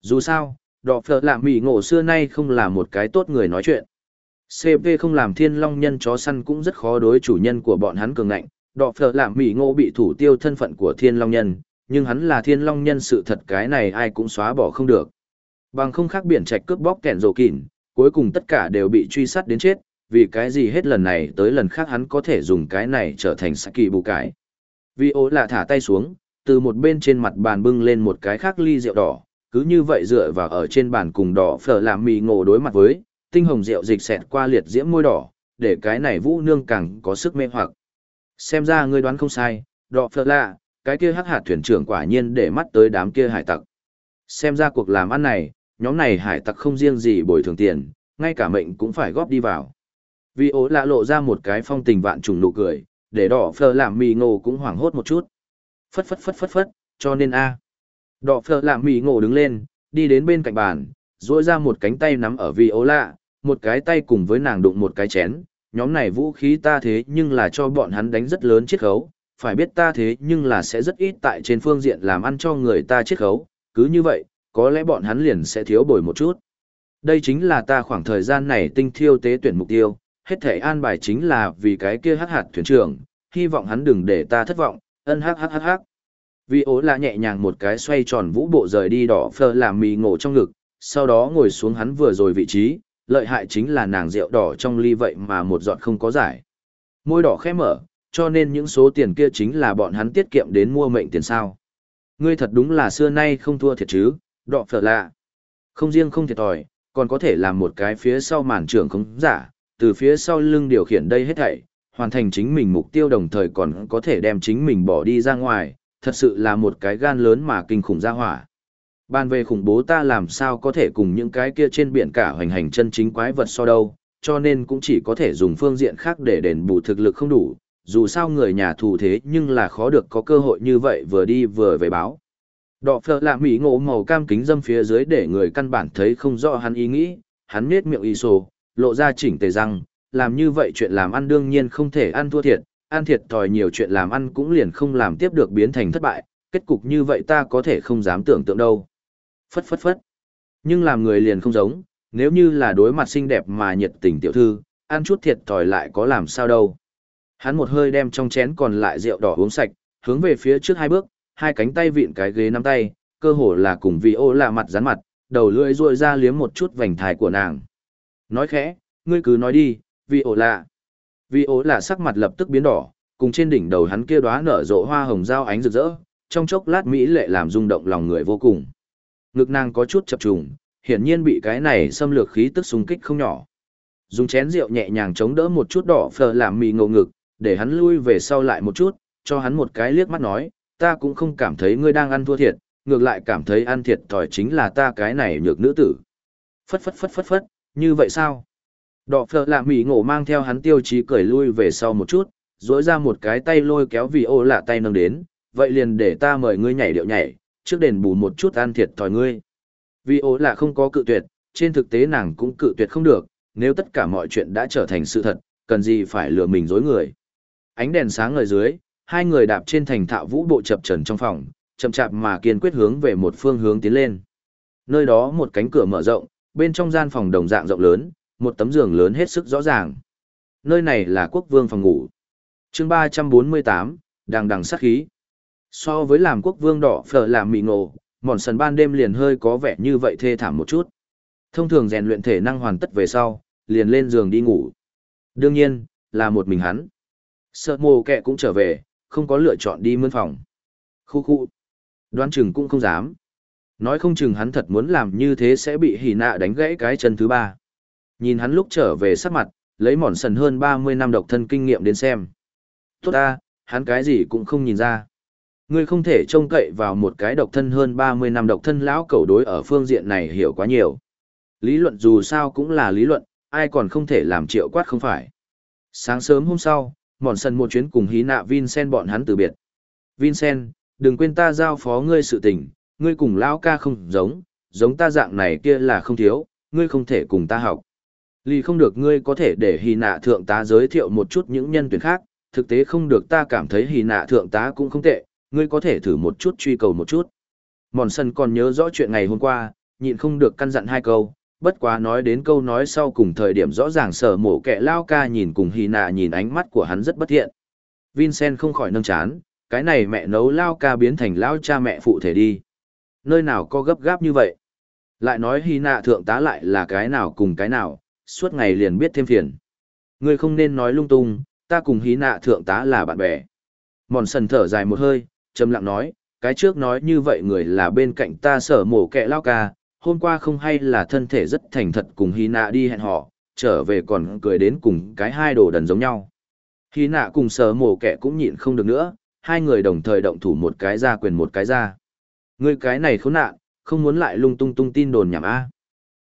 Dù sao, đỏ phở làm mỉ ngộ xưa nay không là một cái tốt người nói chuyện. CP không làm thiên long nhân chó săn cũng rất khó đối chủ nhân của bọn hắn cường ngạnh, đỏ phở làm mỉ ngộ bị thủ tiêu thân phận của thiên long nhân, nhưng hắn là thiên long nhân sự thật cái này ai cũng xóa bỏ không được. Bằng không khác biển trạch cướp bóc kẹn rổ kỉn, cuối cùng tất cả đều bị truy sát đến chết, vì cái gì hết lần này tới lần khác hắn có thể dùng cái này trở thành Saki bù cải. Vì ố là thả tay xuống, từ một bên trên mặt bàn bưng lên một cái khác ly rượu đỏ, cứ như vậy dựa vào ở trên bàn cùng đỏ phở làm mì ngộ đối mặt với, tinh hồng rượu dịch xẹt qua liệt diễm môi đỏ, để cái này vũ nương càng có sức mê hoặc. Xem ra ngươi đoán không sai, đỏ phở lạ, cái kia hắc hạt thuyền trưởng quả nhiên để mắt tới đám kia hải tặc. Xem ra cuộc làm ăn này, nhóm này hải tặc không riêng gì bồi thường tiền, ngay cả mệnh cũng phải góp đi vào. Vì ố lạ lộ ra một cái phong tình vạn trùng nụ cười, để đỏ phở làm mì ngộ cũng hoảng hốt một chút. Phất phất phất phất phất, cho nên a. Đỏ phở làm mì ngộ đứng lên, đi đến bên cạnh bàn, duỗi ra một cánh tay nắm ở vì ố lạ, một cái tay cùng với nàng đụng một cái chén. Nhóm này vũ khí ta thế nhưng là cho bọn hắn đánh rất lớn chiết khấu, phải biết ta thế nhưng là sẽ rất ít tại trên phương diện làm ăn cho người ta chiết khấu, cứ như vậy, có lẽ bọn hắn liền sẽ thiếu bồi một chút. Đây chính là ta khoảng thời gian này tinh thiêu tế tuyển mục tiêu, hết thể an bài chính là vì cái kia hắc hạt thuyền trưởng, hy vọng hắn đừng để ta thất vọng, ân hắc hắc hắc hắc. Vi ố là nhẹ nhàng một cái xoay tròn vũ bộ rời đi đỏ phơ làm mì ngộ trong ngực, sau đó ngồi xuống hắn vừa rồi vị trí, lợi hại chính là nàng rượu đỏ trong ly vậy mà một giọt không có giải. Môi đỏ khẽ mở, cho nên những số tiền kia chính là bọn hắn tiết kiệm đến mua mệnh tiền sao. Ngươi thật đúng là xưa nay không thua thiệt chứ, đỏ phở lạ. Không riêng không thiệt thòi, còn có thể làm một cái phía sau màn trưởng không giả, từ phía sau lưng điều khiển đây hết thảy, hoàn thành chính mình mục tiêu đồng thời còn có thể đem chính mình bỏ đi ra ngoài, thật sự là một cái gan lớn mà kinh khủng ra hỏa. Ban về khủng bố ta làm sao có thể cùng những cái kia trên biển cả hoành hành chân chính quái vật so đâu, cho nên cũng chỉ có thể dùng phương diện khác để đền bù thực lực không đủ, dù sao người nhà thù thế nhưng là khó được có cơ hội như vậy vừa đi vừa về báo. Đọ phở lạ mỹ ngộ màu cam kính dâm phía dưới để người căn bản thấy không rõ hắn ý nghĩ, hắn nết miệng y sổ, lộ ra chỉnh tề răng, làm như vậy chuyện làm ăn đương nhiên không thể ăn thua thiệt, ăn thiệt thòi nhiều chuyện làm ăn cũng liền không làm tiếp được biến thành thất bại, kết cục như vậy ta có thể không dám tưởng tượng đâu. Phất phất phất. Nhưng làm người liền không giống, nếu như là đối mặt xinh đẹp mà nhiệt tình tiểu thư, ăn chút thiệt thòi lại có làm sao đâu. Hắn một hơi đem trong chén còn lại rượu đỏ uống sạch, hướng về phía trước hai bước, hai cánh tay vịn cái ghế nắm tay, cơ hồ là cùng vị ô lạ mặt rắn mặt, đầu lưỡi ruội ra liếm một chút vành thải của nàng. Nói khẽ, ngươi cứ nói đi, vị ô lạ. Vì ố là sắc mặt lập tức biến đỏ, cùng trên đỉnh đầu hắn kia đóa nở rộ hoa hồng giao ánh rực rỡ, trong chốc lát mỹ lệ làm rung động lòng người vô cùng. Ngực nàng có chút chập trùng, hiển nhiên bị cái này xâm lược khí tức xung kích không nhỏ. Dùng chén rượu nhẹ nhàng chống đỡ một chút đỏ phờ làm mì ngầu ngực, để hắn lui về sau lại một chút, cho hắn một cái liếc mắt nói, ta cũng không cảm thấy ngươi đang ăn thua thiệt, ngược lại cảm thấy ăn thiệt thòi chính là ta cái này nhược nữ tử. Phất phất phất phất phất, như vậy sao? Đỏ phở lạ mỉ ngộ mang theo hắn tiêu chí cười lui về sau một chút, dỗi ra một cái tay lôi kéo vì ô lạ tay nâng đến, vậy liền để ta mời ngươi nhảy điệu nhảy, trước đền bù một chút ăn thiệt thòi ngươi. Vì ô lạ không có cự tuyệt, trên thực tế nàng cũng cự tuyệt không được, nếu tất cả mọi chuyện đã trở thành sự thật, cần gì phải lừa mình dối người. Ánh đèn sáng ở dưới, hai người đạp trên thành thạo vũ bộ chập trần trong phòng, chậm chạp mà kiên quyết hướng về một phương hướng tiến lên. Nơi đó một cánh cửa mở rộng, bên trong gian phòng đồng dạng rộng lớn, một tấm giường lớn hết sức rõ ràng. Nơi này là quốc vương phòng ngủ. chương 348, đằng đằng sát khí. So với làm quốc vương đỏ phở làm mì ngộ, mòn sần ban đêm liền hơi có vẻ như vậy thê thảm một chút. Thông thường rèn luyện thể năng hoàn tất về sau, liền lên giường đi ngủ. Đương nhiên, là một mình hắn. Sợ mồ kẹ cũng trở về, không có lựa chọn đi mươn phòng. Khu khu. Đoán chừng cũng không dám. Nói không chừng hắn thật muốn làm như thế sẽ bị hỉ nạ đánh gãy cái chân thứ ba. Nhìn hắn lúc trở về sắc mặt, lấy mòn sần hơn 30 năm độc thân kinh nghiệm đến xem. Tốt ta, hắn cái gì cũng không nhìn ra. Ngươi không thể trông cậy vào một cái độc thân hơn 30 năm độc thân lão cầu đối ở phương diện này hiểu quá nhiều. Lý luận dù sao cũng là lý luận, ai còn không thể làm triệu quát không phải. Sáng sớm hôm sau, mòn sần một chuyến cùng hí nạ Vincent bọn hắn từ biệt. Vincent, đừng quên ta giao phó ngươi sự tình, ngươi cùng lão ca không giống, giống ta dạng này kia là không thiếu, ngươi không thể cùng ta học. Lì không được ngươi có thể để hì nạ thượng tá giới thiệu một chút những nhân tuyển khác, thực tế không được ta cảm thấy hì nạ thượng tá cũng không tệ, ngươi có thể thử một chút truy cầu một chút. Mòn sân còn nhớ rõ chuyện ngày hôm qua, nhịn không được căn dặn hai câu, bất quá nói đến câu nói sau cùng thời điểm rõ ràng sở mổ kẻ lao ca nhìn cùng hì nạ nhìn ánh mắt của hắn rất bất thiện. Vincent không khỏi nâng chán, cái này mẹ nấu lao ca biến thành lao cha mẹ phụ thể đi. Nơi nào có gấp gáp như vậy? Lại nói hì nạ thượng tá lại là cái nào cùng cái nào, suốt ngày liền biết thêm phiền. Ngươi không nên nói lung tung, ta cùng hí nạ thượng tá là bạn bè. Mòn sần thở dài một hơi, trầm lặng nói, cái trước nói như vậy người là bên cạnh ta sở mổ kẹ lao ca, hôm qua không hay là thân thể rất thành thật cùng hí nạ đi hẹn họ, trở về còn cười đến cùng cái hai đồ đần giống nhau. Hí nạ cùng sở mổ kẹ cũng nhịn không được nữa, hai người đồng thời động thủ một cái ra quyền một cái ra. Ngươi cái này khốn nạn, không muốn lại lung tung tung tin đồn nhảm A.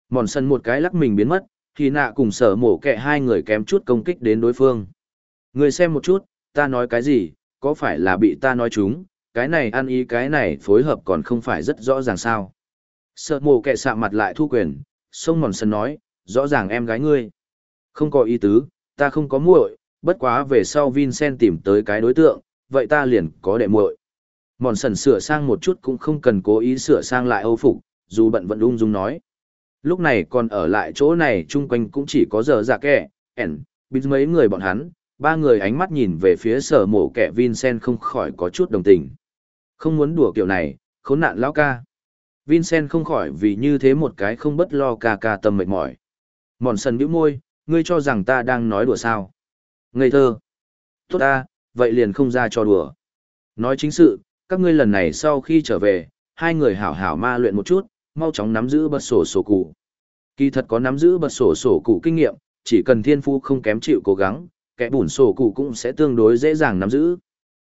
Mòn sân một cái lắc mình biến mất, thì nạ cùng sở mổ kẹ hai người kém chút công kích đến đối phương. Người xem một chút, ta nói cái gì, có phải là bị ta nói chúng, cái này ăn ý cái này phối hợp còn không phải rất rõ ràng sao. Sợ mổ kẹ sạ mặt lại thu quyền, sông mòn sân nói, rõ ràng em gái ngươi. Không có ý tứ, ta không có muội, bất quá về sau Vincent tìm tới cái đối tượng, vậy ta liền có đệ muội. Mòn sần sửa sang một chút cũng không cần cố ý sửa sang lại âu phục, dù bận vẫn ung dung nói. Lúc này còn ở lại chỗ này chung quanh cũng chỉ có giờ dạ kẻ, ẻn, biết mấy người bọn hắn, ba người ánh mắt nhìn về phía sở mổ kẻ Vincent không khỏi có chút đồng tình. Không muốn đùa kiểu này, khốn nạn lão ca. Vincent không khỏi vì như thế một cái không bất lo ca ca tâm mệt mỏi. Mòn sần bĩu môi, ngươi cho rằng ta đang nói đùa sao. Ngây thơ. Tốt ta, vậy liền không ra cho đùa. Nói chính sự, các ngươi lần này sau khi trở về, hai người hảo hảo ma luyện một chút, mau chóng nắm giữ bật sổ sổ cụ. Kỳ thật có nắm giữ bật sổ sổ cụ kinh nghiệm, chỉ cần thiên phu không kém chịu cố gắng, kẻ bùn sổ cụ cũng sẽ tương đối dễ dàng nắm giữ.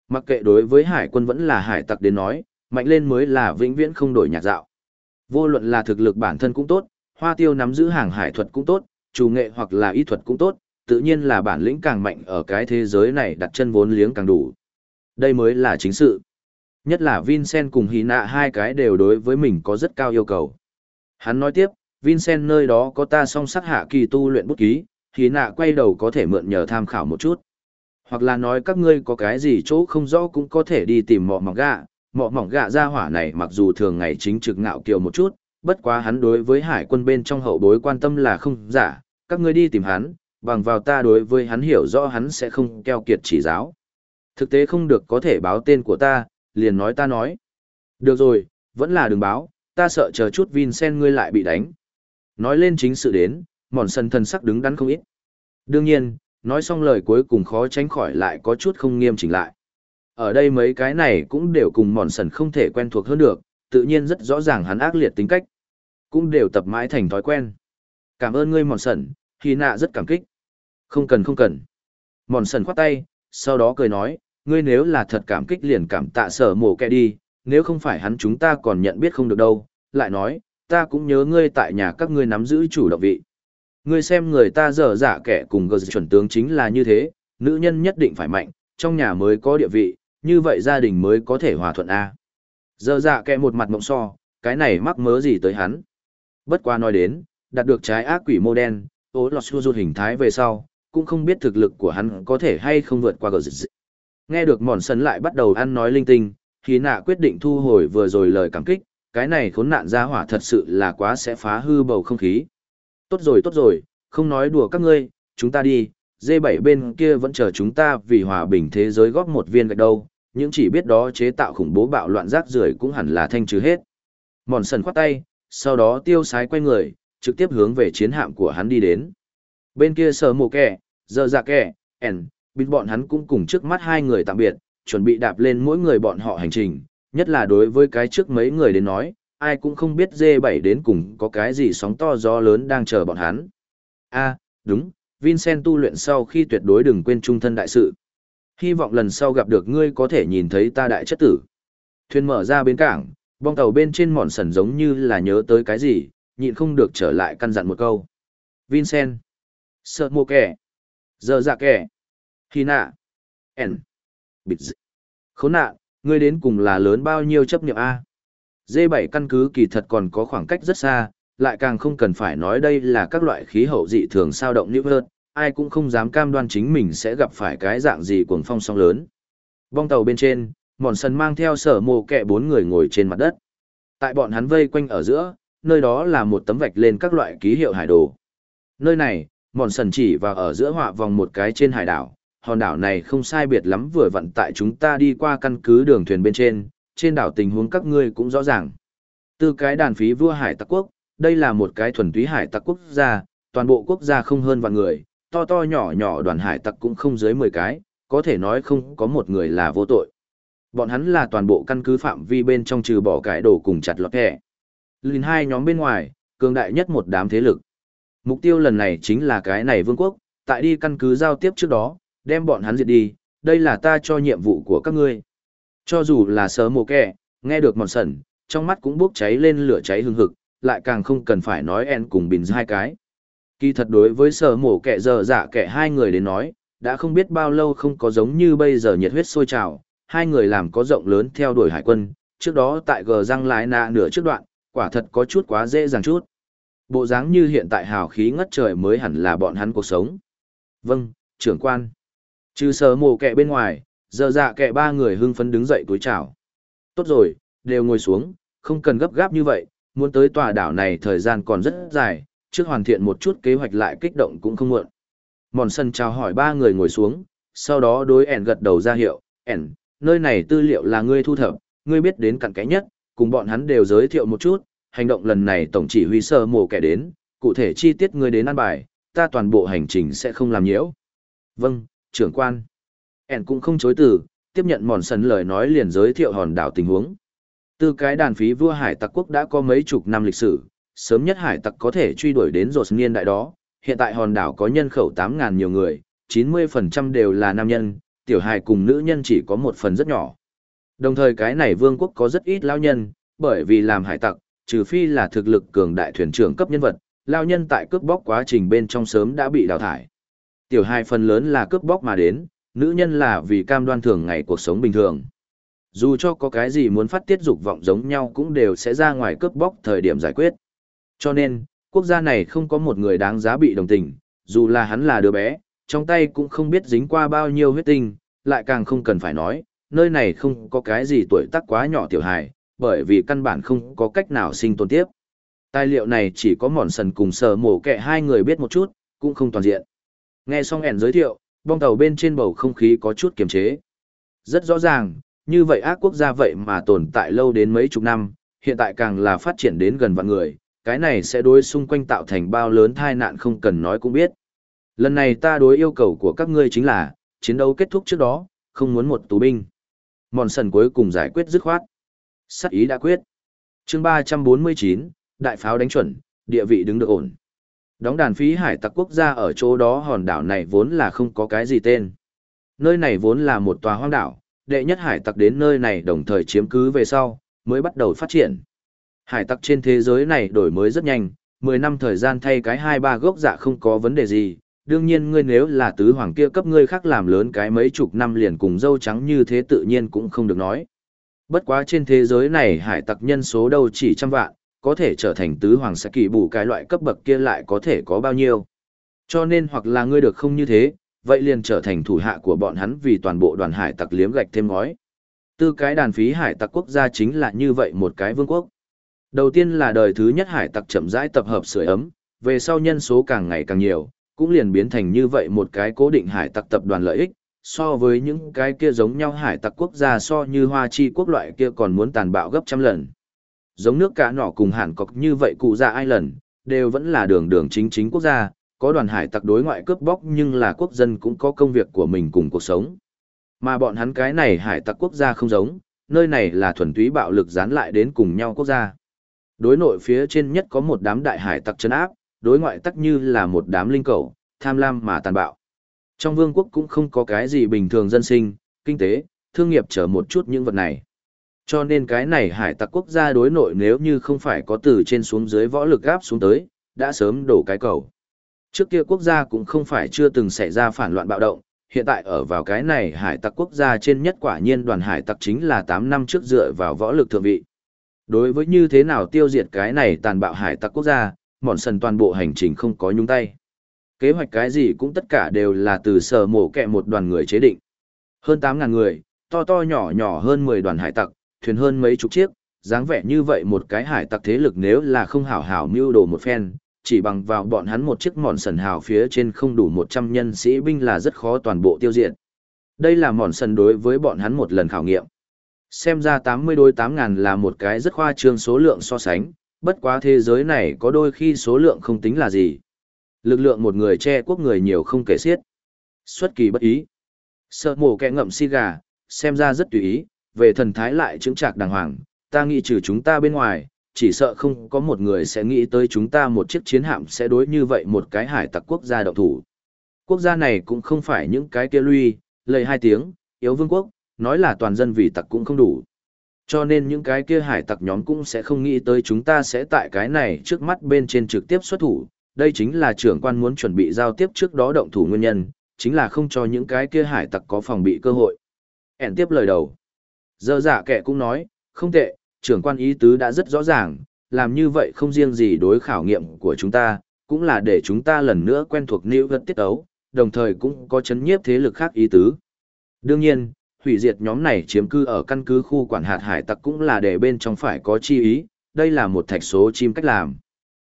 Mặc kệ đối với hải quân vẫn là hải tặc đến nói, mạnh lên mới là vĩnh viễn không đổi nhạc dạo. Vô luận là thực lực bản thân cũng tốt, hoa tiêu nắm giữ hàng hải thuật cũng tốt, chủ nghệ hoặc là y thuật cũng tốt, tự nhiên là bản lĩnh càng mạnh ở cái thế giới này đặt chân vốn liếng càng đủ. Đây mới là chính sự. Nhất là Vincent cùng Hí nạ hai cái đều đối với mình có rất cao yêu cầu. Hắn nói tiếp, Vincent nơi đó có ta song sắc hạ kỳ tu luyện bút ký, Hí nạ quay đầu có thể mượn nhờ tham khảo một chút. Hoặc là nói các ngươi có cái gì chỗ không rõ cũng có thể đi tìm mọ mỏng gạ, mọ mỏng gạ ra hỏa này mặc dù thường ngày chính trực ngạo kiều một chút, bất quá hắn đối với hải quân bên trong hậu bối quan tâm là không giả, các ngươi đi tìm hắn, bằng vào ta đối với hắn hiểu rõ hắn sẽ không keo kiệt chỉ giáo. Thực tế không được có thể báo tên của ta, liền nói ta nói. Được rồi, vẫn là đường báo, ta sợ chờ chút Vincent ngươi lại bị đánh. Nói lên chính sự đến, mòn sân thần sắc đứng đắn không ít. Đương nhiên, nói xong lời cuối cùng khó tránh khỏi lại có chút không nghiêm chỉnh lại. Ở đây mấy cái này cũng đều cùng mòn sần không thể quen thuộc hơn được, tự nhiên rất rõ ràng hắn ác liệt tính cách. Cũng đều tập mãi thành thói quen. Cảm ơn ngươi mòn sần, khi nạ rất cảm kích. Không cần không cần. Mòn sần khoát tay, sau đó cười nói, ngươi nếu là thật cảm kích liền cảm tạ sở mổ kẹ đi, nếu không phải hắn chúng ta còn nhận biết không được đâu, lại nói, ta cũng nhớ ngươi tại nhà các ngươi nắm giữ chủ động vị. Ngươi xem người ta dở dạ kẻ cùng gờ chuẩn tướng chính là như thế, nữ nhân nhất định phải mạnh, trong nhà mới có địa vị, như vậy gia đình mới có thể hòa thuận A. Dở dạ kẻ một mặt mộng so, cái này mắc mớ gì tới hắn. Bất qua nói đến, đạt được trái ác quỷ mô đen, ố lọt xua hình thái về sau, cũng không biết thực lực của hắn có thể hay không vượt qua gờ dịch. Nghe được mòn sân lại bắt đầu ăn nói linh tinh, khi nạ quyết định thu hồi vừa rồi lời cảm kích, cái này khốn nạn ra hỏa thật sự là quá sẽ phá hư bầu không khí. Tốt rồi tốt rồi, không nói đùa các ngươi, chúng ta đi, D7 bên kia vẫn chờ chúng ta vì hòa bình thế giới góp một viên gạch đâu, những chỉ biết đó chế tạo khủng bố bạo loạn rác rưởi cũng hẳn là thanh trừ hết. Mòn sần khoát tay, sau đó tiêu sái quay người, trực tiếp hướng về chiến hạm của hắn đi đến. Bên kia sờ mồ kẻ, giờ dạ kẻ, ẻn, biết bọn hắn cũng cùng trước mắt hai người tạm biệt, chuẩn bị đạp lên mỗi người bọn họ hành trình, nhất là đối với cái trước mấy người đến nói, ai cũng không biết dê 7 đến cùng có cái gì sóng to gió lớn đang chờ bọn hắn. a đúng, Vincent tu luyện sau khi tuyệt đối đừng quên trung thân đại sự. Hy vọng lần sau gặp được ngươi có thể nhìn thấy ta đại chất tử. Thuyền mở ra bến cảng, bong tàu bên trên mòn sần giống như là nhớ tới cái gì, nhịn không được trở lại căn dặn một câu. Vincent. Sợ mô kẻ. Giờ dạ kẻ. Hy nạ. N. Bịt dị. Khốn nạn, ngươi đến cùng là lớn bao nhiêu chấp niệm A. D7 căn cứ kỳ thật còn có khoảng cách rất xa, lại càng không cần phải nói đây là các loại khí hậu dị thường sao động như hơn, ai cũng không dám cam đoan chính mình sẽ gặp phải cái dạng gì cuồng phong sóng lớn. Bong tàu bên trên, mòn sần mang theo sở mồ kẹ bốn người ngồi trên mặt đất. Tại bọn hắn vây quanh ở giữa, nơi đó là một tấm vạch lên các loại ký hiệu hải đồ. Nơi này, mòn sần chỉ vào ở giữa họa vòng một cái trên hải đảo, hòn đảo này không sai biệt lắm vừa vặn tại chúng ta đi qua căn cứ đường thuyền bên trên, trên đảo tình huống các ngươi cũng rõ ràng. Từ cái đàn phí vua hải tặc quốc, đây là một cái thuần túy hải tặc quốc gia, toàn bộ quốc gia không hơn vạn người, to to nhỏ nhỏ đoàn hải tặc cũng không dưới 10 cái, có thể nói không có một người là vô tội. Bọn hắn là toàn bộ căn cứ phạm vi bên trong trừ bỏ cái đồ cùng chặt lọt hẹ. Linh hai nhóm bên ngoài, cường đại nhất một đám thế lực. Mục tiêu lần này chính là cái này vương quốc, tại đi căn cứ giao tiếp trước đó, đem bọn hắn diệt đi, đây là ta cho nhiệm vụ của các ngươi. Cho dù là sớ mồ kẹ, nghe được mòn sẩn, trong mắt cũng bốc cháy lên lửa cháy hừng hực, lại càng không cần phải nói en cùng bình hai cái. Kỳ thật đối với sớ mồ kẹ giờ dạ kẻ hai người đến nói, đã không biết bao lâu không có giống như bây giờ nhiệt huyết sôi trào, hai người làm có rộng lớn theo đuổi hải quân, trước đó tại gờ răng lái nạ nửa trước đoạn, quả thật có chút quá dễ dàng chút. Bộ dáng như hiện tại hào khí ngất trời mới hẳn là bọn hắn cuộc sống. Vâng, trưởng quan. Trừ sở mồ kẹ bên ngoài, giờ dạ kẹ ba người hưng phấn đứng dậy túi chào. Tốt rồi, đều ngồi xuống, không cần gấp gáp như vậy, muốn tới tòa đảo này thời gian còn rất dài, trước hoàn thiện một chút kế hoạch lại kích động cũng không muộn. Mòn sân chào hỏi ba người ngồi xuống, sau đó đối ẻn gật đầu ra hiệu, ẻn, nơi này tư liệu là ngươi thu thập, ngươi biết đến cặn kẽ nhất, cùng bọn hắn đều giới thiệu một chút, hành động lần này tổng chỉ huy sơ mổ kẻ đến, cụ thể chi tiết ngươi đến ăn bài, ta toàn bộ hành trình sẽ không làm nhiễu. Vâng, trưởng quan. Ản cũng không chối từ, tiếp nhận mòn sần lời nói liền giới thiệu hòn đảo tình huống. Từ cái đàn phí vua hải tặc quốc đã có mấy chục năm lịch sử, sớm nhất hải tặc có thể truy đuổi đến rột niên đại đó, hiện tại hòn đảo có nhân khẩu 8.000 nhiều người, 90% đều là nam nhân, tiểu hài cùng nữ nhân chỉ có một phần rất nhỏ. Đồng thời cái này vương quốc có rất ít lao nhân, bởi vì làm hải tặc, trừ phi là thực lực cường đại thuyền trưởng cấp nhân vật, lao nhân tại cướp bóc quá trình bên trong sớm đã bị đào thải. Tiểu hài phần lớn là cướp bóc mà đến, nữ nhân là vì cam đoan thường ngày cuộc sống bình thường. Dù cho có cái gì muốn phát tiết dục vọng giống nhau cũng đều sẽ ra ngoài cướp bóc thời điểm giải quyết. Cho nên, quốc gia này không có một người đáng giá bị đồng tình, dù là hắn là đứa bé, trong tay cũng không biết dính qua bao nhiêu huyết tinh, lại càng không cần phải nói, nơi này không có cái gì tuổi tác quá nhỏ tiểu hài, bởi vì căn bản không có cách nào sinh tồn tiếp. Tài liệu này chỉ có mòn sần cùng sờ mổ kẹ hai người biết một chút, cũng không toàn diện. Nghe xong ẻn giới thiệu, bong tàu bên trên bầu không khí có chút kiềm chế. Rất rõ ràng, như vậy ác quốc gia vậy mà tồn tại lâu đến mấy chục năm, hiện tại càng là phát triển đến gần vạn người, cái này sẽ đối xung quanh tạo thành bao lớn tai nạn không cần nói cũng biết. Lần này ta đối yêu cầu của các ngươi chính là, chiến đấu kết thúc trước đó, không muốn một tù binh. Mòn sần cuối cùng giải quyết dứt khoát. Sắc ý đã quyết. chương 349, đại pháo đánh chuẩn, địa vị đứng được ổn. Đóng đàn phí hải tặc quốc gia ở chỗ đó hòn đảo này vốn là không có cái gì tên. Nơi này vốn là một tòa hoang đảo, đệ nhất hải tặc đến nơi này đồng thời chiếm cứ về sau, mới bắt đầu phát triển. Hải tặc trên thế giới này đổi mới rất nhanh, 10 năm thời gian thay cái hai ba gốc dạ không có vấn đề gì. Đương nhiên ngươi nếu là tứ hoàng kia cấp ngươi khác làm lớn cái mấy chục năm liền cùng dâu trắng như thế tự nhiên cũng không được nói. Bất quá trên thế giới này hải tặc nhân số đâu chỉ trăm vạn, có thể trở thành tứ hoàng sẽ kỳ bù cái loại cấp bậc kia lại có thể có bao nhiêu. Cho nên hoặc là ngươi được không như thế, vậy liền trở thành thủ hạ của bọn hắn vì toàn bộ đoàn hải tặc liếm gạch thêm ngói. Tư cái đàn phí hải tặc quốc gia chính là như vậy một cái vương quốc. Đầu tiên là đời thứ nhất hải tặc chậm rãi tập hợp sưởi ấm, về sau nhân số càng ngày càng nhiều, cũng liền biến thành như vậy một cái cố định hải tặc tập đoàn lợi ích, so với những cái kia giống nhau hải tặc quốc gia so như hoa chi quốc loại kia còn muốn tàn bạo gấp trăm lần. Giống nước cả nọ cùng hàn cọc như vậy cụ già ai lần, đều vẫn là đường đường chính chính quốc gia, có đoàn hải tặc đối ngoại cướp bóc nhưng là quốc dân cũng có công việc của mình cùng cuộc sống. Mà bọn hắn cái này hải tặc quốc gia không giống, nơi này là thuần túy bạo lực dán lại đến cùng nhau quốc gia. Đối nội phía trên nhất có một đám đại hải tặc chấn áp, đối ngoại tắc như là một đám linh cầu, tham lam mà tàn bạo. Trong vương quốc cũng không có cái gì bình thường dân sinh, kinh tế, thương nghiệp chở một chút những vật này. Cho nên cái này hải tặc quốc gia đối nội nếu như không phải có từ trên xuống dưới võ lực gáp xuống tới, đã sớm đổ cái cầu. Trước kia quốc gia cũng không phải chưa từng xảy ra phản loạn bạo động, hiện tại ở vào cái này hải tặc quốc gia trên nhất quả nhiên đoàn hải tặc chính là 8 năm trước dựa vào võ lực thượng vị. Đối với như thế nào tiêu diệt cái này tàn bạo hải tặc quốc gia, mòn sần toàn bộ hành trình không có nhúng tay. Kế hoạch cái gì cũng tất cả đều là từ sở mổ kẹ một đoàn người chế định. Hơn 8.000 người, to to nhỏ nhỏ hơn 10 đoàn hải tặc, thuyền hơn mấy chục chiếc, dáng vẻ như vậy một cái hải tặc thế lực nếu là không hảo hảo mưu đồ một phen, chỉ bằng vào bọn hắn một chiếc mòn sần hào phía trên không đủ 100 nhân sĩ binh là rất khó toàn bộ tiêu diệt. Đây là mòn sần đối với bọn hắn một lần khảo nghiệm. Xem ra 80 đôi 8 ngàn là một cái rất khoa trương số lượng so sánh, bất quá thế giới này có đôi khi số lượng không tính là gì. Lực lượng một người che quốc người nhiều không kể xiết. Xuất kỳ bất ý. Sợ mổ kẹ ngậm si gà, xem ra rất tùy ý, về thần thái lại chứng trạc đàng hoàng, ta nghĩ trừ chúng ta bên ngoài, chỉ sợ không có một người sẽ nghĩ tới chúng ta một chiếc chiến hạm sẽ đối như vậy một cái hải tặc quốc gia động thủ. Quốc gia này cũng không phải những cái kia lui, lời hai tiếng, yếu vương quốc, nói là toàn dân vì tặc cũng không đủ. Cho nên những cái kia hải tặc nhóm cũng sẽ không nghĩ tới chúng ta sẽ tại cái này trước mắt bên trên trực tiếp xuất thủ. Đây chính là trưởng quan muốn chuẩn bị giao tiếp trước đó động thủ nguyên nhân, chính là không cho những cái kia hải tặc có phòng bị cơ hội. Ản tiếp lời đầu. Giờ giả kẻ kệ cũng nói, không tệ, trưởng quan ý tứ đã rất rõ ràng, làm như vậy không riêng gì đối khảo nghiệm của chúng ta, cũng là để chúng ta lần nữa quen thuộc nữ vật tiết ấu, đồng thời cũng có chấn nhiếp thế lực khác ý tứ. Đương nhiên, hủy diệt nhóm này chiếm cư ở căn cứ khu quản hạt hải tặc cũng là để bên trong phải có chi ý, đây là một thạch số chim cách làm.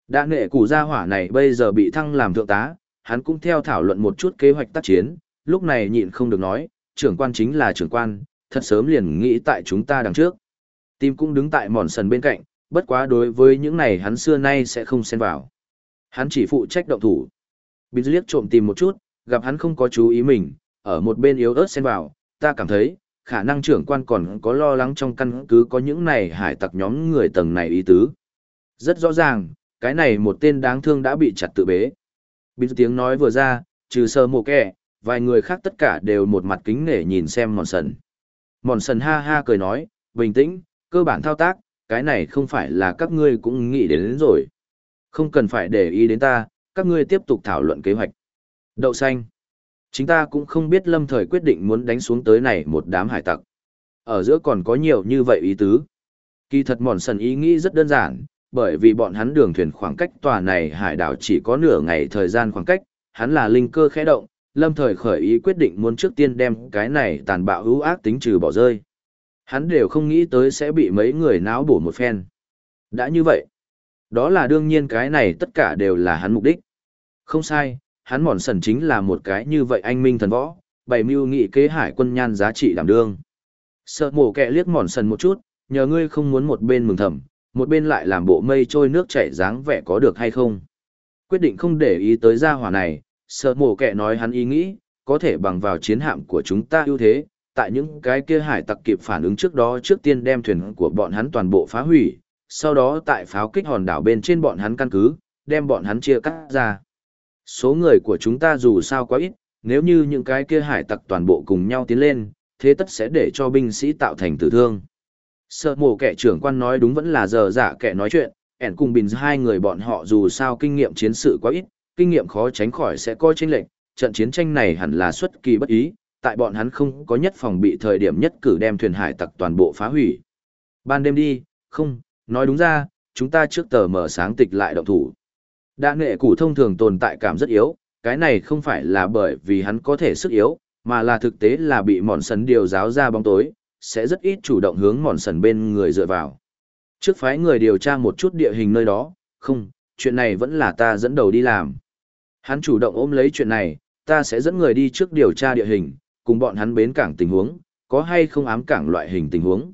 Đã nghệ củ gia hỏa này bây giờ bị thăng làm thượng tá, hắn cũng theo thảo luận một chút kế hoạch tác chiến, lúc này nhịn không được nói, trưởng quan chính là trưởng quan, thật sớm liền nghĩ tại chúng ta đằng trước. Tim cũng đứng tại mòn sần bên cạnh, bất quá đối với những này hắn xưa nay sẽ không xen vào. Hắn chỉ phụ trách động thủ. Bị liếc trộm tìm một chút, gặp hắn không có chú ý mình, ở một bên yếu ớt xen vào, ta cảm thấy, khả năng trưởng quan còn có lo lắng trong căn cứ có những này hải tặc nhóm người tầng này ý tứ. Rất rõ ràng, cái này một tên đáng thương đã bị chặt tự bế. Bị tiếng nói vừa ra, trừ sơ mồ kẻ, vài người khác tất cả đều một mặt kính nể nhìn xem mòn sần. Mòn sần ha ha cười nói, bình tĩnh, cơ bản thao tác, cái này không phải là các ngươi cũng nghĩ đến, đến rồi. Không cần phải để ý đến ta, các ngươi tiếp tục thảo luận kế hoạch. Đậu xanh. Chính ta cũng không biết lâm thời quyết định muốn đánh xuống tới này một đám hải tặc. Ở giữa còn có nhiều như vậy ý tứ. Kỳ thật mòn sần ý nghĩ rất đơn giản, bởi vì bọn hắn đường thuyền khoảng cách tòa này hải đảo chỉ có nửa ngày thời gian khoảng cách, hắn là linh cơ khẽ động, lâm thời khởi ý quyết định muốn trước tiên đem cái này tàn bạo hữu ác tính trừ bỏ rơi. Hắn đều không nghĩ tới sẽ bị mấy người náo bổ một phen. Đã như vậy, đó là đương nhiên cái này tất cả đều là hắn mục đích. Không sai, hắn mòn sần chính là một cái như vậy anh minh thần võ, bày mưu nghị kế hải quân nhan giá trị đảm đương. Sợ mổ kẹ liếc mòn sần một chút, nhờ ngươi không muốn một bên mừng thầm, một bên lại làm bộ mây trôi nước chảy dáng vẻ có được hay không. Quyết định không để ý tới gia hỏa này, sợ mổ kẻ nói hắn ý nghĩ, có thể bằng vào chiến hạm của chúng ta ưu thế, tại những cái kia hải tặc kịp phản ứng trước đó trước tiên đem thuyền của bọn hắn toàn bộ phá hủy, sau đó tại pháo kích hòn đảo bên trên bọn hắn căn cứ, đem bọn hắn chia cắt ra. Số người của chúng ta dù sao quá ít, nếu như những cái kia hải tặc toàn bộ cùng nhau tiến lên, thế tất sẽ để cho binh sĩ tạo thành tử thương. Sợ mổ kẻ trưởng quan nói đúng vẫn là giờ giả kẻ nói chuyện, ẻn cùng bình hai người bọn họ dù sao kinh nghiệm chiến sự quá ít, kinh nghiệm khó tránh khỏi sẽ coi chênh lệch, trận chiến tranh này hẳn là xuất kỳ bất ý, tại bọn hắn không có nhất phòng bị thời điểm nhất cử đem thuyền hải tặc toàn bộ phá hủy. Ban đêm đi, không, nói đúng ra, chúng ta trước tờ mở sáng tịch lại động thủ. Đã nghệ củ thông thường tồn tại cảm rất yếu, cái này không phải là bởi vì hắn có thể sức yếu, mà là thực tế là bị mòn sần điều giáo ra bóng tối, sẽ rất ít chủ động hướng mòn sần bên người dựa vào. Trước phái người điều tra một chút địa hình nơi đó, không, chuyện này vẫn là ta dẫn đầu đi làm. Hắn chủ động ôm lấy chuyện này, ta sẽ dẫn người đi trước điều tra địa hình, cùng bọn hắn bến cảng tình huống, có hay không ám cảng loại hình tình huống.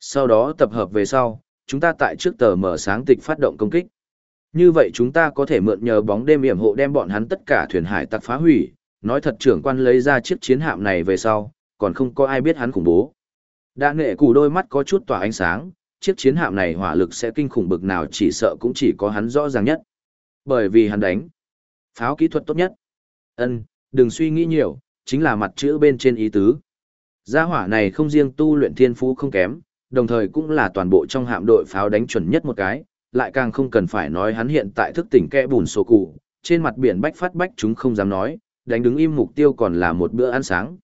Sau đó tập hợp về sau, chúng ta tại trước tờ mở sáng tịch phát động công kích. Như vậy chúng ta có thể mượn nhờ bóng đêm yểm hộ đem bọn hắn tất cả thuyền hải tặc phá hủy, nói thật trưởng quan lấy ra chiếc chiến hạm này về sau, còn không có ai biết hắn khủng bố. Đã nghệ củ đôi mắt có chút tỏa ánh sáng, chiếc chiến hạm này hỏa lực sẽ kinh khủng bực nào chỉ sợ cũng chỉ có hắn rõ ràng nhất. Bởi vì hắn đánh. Pháo kỹ thuật tốt nhất. Ân, đừng suy nghĩ nhiều, chính là mặt chữ bên trên ý tứ. Gia hỏa này không riêng tu luyện thiên phú không kém, đồng thời cũng là toàn bộ trong hạm đội pháo đánh chuẩn nhất một cái, lại càng không cần phải nói hắn hiện tại thức tỉnh kẽ bùn sổ cụ, trên mặt biển bách phát bách chúng không dám nói, đánh đứng im mục tiêu còn là một bữa ăn sáng.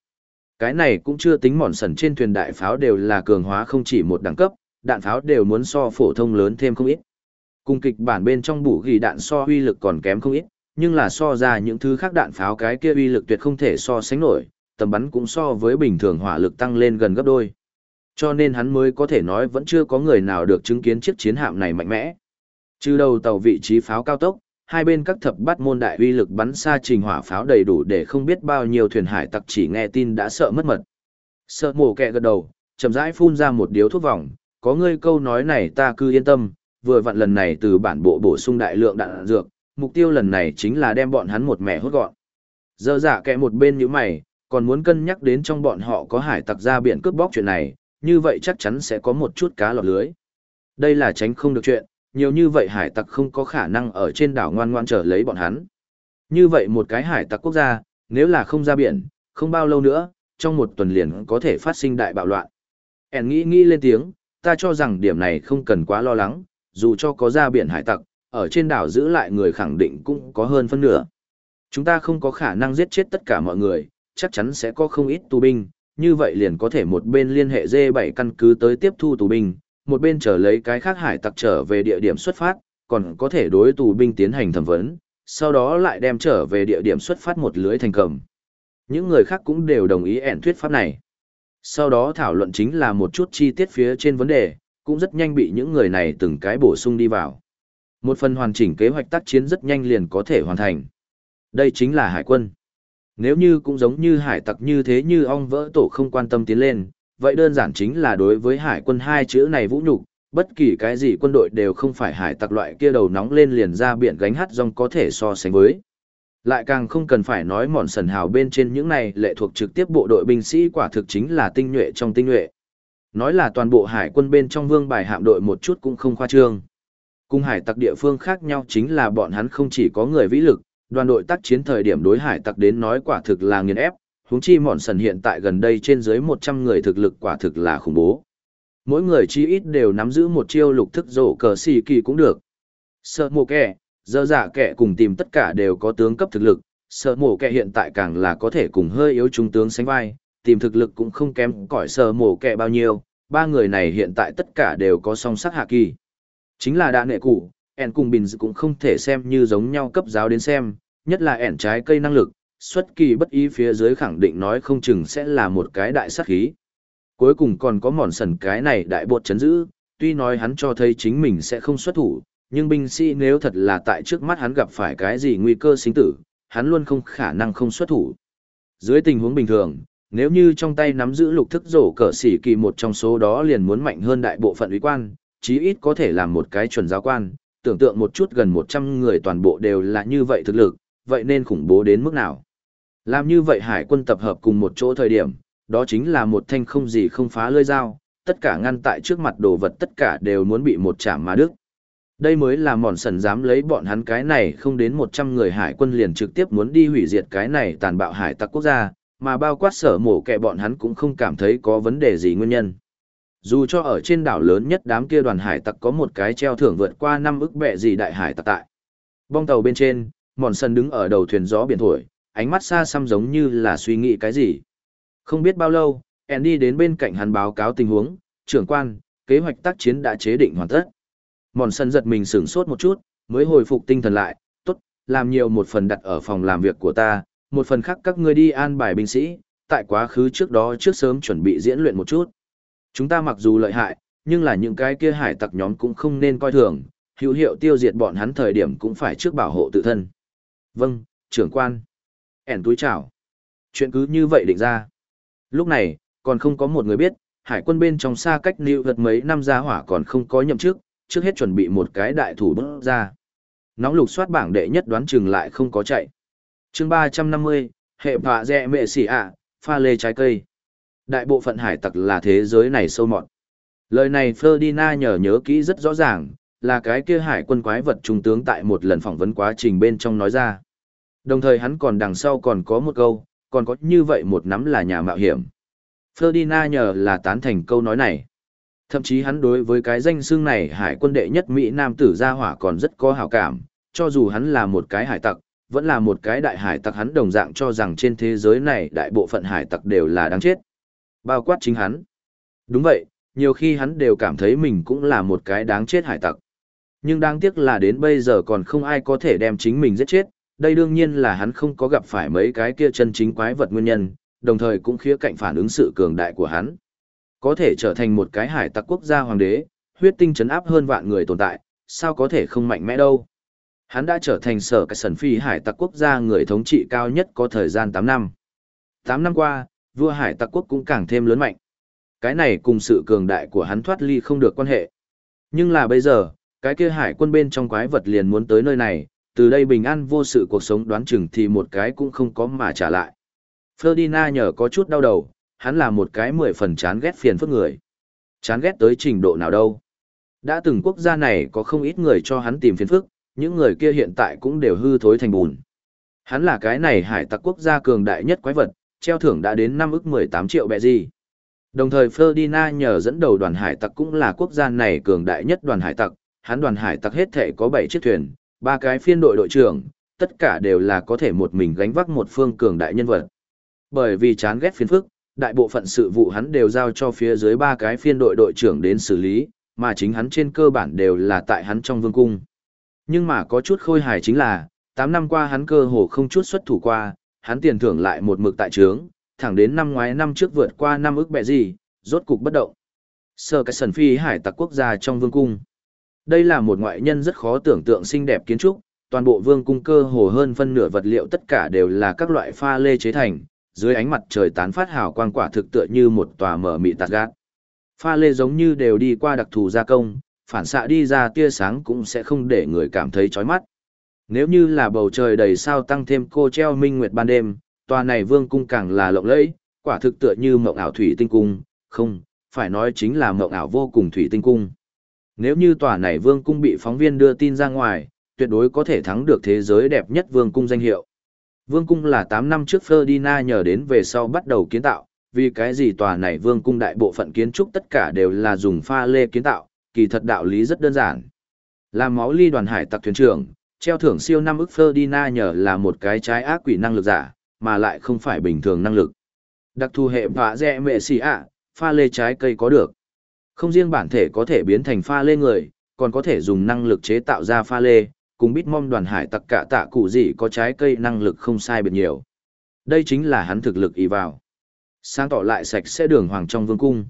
Cái này cũng chưa tính mòn sần trên thuyền đại pháo đều là cường hóa không chỉ một đẳng cấp, đạn pháo đều muốn so phổ thông lớn thêm không ít. Cùng kịch bản bên trong bủ ghi đạn so uy lực còn kém không ít, nhưng là so ra những thứ khác đạn pháo cái kia uy lực tuyệt không thể so sánh nổi, tầm bắn cũng so với bình thường hỏa lực tăng lên gần gấp đôi. Cho nên hắn mới có thể nói vẫn chưa có người nào được chứng kiến chiếc chiến hạm này mạnh mẽ. Trừ đầu tàu vị trí pháo cao tốc, hai bên các thập bát môn đại uy lực bắn xa trình hỏa pháo đầy đủ để không biết bao nhiêu thuyền hải tặc chỉ nghe tin đã sợ mất mật. Sợ mổ kẹ gật đầu, chậm rãi phun ra một điếu thuốc vòng, có ngươi câu nói này ta cứ yên tâm, vừa vặn lần này từ bản bộ bổ sung đại lượng đạn dược, mục tiêu lần này chính là đem bọn hắn một mẹ hốt gọn. Dơ dạ kẻ một bên như mày, còn muốn cân nhắc đến trong bọn họ có hải tặc ra biển cướp bóc chuyện này, như vậy chắc chắn sẽ có một chút cá lọt lưới. Đây là tránh không được chuyện, nhiều như vậy hải tặc không có khả năng ở trên đảo ngoan ngoan trở lấy bọn hắn. Như vậy một cái hải tặc quốc gia, nếu là không ra biển, không bao lâu nữa, trong một tuần liền có thể phát sinh đại bạo loạn. Ản nghĩ nghĩ lên tiếng, ta cho rằng điểm này không cần quá lo lắng, dù cho có ra biển hải tặc, ở trên đảo giữ lại người khẳng định cũng có hơn phân nửa. Chúng ta không có khả năng giết chết tất cả mọi người, chắc chắn sẽ có không ít tù binh, như vậy liền có thể một bên liên hệ D7 căn cứ tới tiếp thu tù binh, một bên trở lấy cái khác hải tặc trở về địa điểm xuất phát, còn có thể đối tù binh tiến hành thẩm vấn, sau đó lại đem trở về địa điểm xuất phát một lưới thành cầm. Những người khác cũng đều đồng ý ẻn thuyết pháp này. Sau đó thảo luận chính là một chút chi tiết phía trên vấn đề, cũng rất nhanh bị những người này từng cái bổ sung đi vào. Một phần hoàn chỉnh kế hoạch tác chiến rất nhanh liền có thể hoàn thành. Đây chính là hải quân. Nếu như cũng giống như hải tặc như thế như ong vỡ tổ không quan tâm tiến lên, vậy đơn giản chính là đối với hải quân hai chữ này vũ nhục, bất kỳ cái gì quân đội đều không phải hải tặc loại kia đầu nóng lên liền ra biển gánh hát rong có thể so sánh với. Lại càng không cần phải nói mòn sần hào bên trên những này lệ thuộc trực tiếp bộ đội binh sĩ quả thực chính là tinh nhuệ trong tinh nhuệ. Nói là toàn bộ hải quân bên trong vương bài hạm đội một chút cũng không khoa trương. Cùng hải tặc địa phương khác nhau chính là bọn hắn không chỉ có người vĩ lực, đoàn đội tác chiến thời điểm đối hải tặc đến nói quả thực là nghiền ép, huống chi mòn sần hiện tại gần đây trên dưới 100 người thực lực quả thực là khủng bố. Mỗi người chi ít đều nắm giữ một chiêu lục thức rổ cờ xì kỳ cũng được. Sợ mồ kẻ, dơ dạ kẻ cùng tìm tất cả đều có tướng cấp thực lực, sợ mổ kẻ hiện tại càng là có thể cùng hơi yếu trung tướng sánh vai, tìm thực lực cũng không kém cỏi sợ mổ kẻ bao nhiêu, ba người này hiện tại tất cả đều có song sắc hạ kỳ. Chính là đạ nệ cụ, ẻn cùng bình cũng không thể xem như giống nhau cấp giáo đến xem, nhất là ẻn trái cây năng lực, xuất kỳ bất ý phía dưới khẳng định nói không chừng sẽ là một cái đại sát khí. Cuối cùng còn có mòn sần cái này đại bột chấn giữ, tuy nói hắn cho thấy chính mình sẽ không xuất thủ, nhưng binh sĩ nếu thật là tại trước mắt hắn gặp phải cái gì nguy cơ sinh tử, hắn luôn không khả năng không xuất thủ. Dưới tình huống bình thường, nếu như trong tay nắm giữ lục thức rổ cờ xỉ kỳ một trong số đó liền muốn mạnh hơn đại bộ phận uy quan, chí ít có thể làm một cái chuẩn giáo quan, tưởng tượng một chút gần 100 người toàn bộ đều là như vậy thực lực, vậy nên khủng bố đến mức nào. Làm như vậy hải quân tập hợp cùng một chỗ thời điểm, đó chính là một thanh không gì không phá lơi dao, tất cả ngăn tại trước mặt đồ vật tất cả đều muốn bị một chạm mà đức. Đây mới là mòn sần dám lấy bọn hắn cái này không đến 100 người hải quân liền trực tiếp muốn đi hủy diệt cái này tàn bạo hải tặc quốc gia, mà bao quát sở mổ kẻ bọn hắn cũng không cảm thấy có vấn đề gì nguyên nhân. Dù cho ở trên đảo lớn nhất đám kia đoàn hải tặc có một cái treo thưởng vượt qua năm ức bệ gì đại hải tặc tại. Bong tàu bên trên, mòn sần đứng ở đầu thuyền gió biển thổi, ánh mắt xa xăm giống như là suy nghĩ cái gì. Không biết bao lâu, Andy đến bên cạnh hắn báo cáo tình huống, trưởng quan, kế hoạch tác chiến đã chế định hoàn tất. Mòn sân giật mình sửng sốt một chút, mới hồi phục tinh thần lại, tốt, làm nhiều một phần đặt ở phòng làm việc của ta, một phần khác các ngươi đi an bài binh sĩ, tại quá khứ trước đó trước sớm chuẩn bị diễn luyện một chút. Chúng ta mặc dù lợi hại, nhưng là những cái kia hải tặc nhóm cũng không nên coi thường, hữu hiệu tiêu diệt bọn hắn thời điểm cũng phải trước bảo hộ tự thân. Vâng, trưởng quan. ẻn túi chào. Chuyện cứ như vậy định ra. Lúc này, còn không có một người biết, hải quân bên trong xa cách lưu vật mấy năm ra hỏa còn không có nhậm chức, trước hết chuẩn bị một cái đại thủ bước ra. Nóng lục soát bảng đệ nhất đoán chừng lại không có chạy. chương 350, hệ phạ dẹ mệ xỉ ạ, pha lê trái cây. Đại bộ phận hải tặc là thế giới này sâu mọt. Lời này Ferdinand nhờ nhớ kỹ rất rõ ràng, là cái kia hải quân quái vật trung tướng tại một lần phỏng vấn quá trình bên trong nói ra. Đồng thời hắn còn đằng sau còn có một câu, còn có như vậy một nắm là nhà mạo hiểm. Ferdinand nhờ là tán thành câu nói này. Thậm chí hắn đối với cái danh xưng này hải quân đệ nhất Mỹ Nam tử gia hỏa còn rất có hảo cảm, cho dù hắn là một cái hải tặc, vẫn là một cái đại hải tặc hắn đồng dạng cho rằng trên thế giới này đại bộ phận hải tặc đều là đáng chết. Bao quát chính hắn. Đúng vậy, nhiều khi hắn đều cảm thấy mình cũng là một cái đáng chết hải tặc. Nhưng đáng tiếc là đến bây giờ còn không ai có thể đem chính mình giết chết, đây đương nhiên là hắn không có gặp phải mấy cái kia chân chính quái vật nguyên nhân, đồng thời cũng khía cạnh phản ứng sự cường đại của hắn. Có thể trở thành một cái hải tặc quốc gia hoàng đế, huyết tinh chấn áp hơn vạn người tồn tại, sao có thể không mạnh mẽ đâu. Hắn đã trở thành sở cái sần phi hải tặc quốc gia người thống trị cao nhất có thời gian 8 năm. 8 năm qua, vua hải tặc quốc cũng càng thêm lớn mạnh. Cái này cùng sự cường đại của hắn thoát ly không được quan hệ. Nhưng là bây giờ, cái kia hải quân bên trong quái vật liền muốn tới nơi này, từ đây bình an vô sự cuộc sống đoán chừng thì một cái cũng không có mà trả lại. Ferdinand nhờ có chút đau đầu, hắn là một cái mười phần chán ghét phiền phức người. Chán ghét tới trình độ nào đâu. Đã từng quốc gia này có không ít người cho hắn tìm phiền phức, những người kia hiện tại cũng đều hư thối thành bùn. Hắn là cái này hải tặc quốc gia cường đại nhất quái vật, treo thưởng đã đến năm ức 18 triệu bẹ gì. Đồng thời Ferdinand nhờ dẫn đầu đoàn hải tặc cũng là quốc gia này cường đại nhất đoàn hải tặc, hắn đoàn hải tặc hết thể có 7 chiếc thuyền, ba cái phiên đội đội trưởng, tất cả đều là có thể một mình gánh vác một phương cường đại nhân vật. Bởi vì chán ghét phiền phức, đại bộ phận sự vụ hắn đều giao cho phía dưới ba cái phiên đội đội trưởng đến xử lý, mà chính hắn trên cơ bản đều là tại hắn trong vương cung. Nhưng mà có chút khôi hài chính là, 8 năm qua hắn cơ hồ không chút xuất thủ qua, hắn tiền thưởng lại một mực tại trướng, thẳng đến năm ngoái năm trước vượt qua năm ức bẹ gì, rốt cục bất động. Sơ cái sần phi hải tặc quốc gia trong vương cung. Đây là một ngoại nhân rất khó tưởng tượng xinh đẹp kiến trúc, toàn bộ vương cung cơ hồ hơn phân nửa vật liệu tất cả đều là các loại pha lê chế thành, dưới ánh mặt trời tán phát hào quang quả thực tựa như một tòa mở mị tạt gác. Pha lê giống như đều đi qua đặc thù gia công, phản xạ đi ra tia sáng cũng sẽ không để người cảm thấy chói mắt. Nếu như là bầu trời đầy sao tăng thêm cô treo minh nguyệt ban đêm, tòa này vương cung càng là lộng lẫy, quả thực tựa như mộng ảo thủy tinh cung, không, phải nói chính là mộng ảo vô cùng thủy tinh cung. Nếu như tòa này vương cung bị phóng viên đưa tin ra ngoài, tuyệt đối có thể thắng được thế giới đẹp nhất vương cung danh hiệu. Vương cung là 8 năm trước Ferdinand nhờ đến về sau bắt đầu kiến tạo, vì cái gì tòa này vương cung đại bộ phận kiến trúc tất cả đều là dùng pha lê kiến tạo, kỳ thật đạo lý rất đơn giản. là máu ly đoàn hải tặc thuyền trưởng, treo thưởng siêu năm ức Ferdinand nhờ là một cái trái ác quỷ năng lực giả, mà lại không phải bình thường năng lực. Đặc thù hệ vạ dẹ mẹ xì ạ, pha lê trái cây có được. Không riêng bản thể có thể biến thành pha lê người, còn có thể dùng năng lực chế tạo ra pha lê, cùng bít mong đoàn hải tặc cả tạ cụ gì có trái cây năng lực không sai biệt nhiều. Đây chính là hắn thực lực ý vào. Sáng tỏ lại sạch sẽ đường hoàng trong vương cung.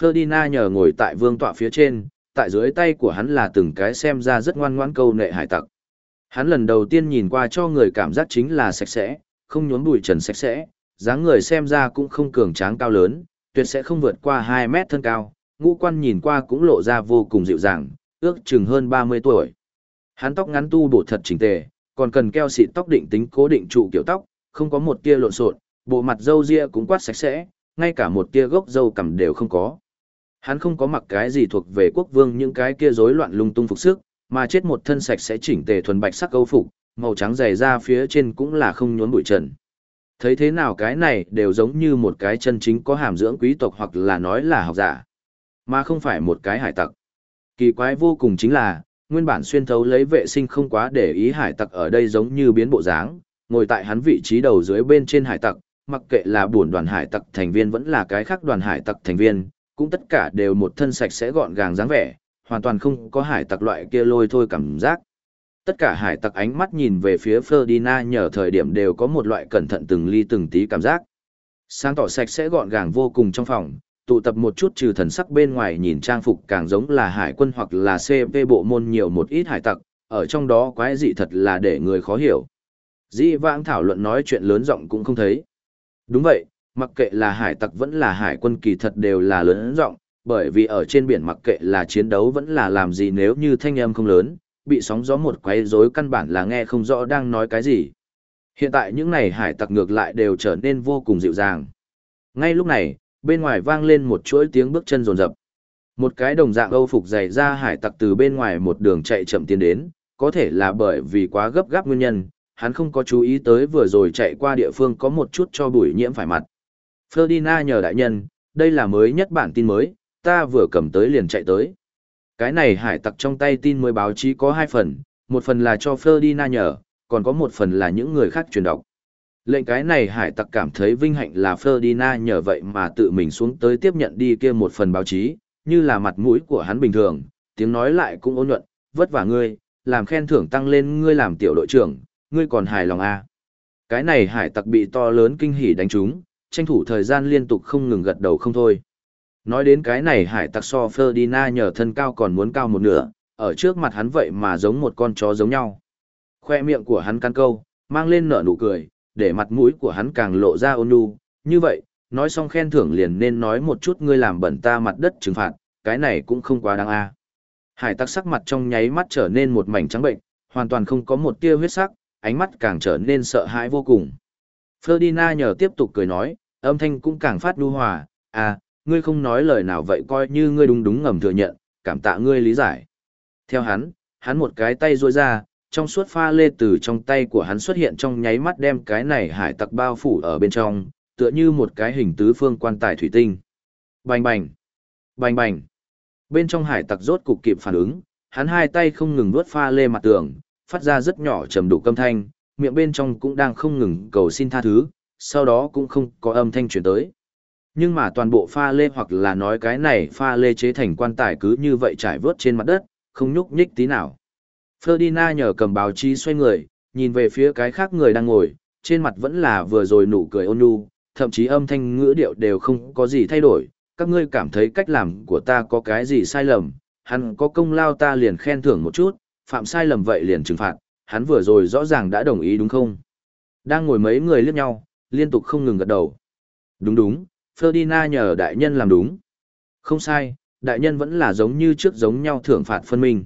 Ferdinand nhờ ngồi tại vương tọa phía trên, tại dưới tay của hắn là từng cái xem ra rất ngoan ngoãn câu nệ hải tặc. Hắn lần đầu tiên nhìn qua cho người cảm giác chính là sạch sẽ, không nhốn bụi trần sạch sẽ, dáng người xem ra cũng không cường tráng cao lớn, tuyệt sẽ không vượt qua 2 mét thân cao, ngũ quan nhìn qua cũng lộ ra vô cùng dịu dàng, ước chừng hơn 30 tuổi. Hắn tóc ngắn tu bổ thật chỉnh tề, còn cần keo xịt tóc định tính cố định trụ kiểu tóc, không có một tia lộn xộn, bộ mặt râu ria cũng quát sạch sẽ, ngay cả một tia gốc râu cằm đều không có. Hắn không có mặc cái gì thuộc về quốc vương những cái kia rối loạn lung tung phục sức, mà chết một thân sạch sẽ chỉnh tề thuần bạch sắc câu phục, màu trắng dày ra phía trên cũng là không nhốn bụi trần. Thấy thế nào cái này đều giống như một cái chân chính có hàm dưỡng quý tộc hoặc là nói là học giả, mà không phải một cái hải tặc. Kỳ quái vô cùng chính là, nguyên bản xuyên thấu lấy vệ sinh không quá để ý hải tặc ở đây giống như biến bộ dáng, ngồi tại hắn vị trí đầu dưới bên trên hải tặc, mặc kệ là buồn đoàn hải tặc thành viên vẫn là cái khác đoàn hải tặc thành viên, cũng tất cả đều một thân sạch sẽ gọn gàng dáng vẻ, hoàn toàn không có hải tặc loại kia lôi thôi cảm giác. Tất cả hải tặc ánh mắt nhìn về phía Ferdinand nhờ thời điểm đều có một loại cẩn thận từng ly từng tí cảm giác. Sáng tỏ sạch sẽ gọn gàng vô cùng trong phòng, tụ tập một chút trừ thần sắc bên ngoài nhìn trang phục càng giống là hải quân hoặc là CP bộ môn nhiều một ít hải tặc, ở trong đó quái dị thật là để người khó hiểu. Dĩ vãng thảo luận nói chuyện lớn giọng cũng không thấy. Đúng vậy, mặc kệ là hải tặc vẫn là hải quân kỳ thật đều là lớn giọng, bởi vì ở trên biển mặc kệ là chiến đấu vẫn là làm gì nếu như thanh âm không lớn, bị sóng gió một quấy rối căn bản là nghe không rõ đang nói cái gì. Hiện tại những này hải tặc ngược lại đều trở nên vô cùng dịu dàng. Ngay lúc này, bên ngoài vang lên một chuỗi tiếng bước chân rồn rập. Một cái đồng dạng âu phục dày ra hải tặc từ bên ngoài một đường chạy chậm tiến đến, có thể là bởi vì quá gấp gáp nguyên nhân, hắn không có chú ý tới vừa rồi chạy qua địa phương có một chút cho bụi nhiễm phải mặt. Ferdinand nhờ đại nhân, đây là mới nhất bản tin mới, ta vừa cầm tới liền chạy tới. Cái này hải tặc trong tay tin mới báo chí có hai phần, một phần là cho Ferdinand nhờ, còn có một phần là những người khác truyền đọc. Lệnh cái này hải tặc cảm thấy vinh hạnh là Ferdinand nhờ vậy mà tự mình xuống tới tiếp nhận đi kia một phần báo chí, như là mặt mũi của hắn bình thường, tiếng nói lại cũng ôn nhuận, vất vả ngươi, làm khen thưởng tăng lên ngươi làm tiểu đội trưởng, ngươi còn hài lòng à. Cái này hải tặc bị to lớn kinh hỉ đánh trúng, tranh thủ thời gian liên tục không ngừng gật đầu không thôi. Nói đến cái này hải tặc so Ferdinand nhờ thân cao còn muốn cao một nửa, ở trước mặt hắn vậy mà giống một con chó giống nhau. Khoe miệng của hắn căn câu, mang lên nở nụ cười, để mặt mũi của hắn càng lộ ra ôn nhu. Như vậy, nói xong khen thưởng liền nên nói một chút ngươi làm bẩn ta mặt đất trừng phạt, cái này cũng không quá đáng a. Hải tặc sắc mặt trong nháy mắt trở nên một mảnh trắng bệnh, hoàn toàn không có một tia huyết sắc, ánh mắt càng trở nên sợ hãi vô cùng. Ferdinand nhờ tiếp tục cười nói, âm thanh cũng càng phát nhu hòa, à, ngươi không nói lời nào vậy coi như ngươi đúng đúng ngầm thừa nhận, cảm tạ ngươi lý giải. Theo hắn, hắn một cái tay duỗi ra, trong suốt pha lê từ trong tay của hắn xuất hiện trong nháy mắt đem cái này hải tặc bao phủ ở bên trong, tựa như một cái hình tứ phương quan tài thủy tinh. Bành bành, bành bành. Bên trong hải tặc rốt cục kịp phản ứng, hắn hai tay không ngừng vuốt pha lê mặt tường, phát ra rất nhỏ trầm đủ âm thanh, miệng bên trong cũng đang không ngừng cầu xin tha thứ, sau đó cũng không có âm thanh chuyển tới. Nhưng mà toàn bộ pha lê hoặc là nói cái này pha lê chế thành quan tài cứ như vậy trải vớt trên mặt đất, không nhúc nhích tí nào. Ferdinand nhờ cầm báo chí xoay người, nhìn về phía cái khác người đang ngồi, trên mặt vẫn là vừa rồi nụ cười ôn nhu, thậm chí âm thanh ngữ điệu đều không có gì thay đổi. Các ngươi cảm thấy cách làm của ta có cái gì sai lầm, hắn có công lao ta liền khen thưởng một chút, phạm sai lầm vậy liền trừng phạt, hắn vừa rồi rõ ràng đã đồng ý đúng không? Đang ngồi mấy người liếc nhau, liên tục không ngừng gật đầu. Đúng đúng, Ferdinand nhờ đại nhân làm đúng. Không sai, đại nhân vẫn là giống như trước giống nhau thưởng phạt phân minh.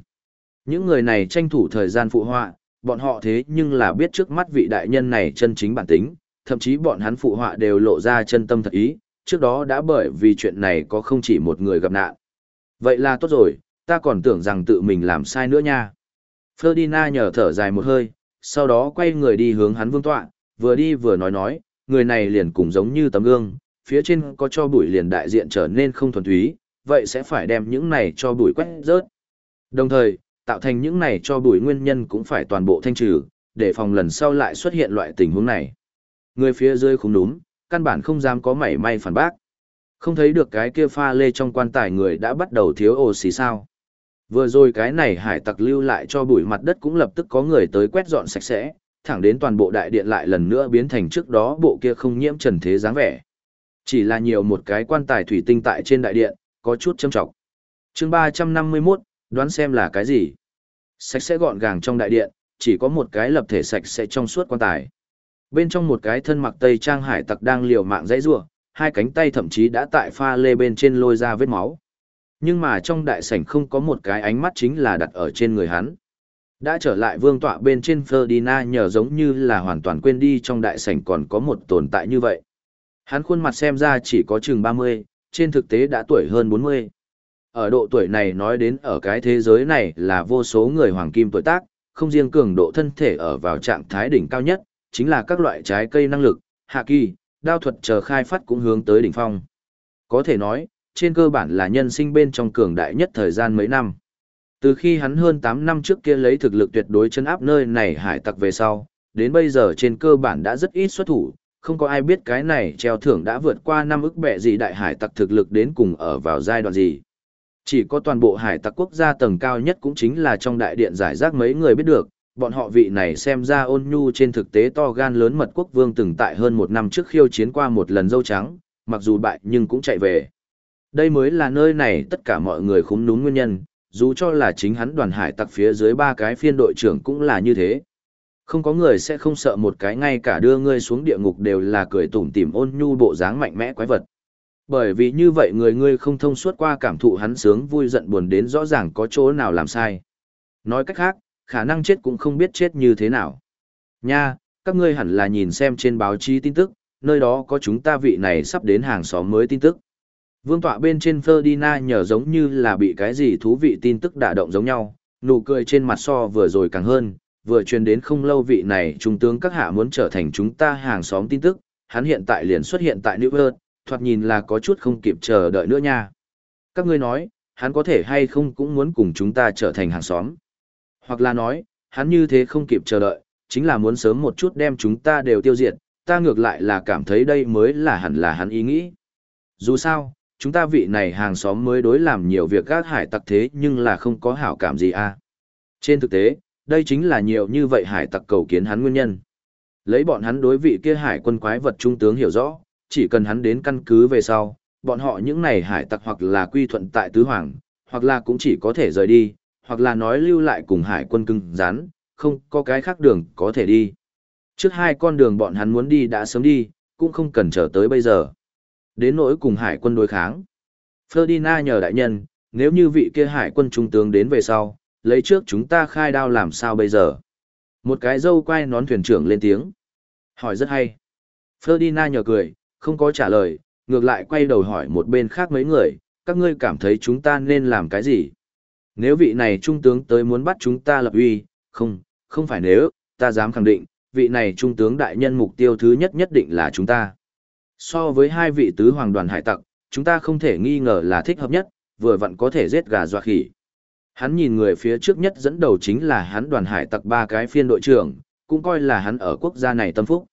Những người này tranh thủ thời gian phụ họa, bọn họ thế nhưng là biết trước mắt vị đại nhân này chân chính bản tính, thậm chí bọn hắn phụ họa đều lộ ra chân tâm thật ý, trước đó đã bởi vì chuyện này có không chỉ một người gặp nạn. Vậy là tốt rồi, ta còn tưởng rằng tự mình làm sai nữa nha. Ferdinand nhờ thở dài một hơi, sau đó quay người đi hướng hắn vương tọa, vừa đi vừa nói nói, người này liền cùng giống như tấm gương, phía trên có cho bụi liền đại diện trở nên không thuần túy, vậy sẽ phải đem những này cho bụi quét rớt. Đồng thời, tạo thành những này cho bụi nguyên nhân cũng phải toàn bộ thanh trừ, để phòng lần sau lại xuất hiện loại tình huống này. Người phía dưới không đúng, căn bản không dám có mảy may phản bác. Không thấy được cái kia pha lê trong quan tài người đã bắt đầu thiếu oxy sao. Vừa rồi cái này hải tặc lưu lại cho bụi mặt đất cũng lập tức có người tới quét dọn sạch sẽ, thẳng đến toàn bộ đại điện lại lần nữa biến thành trước đó bộ kia không nhiễm trần thế dáng vẻ. Chỉ là nhiều một cái quan tài thủy tinh tại trên đại điện, có chút châm trọng. chương 351, đoán xem là cái gì? Sạch sẽ gọn gàng trong đại điện, chỉ có một cái lập thể sạch sẽ trong suốt quan tài. Bên trong một cái thân mặc tây trang hải tặc đang liều mạng dãy rủa, hai cánh tay thậm chí đã tại pha lê bên trên lôi ra vết máu. Nhưng mà trong đại sảnh không có một cái ánh mắt chính là đặt ở trên người hắn. Đã trở lại vương tọa bên trên Ferdinand nhờ giống như là hoàn toàn quên đi trong đại sảnh còn có một tồn tại như vậy. Hắn khuôn mặt xem ra chỉ có chừng 30, trên thực tế đã tuổi hơn 40. Ở độ tuổi này nói đến ở cái thế giới này là vô số người hoàng kim tuổi tác, không riêng cường độ thân thể ở vào trạng thái đỉnh cao nhất, chính là các loại trái cây năng lực, hạ kỳ, đao thuật chờ khai phát cũng hướng tới đỉnh phong. Có thể nói, trên cơ bản là nhân sinh bên trong cường đại nhất thời gian mấy năm. Từ khi hắn hơn 8 năm trước kia lấy thực lực tuyệt đối chân áp nơi này hải tặc về sau, đến bây giờ trên cơ bản đã rất ít xuất thủ, không có ai biết cái này treo thưởng đã vượt qua năm ức bệ gì đại hải tặc thực lực đến cùng ở vào giai đoạn gì. Chỉ có toàn bộ hải tặc quốc gia tầng cao nhất cũng chính là trong đại điện giải rác mấy người biết được, bọn họ vị này xem ra ôn nhu trên thực tế to gan lớn mật quốc vương từng tại hơn một năm trước khiêu chiến qua một lần dâu trắng, mặc dù bại nhưng cũng chạy về. Đây mới là nơi này tất cả mọi người khúm núm nguyên nhân, dù cho là chính hắn đoàn hải tặc phía dưới ba cái phiên đội trưởng cũng là như thế. Không có người sẽ không sợ một cái ngay cả đưa ngươi xuống địa ngục đều là cười tủm tỉm ôn nhu bộ dáng mạnh mẽ quái vật. Bởi vì như vậy người ngươi không thông suốt qua cảm thụ hắn sướng vui giận buồn đến rõ ràng có chỗ nào làm sai. Nói cách khác, khả năng chết cũng không biết chết như thế nào. Nha, các ngươi hẳn là nhìn xem trên báo chí tin tức, nơi đó có chúng ta vị này sắp đến hàng xóm mới tin tức. Vương tọa bên trên Ferdinand nhờ giống như là bị cái gì thú vị tin tức đả động giống nhau, nụ cười trên mặt so vừa rồi càng hơn, vừa truyền đến không lâu vị này trung tướng các hạ muốn trở thành chúng ta hàng xóm tin tức, hắn hiện tại liền xuất hiện tại New York, thoạt nhìn là có chút không kịp chờ đợi nữa nha. Các ngươi nói, hắn có thể hay không cũng muốn cùng chúng ta trở thành hàng xóm. Hoặc là nói, hắn như thế không kịp chờ đợi, chính là muốn sớm một chút đem chúng ta đều tiêu diệt, ta ngược lại là cảm thấy đây mới là hẳn là hắn ý nghĩ. Dù sao, chúng ta vị này hàng xóm mới đối làm nhiều việc gác hải tặc thế nhưng là không có hảo cảm gì à. Trên thực tế, đây chính là nhiều như vậy hải tặc cầu kiến hắn nguyên nhân. Lấy bọn hắn đối vị kia hải quân quái vật trung tướng hiểu rõ, chỉ cần hắn đến căn cứ về sau, bọn họ những này hải tặc hoặc là quy thuận tại tứ hoàng, hoặc là cũng chỉ có thể rời đi, hoặc là nói lưu lại cùng hải quân cưng rán, không có cái khác đường có thể đi. Trước hai con đường bọn hắn muốn đi đã sớm đi, cũng không cần chờ tới bây giờ. Đến nỗi cùng hải quân đối kháng. Ferdinand nhờ đại nhân, nếu như vị kia hải quân trung tướng đến về sau, lấy trước chúng ta khai đao làm sao bây giờ? Một cái dâu quay nón thuyền trưởng lên tiếng. Hỏi rất hay. Ferdinand nhờ cười, không có trả lời, ngược lại quay đầu hỏi một bên khác mấy người, các ngươi cảm thấy chúng ta nên làm cái gì? Nếu vị này trung tướng tới muốn bắt chúng ta lập uy, không, không phải nếu, ta dám khẳng định, vị này trung tướng đại nhân mục tiêu thứ nhất nhất định là chúng ta. So với hai vị tứ hoàng đoàn hải tặc, chúng ta không thể nghi ngờ là thích hợp nhất, vừa vặn có thể giết gà dọa khỉ. Hắn nhìn người phía trước nhất dẫn đầu chính là hắn đoàn hải tặc ba cái phiên đội trưởng, cũng coi là hắn ở quốc gia này tâm phúc.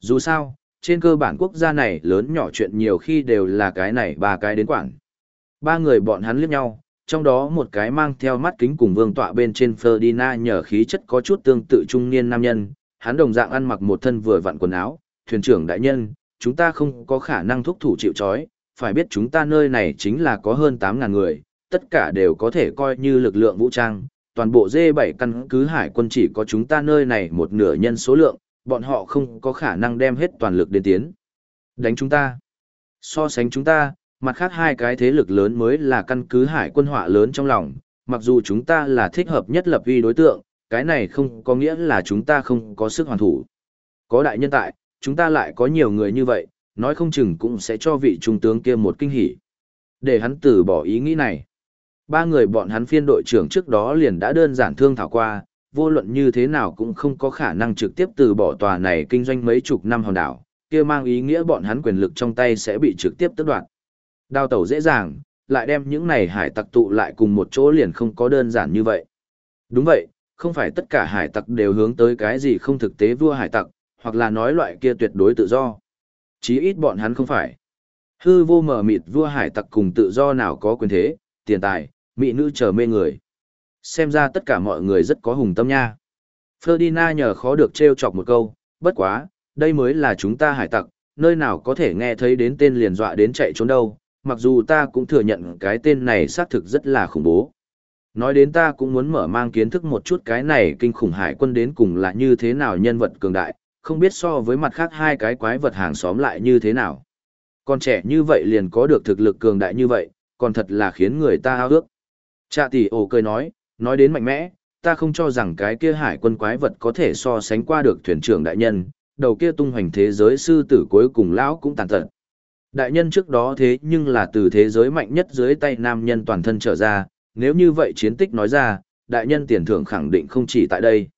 Dù sao, trên cơ bản quốc gia này lớn nhỏ chuyện nhiều khi đều là cái này ba cái đến quản. Ba người bọn hắn liếc nhau, trong đó một cái mang theo mắt kính cùng vương tọa bên trên Ferdinand nhờ khí chất có chút tương tự trung niên nam nhân, hắn đồng dạng ăn mặc một thân vừa vặn quần áo, thuyền trưởng đại nhân, chúng ta không có khả năng thúc thủ chịu trói, phải biết chúng ta nơi này chính là có hơn 8.000 người, tất cả đều có thể coi như lực lượng vũ trang, toàn bộ D7 căn cứ hải quân chỉ có chúng ta nơi này một nửa nhân số lượng, bọn họ không có khả năng đem hết toàn lực đến tiến. Đánh chúng ta. So sánh chúng ta, mặt khác hai cái thế lực lớn mới là căn cứ hải quân họa lớn trong lòng, mặc dù chúng ta là thích hợp nhất lập vi đối tượng, cái này không có nghĩa là chúng ta không có sức hoàn thủ. Có đại nhân tại, chúng ta lại có nhiều người như vậy, nói không chừng cũng sẽ cho vị trung tướng kia một kinh hỉ. Để hắn từ bỏ ý nghĩ này. Ba người bọn hắn phiên đội trưởng trước đó liền đã đơn giản thương thảo qua, vô luận như thế nào cũng không có khả năng trực tiếp từ bỏ tòa này kinh doanh mấy chục năm hòn đảo, kia mang ý nghĩa bọn hắn quyền lực trong tay sẽ bị trực tiếp tước đoạt. Đào tẩu dễ dàng, lại đem những này hải tặc tụ lại cùng một chỗ liền không có đơn giản như vậy. Đúng vậy, không phải tất cả hải tặc đều hướng tới cái gì không thực tế vua hải tặc, hoặc là nói loại kia tuyệt đối tự do. Chí ít bọn hắn không phải. Hư vô mở mịt vua hải tặc cùng tự do nào có quyền thế, tiền tài, mỹ nữ chờ mê người. Xem ra tất cả mọi người rất có hùng tâm nha. Ferdinand nhờ khó được trêu chọc một câu, bất quá, đây mới là chúng ta hải tặc, nơi nào có thể nghe thấy đến tên liền dọa đến chạy trốn đâu, mặc dù ta cũng thừa nhận cái tên này xác thực rất là khủng bố. Nói đến ta cũng muốn mở mang kiến thức một chút cái này kinh khủng hải quân đến cùng là như thế nào nhân vật cường đại, không biết so với mặt khác hai cái quái vật hàng xóm lại như thế nào. Con trẻ như vậy liền có được thực lực cường đại như vậy, còn thật là khiến người ta ao ước. Trạ tỷ ổ cười nói, nói đến mạnh mẽ, ta không cho rằng cái kia hải quân quái vật có thể so sánh qua được thuyền trưởng đại nhân, đầu kia tung hoành thế giới sư tử cuối cùng lão cũng tàn tật. Đại nhân trước đó thế nhưng là từ thế giới mạnh nhất dưới tay nam nhân toàn thân trở ra, nếu như vậy chiến tích nói ra, đại nhân tiền thưởng khẳng định không chỉ tại đây.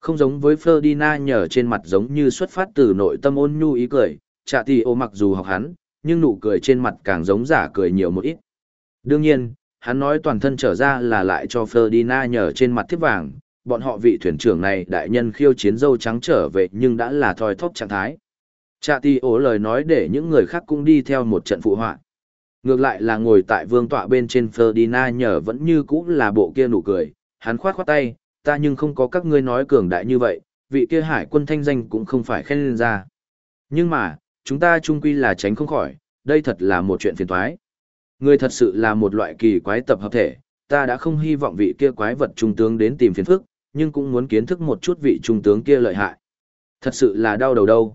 Không giống với Ferdinand nhờ trên mặt giống như xuất phát từ nội tâm ôn nhu ý cười, chạ tỷ ô mặc dù học hắn, nhưng nụ cười trên mặt càng giống giả cười nhiều một ít. Đương nhiên, hắn nói toàn thân trở ra là lại cho Ferdinand nhờ trên mặt thiếp vàng, bọn họ vị thuyền trưởng này đại nhân khiêu chiến dâu trắng trở về nhưng đã là thoi thóp trạng thái. Chà ti ố lời nói để những người khác cũng đi theo một trận phụ họa. Ngược lại là ngồi tại vương tọa bên trên Ferdinand nhờ vẫn như cũ là bộ kia nụ cười, hắn khoát khoát tay, ta nhưng không có các ngươi nói cường đại như vậy, vị kia hải quân thanh danh cũng không phải khen lên ra. Nhưng mà, chúng ta chung quy là tránh không khỏi, đây thật là một chuyện phiền toái. Người thật sự là một loại kỳ quái tập hợp thể, ta đã không hy vọng vị kia quái vật trung tướng đến tìm phiền phức, nhưng cũng muốn kiến thức một chút vị trung tướng kia lợi hại. Thật sự là đau đầu đâu.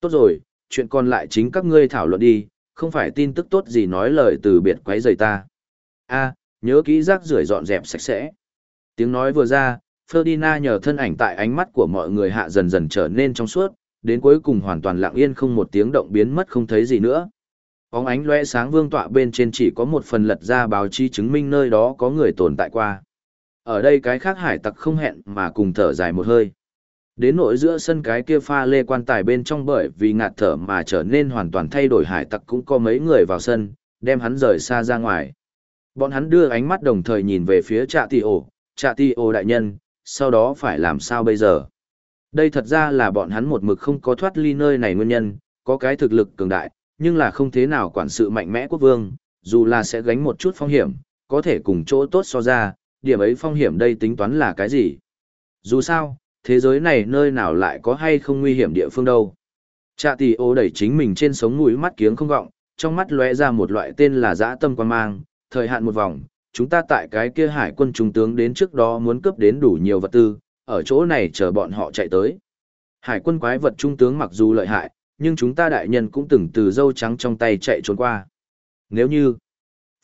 Tốt rồi, chuyện còn lại chính các ngươi thảo luận đi, không phải tin tức tốt gì nói lời từ biệt quấy rời ta. A, nhớ kỹ rác rưởi dọn dẹp sạch sẽ. Tiếng nói vừa ra, Ferdinand nhờ thân ảnh tại ánh mắt của mọi người hạ dần dần trở nên trong suốt, đến cuối cùng hoàn toàn lặng yên không một tiếng động biến mất không thấy gì nữa óng ánh lóe sáng vương tọa bên trên chỉ có một phần lật ra báo chí chứng minh nơi đó có người tồn tại qua. Ở đây cái khác hải tặc không hẹn mà cùng thở dài một hơi. Đến nội giữa sân cái kia pha lê quan tài bên trong bởi vì ngạt thở mà trở nên hoàn toàn thay đổi hải tặc cũng có mấy người vào sân, đem hắn rời xa ra ngoài. Bọn hắn đưa ánh mắt đồng thời nhìn về phía trạ tỷ ổ, trạ tỷ ổ đại nhân, sau đó phải làm sao bây giờ? Đây thật ra là bọn hắn một mực không có thoát ly nơi này nguyên nhân, có cái thực lực cường đại, nhưng là không thế nào quản sự mạnh mẽ quốc vương, dù là sẽ gánh một chút phong hiểm, có thể cùng chỗ tốt so ra, điểm ấy phong hiểm đây tính toán là cái gì? Dù sao, thế giới này nơi nào lại có hay không nguy hiểm địa phương đâu. Trạ tỷ ô đẩy chính mình trên sống mũi mắt kiếng không gọng, trong mắt lóe ra một loại tên là dã tâm quan mang, thời hạn một vòng, chúng ta tại cái kia hải quân trung tướng đến trước đó muốn cướp đến đủ nhiều vật tư, ở chỗ này chờ bọn họ chạy tới. Hải quân quái vật trung tướng mặc dù lợi hại, nhưng chúng ta đại nhân cũng từng từ dâu trắng trong tay chạy trốn qua. Nếu như,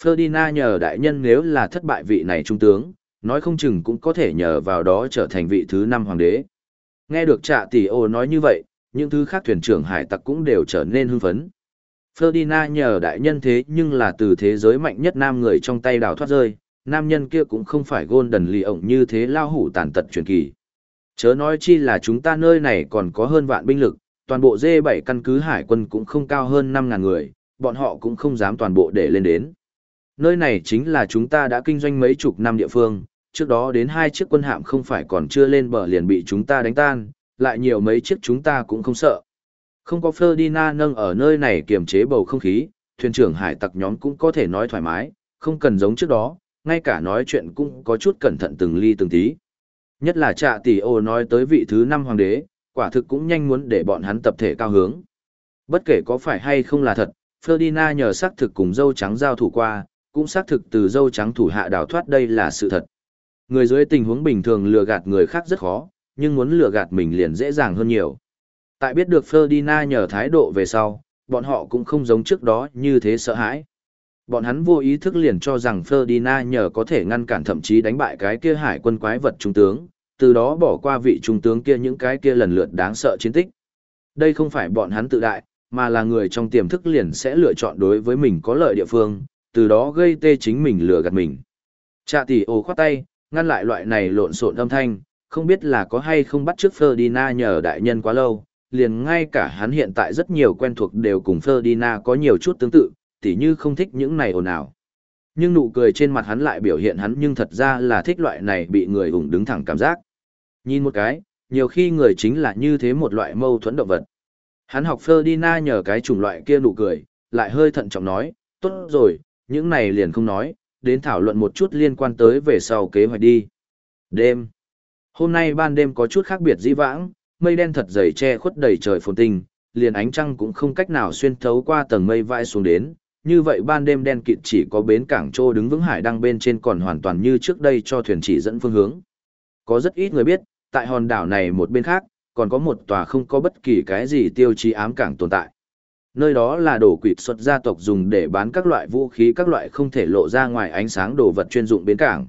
Ferdinand nhờ đại nhân nếu là thất bại vị này trung tướng, nói không chừng cũng có thể nhờ vào đó trở thành vị thứ năm hoàng đế. Nghe được trạ tỷ ô nói như vậy, những thứ khác thuyền trưởng hải tặc cũng đều trở nên hưng phấn. Ferdinand nhờ đại nhân thế nhưng là từ thế giới mạnh nhất nam người trong tay đào thoát rơi, nam nhân kia cũng không phải Golden lì ổng như thế lao hủ tàn tật truyền kỳ. Chớ nói chi là chúng ta nơi này còn có hơn vạn binh lực, toàn bộ D7 căn cứ hải quân cũng không cao hơn 5.000 người, bọn họ cũng không dám toàn bộ để lên đến. Nơi này chính là chúng ta đã kinh doanh mấy chục năm địa phương, trước đó đến hai chiếc quân hạm không phải còn chưa lên bờ liền bị chúng ta đánh tan, lại nhiều mấy chiếc chúng ta cũng không sợ. Không có Ferdinand nâng ở nơi này kiềm chế bầu không khí, thuyền trưởng hải tặc nhóm cũng có thể nói thoải mái, không cần giống trước đó, ngay cả nói chuyện cũng có chút cẩn thận từng ly từng tí. Nhất là trạ tỷ ô nói tới vị thứ năm hoàng đế, quả thực cũng nhanh muốn để bọn hắn tập thể cao hướng. Bất kể có phải hay không là thật, Ferdinand nhờ xác thực cùng dâu trắng giao thủ qua, cũng xác thực từ dâu trắng thủ hạ đào thoát đây là sự thật. Người dưới tình huống bình thường lừa gạt người khác rất khó, nhưng muốn lừa gạt mình liền dễ dàng hơn nhiều. Tại biết được Ferdinand nhờ thái độ về sau, bọn họ cũng không giống trước đó như thế sợ hãi. Bọn hắn vô ý thức liền cho rằng Ferdinand nhờ có thể ngăn cản thậm chí đánh bại cái kia hải quân quái vật trung tướng, từ đó bỏ qua vị trung tướng kia những cái kia lần lượt đáng sợ chiến tích. Đây không phải bọn hắn tự đại, mà là người trong tiềm thức liền sẽ lựa chọn đối với mình có lợi địa phương, từ đó gây tê chính mình lừa gạt mình. Trạ tỷ ồ khoát tay, ngăn lại loại này lộn xộn âm thanh, không biết là có hay không bắt trước Ferdinand nhờ đại nhân quá lâu, liền ngay cả hắn hiện tại rất nhiều quen thuộc đều cùng Ferdinand có nhiều chút tương tự, tỉ như không thích những này ồn ào. Nhưng nụ cười trên mặt hắn lại biểu hiện hắn nhưng thật ra là thích loại này bị người ủng đứng thẳng cảm giác. Nhìn một cái, nhiều khi người chính là như thế một loại mâu thuẫn động vật. Hắn học Ferdinand nhờ cái chủng loại kia nụ cười, lại hơi thận trọng nói, tốt rồi, những này liền không nói, đến thảo luận một chút liên quan tới về sau kế hoạch đi. Đêm. Hôm nay ban đêm có chút khác biệt dĩ vãng, mây đen thật dày che khuất đầy trời phồn tinh, liền ánh trăng cũng không cách nào xuyên thấu qua tầng mây vai xuống đến. Như vậy ban đêm đen kịt chỉ có bến cảng trô đứng vững hải đăng bên trên còn hoàn toàn như trước đây cho thuyền chỉ dẫn phương hướng. Có rất ít người biết, tại hòn đảo này một bên khác, còn có một tòa không có bất kỳ cái gì tiêu chí ám cảng tồn tại. Nơi đó là đồ quỷ xuất gia tộc dùng để bán các loại vũ khí các loại không thể lộ ra ngoài ánh sáng đồ vật chuyên dụng bến cảng.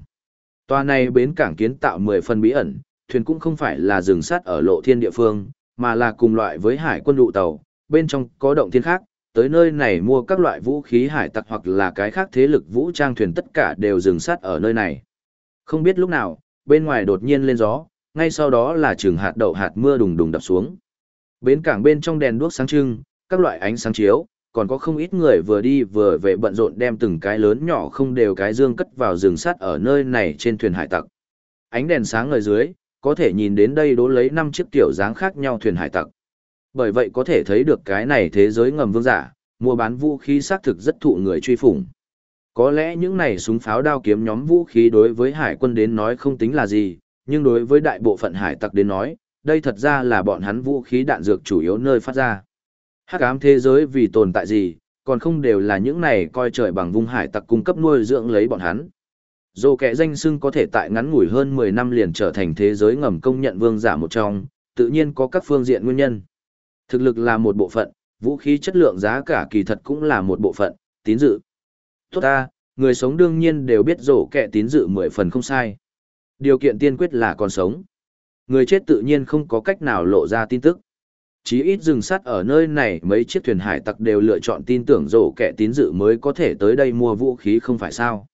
Tòa này bến cảng kiến tạo 10 phần bí ẩn, thuyền cũng không phải là rừng sắt ở lộ thiên địa phương, mà là cùng loại với hải quân đụ tàu, bên trong có động thiên khác, tới nơi này mua các loại vũ khí hải tặc hoặc là cái khác thế lực vũ trang thuyền tất cả đều dừng sắt ở nơi này. Không biết lúc nào, bên ngoài đột nhiên lên gió, ngay sau đó là trường hạt đậu hạt mưa đùng đùng đập xuống. Bến cảng bên trong đèn đuốc sáng trưng, các loại ánh sáng chiếu, còn có không ít người vừa đi vừa về bận rộn đem từng cái lớn nhỏ không đều cái dương cất vào rừng sắt ở nơi này trên thuyền hải tặc. Ánh đèn sáng ở dưới, có thể nhìn đến đây đố lấy năm chiếc tiểu dáng khác nhau thuyền hải tặc. Bởi vậy có thể thấy được cái này thế giới ngầm vương giả, mua bán vũ khí xác thực rất thụ người truy phủng. Có lẽ những này súng pháo đao kiếm nhóm vũ khí đối với hải quân đến nói không tính là gì, nhưng đối với đại bộ phận hải tặc đến nói, đây thật ra là bọn hắn vũ khí đạn dược chủ yếu nơi phát ra. Hắc ám thế giới vì tồn tại gì, còn không đều là những này coi trời bằng vung hải tặc cung cấp nuôi dưỡng lấy bọn hắn. Dù kẻ danh xưng có thể tại ngắn ngủi hơn 10 năm liền trở thành thế giới ngầm công nhận vương giả một trong, tự nhiên có các phương diện nguyên nhân. Thực lực là một bộ phận, vũ khí chất lượng giá cả kỳ thật cũng là một bộ phận, tín dự. Tốt ta, người sống đương nhiên đều biết rổ kẻ tín dự 10 phần không sai. Điều kiện tiên quyết là còn sống. Người chết tự nhiên không có cách nào lộ ra tin tức. Chí ít rừng sắt ở nơi này mấy chiếc thuyền hải tặc đều lựa chọn tin tưởng rổ kẻ tín dự mới có thể tới đây mua vũ khí không phải sao.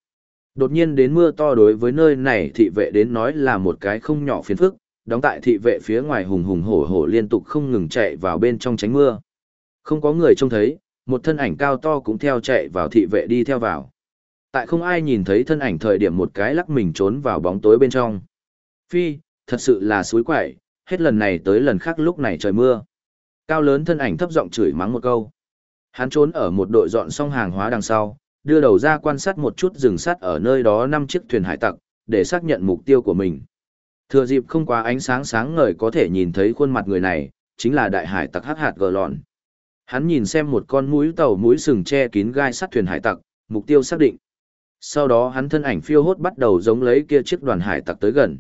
Đột nhiên đến mưa to đối với nơi này thị vệ đến nói là một cái không nhỏ phiền phức, đóng tại thị vệ phía ngoài hùng hùng hổ hổ liên tục không ngừng chạy vào bên trong tránh mưa. Không có người trông thấy, một thân ảnh cao to cũng theo chạy vào thị vệ đi theo vào. Tại không ai nhìn thấy thân ảnh thời điểm một cái lắc mình trốn vào bóng tối bên trong. Phi, thật sự là suối quậy, hết lần này tới lần khác lúc này trời mưa. Cao lớn thân ảnh thấp giọng chửi mắng một câu. Hắn trốn ở một đội dọn xong hàng hóa đằng sau, đưa đầu ra quan sát một chút rừng sắt ở nơi đó năm chiếc thuyền hải tặc, để xác nhận mục tiêu của mình. Thừa dịp không quá ánh sáng sáng ngời có thể nhìn thấy khuôn mặt người này, chính là đại hải tặc hắc hạt gờ lọn. Hắn nhìn xem một con mũi tàu mũi sừng che kín gai sắt thuyền hải tặc, mục tiêu xác định. Sau đó hắn thân ảnh phiêu hốt bắt đầu giống lấy kia chiếc đoàn hải tặc tới gần.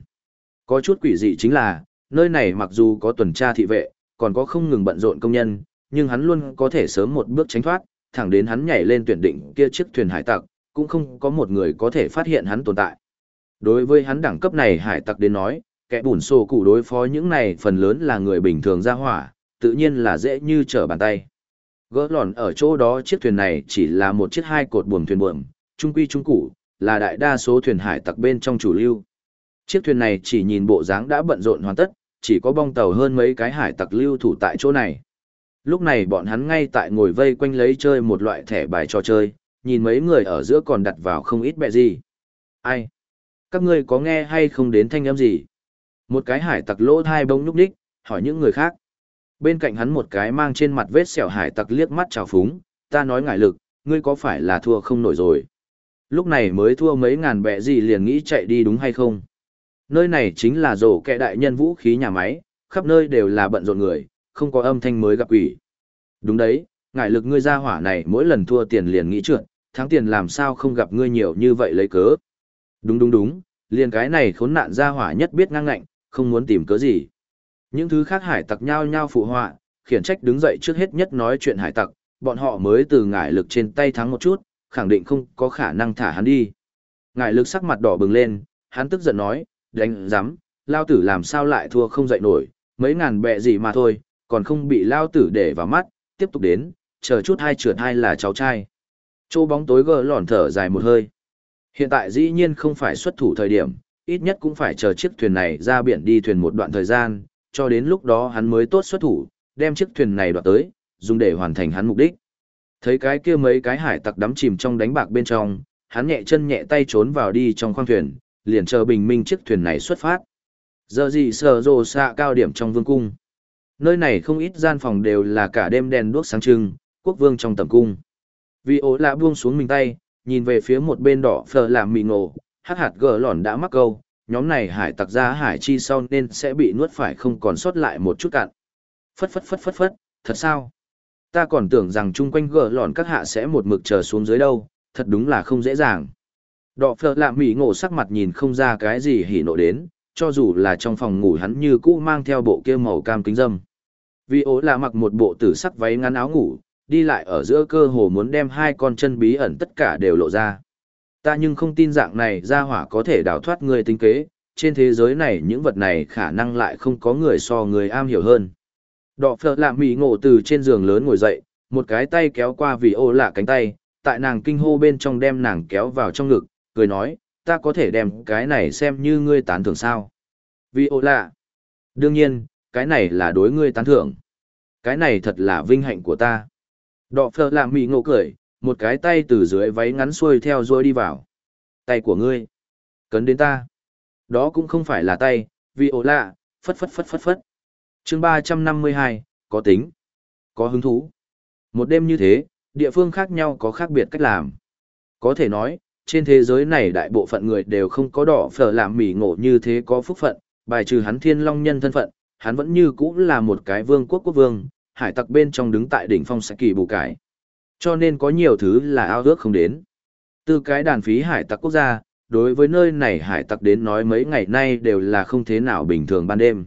Có chút quỷ dị chính là, nơi này mặc dù có tuần tra thị vệ, còn có không ngừng bận rộn công nhân, nhưng hắn luôn có thể sớm một bước tránh thoát, thẳng đến hắn nhảy lên tuyển định kia chiếc thuyền hải tặc, cũng không có một người có thể phát hiện hắn tồn tại. Đối với hắn đẳng cấp này hải tặc đến nói, kẻ bùn sổ cụ đối phó những này phần lớn là người bình thường ra hỏa, tự nhiên là dễ như trở bàn tay. Gỡ lòn ở chỗ đó chiếc thuyền này chỉ là một chiếc hai cột buồm thuyền buồm, trung quy trung cụ, là đại đa số thuyền hải tặc bên trong chủ lưu. Chiếc thuyền này chỉ nhìn bộ dáng đã bận rộn hoàn tất, chỉ có bong tàu hơn mấy cái hải tặc lưu thủ tại chỗ này. Lúc này bọn hắn ngay tại ngồi vây quanh lấy chơi một loại thẻ bài trò chơi, nhìn mấy người ở giữa còn đặt vào không ít bẹ gì. Ai? Các ngươi có nghe hay không đến thanh âm gì? Một cái hải tặc lỗ thai bông nhúc đích, hỏi những người khác. Bên cạnh hắn một cái mang trên mặt vết sẹo hải tặc liếc mắt trào phúng, ta nói ngại lực, ngươi có phải là thua không nổi rồi. Lúc này mới thua mấy ngàn bẹ gì liền nghĩ chạy đi đúng hay không? Nơi này chính là rổ kẻ đại nhân vũ khí nhà máy, khắp nơi đều là bận rộn người, không có âm thanh mới gặp quỷ. Đúng đấy, ngại lực ngươi ra hỏa này mỗi lần thua tiền liền nghĩ trượt, thắng tiền làm sao không gặp ngươi nhiều như vậy lấy cớ. Đúng đúng đúng, liền cái này khốn nạn ra hỏa nhất biết ngang ngạnh, không muốn tìm cớ gì. Những thứ khác hải tặc nhau nhau phụ họa, khiển trách đứng dậy trước hết nhất nói chuyện hải tặc, bọn họ mới từ ngải lực trên tay thắng một chút, khẳng định không có khả năng thả hắn đi. Ngải lực sắc mặt đỏ bừng lên, hắn tức giận nói, đánh giám, lao tử làm sao lại thua không dậy nổi, mấy ngàn bẹ gì mà thôi, còn không bị lao tử để vào mắt, tiếp tục đến, chờ chút hai trượt hai là cháu trai. Châu bóng tối gờ lòn thở dài một hơi. Hiện tại dĩ nhiên không phải xuất thủ thời điểm, ít nhất cũng phải chờ chiếc thuyền này ra biển đi thuyền một đoạn thời gian, cho đến lúc đó hắn mới tốt xuất thủ, đem chiếc thuyền này đoạt tới, dùng để hoàn thành hắn mục đích. Thấy cái kia mấy cái hải tặc đắm chìm trong đánh bạc bên trong, hắn nhẹ chân nhẹ tay trốn vào đi trong khoang thuyền, liền chờ bình minh chiếc thuyền này xuất phát. Giờ gì sờ rồ xạ cao điểm trong vương cung. Nơi này không ít gian phòng đều là cả đêm đèn đuốc sáng trưng, quốc vương trong tầm cung. Vì ố lạ buông xuống mình tay, nhìn về phía một bên đỏ phờ làm mì ngộ, hát hạt gờ lòn đã mắc câu, nhóm này hải tặc ra hải chi sau nên sẽ bị nuốt phải không còn sót lại một chút cạn. Phất phất phất phất phất, thật sao? Ta còn tưởng rằng chung quanh gờ lòn các hạ sẽ một mực chờ xuống dưới đâu, thật đúng là không dễ dàng. Đọ phở lạ mỉ ngộ sắc mặt nhìn không ra cái gì hỉ nộ đến, cho dù là trong phòng ngủ hắn như cũ mang theo bộ kia màu cam kính dâm. Vì ố là mặc một bộ tử sắc váy ngắn áo ngủ, đi lại ở giữa cơ hồ muốn đem hai con chân bí ẩn tất cả đều lộ ra. Ta nhưng không tin dạng này ra hỏa có thể đào thoát người tinh kế, trên thế giới này những vật này khả năng lại không có người so người am hiểu hơn. Đọ phở lạ mỹ ngộ từ trên giường lớn ngồi dậy, một cái tay kéo qua vì ô lạ cánh tay, tại nàng kinh hô bên trong đem nàng kéo vào trong ngực, cười nói, ta có thể đem cái này xem như ngươi tán thưởng sao. Vì ô lạ. Đương nhiên, cái này là đối ngươi tán thưởng. Cái này thật là vinh hạnh của ta. Đọ phở lạ mỹ ngộ cười, một cái tay từ dưới váy ngắn xuôi theo rồi đi vào. Tay của ngươi. Cấn đến ta. Đó cũng không phải là tay, vì ô lạ, phất phất phất phất phất chương ba trăm năm mươi hai, có tính, có hứng thú. Một đêm như thế, địa phương khác nhau có khác biệt cách làm. Có thể nói, trên thế giới này đại bộ phận người đều không có đỏ phở làm mỉ ngộ như thế có phúc phận, bài trừ hắn thiên long nhân thân phận, hắn vẫn như cũ là một cái vương quốc quốc vương, hải tặc bên trong đứng tại đỉnh phong sẽ kỳ bù cải. Cho nên có nhiều thứ là ao ước không đến. Từ cái đàn phí hải tặc quốc gia, đối với nơi này hải tặc đến nói mấy ngày nay đều là không thế nào bình thường ban đêm.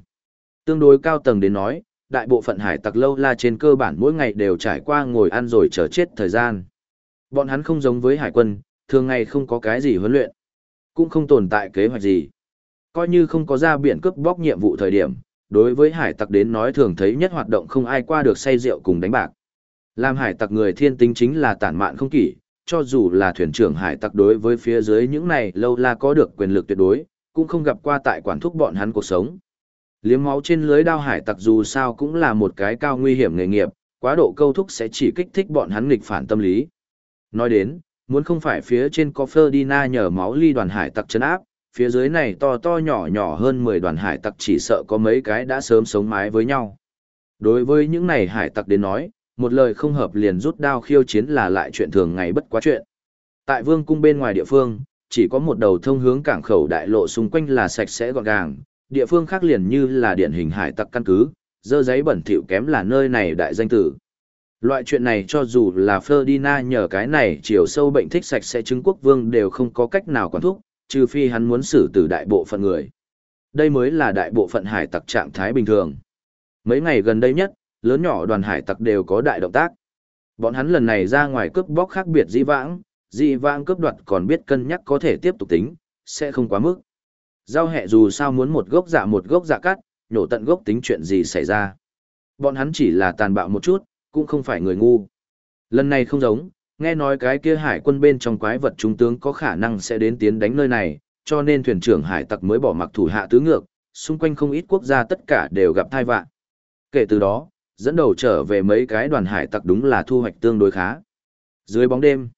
Tương đối cao tầng đến nói, đại bộ phận hải tặc lâu la trên cơ bản mỗi ngày đều trải qua ngồi ăn rồi chờ chết thời gian. Bọn hắn không giống với hải quân, thường ngày không có cái gì huấn luyện, cũng không tồn tại kế hoạch gì. Coi như không có ra biển cướp bóc nhiệm vụ thời điểm, đối với hải tặc đến nói thường thấy nhất hoạt động không ai qua được say rượu cùng đánh bạc. Làm hải tặc người thiên tính chính là tản mạn không kỷ, cho dù là thuyền trưởng hải tặc đối với phía dưới những này lâu la có được quyền lực tuyệt đối, cũng không gặp qua tại quản thúc bọn hắn cuộc sống. Liếm máu trên lưới đao hải tặc dù sao cũng là một cái cao nguy hiểm nghề nghiệp, quá độ câu thúc sẽ chỉ kích thích bọn hắn nghịch phản tâm lý. Nói đến, muốn không phải phía trên có Ferdinand nhờ máu ly đoàn hải tặc chấn áp, phía dưới này to to nhỏ nhỏ hơn 10 đoàn hải tặc chỉ sợ có mấy cái đã sớm sống mái với nhau. Đối với những này hải tặc đến nói, một lời không hợp liền rút đao khiêu chiến là lại chuyện thường ngày bất quá chuyện. Tại vương cung bên ngoài địa phương, chỉ có một đầu thông hướng cảng khẩu đại lộ xung quanh là sạch sẽ gọn gàng, địa phương khác liền như là điển hình hải tặc căn cứ, dơ giấy bẩn thỉu kém là nơi này đại danh tử. Loại chuyện này cho dù là Ferdinand nhờ cái này chiều sâu bệnh thích sạch sẽ chứng quốc vương đều không có cách nào quản thúc, trừ phi hắn muốn xử tử đại bộ phận người. Đây mới là đại bộ phận hải tặc trạng thái bình thường. Mấy ngày gần đây nhất, lớn nhỏ đoàn hải tặc đều có đại động tác. Bọn hắn lần này ra ngoài cướp bóc khác biệt di vãng, di vãng cướp đoạt còn biết cân nhắc có thể tiếp tục tính, sẽ không quá mức. Giao hẹ dù sao muốn một gốc dạ một gốc dạ cắt, nhổ tận gốc tính chuyện gì xảy ra. Bọn hắn chỉ là tàn bạo một chút, cũng không phải người ngu. Lần này không giống, nghe nói cái kia hải quân bên trong quái vật trung tướng có khả năng sẽ đến tiến đánh nơi này, cho nên thuyền trưởng hải tặc mới bỏ mặc thủ hạ tứ ngược, xung quanh không ít quốc gia tất cả đều gặp thai vạn. Kể từ đó, dẫn đầu trở về mấy cái đoàn hải tặc đúng là thu hoạch tương đối khá. Dưới bóng đêm,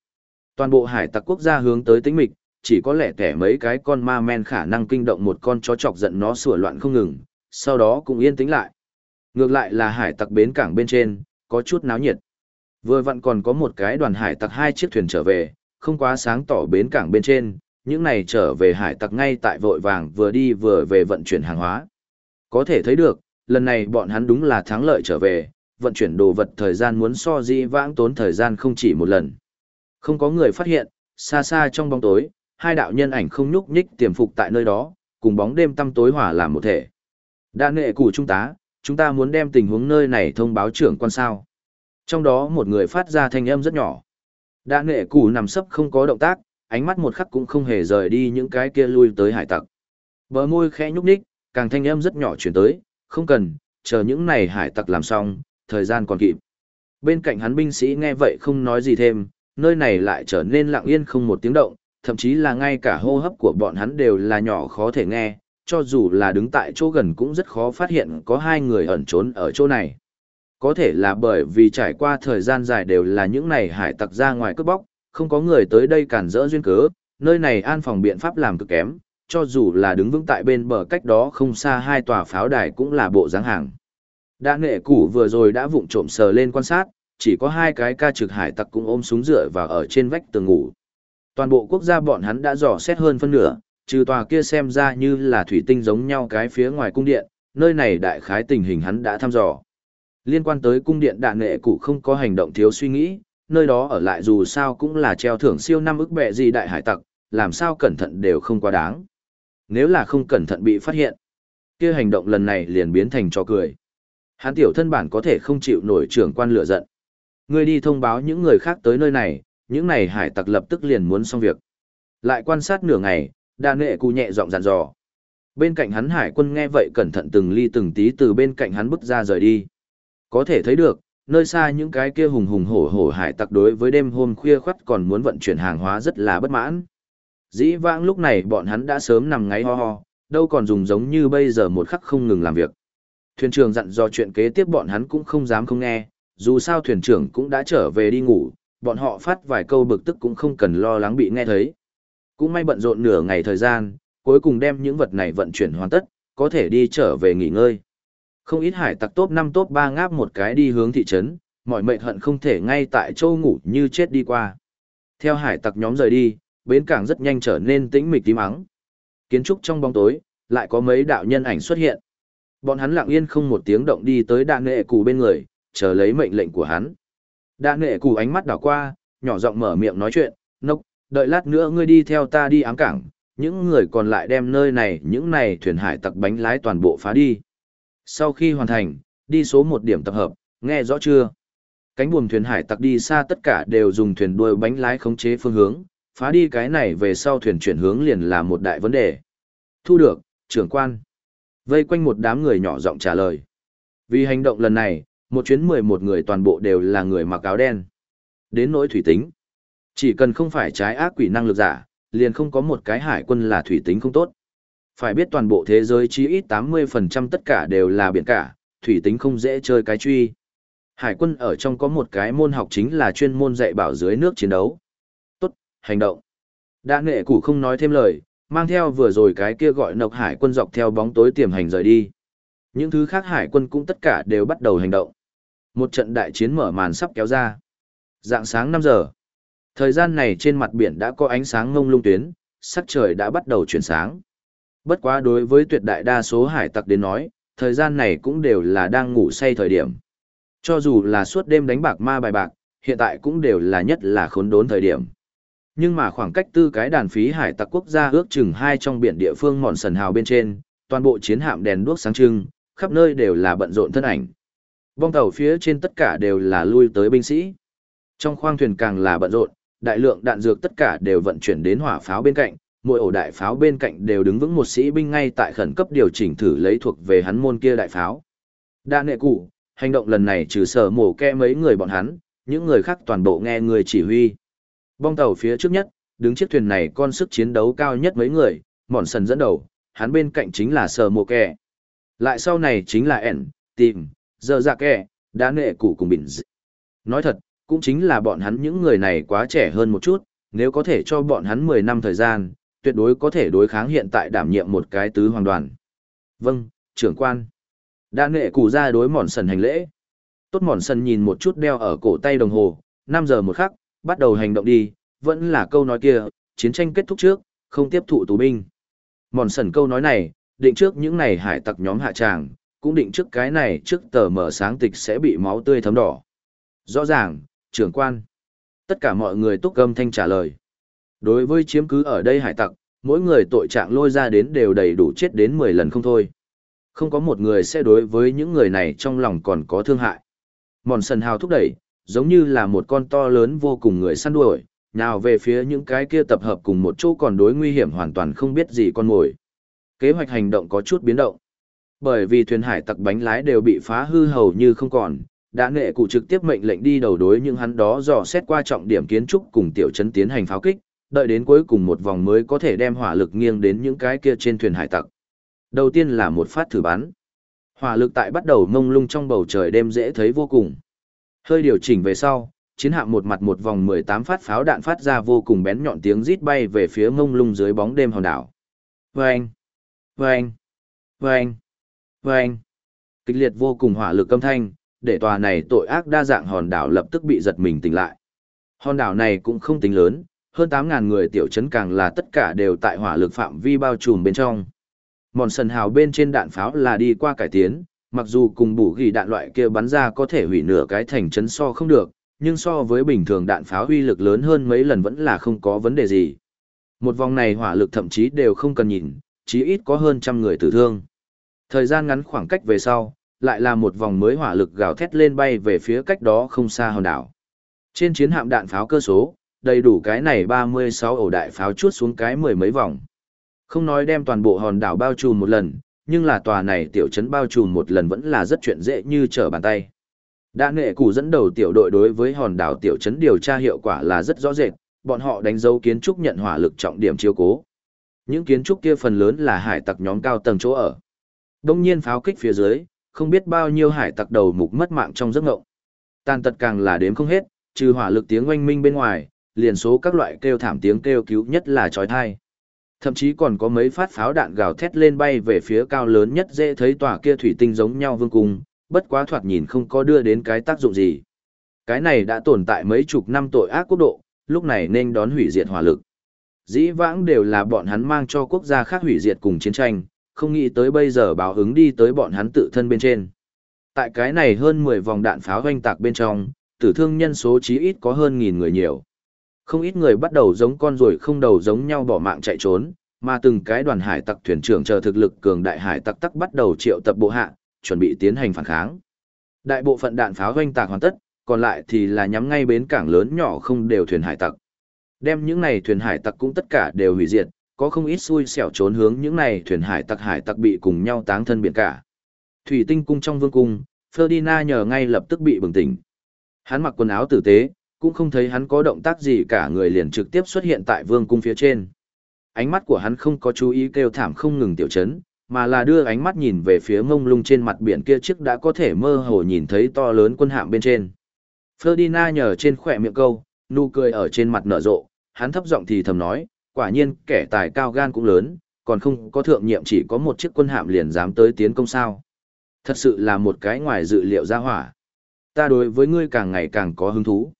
toàn bộ hải tặc quốc gia hướng tới tĩnh mịch, chỉ có lẽ kẻ mấy cái con ma men khả năng kinh động một con chó chọc giận nó sủa loạn không ngừng, sau đó cũng yên tĩnh lại. Ngược lại là hải tặc bến cảng bên trên, có chút náo nhiệt. Vừa vặn còn có một cái đoàn hải tặc hai chiếc thuyền trở về, không quá sáng tỏ bến cảng bên trên, những này trở về hải tặc ngay tại vội vàng vừa đi vừa về vận chuyển hàng hóa. Có thể thấy được, lần này bọn hắn đúng là thắng lợi trở về, vận chuyển đồ vật thời gian muốn so di vãng tốn thời gian không chỉ một lần. Không có người phát hiện, xa xa trong bóng tối, hai đạo nhân ảnh không nhúc nhích tiềm phục tại nơi đó, cùng bóng đêm tăm tối hòa làm một thể. Đã nghệ củ trung tá, chúng ta muốn đem tình huống nơi này thông báo trưởng quan sao. Trong đó một người phát ra thanh âm rất nhỏ. Đã nghệ củ nằm sấp không có động tác, ánh mắt một khắc cũng không hề rời đi những cái kia lui tới hải tặc. Bờ môi khẽ nhúc nhích, càng thanh âm rất nhỏ chuyển tới, không cần, chờ những này hải tặc làm xong, thời gian còn kịp. Bên cạnh hắn binh sĩ nghe vậy không nói gì thêm, nơi này lại trở nên lặng yên không một tiếng động, thậm chí là ngay cả hô hấp của bọn hắn đều là nhỏ khó thể nghe, cho dù là đứng tại chỗ gần cũng rất khó phát hiện có hai người ẩn trốn ở chỗ này. Có thể là bởi vì trải qua thời gian dài đều là những này hải tặc ra ngoài cướp bóc, không có người tới đây cản rỡ duyên cớ, nơi này an phòng biện pháp làm cực kém, cho dù là đứng vững tại bên bờ cách đó không xa hai tòa pháo đài cũng là bộ dáng hàng. Đã nghệ củ vừa rồi đã vụng trộm sờ lên quan sát, chỉ có hai cái ca trực hải tặc cũng ôm súng rửa và ở trên vách tường ngủ. Toàn bộ quốc gia bọn hắn đã dò xét hơn phân nửa, trừ tòa kia xem ra như là thủy tinh giống nhau cái phía ngoài cung điện, nơi này đại khái tình hình hắn đã thăm dò. Liên quan tới cung điện đạn nghệ cụ không có hành động thiếu suy nghĩ, nơi đó ở lại dù sao cũng là treo thưởng siêu năm ức bệ gì đại hải tặc, làm sao cẩn thận đều không quá đáng. Nếu là không cẩn thận bị phát hiện, kia hành động lần này liền biến thành trò cười. Hắn tiểu thân bản có thể không chịu nổi trưởng quan lửa giận. Ngươi đi thông báo những người khác tới nơi này, những này hải tặc lập tức liền muốn xong việc. Lại quan sát nửa ngày, đa nệ cụ nhẹ giọng dặn dò. Bên cạnh hắn hải quân nghe vậy cẩn thận từng ly từng tí từ bên cạnh hắn bước ra rời đi. Có thể thấy được, nơi xa những cái kia hùng hùng hổ hổ hải tặc đối với đêm hôm khuya khoắt còn muốn vận chuyển hàng hóa rất là bất mãn. Dĩ vãng lúc này bọn hắn đã sớm nằm ngáy ho ho, đâu còn dùng giống như bây giờ một khắc không ngừng làm việc. Thuyền trưởng dặn dò chuyện kế tiếp bọn hắn cũng không dám không nghe, dù sao thuyền trưởng cũng đã trở về đi ngủ, bọn họ phát vài câu bực tức cũng không cần lo lắng bị nghe thấy. Cũng may bận rộn nửa ngày thời gian, cuối cùng đem những vật này vận chuyển hoàn tất, có thể đi trở về nghỉ ngơi. Không ít hải tặc top 5 top 3 ngáp một cái đi hướng thị trấn, mọi mệnh hận không thể ngay tại châu ngủ như chết đi qua. Theo hải tặc nhóm rời đi, bến cảng rất nhanh trở nên tĩnh mịch tím ắng. Kiến trúc trong bóng tối, lại có mấy đạo nhân ảnh xuất hiện. Bọn hắn lặng yên không một tiếng động đi tới đạn nghệ cù bên người, chờ lấy mệnh lệnh của hắn đã nghệ cù ánh mắt đảo qua, nhỏ giọng mở miệng nói chuyện, nốc, đợi lát nữa ngươi đi theo ta đi ám cảng, những người còn lại đem nơi này, những này thuyền hải tặc bánh lái toàn bộ phá đi. Sau khi hoàn thành, đi số một điểm tập hợp, nghe rõ chưa? Cánh buồm thuyền hải tặc đi xa tất cả đều dùng thuyền đuôi bánh lái khống chế phương hướng, phá đi cái này về sau thuyền chuyển hướng liền là một đại vấn đề. Thu được, trưởng quan. Vây quanh một đám người nhỏ giọng trả lời. Vì hành động lần này, một chuyến mười một người toàn bộ đều là người mặc áo đen. Đến nỗi thủy tính. Chỉ cần không phải trái ác quỷ năng lực giả, liền không có một cái hải quân là thủy tính không tốt. Phải biết toàn bộ thế giới chí ít 80% tất cả đều là biển cả, thủy tính không dễ chơi cái truy. Hải quân ở trong có một cái môn học chính là chuyên môn dạy bảo dưới nước chiến đấu. Tốt, hành động. Đã nghệ củ không nói thêm lời, mang theo vừa rồi cái kia gọi nộc hải quân dọc theo bóng tối tiềm hành rời đi. Những thứ khác hải quân cũng tất cả đều bắt đầu hành động. Một trận đại chiến mở màn sắp kéo ra. Dạng sáng 5 giờ. Thời gian này trên mặt biển đã có ánh sáng ngông lung tuyến, sắc trời đã bắt đầu chuyển sáng. Bất quá đối với tuyệt đại đa số hải tặc đến nói, thời gian này cũng đều là đang ngủ say thời điểm. Cho dù là suốt đêm đánh bạc ma bài bạc, hiện tại cũng đều là nhất là khốn đốn thời điểm. Nhưng mà khoảng cách tư cái đàn phí hải tặc quốc gia ước chừng hai trong biển địa phương mòn sần hào bên trên, toàn bộ chiến hạm đèn đuốc sáng trưng, khắp nơi đều là bận rộn thân ảnh. Vong tàu phía trên tất cả đều là lui tới binh sĩ. Trong khoang thuyền càng là bận rộn, đại lượng đạn dược tất cả đều vận chuyển đến hỏa pháo bên cạnh, mỗi ổ đại pháo bên cạnh đều đứng vững một sĩ binh ngay tại khẩn cấp điều chỉnh thử lấy thuộc về hắn môn kia đại pháo. Đa nệ cụ, hành động lần này trừ sở mổ ke mấy người bọn hắn, những người khác toàn bộ nghe người chỉ huy. Bong tàu phía trước nhất, đứng chiếc thuyền này con sức chiến đấu cao nhất mấy người, mòn sần dẫn đầu, hắn bên cạnh chính là sở mổ ke. Lại sau này chính là ẻn, tìm, giờ dạ kẻ, đã nệ củ cùng bình dị. Nói thật, cũng chính là bọn hắn những người này quá trẻ hơn một chút, nếu có thể cho bọn hắn 10 năm thời gian, tuyệt đối có thể đối kháng hiện tại đảm nhiệm một cái tứ hoàng đoàn. Vâng, trưởng quan. Đã nệ củ ra đối mòn sần hành lễ. Tốt mòn sần nhìn một chút đeo ở cổ tay đồng hồ, 5 giờ một khắc, bắt đầu hành động đi, vẫn là câu nói kia, chiến tranh kết thúc trước, không tiếp thụ tù binh. Mòn sần câu nói này, định trước những này hải tặc nhóm hạ tràng, cũng định trước cái này trước tờ mở sáng tịch sẽ bị máu tươi thấm đỏ. Rõ ràng, trưởng quan. Tất cả mọi người túc gâm thanh trả lời. Đối với chiếm cứ ở đây hải tặc, mỗi người tội trạng lôi ra đến đều đầy đủ chết đến 10 lần không thôi. Không có một người sẽ đối với những người này trong lòng còn có thương hại. Mòn sần hào thúc đẩy, giống như là một con to lớn vô cùng người săn đuổi, nào về phía những cái kia tập hợp cùng một chỗ còn đối nguy hiểm hoàn toàn không biết gì con mồi. Kế hoạch hành động có chút biến động. Bởi vì thuyền hải tặc bánh lái đều bị phá hư hầu như không còn, đã nghệ cụ trực tiếp mệnh lệnh đi đầu đối những hắn đó dò xét qua trọng điểm kiến trúc cùng tiểu trấn tiến hành pháo kích, đợi đến cuối cùng một vòng mới có thể đem hỏa lực nghiêng đến những cái kia trên thuyền hải tặc. Đầu tiên là một phát thử bắn. Hỏa lực tại bắt đầu mông lung trong bầu trời đêm dễ thấy vô cùng. Hơi điều chỉnh về sau, chiến hạm một mặt một vòng 18 phát pháo đạn phát ra vô cùng bén nhọn tiếng rít bay về phía mông lung dưới bóng đêm hòn đảo. Vâng! Vâng! Vâng! Vâng! Kịch liệt vô cùng hỏa lực âm thanh, để tòa này tội ác đa dạng hòn đảo lập tức bị giật mình tỉnh lại. Hòn đảo này cũng không tính lớn, hơn 8.000 người tiểu trấn càng là tất cả đều tại hỏa lực phạm vi bao trùm bên trong. Mòn sần hào bên trên đạn pháo là đi qua cải tiến, mặc dù cùng bù ghi đạn loại kia bắn ra có thể hủy nửa cái thành trấn so không được, nhưng so với bình thường đạn pháo uy lực lớn hơn mấy lần vẫn là không có vấn đề gì. Một vòng này hỏa lực thậm chí đều không cần nhìn, chí ít có hơn trăm người tử thương. Thời gian ngắn khoảng cách về sau, lại là một vòng mới hỏa lực gào thét lên bay về phía cách đó không xa hòn đảo. Trên chiến hạm đạn pháo cơ số, đầy đủ cái này 36 ổ đại pháo chuốt xuống cái mười mấy vòng. Không nói đem toàn bộ hòn đảo bao trùm một lần, nhưng là tòa này tiểu trấn bao trùm một lần vẫn là rất chuyện dễ như trở bàn tay. Đã nghệ củ dẫn đầu tiểu đội đối với hòn đảo tiểu trấn điều tra hiệu quả là rất rõ rệt, bọn họ đánh dấu kiến trúc nhận hỏa lực trọng điểm chiếu cố. Những kiến trúc kia phần lớn là hải tặc nhóm cao tầng chỗ ở. Đông nhiên pháo kích phía dưới, không biết bao nhiêu hải tặc đầu mục mất mạng trong giấc ngộng. Tàn tật càng là đếm không hết, trừ hỏa lực tiếng oanh minh bên ngoài, liền số các loại kêu thảm tiếng kêu cứu nhất là trói thai. Thậm chí còn có mấy phát pháo đạn gào thét lên bay về phía cao lớn nhất dễ thấy tòa kia thủy tinh giống nhau vương cung, bất quá thoạt nhìn không có đưa đến cái tác dụng gì. Cái này đã tồn tại mấy chục năm tội ác quốc độ, lúc này nên đón hủy diệt hỏa lực. Dĩ vãng đều là bọn hắn mang cho quốc gia khác hủy diệt cùng chiến tranh, không nghĩ tới bây giờ báo ứng đi tới bọn hắn tự thân bên trên. Tại cái này hơn 10 vòng đạn pháo hoanh tạc bên trong, tử thương nhân số chí ít có hơn nghìn người nhiều. Không ít người bắt đầu giống con ruồi không đầu giống nhau bỏ mạng chạy trốn, mà từng cái đoàn hải tặc thuyền trưởng chờ thực lực cường đại hải tặc tắc bắt đầu triệu tập bộ hạ, chuẩn bị tiến hành phản kháng. Đại bộ phận đạn pháo hoanh tạc hoàn tất, còn lại thì là nhắm ngay bến cảng lớn nhỏ không đều thuyền hải tặc. Đem những này thuyền hải tặc cũng tất cả đều hủy diệt, có không ít xui xẻo trốn hướng những này thuyền hải tặc hải tặc bị cùng nhau táng thân biển cả. Thủy tinh cung trong vương cung, Ferdinand nhờ ngay lập tức bị bừng tỉnh. Hắn mặc quần áo tử tế, cũng không thấy hắn có động tác gì cả người liền trực tiếp xuất hiện tại vương cung phía trên. Ánh mắt của hắn không có chú ý kêu thảm không ngừng tiểu chấn, mà là đưa ánh mắt nhìn về phía mông lung trên mặt biển kia trước đã có thể mơ hồ nhìn thấy to lớn quân hạm bên trên. Ferdinand nhờ trên khỏe miệng câu, nụ cười ở trên mặt nở rộ, hắn thấp giọng thì thầm nói, quả nhiên kẻ tài cao gan cũng lớn, còn không có thượng nhiệm chỉ có một chiếc quân hạm liền dám tới tiến công sao. Thật sự là một cái ngoài dự liệu ra hỏa. Ta đối với ngươi càng ngày càng có hứng thú.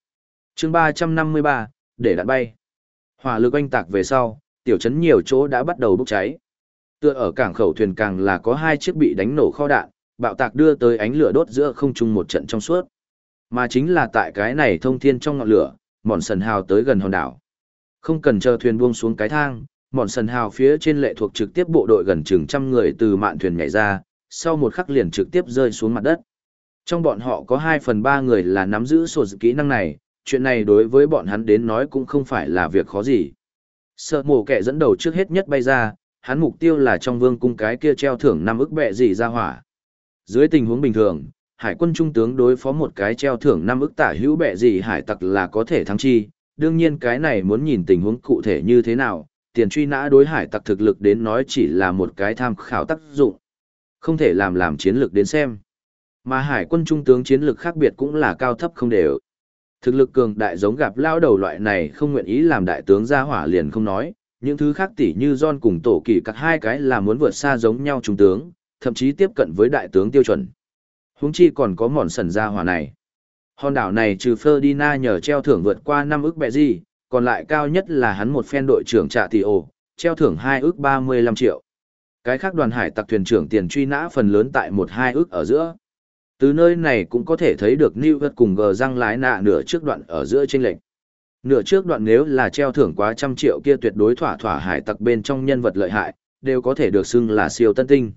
chương 353, để đạn bay. Hỏa lực oanh tạc về sau, tiểu trấn nhiều chỗ đã bắt đầu bốc cháy. Tựa ở cảng khẩu thuyền càng là có hai chiếc bị đánh nổ kho đạn, bạo tạc đưa tới ánh lửa đốt giữa không trung một trận trong suốt. Mà chính là tại cái này thông thiên trong ngọn lửa, mòn sần hào tới gần hòn đảo. Không cần chờ thuyền buông xuống cái thang, mòn sần hào phía trên lệ thuộc trực tiếp bộ đội gần chừng trăm người từ mạn thuyền nhảy ra, sau một khắc liền trực tiếp rơi xuống mặt đất. Trong bọn họ có 2 phần 3 người là nắm giữ sổ kỹ năng này, chuyện này đối với bọn hắn đến nói cũng không phải là việc khó gì. Sợ mổ kẻ dẫn đầu trước hết nhất bay ra, hắn mục tiêu là trong vương cung cái kia treo thưởng năm ức bẹ gì ra hỏa. Dưới tình huống bình thường, hải quân trung tướng đối phó một cái treo thưởng năm ức tả hữu bẹ gì hải tặc là có thể thắng chi, đương nhiên cái này muốn nhìn tình huống cụ thể như thế nào, tiền truy nã đối hải tặc thực lực đến nói chỉ là một cái tham khảo tác dụng. Không thể làm làm chiến lược đến xem. Mà hải quân trung tướng chiến lược khác biệt cũng là cao thấp không đều. Thực lực cường đại giống gặp lao đầu loại này không nguyện ý làm đại tướng ra hỏa liền không nói, những thứ khác tỉ như John cùng tổ kỳ các hai cái là muốn vượt xa giống nhau trung tướng, thậm chí tiếp cận với đại tướng tiêu chuẩn. Huống chi còn có mòn sần ra hỏa này. Hòn đảo này trừ Ferdinand nhờ treo thưởng vượt qua năm ức bẹ gì, còn lại cao nhất là hắn một phen đội trưởng trạ tỷ ổ, treo thưởng hai ức ba mươi lăm triệu. Cái khác đoàn hải tặc thuyền trưởng tiền truy nã phần lớn tại một hai ức ở giữa. Từ nơi này cũng có thể thấy được New York cùng gờ răng lái nạ nửa trước đoạn ở giữa trên lệnh. Nửa trước đoạn nếu là treo thưởng quá trăm triệu kia tuyệt đối thỏa thỏa hải tặc bên trong nhân vật lợi hại, đều có thể được xưng là siêu tân tinh.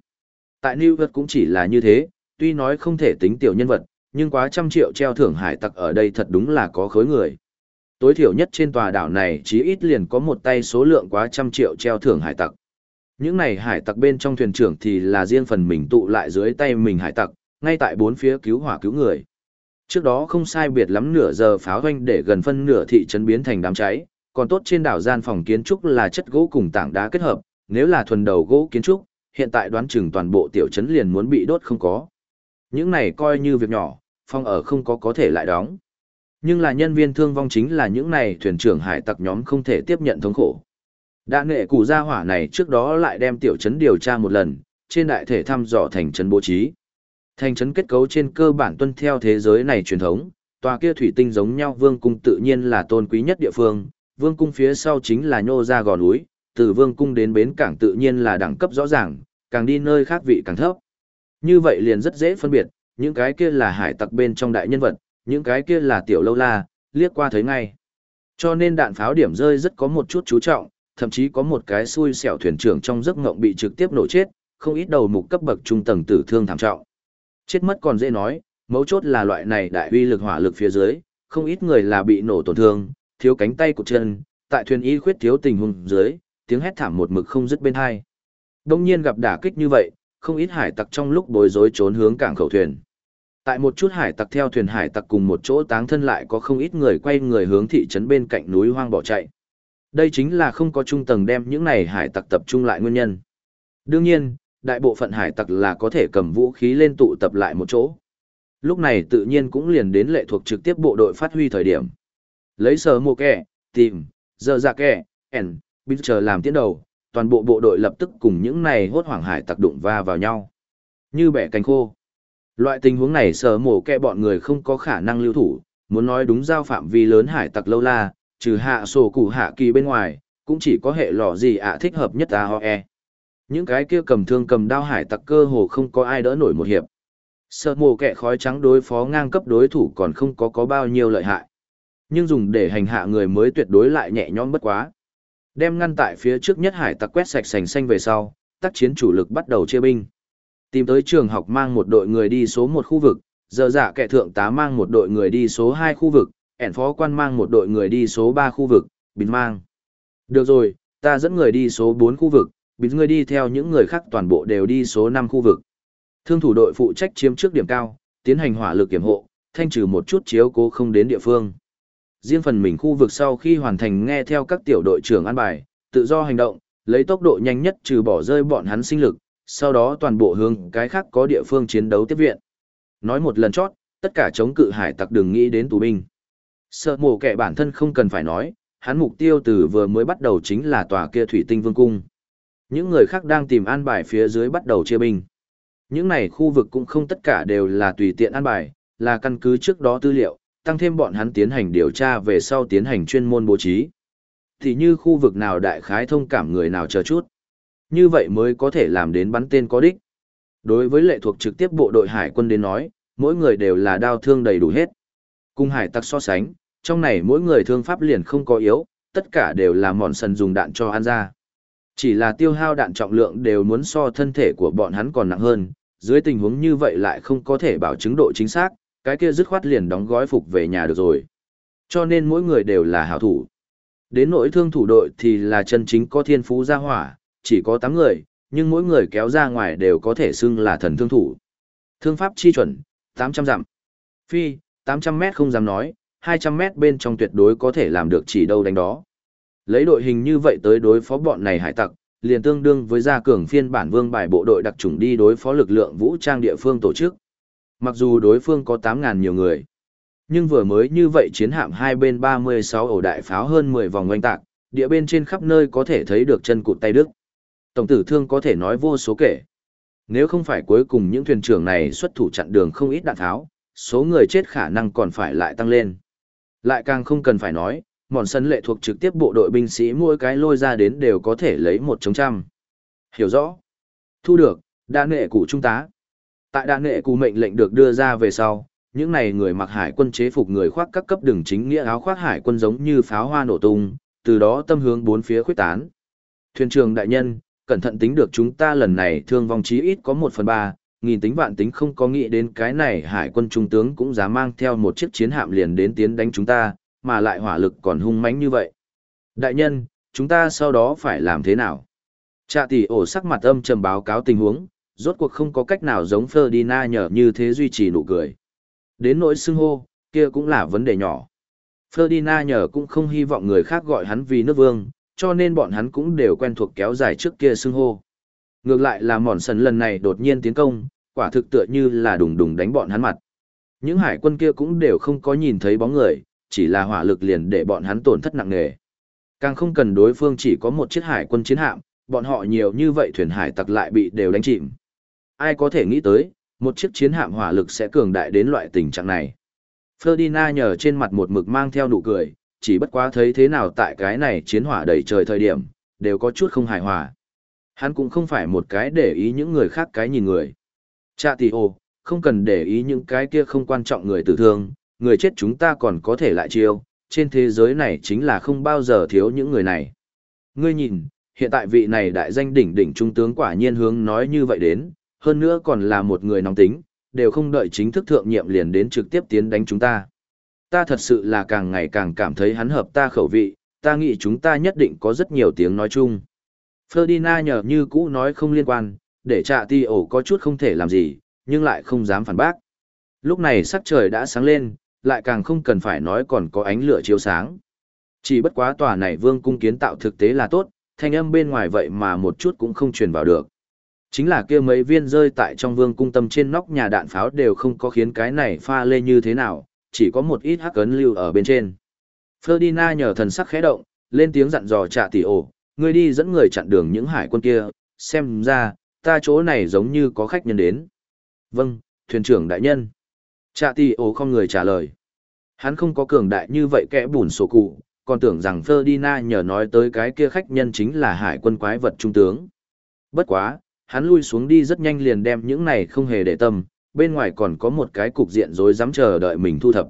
Tại New York cũng chỉ là như thế, tuy nói không thể tính tiểu nhân vật, nhưng quá trăm triệu treo thưởng hải tặc ở đây thật đúng là có khối người. Tối thiểu nhất trên tòa đảo này chí ít liền có một tay số lượng quá trăm triệu treo thưởng hải tặc. Những này hải tặc bên trong thuyền trưởng thì là riêng phần mình tụ lại dưới tay mình hải tặc, ngay tại bốn phía cứu hỏa cứu người. Trước đó không sai biệt lắm nửa giờ pháo hoanh để gần phân nửa thị trấn biến thành đám cháy, còn tốt trên đảo gian phòng kiến trúc là chất gỗ cùng tảng đá kết hợp, nếu là thuần đầu gỗ kiến trúc, hiện tại đoán chừng toàn bộ tiểu trấn liền muốn bị đốt không có. Những này coi như việc nhỏ, phòng ở không có có thể lại đóng. Nhưng là nhân viên thương vong chính là những này thuyền trưởng hải tặc nhóm không thể tiếp nhận thống khổ. Đã nghệ củ gia hỏa này trước đó lại đem tiểu trấn điều tra một lần, trên đại thể thăm dò thành trấn bố trí. Thành trấn kết cấu trên cơ bản tuân theo thế giới này truyền thống, tòa kia thủy tinh giống nhau vương cung tự nhiên là tôn quý nhất địa phương, vương cung phía sau chính là nhô ra gò núi, từ vương cung đến bến cảng tự nhiên là đẳng cấp rõ ràng, càng đi nơi khác vị càng thấp. Như vậy liền rất dễ phân biệt, những cái kia là hải tặc bên trong đại nhân vật, những cái kia là tiểu lâu la, liếc qua thấy ngay. Cho nên đạn pháo điểm rơi rất có một chút chú trọng, thậm chí có một cái xui xẻo thuyền trưởng trong giấc ngộng bị trực tiếp nổ chết, không ít đầu mục cấp bậc trung tầng tử thương thảm trọng. Chết mất còn dễ nói, mấu chốt là loại này đại uy lực hỏa lực phía dưới, không ít người là bị nổ tổn thương, thiếu cánh tay của chân, tại thuyền y khuyết thiếu tình huống dưới, tiếng hét thảm một mực không dứt bên hai. Đông nhiên gặp đả kích như vậy, không ít hải tặc trong lúc bối rối trốn hướng cảng khẩu thuyền. Tại một chút hải tặc theo thuyền hải tặc cùng một chỗ táng thân lại có không ít người quay người hướng thị trấn bên cạnh núi hoang bỏ chạy. Đây chính là không có trung tầng đem những này hải tặc tập trung lại nguyên nhân. Đương nhiên, đại bộ phận hải tặc là có thể cầm vũ khí lên tụ tập lại một chỗ. Lúc này tự nhiên cũng liền đến lệ thuộc trực tiếp bộ đội phát huy thời điểm. Lấy sờ mồ kẻ, tìm, giờ dạ ra kẻ, ẻn, binh chờ làm tiến đầu, toàn bộ bộ đội lập tức cùng những này hốt hoảng hải tặc đụng va vào nhau. Như bẻ cánh khô. Loại tình huống này sở mổ kẹ bọn người không có khả năng lưu thủ, muốn nói đúng giao phạm vi lớn hải tặc lâu la, trừ hạ sổ củ hạ kỳ bên ngoài, cũng chỉ có hệ lò gì ạ thích hợp nhất ta ho e. Những cái kia cầm thương cầm đao hải tặc cơ hồ không có ai đỡ nổi một hiệp. Sở mổ kẹ khói trắng đối phó ngang cấp đối thủ còn không có có bao nhiêu lợi hại. Nhưng dùng để hành hạ người mới tuyệt đối lại nhẹ nhõm bất quá. Đem ngăn tại phía trước nhất hải tặc quét sạch sành xanh về sau, tác chiến chủ lực bắt đầu chia binh. Tìm tới trường học mang một đội người đi số một khu vực, giờ dạ kẻ thượng tá mang một đội người đi số hai khu vực, ẻn phó quan mang một đội người đi số ba khu vực, bình mang. Được rồi, ta dẫn người đi số bốn khu vực, bình người đi theo những người khác toàn bộ đều đi số năm khu vực. Thương thủ đội phụ trách chiếm trước điểm cao, tiến hành hỏa lực kiểm hộ, thanh trừ một chút chiếu cố không đến địa phương. Riêng phần mình khu vực sau khi hoàn thành nghe theo các tiểu đội trưởng an bài, tự do hành động, lấy tốc độ nhanh nhất trừ bỏ rơi bọn hắn sinh lực, sau đó toàn bộ hướng cái khác có địa phương chiến đấu tiếp viện. Nói một lần chót, tất cả chống cự hải tặc đừng nghĩ đến tù binh. Sợ mổ kẻ bản thân không cần phải nói, hắn mục tiêu từ vừa mới bắt đầu chính là tòa kia thủy tinh vương cung. Những người khác đang tìm an bài phía dưới bắt đầu chia binh. Những này khu vực cũng không tất cả đều là tùy tiện an bài, là căn cứ trước đó tư liệu, tăng thêm bọn hắn tiến hành điều tra về sau tiến hành chuyên môn bố trí. Thì như khu vực nào đại khái thông cảm người nào chờ chút. Như vậy mới có thể làm đến bắn tên có đích. Đối với lệ thuộc trực tiếp bộ đội hải quân đến nói, mỗi người đều là đao thương đầy đủ hết. Cùng hải tặc so sánh, trong này mỗi người thương pháp liền không có yếu, tất cả đều là mòn sần dùng đạn cho ăn ra. Chỉ là tiêu hao đạn trọng lượng đều muốn so thân thể của bọn hắn còn nặng hơn, dưới tình huống như vậy lại không có thể bảo chứng độ chính xác, cái kia dứt khoát liền đóng gói phục về nhà được rồi. Cho nên mỗi người đều là hảo thủ. Đến nỗi thương thủ đội thì là chân chính có thiên phú gia hỏa, chỉ có 8 người, nhưng mỗi người kéo ra ngoài đều có thể xưng là thần thương thủ. Thương pháp chi chuẩn, 800 dặm. Phi, 800 mét không dám nói, 200 mét bên trong tuyệt đối có thể làm được chỉ đâu đánh đó. Lấy đội hình như vậy tới đối phó bọn này hải tặc, liền tương đương với gia cường phiên bản vương bài bộ đội đặc trùng đi đối phó lực lượng vũ trang địa phương tổ chức. Mặc dù đối phương có 8.000 nhiều người, nhưng vừa mới như vậy chiến hạm hai bên 36 ổ đại pháo hơn 10 vòng oanh tạc, địa bên trên khắp nơi có thể thấy được chân cụt tay đức. Tổng tử thương có thể nói vô số kể. Nếu không phải cuối cùng những thuyền trưởng này xuất thủ chặn đường không ít đạn tháo, số người chết khả năng còn phải lại tăng lên. Lại càng không cần phải nói, mòn sân lệ thuộc trực tiếp bộ đội binh sĩ mỗi cái lôi ra đến đều có thể lấy một chống trăm. Hiểu rõ. Thu được, đa nghệ cụ trung tá. Tại đa nghệ cụ mệnh lệnh được đưa ra về sau, những này người mặc hải quân chế phục người khoác các cấp đường chính nghĩa áo khoác hải quân giống như pháo hoa nổ tung, từ đó tâm hướng bốn phía khuyết tán. Thuyền trưởng đại nhân, cẩn thận tính được chúng ta lần này thương vong chí ít có một phần ba, nghìn tính vạn tính không có nghĩ đến cái này hải quân trung tướng cũng dám mang theo một chiếc chiến hạm liền đến tiến đánh chúng ta, mà lại hỏa lực còn hung mãnh như vậy. Đại nhân, chúng ta sau đó phải làm thế nào? Trạ tỷ ổ sắc mặt âm trầm báo cáo tình huống, rốt cuộc không có cách nào giống Ferdinand nhờ như thế duy trì nụ cười. Đến nỗi xưng hô, kia cũng là vấn đề nhỏ. Ferdinand nhờ cũng không hy vọng người khác gọi hắn vì nước vương, cho nên bọn hắn cũng đều quen thuộc kéo dài trước kia xưng hô. Ngược lại là mòn sần lần này đột nhiên tiến công, quả thực tựa như là đùng đùng đánh bọn hắn mặt. Những hải quân kia cũng đều không có nhìn thấy bóng người, chỉ là hỏa lực liền để bọn hắn tổn thất nặng nề. Càng không cần đối phương chỉ có một chiếc hải quân chiến hạm, bọn họ nhiều như vậy thuyền hải tặc lại bị đều đánh chìm. Ai có thể nghĩ tới, một chiếc chiến hạm hỏa lực sẽ cường đại đến loại tình trạng này. Ferdinand nhờ trên mặt một mực mang theo nụ cười, chỉ bất quá thấy thế nào tại cái này chiến hỏa đầy trời thời điểm, đều có chút không hài hòa. Hắn cũng không phải một cái để ý những người khác cái nhìn người. Cha tì ô, không cần để ý những cái kia không quan trọng người tử thương, người chết chúng ta còn có thể lại chiêu, trên thế giới này chính là không bao giờ thiếu những người này. Ngươi nhìn, hiện tại vị này đại danh đỉnh đỉnh trung tướng quả nhiên hướng nói như vậy đến, hơn nữa còn là một người nóng tính, đều không đợi chính thức thượng nhiệm liền đến trực tiếp tiến đánh chúng ta. Ta thật sự là càng ngày càng cảm thấy hắn hợp ta khẩu vị, ta nghĩ chúng ta nhất định có rất nhiều tiếng nói chung. Ferdinand nhờ như cũ nói không liên quan, để trạ ti ổ có chút không thể làm gì, nhưng lại không dám phản bác. Lúc này sắc trời đã sáng lên, lại càng không cần phải nói còn có ánh lửa chiếu sáng. Chỉ bất quá tòa này vương cung kiến tạo thực tế là tốt, thanh âm bên ngoài vậy mà một chút cũng không truyền vào được. Chính là kia mấy viên rơi tại trong vương cung tâm trên nóc nhà đạn pháo đều không có khiến cái này pha lê như thế nào, chỉ có một ít hắc ấn lưu ở bên trên. Ferdinand nhờ thần sắc khẽ động, lên tiếng dặn dò trả tỷ ổ, ngươi đi dẫn người chặn đường những hải quân kia, xem ra, ta chỗ này giống như có khách nhân đến. Vâng, thuyền trưởng đại nhân. Trả tỷ ổ không người trả lời. Hắn không có cường đại như vậy kẽ bùn sổ cụ, còn tưởng rằng Ferdinand nhờ nói tới cái kia khách nhân chính là hải quân quái vật trung tướng. Bất quá, hắn lui xuống đi rất nhanh liền đem những này không hề để tâm, bên ngoài còn có một cái cục diện rối rắm chờ đợi mình thu thập.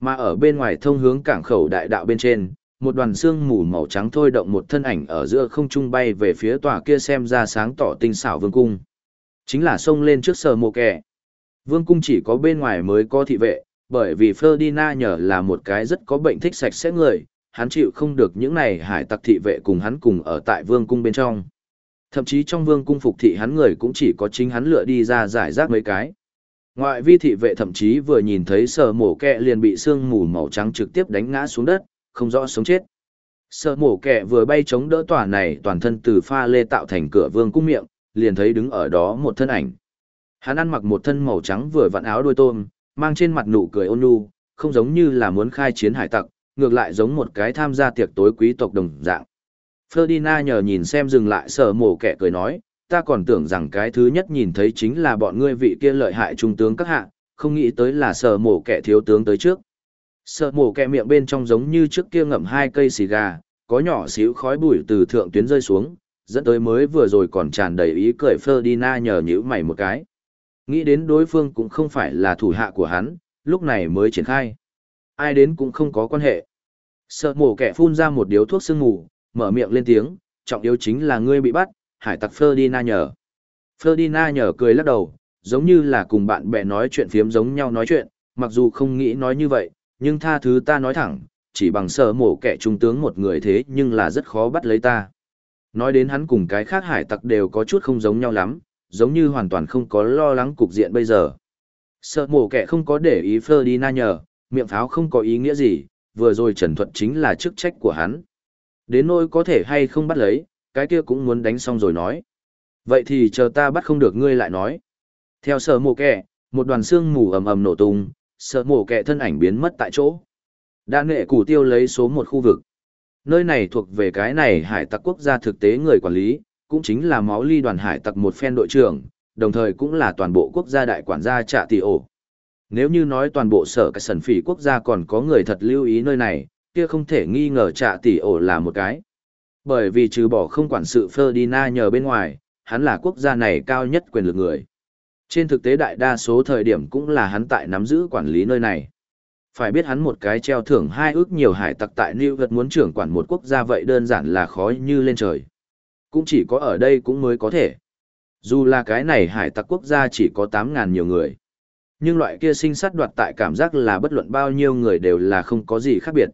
Mà ở bên ngoài thông hướng cảng khẩu đại đạo bên trên, một đoàn xương mù màu trắng thôi động một thân ảnh ở giữa không trung bay về phía tòa kia xem ra sáng tỏ tinh xảo vương cung. Chính là xông lên trước sờ mộ kẻ. Vương cung chỉ có bên ngoài mới có thị vệ, bởi vì Ferdinand nhờ là một cái rất có bệnh thích sạch sẽ người, hắn chịu không được những này hải tặc thị vệ cùng hắn cùng ở tại vương cung bên trong. Thậm chí trong vương cung phục thị hắn người cũng chỉ có chính hắn lựa đi ra giải rác mấy cái. Ngoại vi thị vệ thậm chí vừa nhìn thấy sở mổ kẹ liền bị sương mù màu trắng trực tiếp đánh ngã xuống đất, không rõ sống chết. Sở mổ kẹ vừa bay chống đỡ tòa này toàn thân từ pha lê tạo thành cửa vương cung miệng, liền thấy đứng ở đó một thân ảnh. Hắn ăn mặc một thân màu trắng vừa vặn áo đôi tôm, mang trên mặt nụ cười ôn nhu, không giống như là muốn khai chiến hải tặc, ngược lại giống một cái tham gia tiệc tối quý tộc đồng dạng. Ferdinand nhờ nhìn xem dừng lại sở mổ kẻ cười nói, ta còn tưởng rằng cái thứ nhất nhìn thấy chính là bọn ngươi vị kia lợi hại trung tướng các hạ, không nghĩ tới là sở mổ kẻ thiếu tướng tới trước. Sở mổ kẻ miệng bên trong giống như trước kia ngậm hai cây xì gà, có nhỏ xíu khói bụi từ thượng tuyến rơi xuống, dẫn tới mới vừa rồi còn tràn đầy ý cười Ferdinand nhờ nhữ mày một cái. Nghĩ đến đối phương cũng không phải là thủ hạ của hắn, lúc này mới triển khai. Ai đến cũng không có quan hệ. Sợ mổ kẻ phun ra một điếu thuốc sương mù, mở miệng lên tiếng, trọng yếu chính là ngươi bị bắt, hải tặc Ferdinand nhờ. Ferdinand nhờ cười lắc đầu, giống như là cùng bạn bè nói chuyện phiếm giống nhau nói chuyện, mặc dù không nghĩ nói như vậy, nhưng tha thứ ta nói thẳng, chỉ bằng sợ mổ kẻ trung tướng một người thế nhưng là rất khó bắt lấy ta. Nói đến hắn cùng cái khác hải tặc đều có chút không giống nhau lắm, giống như hoàn toàn không có lo lắng cục diện bây giờ. Sợ mổ kẻ không có để ý Ferdinand nhờ, miệng pháo không có ý nghĩa gì, vừa rồi trần thuật chính là chức trách của hắn. Đến nỗi có thể hay không bắt lấy, cái kia cũng muốn đánh xong rồi nói. Vậy thì chờ ta bắt không được ngươi lại nói. Theo sở mộ kẻ, một đoàn xương mù ầm ầm nổ tung, sở mộ kẻ thân ảnh biến mất tại chỗ. Đa nghệ củ tiêu lấy số một khu vực. Nơi này thuộc về cái này hải tặc quốc gia thực tế người quản lý, cũng chính là máu ly đoàn hải tặc một phen đội trưởng, đồng thời cũng là toàn bộ quốc gia đại quản gia trạ tỷ ổ. Nếu như nói toàn bộ sở cái sần phỉ quốc gia còn có người thật lưu ý nơi này, kia không thể nghi ngờ trạ tỷ ổ là một cái. Bởi vì trừ bỏ không quản sự Ferdinand nhờ bên ngoài, hắn là quốc gia này cao nhất quyền lực người. Trên thực tế đại đa số thời điểm cũng là hắn tại nắm giữ quản lý nơi này. Phải biết hắn một cái treo thưởng hai ước nhiều hải tặc tại New York muốn trưởng quản một quốc gia vậy đơn giản là khó như lên trời. Cũng chỉ có ở đây cũng mới có thể. Dù là cái này hải tặc quốc gia chỉ có 8.000 nhiều người. Nhưng loại kia sinh sát đoạt tại cảm giác là bất luận bao nhiêu người đều là không có gì khác biệt.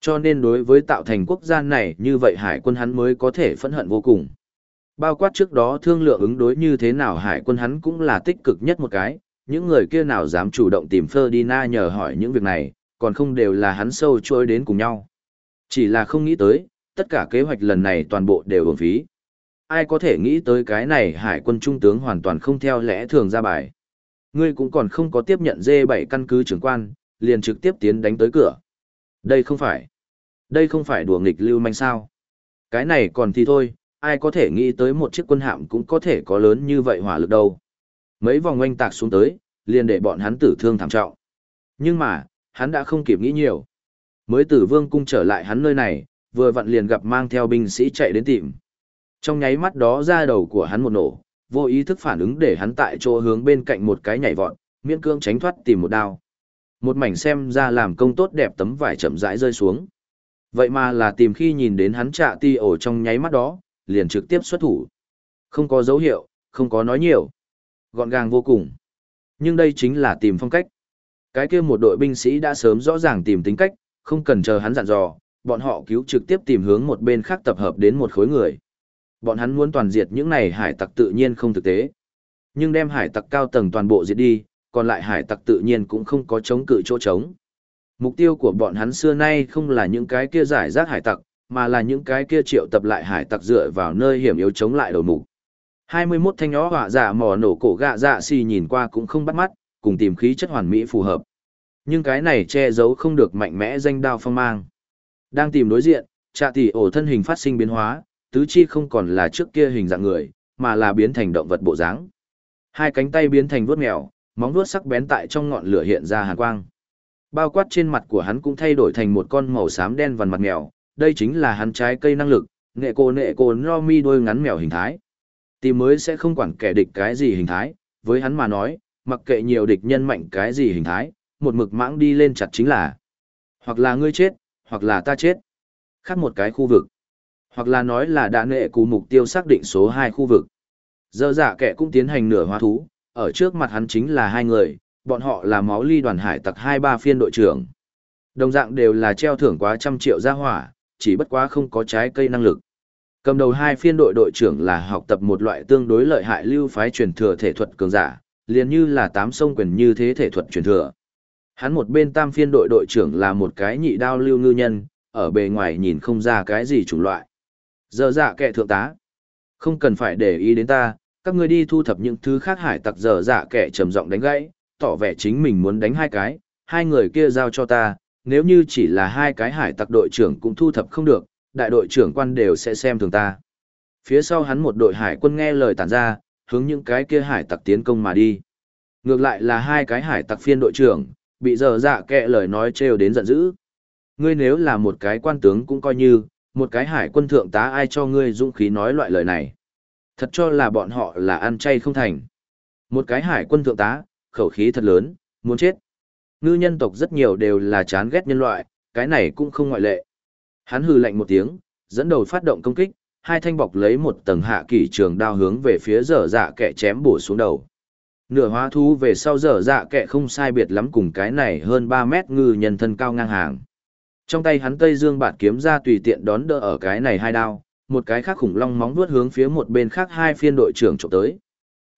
Cho nên đối với tạo thành quốc gia này như vậy hải quân hắn mới có thể phẫn hận vô cùng. Bao quát trước đó thương lượng ứng đối như thế nào hải quân hắn cũng là tích cực nhất một cái, những người kia nào dám chủ động tìm Ferdinand nhờ hỏi những việc này, còn không đều là hắn sâu trôi đến cùng nhau. Chỉ là không nghĩ tới, tất cả kế hoạch lần này toàn bộ đều bổng phí. Ai có thể nghĩ tới cái này hải quân trung tướng hoàn toàn không theo lẽ thường ra bài. Ngươi cũng còn không có tiếp nhận D7 căn cứ trưởng quan, liền trực tiếp tiến đánh tới cửa. Đây không phải. Đây không phải đùa nghịch lưu manh sao. Cái này còn thì thôi, ai có thể nghĩ tới một chiếc quân hạm cũng có thể có lớn như vậy hỏa lực đâu. Mấy vòng oanh tạc xuống tới, liền để bọn hắn tử thương thảm trọng. Nhưng mà, hắn đã không kịp nghĩ nhiều. Mới tử vương cung trở lại hắn nơi này, vừa vặn liền gặp mang theo binh sĩ chạy đến tìm. Trong nháy mắt đó ra đầu của hắn một nổ, vô ý thức phản ứng để hắn tại chỗ hướng bên cạnh một cái nhảy vọt, miễn cương tránh thoát tìm một đao. Một mảnh xem ra làm công tốt đẹp tấm vải chậm rãi rơi xuống. Vậy mà là tìm khi nhìn đến hắn trạ ti ổ trong nháy mắt đó, liền trực tiếp xuất thủ. Không có dấu hiệu, không có nói nhiều. Gọn gàng vô cùng. Nhưng đây chính là tìm phong cách. Cái kia một đội binh sĩ đã sớm rõ ràng tìm tính cách, không cần chờ hắn dặn dò, bọn họ cứu trực tiếp tìm hướng một bên khác tập hợp đến một khối người. Bọn hắn muốn toàn diệt những này hải tặc tự nhiên không thực tế. Nhưng đem hải tặc cao tầng toàn bộ diệt đi, còn lại hải tặc tự nhiên cũng không có chống cự chỗ trống. Mục tiêu của bọn hắn xưa nay không là những cái kia giải rác hải tặc, mà là những cái kia triệu tập lại hải tặc dựa vào nơi hiểm yếu chống lại đầu mục. 21 thanh nhỏ họa giả mò nổ cổ gạ dạ xì nhìn qua cũng không bắt mắt, cùng tìm khí chất hoàn mỹ phù hợp. Nhưng cái này che giấu không được mạnh mẽ danh đao phong mang. Đang tìm đối diện, trạ tỷ ổ thân hình phát sinh biến hóa, tứ chi không còn là trước kia hình dạng người, mà là biến thành động vật bộ dáng. Hai cánh tay biến thành vuốt mèo, móng vuốt sắc bén tại trong ngọn lửa hiện ra hàn quang. Bao quát trên mặt của hắn cũng thay đổi thành một con màu xám đen vằn mặt mèo, đây chính là hắn trái cây năng lực, nghệ cô nệ cô no mi đôi ngắn mèo hình thái. Tìm mới sẽ không quản kẻ địch cái gì hình thái, với hắn mà nói, mặc kệ nhiều địch nhân mạnh cái gì hình thái, một mực mãng đi lên chặt chính là hoặc là ngươi chết, hoặc là ta chết. Khác một cái khu vực. Hoặc là nói là đã nệ cú mục tiêu xác định số 2 khu vực. Giờ giả dạ kẻ cũng tiến hành nửa hóa thú, ở trước mặt hắn chính là hai người, bọn họ là máu ly đoàn hải tặc hai ba phiên đội trưởng. Đồng dạng đều là treo thưởng quá trăm triệu gia hỏa, chỉ bất quá không có trái cây năng lực. Cầm đầu hai phiên đội đội trưởng là học tập một loại tương đối lợi hại lưu phái truyền thừa thể thuật cường giả, liền như là tám sông quyền như thế thể thuật truyền thừa. Hắn một bên tam phiên đội đội trưởng là một cái nhị đao lưu ngư nhân, ở bề ngoài nhìn không ra cái gì chủng loại. Giờ dạ kệ thượng tá. Không cần phải để ý đến ta, các ngươi đi thu thập những thứ khác hải tặc giờ dạ kệ trầm giọng đánh gãy, tỏ vẻ chính mình muốn đánh hai cái, hai người kia giao cho ta, nếu như chỉ là hai cái hải tặc đội trưởng cũng thu thập không được, đại đội trưởng quan đều sẽ xem thường ta. Phía sau hắn một đội hải quân nghe lời tản ra, hướng những cái kia hải tặc tiến công mà đi. Ngược lại là hai cái hải tặc phiên đội trưởng, bị giờ dạ kệ lời nói trêu đến giận dữ. Ngươi nếu là một cái quan tướng cũng coi như, một cái hải quân thượng tá ai cho ngươi dũng khí nói loại lời này. Thật cho là bọn họ là ăn chay không thành. Một cái hải quân thượng tá, khẩu khí thật lớn, muốn chết. Ngư nhân tộc rất nhiều đều là chán ghét nhân loại, cái này cũng không ngoại lệ. Hắn hừ lạnh một tiếng, dẫn đầu phát động công kích, hai thanh bọc lấy một tầng hạ kỳ trường đao hướng về phía dở dạ kẻ chém bổ xuống đầu. Nửa hóa thú về sau dở dạ kẻ không sai biệt lắm cùng cái này hơn 3 mét ngư nhân thân cao ngang hàng. Trong tay hắn Tây Dương bạt kiếm ra tùy tiện đón đỡ ở cái này hai đao, một cái khác khủng long móng vuốt hướng phía một bên khác hai phiên đội trưởng trộm tới.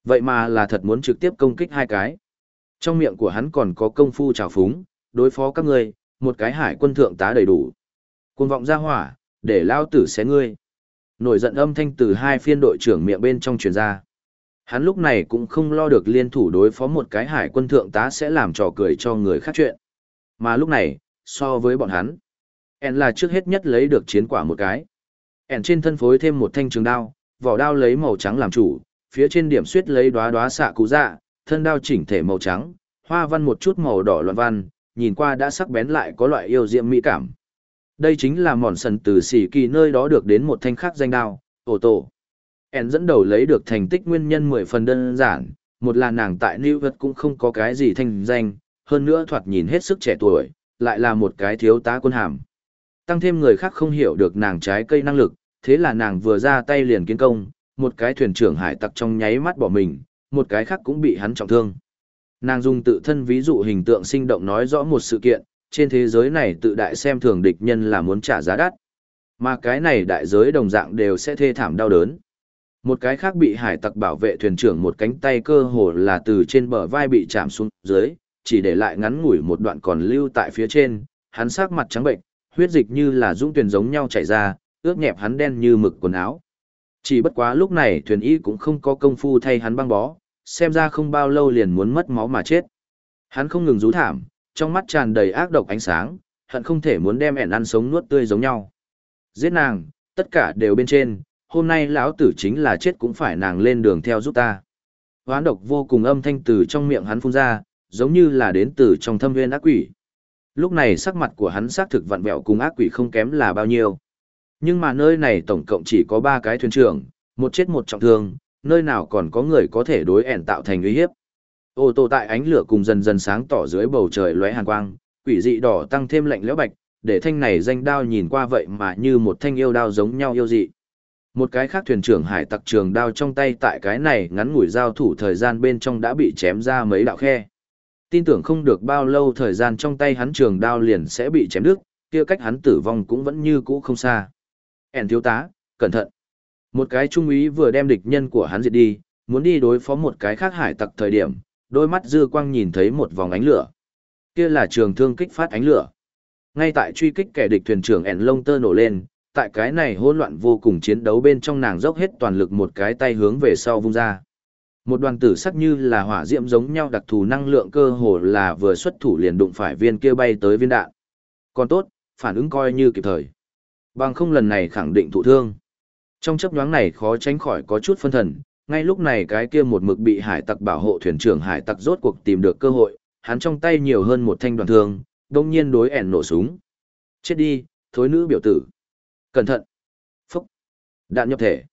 Vậy mà là thật muốn trực tiếp công kích hai cái. Trong miệng của hắn còn có công phu trào phúng, đối phó các ngươi, một cái hải quân thượng tá đầy đủ. Cuồng vọng ra hỏa, để lao tử xé ngươi. Nổi giận âm thanh từ hai phiên đội trưởng miệng bên trong truyền ra. Hắn lúc này cũng không lo được liên thủ đối phó một cái hải quân thượng tá sẽ làm trò cười cho người khác chuyện. Mà lúc này, so với bọn hắn, En là trước hết nhất lấy được chiến quả một cái. En trên thân phối thêm một thanh trường đao, vỏ đao lấy màu trắng làm chủ, phía trên điểm suyết lấy đóa đóa xạ cú dạ, thân đao chỉnh thể màu trắng, hoa văn một chút màu đỏ loạn văn, nhìn qua đã sắc bén lại có loại yêu diệm mỹ cảm. Đây chính là mòn sần từ xỉ kỳ nơi đó được đến một thanh khắc danh đao, ổ tổ. En dẫn đầu lấy được thành tích nguyên nhân mười phần đơn giản, một là nàng tại New York cũng không có cái gì thanh danh, hơn nữa thoạt nhìn hết sức trẻ tuổi, lại là một cái thiếu tá quân hàm. Tăng thêm người khác không hiểu được nàng trái cây năng lực, thế là nàng vừa ra tay liền kiến công, một cái thuyền trưởng hải tặc trong nháy mắt bỏ mình, một cái khác cũng bị hắn trọng thương. Nàng dùng tự thân ví dụ hình tượng sinh động nói rõ một sự kiện, trên thế giới này tự đại xem thường địch nhân là muốn trả giá đắt. Mà cái này đại giới đồng dạng đều sẽ thê thảm đau đớn. Một cái khác bị hải tặc bảo vệ thuyền trưởng một cánh tay cơ hồ là từ trên bờ vai bị chạm xuống dưới, chỉ để lại ngắn ngủi một đoạn còn lưu tại phía trên, hắn sắc mặt trắng bệnh, huyết dịch như là dũng tuyển giống nhau chảy ra, ướt nhẹp hắn đen như mực quần áo. Chỉ bất quá lúc này thuyền y cũng không có công phu thay hắn băng bó, xem ra không bao lâu liền muốn mất máu mà chết. Hắn không ngừng rú thảm, trong mắt tràn đầy ác độc ánh sáng, hận không thể muốn đem ẻn ăn sống nuốt tươi giống nhau. Giết nàng, tất cả đều bên trên, hôm nay lão tử chính là chết cũng phải nàng lên đường theo giúp ta. Hoán độc vô cùng âm thanh từ trong miệng hắn phun ra, giống như là đến từ trong thâm viên ác quỷ. Lúc này sắc mặt của hắn xác thực vặn vẹo cùng ác quỷ không kém là bao nhiêu. Nhưng mà nơi này tổng cộng chỉ có ba cái thuyền trưởng, một chết một trọng thương, nơi nào còn có người có thể đối ẻn tạo thành uy hiếp. Ô tô tại ánh lửa cùng dần dần sáng tỏ dưới bầu trời lóe hàn quang, quỷ dị đỏ tăng thêm lạnh lẽo bạch, để thanh này danh đao nhìn qua vậy mà như một thanh yêu đao giống nhau yêu dị. Một cái khác thuyền trưởng hải tặc trường đao trong tay tại cái này ngắn ngủi giao thủ thời gian bên trong đã bị chém ra mấy đạo khe. Tin tưởng không được bao lâu thời gian trong tay hắn trường đao liền sẽ bị chém đứt, kia cách hắn tử vong cũng vẫn như cũ không xa. Ẻn thiếu tá, cẩn thận. Một cái trung úy vừa đem địch nhân của hắn diệt đi, muốn đi đối phó một cái khác hải tặc thời điểm, đôi mắt dư quang nhìn thấy một vòng ánh lửa. Kia là trường thương kích phát ánh lửa. Ngay tại truy kích kẻ địch thuyền trưởng ẻn lông tơ nổ lên, tại cái này hỗn loạn vô cùng chiến đấu bên trong nàng dốc hết toàn lực một cái tay hướng về sau vung ra. Một đoàn tử sắc như là hỏa diễm giống nhau đặc thù năng lượng cơ hồ là vừa xuất thủ liền đụng phải viên kia bay tới viên đạn. Còn tốt, phản ứng coi như kịp thời. Bằng không lần này khẳng định thụ thương. Trong chấp nhoáng này khó tránh khỏi có chút phân thần, ngay lúc này cái kia một mực bị hải tặc bảo hộ thuyền trưởng hải tặc rốt cuộc tìm được cơ hội, hắn trong tay nhiều hơn một thanh đoàn thương, đông nhiên đối ẻn nổ súng. Chết đi, thối nữ biểu tử. Cẩn thận. Phúc. Đạn nhập thể.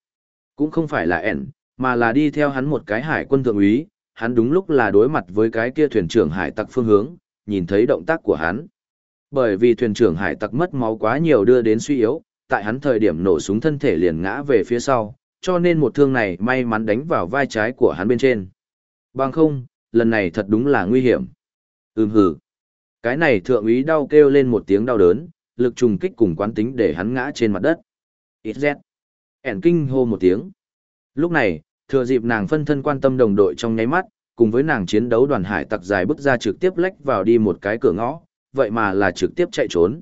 Cũng không phải là ẻn, mà là đi theo hắn một cái hải quân thượng úy, hắn đúng lúc là đối mặt với cái kia thuyền trưởng hải tặc phương hướng, nhìn thấy động tác của hắn. Bởi vì thuyền trưởng hải tặc mất máu quá nhiều đưa đến suy yếu, tại hắn thời điểm nổ súng thân thể liền ngã về phía sau, cho nên một thương này may mắn đánh vào vai trái của hắn bên trên. Bằng không, lần này thật đúng là nguy hiểm. Ừm hử. Cái này thượng úy đau kêu lên một tiếng đau đớn, lực trùng kích cùng quán tính để hắn ngã trên mặt đất. Ít dẹt. Ẻn kinh hô một tiếng. Lúc này, thừa dịp nàng phân thân quan tâm đồng đội trong nháy mắt, cùng với nàng chiến đấu đoàn hải tặc dài bước ra trực tiếp lách vào đi một cái cửa ngõ, vậy mà là trực tiếp chạy trốn.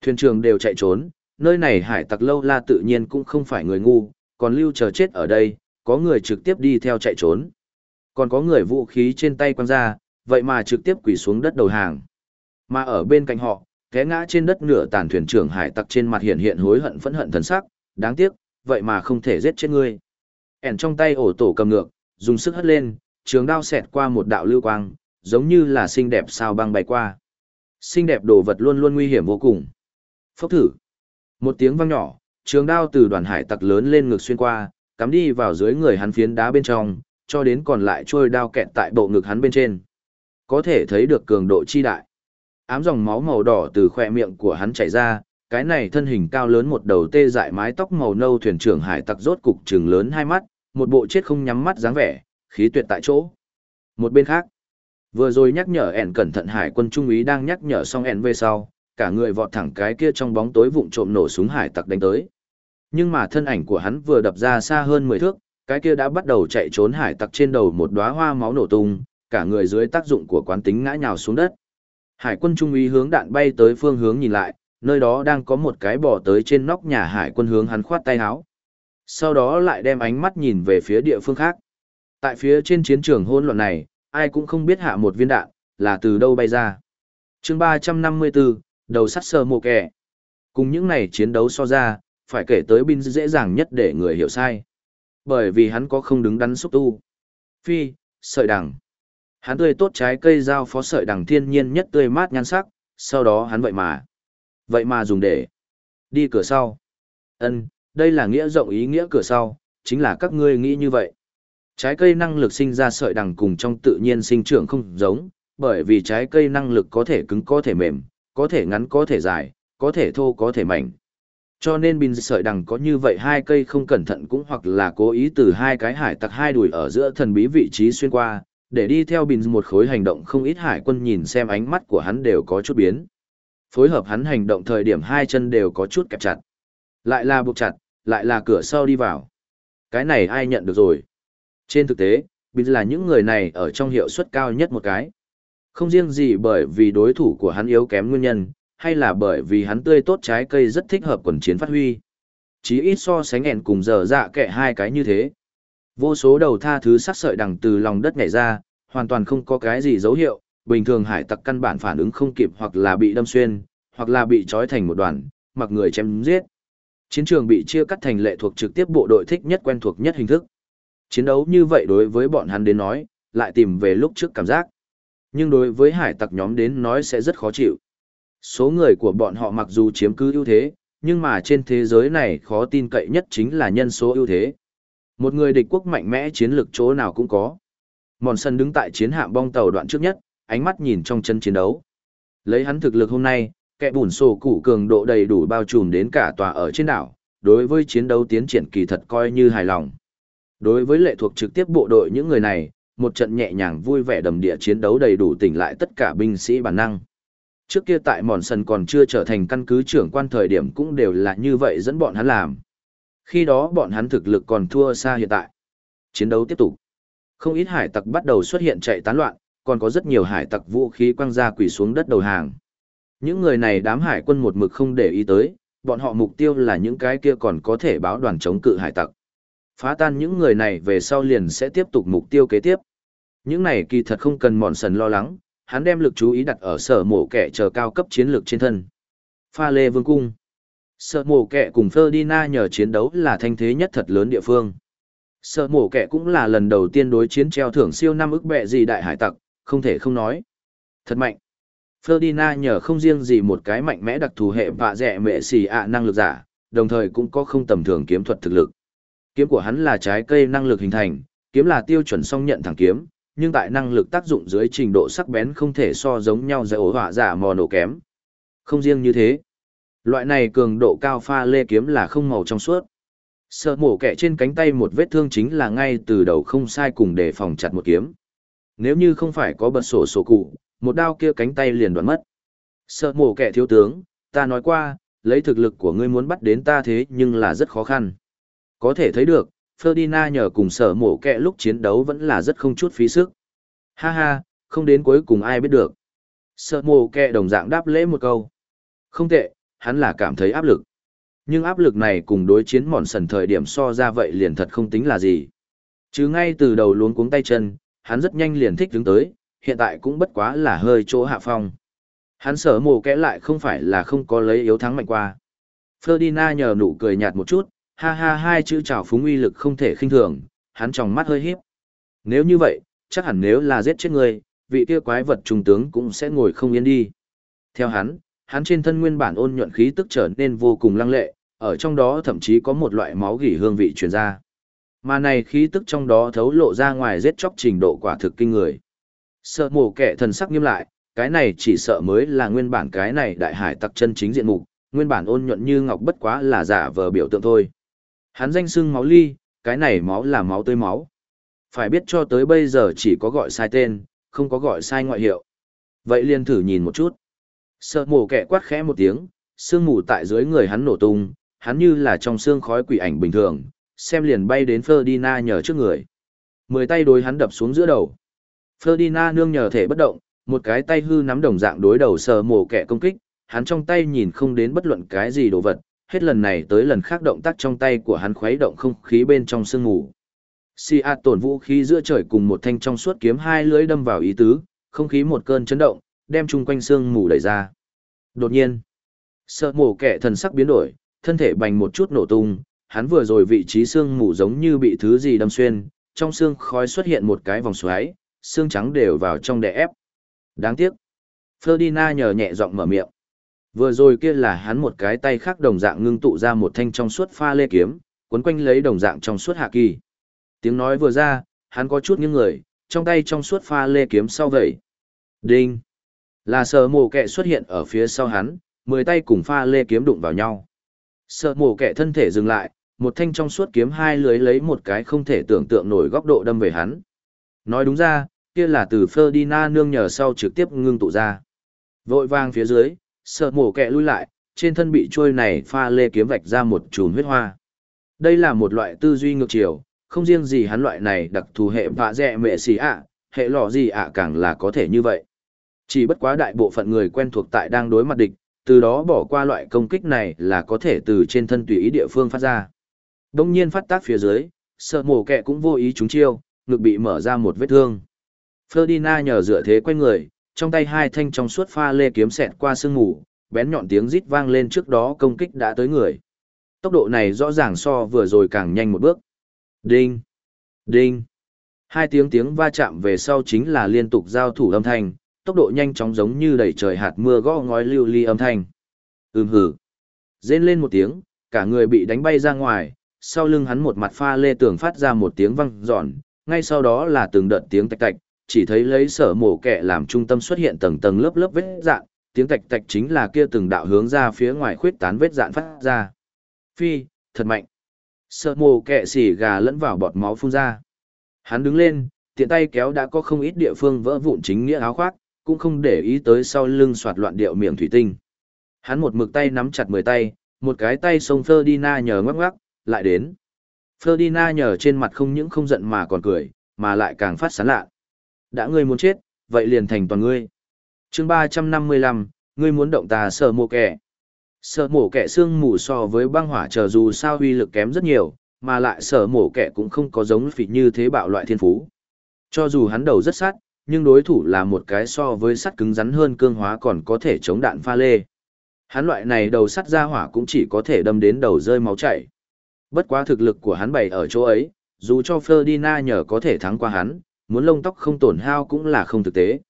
Thuyền trường đều chạy trốn, nơi này hải tặc lâu la tự nhiên cũng không phải người ngu, còn lưu chờ chết ở đây, có người trực tiếp đi theo chạy trốn. Còn có người vũ khí trên tay quăng ra, vậy mà trực tiếp quỳ xuống đất đầu hàng. Mà ở bên cạnh họ, té ngã trên đất nửa tàn thuyền trưởng hải tặc trên mặt hiện hiện hối hận phẫn hận thần sắc, đáng tiếc, vậy mà không thể giết chết ngươi. ẻn trong tay ổ tổ cầm ngược, dùng sức hất lên, trường đao xẹt qua một đạo lưu quang, giống như là xinh đẹp sao băng bay qua. Xinh đẹp đồ vật luôn luôn nguy hiểm vô cùng. Phốc thử. Một tiếng vang nhỏ, trường đao từ đoàn hải tặc lớn lên ngực xuyên qua, cắm đi vào dưới người hắn phiến đá bên trong, cho đến còn lại trôi đao kẹt tại bộ ngực hắn bên trên. Có thể thấy được cường độ chi đại. Ám dòng máu màu đỏ từ khỏe miệng của hắn chảy ra, cái này thân hình cao lớn một đầu tê dại mái tóc màu nâu thuyền trưởng hải tặc rốt cục trừng lớn hai mắt, một bộ chết không nhắm mắt dáng vẻ, khí tuyệt tại chỗ. Một bên khác, vừa rồi nhắc nhở ẻn cẩn thận hải quân trung úy đang nhắc nhở xong ẻn về sau, cả người vọt thẳng cái kia trong bóng tối vụng trộm nổ súng hải tặc đánh tới. Nhưng mà thân ảnh của hắn vừa đập ra xa hơn 10 thước, cái kia đã bắt đầu chạy trốn hải tặc trên đầu một đóa hoa máu nổ tung, cả người dưới tác dụng của quán tính ngã nhào xuống đất. Hải quân trung úy hướng đạn bay tới phương hướng nhìn lại, nơi đó đang có một cái bò tới trên nóc nhà hải quân hướng hắn khoát tay áo. Sau đó lại đem ánh mắt nhìn về phía địa phương khác. Tại phía trên chiến trường hỗn loạn này, ai cũng không biết hạ một viên đạn, là từ đâu bay ra. chương 354, đầu sắt sơ mộ kẻ. Cùng những này chiến đấu so ra, phải kể tới binh dễ dàng nhất để người hiểu sai. Bởi vì hắn có không đứng đắn xúc tu. Phi, sợi đằng. Hắn tươi tốt trái cây giao phó sợi đằng thiên nhiên nhất tươi mát nhan sắc, sau đó hắn vậy mà. Vậy mà dùng để đi cửa sau. Ân, đây là nghĩa rộng ý nghĩa cửa sau, chính là các ngươi nghĩ như vậy. Trái cây năng lực sinh ra sợi đằng cùng trong tự nhiên sinh trưởng không giống, bởi vì trái cây năng lực có thể cứng có thể mềm, có thể ngắn có thể dài, có thể thô có thể mảnh. Cho nên bình sợi đằng có như vậy hai cây không cẩn thận cũng hoặc là cố ý từ hai cái hải tặc hai đùi ở giữa thần bí vị trí xuyên qua, để đi theo bình một khối hành động không ít hải quân nhìn xem ánh mắt của hắn đều có chút biến. Phối hợp hắn hành động thời điểm hai chân đều có chút kẹp chặt. Lại là buộc chặt, lại là cửa sau đi vào. Cái này ai nhận được rồi. Trên thực tế, bình là những người này ở trong hiệu suất cao nhất một cái. Không riêng gì bởi vì đối thủ của hắn yếu kém nguyên nhân, hay là bởi vì hắn tươi tốt trái cây rất thích hợp quần chiến phát huy. Chí ít so sánh ẻn cùng giờ dạ kệ hai cái như thế. Vô số đầu tha thứ sắc sợi đằng từ lòng đất nhảy ra, hoàn toàn không có cái gì dấu hiệu, bình thường hải tặc căn bản phản ứng không kịp hoặc là bị đâm xuyên, hoặc là bị trói thành một đoàn, mặc người chém giết. Chiến trường bị chia cắt thành lệ thuộc trực tiếp bộ đội thích nhất quen thuộc nhất hình thức. Chiến đấu như vậy đối với bọn hắn đến nói, lại tìm về lúc trước cảm giác. Nhưng đối với hải tặc nhóm đến nói sẽ rất khó chịu. Số người của bọn họ mặc dù chiếm cứ ưu thế, nhưng mà trên thế giới này khó tin cậy nhất chính là nhân số ưu thế. Một người địch quốc mạnh mẽ chiến lược chỗ nào cũng có. Mòn sân đứng tại chiến hạm bong tàu đoạn trước nhất, ánh mắt nhìn trong chân chiến đấu. Lấy hắn thực lực hôm nay, kẻ bùn sổ cụ cường độ đầy đủ bao trùm đến cả tòa ở trên đảo, đối với chiến đấu tiến triển kỳ thật coi như hài lòng. Đối với lệ thuộc trực tiếp bộ đội những người này, một trận nhẹ nhàng vui vẻ đầm địa chiến đấu đầy đủ tỉnh lại tất cả binh sĩ bản năng. Trước kia tại Mòn Sân còn chưa trở thành căn cứ trưởng quan thời điểm cũng đều là như vậy dẫn bọn hắn làm. Khi đó bọn hắn thực lực còn thua xa hiện tại. Chiến đấu tiếp tục. Không ít hải tặc bắt đầu xuất hiện chạy tán loạn, còn có rất nhiều hải tặc vũ khí quăng ra quỷ xuống đất đầu hàng. Những người này đám hải quân một mực không để ý tới, bọn họ mục tiêu là những cái kia còn có thể báo đoàn chống cự hải tặc. Phá tan những người này về sau liền sẽ tiếp tục mục tiêu kế tiếp. Những này kỳ thật không cần mòn sần lo lắng, hắn đem lực chú ý đặt ở sở mổ kẻ chờ cao cấp chiến lược trên thân. Pha lê vương cung. Sở mổ kẻ cùng Ferdinand nhờ chiến đấu là thanh thế nhất thật lớn địa phương. Sở mổ kẻ cũng là lần đầu tiên đối chiến treo thưởng siêu năm ức bệ gì đại hải tặc, không thể không nói. Thật mạnh. Ferdinand nhờ không riêng gì một cái mạnh mẽ đặc thù hệ vạ rẻ mệ xì ạ năng lực giả, đồng thời cũng có không tầm thường kiếm thuật thực lực. Kiếm của hắn là trái cây năng lực hình thành, kiếm là tiêu chuẩn song nhận thẳng kiếm, nhưng tại năng lực tác dụng dưới trình độ sắc bén không thể so giống nhau dễ ổ hỏa giả mò nổ kém. Không riêng như thế, loại này cường độ cao pha lê kiếm là không màu trong suốt. Sợ mổ kẻ trên cánh tay một vết thương chính là ngay từ đầu không sai cùng để phòng chặt một kiếm. Nếu như không phải có bật sổ sổ cụ, một đao kia cánh tay liền đoạn mất. Sợ mổ kẻ thiếu tướng, ta nói qua, lấy thực lực của ngươi muốn bắt đến ta thế nhưng là rất khó khăn. Có thể thấy được, Ferdinand nhờ cùng sở mổ kẹ lúc chiến đấu vẫn là rất không chút phí sức. Ha ha, không đến cuối cùng ai biết được. Sở mổ kẹ đồng dạng đáp lễ một câu. Không tệ, hắn là cảm thấy áp lực. Nhưng áp lực này cùng đối chiến mòn sần thời điểm so ra vậy liền thật không tính là gì. Chứ ngay từ đầu luống cuống tay chân, hắn rất nhanh liền thích đứng tới, hiện tại cũng bất quá là hơi chỗ hạ phong. Hắn sở mổ kẽ lại không phải là không có lấy yếu thắng mạnh qua. Ferdinand nhờ nụ cười nhạt một chút, ha ha hai chữ trào phúng uy lực không thể khinh thường, hắn tròng mắt hơi híp. Nếu như vậy, chắc hẳn nếu là giết chết người, vị kia quái vật trung tướng cũng sẽ ngồi không yên đi. Theo hắn, hắn trên thân nguyên bản ôn nhuận khí tức trở nên vô cùng lăng lệ, ở trong đó thậm chí có một loại máu gỉ hương vị truyền ra. Mà này khí tức trong đó thấu lộ ra ngoài giết chóc trình độ quả thực kinh người. Sợ mổ kẻ thần sắc nghiêm lại, cái này chỉ sợ mới là nguyên bản cái này đại hải tặc chân chính diện mục, nguyên bản ôn nhuận như ngọc bất quá là giả vờ biểu tượng thôi. Hắn danh xưng máu ly, cái này máu là máu tươi máu. Phải biết cho tới bây giờ chỉ có gọi sai tên, không có gọi sai ngoại hiệu. Vậy liền thử nhìn một chút. Sợ mổ kẹ quát khẽ một tiếng, sương mù tại dưới người hắn nổ tung, hắn như là trong xương khói quỷ ảnh bình thường, xem liền bay đến Ferdinand nhờ trước người. Mười tay đối hắn đập xuống giữa đầu. Ferdinand nương nhờ thể bất động, một cái tay hư nắm đồng dạng đối đầu sờ mổ kẻ công kích, hắn trong tay nhìn không đến bất luận cái gì đồ vật, hết lần này tới lần khác động tác trong tay của hắn khuấy động không khí bên trong sương mù. Si A tổn vũ khí giữa trời cùng một thanh trong suốt kiếm hai lưỡi đâm vào ý tứ, không khí một cơn chấn động, đem chung quanh sương mù đẩy ra. Đột nhiên, sợ mổ kẻ thần sắc biến đổi, thân thể bành một chút nổ tung, hắn vừa rồi vị trí xương mù giống như bị thứ gì đâm xuyên, trong xương khói xuất hiện một cái vòng xoáy, xương trắng đều vào trong đè ép. Đáng tiếc. Ferdinand nhờ nhẹ giọng mở miệng. Vừa rồi kia là hắn một cái tay khác đồng dạng ngưng tụ ra một thanh trong suốt pha lê kiếm, cuốn quanh lấy đồng dạng trong suốt hạ kỳ. Tiếng nói vừa ra, hắn có chút những người, trong tay trong suốt pha lê kiếm sau vậy. Đinh! Là sờ mồ kẹ xuất hiện ở phía sau hắn, mười tay cùng pha lê kiếm đụng vào nhau. Sợ mồ kẹ thân thể dừng lại, một thanh trong suốt kiếm hai lưới lấy một cái không thể tưởng tượng nổi góc độ đâm về hắn. Nói đúng ra, kia là từ Ferdinand nương nhờ sau trực tiếp ngưng tụ ra. Vội vang phía dưới, sợ mổ kẹ lui lại, trên thân bị trôi này pha lê kiếm vạch ra một chùm huyết hoa. Đây là một loại tư duy ngược chiều, không riêng gì hắn loại này đặc thù hệ vạ dẹ mẹ xì ạ, hệ lọ gì ạ càng là có thể như vậy. Chỉ bất quá đại bộ phận người quen thuộc tại đang đối mặt địch, từ đó bỏ qua loại công kích này là có thể từ trên thân tùy ý địa phương phát ra. Đông nhiên phát tác phía dưới, sợ mổ kẹ cũng vô ý trúng chiêu, ngực bị mở ra một vết thương. Ferdinand nhờ dựa thế quay người, trong tay hai thanh trong suốt pha lê kiếm xẹt qua sương mù, bén nhọn tiếng rít vang lên trước đó công kích đã tới người. Tốc độ này rõ ràng so vừa rồi càng nhanh một bước. Đinh! Đinh! Hai tiếng tiếng va chạm về sau chính là liên tục giao thủ âm thanh, tốc độ nhanh chóng giống như đầy trời hạt mưa gõ ngói lưu ly âm thanh. Ừm hử. Rên lên một tiếng, cả người bị đánh bay ra ngoài, sau lưng hắn một mặt pha lê tường phát ra một tiếng vang giòn, ngay sau đó là từng đợt tiếng tạch tạch, chỉ thấy lấy sở mổ kẹ làm trung tâm xuất hiện tầng tầng lớp lớp vết dạn, tiếng tạch tạch chính là kia từng đạo hướng ra phía ngoài khuyết tán vết dạn phát ra. Phi, thật mạnh. Sở mổ kẹ xỉ gà lẫn vào bọt máu phun ra. Hắn đứng lên, tiện tay kéo đã có không ít địa phương vỡ vụn chính nghĩa áo khoác, cũng không để ý tới sau lưng soạt loạn điệu miệng thủy tinh. Hắn một mực tay nắm chặt mười tay, một cái tay xông Ferdinand nhờ ngoắc ngoắc, lại đến. Ferdinand nhờ trên mặt không những không giận mà còn cười, mà lại càng phát sán lạ. Đã ngươi muốn chết, vậy liền thành toàn ngươi. chương ba trăm năm mươi lăm, ngươi muốn động tà sợ mổ kẻ. Sợ mổ kẻ xương mù so với băng hỏa chờ dù sao huy lực kém rất nhiều, mà lại sợ mổ kẻ cũng không có giống phỉ như thế bạo loại thiên phú. Cho dù hắn đầu rất sát, nhưng đối thủ là một cái so với sắt cứng rắn hơn cương hóa còn có thể chống đạn pha lê. Hắn loại này đầu sắt ra hỏa cũng chỉ có thể đâm đến đầu rơi máu chảy. Bất quá thực lực của hắn bày ở chỗ ấy, dù cho Ferdinand nhờ có thể thắng qua hắn, muốn lông tóc không tổn hao cũng là không thực tế.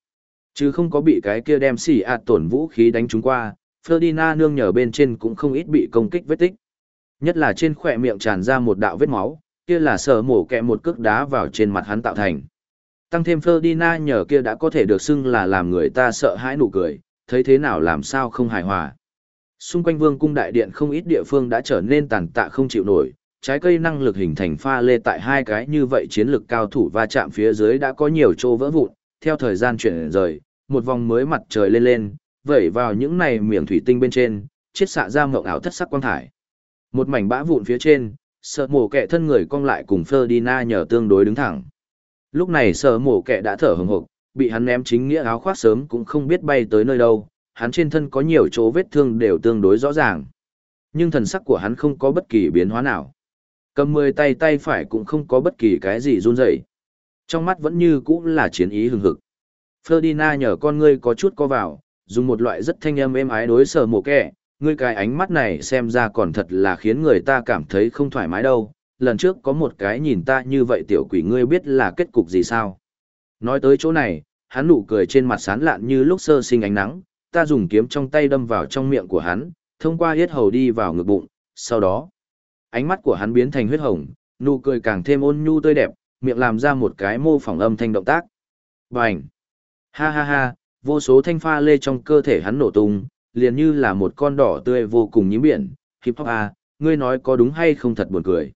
Chứ không có bị cái kia đem xỉ ạt tổn vũ khí đánh chúng qua, Ferdinand nương nhờ bên trên cũng không ít bị công kích vết tích. Nhất là trên khỏe miệng tràn ra một đạo vết máu, kia là sở mổ kẹ một cước đá vào trên mặt hắn tạo thành. Tăng thêm Ferdinand nhờ kia đã có thể được xưng là làm người ta sợ hãi nụ cười, thấy thế nào làm sao không hài hòa. Xung quanh vương cung đại điện không ít địa phương đã trở nên tàn tạ không chịu nổi, trái cây năng lực hình thành pha lê tại hai cái như vậy chiến lực cao thủ va chạm phía dưới đã có nhiều chỗ vỡ vụn, theo thời gian chuyển rời, một vòng mới mặt trời lên lên, vẩy vào những này miệng thủy tinh bên trên, chiết xạ ra mộng ảo thất sắc quang thải. Một mảnh bã vụn phía trên, sợ mổ kẹ thân người cong lại cùng Ferdinand nhờ tương đối đứng thẳng. Lúc này Sợ mổ kẹ đã thở hừng hực, bị hắn ném chính nghĩa áo khoác sớm cũng không biết bay tới nơi đâu, hắn trên thân có nhiều chỗ vết thương đều tương đối rõ ràng. Nhưng thần sắc của hắn không có bất kỳ biến hóa nào. Cầm mười tay tay phải cũng không có bất kỳ cái gì run rẩy. Trong mắt vẫn như cũ là chiến ý hừng hực. Ferdinand nhờ con ngươi có chút co vào, dùng một loại rất thanh âm êm ái đối sở mộ kẻ ngươi cái ánh mắt này xem ra còn thật là khiến người ta cảm thấy không thoải mái đâu, lần trước có một cái nhìn ta như vậy tiểu quỷ ngươi biết là kết cục gì sao. Nói tới chỗ này, hắn nụ cười trên mặt sán lạn như lúc sơ sinh ánh nắng, ta dùng kiếm trong tay đâm vào trong miệng của hắn, thông qua yết hầu đi vào ngực bụng, sau đó, ánh mắt của hắn biến thành huyết hồng, nụ cười càng thêm ôn nhu tươi đẹp, miệng làm ra một cái mô phỏng âm thanh động tác. Bành! Ha ha ha, vô số thanh pha lê trong cơ thể hắn nổ tung, liền như là một con đỏ tươi vô cùng nhím biển, hip hop à, ngươi nói có đúng hay không thật buồn cười.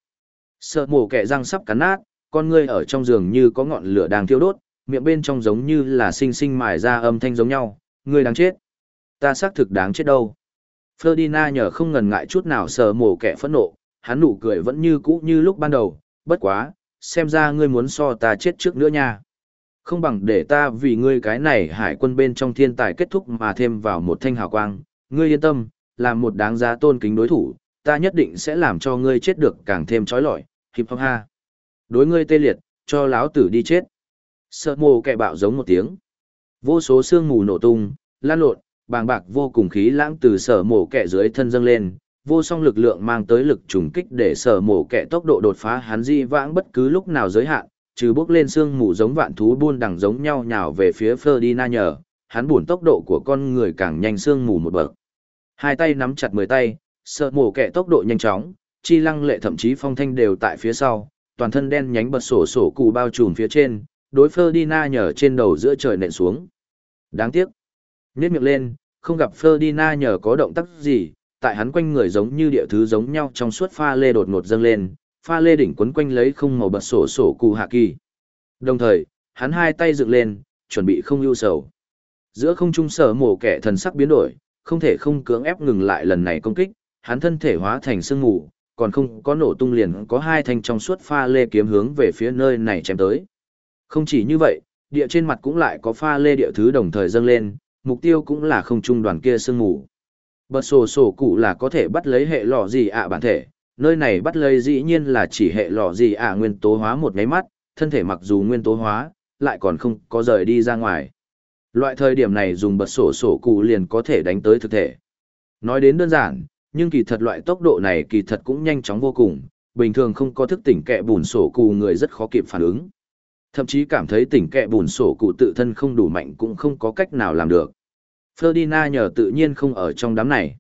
Sợ mổ kẻ răng sắp cắn nát, con ngươi ở trong giường như có ngọn lửa đang thiêu đốt, miệng bên trong giống như là sinh sinh mài ra âm thanh giống nhau, ngươi đáng chết. Ta xác thực đáng chết đâu. Ferdinand nhờ không ngần ngại chút nào sợ mổ kẻ phẫn nộ, hắn nụ cười vẫn như cũ như lúc ban đầu, bất quá, xem ra ngươi muốn so ta chết trước nữa nha. Không bằng để ta vì ngươi cái này hải quân bên trong thiên tài kết thúc mà thêm vào một thanh hào quang, ngươi yên tâm, làm một đáng giá tôn kính đối thủ, ta nhất định sẽ làm cho ngươi chết được càng thêm trói lọi, hip hop ha. Đối ngươi tê liệt, cho láo tử đi chết. Sợ mồ kẻ bạo giống một tiếng. Vô số xương mù nổ tung, lan lộn, bàng bạc vô cùng khí lãng từ sở mồ kẻ dưới thân dâng lên, vô song lực lượng mang tới lực trùng kích để sở mổ kẻ tốc độ đột phá hắn di vãng bất cứ lúc nào giới hạn, trừ bước lên xương mù giống vạn thú buôn đằng giống nhau nhào về phía Ferdinand nhờ, hắn buồn tốc độ của con người càng nhanh xương mù một bậc. Hai tay nắm chặt mười tay, sợ mổ kẻ tốc độ nhanh chóng, chi lăng lệ thậm chí phong thanh đều tại phía sau, toàn thân đen nhánh bật sổ sổ cụ bao trùm phía trên, đối Ferdinand nhờ trên đầu giữa trời nện xuống. Đáng tiếc. Nhét miệng lên, không gặp Ferdinand nhờ có động tác gì, tại hắn quanh người giống như địa thứ giống nhau trong suốt pha lê đột ngột dâng lên, pha lê đỉnh quấn quanh lấy không màu bật sổ sổ cụ hạ kỳ. Đồng thời, hắn hai tay dựng lên, chuẩn bị không ưu sầu. Giữa không trung sở mổ kẻ thần sắc biến đổi, không thể không cưỡng ép ngừng lại lần này công kích, hắn thân thể hóa thành sương mù, còn không có nổ tung liền có hai thanh trong suốt pha lê kiếm hướng về phía nơi này chém tới. Không chỉ như vậy, địa trên mặt cũng lại có pha lê địa thứ đồng thời dâng lên, mục tiêu cũng là không trung đoàn kia sương mù. Bật sổ sổ cụ là có thể bắt lấy hệ lọ gì ạ bản thể, nơi này bắt lấy dĩ nhiên là chỉ hệ lọ gì ạ nguyên tố hóa một ngáy mắt, thân thể mặc dù nguyên tố hóa, lại còn không có rời đi ra ngoài. Loại thời điểm này dùng bật sổ sổ cụ liền có thể đánh tới thực thể. Nói đến đơn giản, nhưng kỳ thật loại tốc độ này kỳ thật cũng nhanh chóng vô cùng, bình thường không có thức tỉnh kẹ bùn sổ cụ người rất khó kịp phản ứng. Thậm chí cảm thấy tỉnh kẹ bùn sổ cụ tự thân không đủ mạnh cũng không có cách nào làm được. Ferdinand nhờ tự nhiên không ở trong đám này.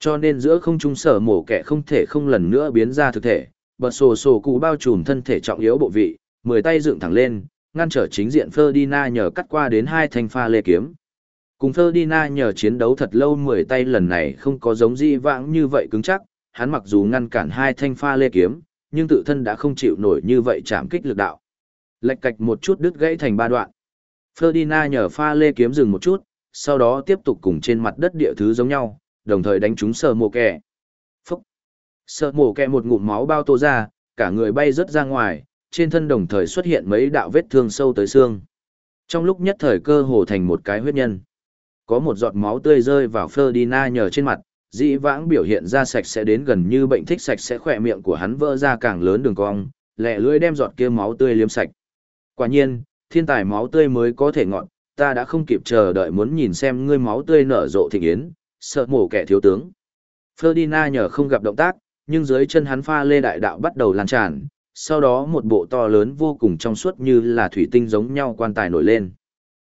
Cho nên giữa không trung sở mổ kẻ không thể không lần nữa biến ra thực thể, bật sổ sổ cụ bao trùm thân thể trọng yếu bộ vị, mười tay dựng thẳng lên, ngăn trở chính diện Ferdinand nhờ cắt qua đến hai thanh pha lê kiếm. Cùng Ferdinand nhờ chiến đấu thật lâu mười tay lần này không có giống di vãng như vậy cứng chắc, hắn mặc dù ngăn cản hai thanh pha lê kiếm, nhưng tự thân đã không chịu nổi như vậy chạm kích lực đạo. Lệch cạch một chút đứt gãy thành ba đoạn. Ferdinand nhờ pha lê kiếm dừng một chút, sau đó tiếp tục cùng trên mặt đất địa thứ giống nhau, đồng thời đánh trúng sờ mồ kẹ. Phúc! Sờ mồ kẹ một ngụm máu bao tô ra, cả người bay rớt ra ngoài, trên thân đồng thời xuất hiện mấy đạo vết thương sâu tới xương. Trong lúc nhất thời cơ hồ thành một cái huyết nhân. Có một giọt máu tươi rơi vào Ferdinand nhờ trên mặt, dĩ vãng biểu hiện ra sạch sẽ đến gần như bệnh thích sạch sẽ khỏe miệng của hắn vỡ ra càng lớn đường cong, lẹ lưỡi đem giọt kia máu tươi liếm sạch. Quả nhiên, thiên tài máu tươi mới có thể ngọn, ta đã không kịp chờ đợi muốn nhìn xem ngươi máu tươi nở rộ thịnh yến, sợ mổ kẻ thiếu tướng. Ferdinand nhờ không gặp động tác, nhưng dưới chân hắn pha lê đại đạo bắt đầu lan tràn, sau đó một bộ to lớn vô cùng trong suốt như là thủy tinh giống nhau quan tài nổi lên.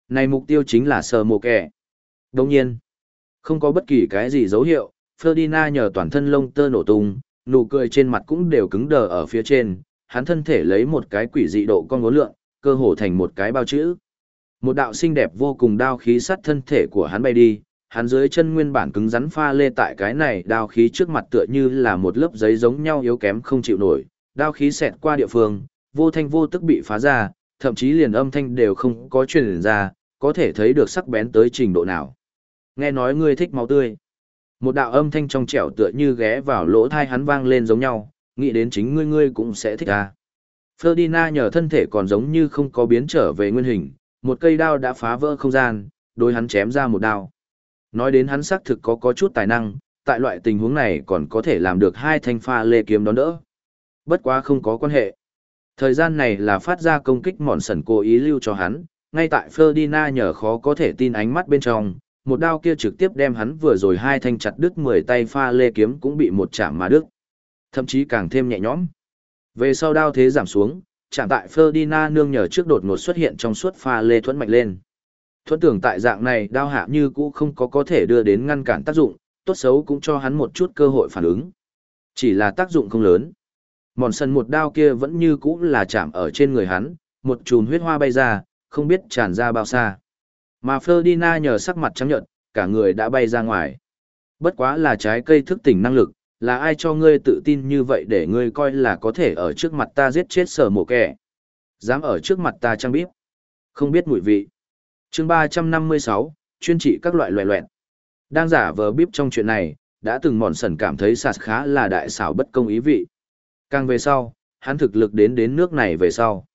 Này mục tiêu chính là sờ mổ kẻ. Đồng nhiên, không có bất kỳ cái gì dấu hiệu, Ferdinand nhờ toàn thân lông tơ nổ tung, nụ cười trên mặt cũng đều cứng đờ ở phía trên, hắn thân thể lấy một cái quỷ dị độ con ngố lượng, cơ hồ thành một cái bao chữ. Một đạo xinh đẹp vô cùng đao khí sát thân thể của hắn bay đi, hắn dưới chân nguyên bản cứng rắn pha lê tại cái này đao khí trước mặt tựa như là một lớp giấy giống nhau yếu kém không chịu nổi, đao khí xẹt qua địa phương, vô thanh vô tức bị phá ra, thậm chí liền âm thanh đều không có truyền ra, có thể thấy được sắc bén tới trình độ nào. Nghe nói ngươi thích máu tươi. Một đạo âm thanh trong trẻo tựa như ghé vào lỗ thai hắn vang lên giống nhau, nghĩ đến chính ngươi ngươi cũng sẽ thích à. Ferdinand nhờ thân thể còn giống như không có biến trở về nguyên hình, một cây đao đã phá vỡ không gian, đối hắn chém ra một đao. Nói đến hắn xác thực có có chút tài năng, tại loại tình huống này còn có thể làm được hai thanh pha lê kiếm đón đỡ. Bất quá không có quan hệ. Thời gian này là phát ra công kích mòn sần cố ý lưu cho hắn, ngay tại Ferdinand nhờ khó có thể tin ánh mắt bên trong, một đao kia trực tiếp đem hắn vừa rồi hai thanh chặt đứt 10 tay pha lê kiếm cũng bị một chạm mà đứt. Thậm chí càng thêm nhẹ nhõm. Về sau đao thế giảm xuống, chạm tại Ferdinand nương nhờ trước đột ngột xuất hiện trong suốt pha lê thuẫn mạnh lên. Thuẫn tưởng tại dạng này đao hạ như cũ không có có thể đưa đến ngăn cản tác dụng, tốt xấu cũng cho hắn một chút cơ hội phản ứng. Chỉ là tác dụng không lớn. Mòn sân một đao kia vẫn như cũ là chạm ở trên người hắn, một chùm huyết hoa bay ra, không biết tràn ra bao xa. Mà Ferdinand nhờ sắc mặt trắng nhợt, cả người đã bay ra ngoài. Bất quá là trái cây thức tỉnh năng lực, là ai cho ngươi tự tin như vậy để ngươi coi là có thể ở trước mặt ta giết chết sở mộ kẻ. Dám ở trước mặt ta trang bíp. Không biết mùi vị. chương 356, chuyên trị các loại loẹ loẹn. Đang giả vờ bíp trong chuyện này, đã từng mòn sần cảm thấy sạt khá là đại xảo bất công ý vị. Càng về sau, hắn thực lực đến đến nước này về sau.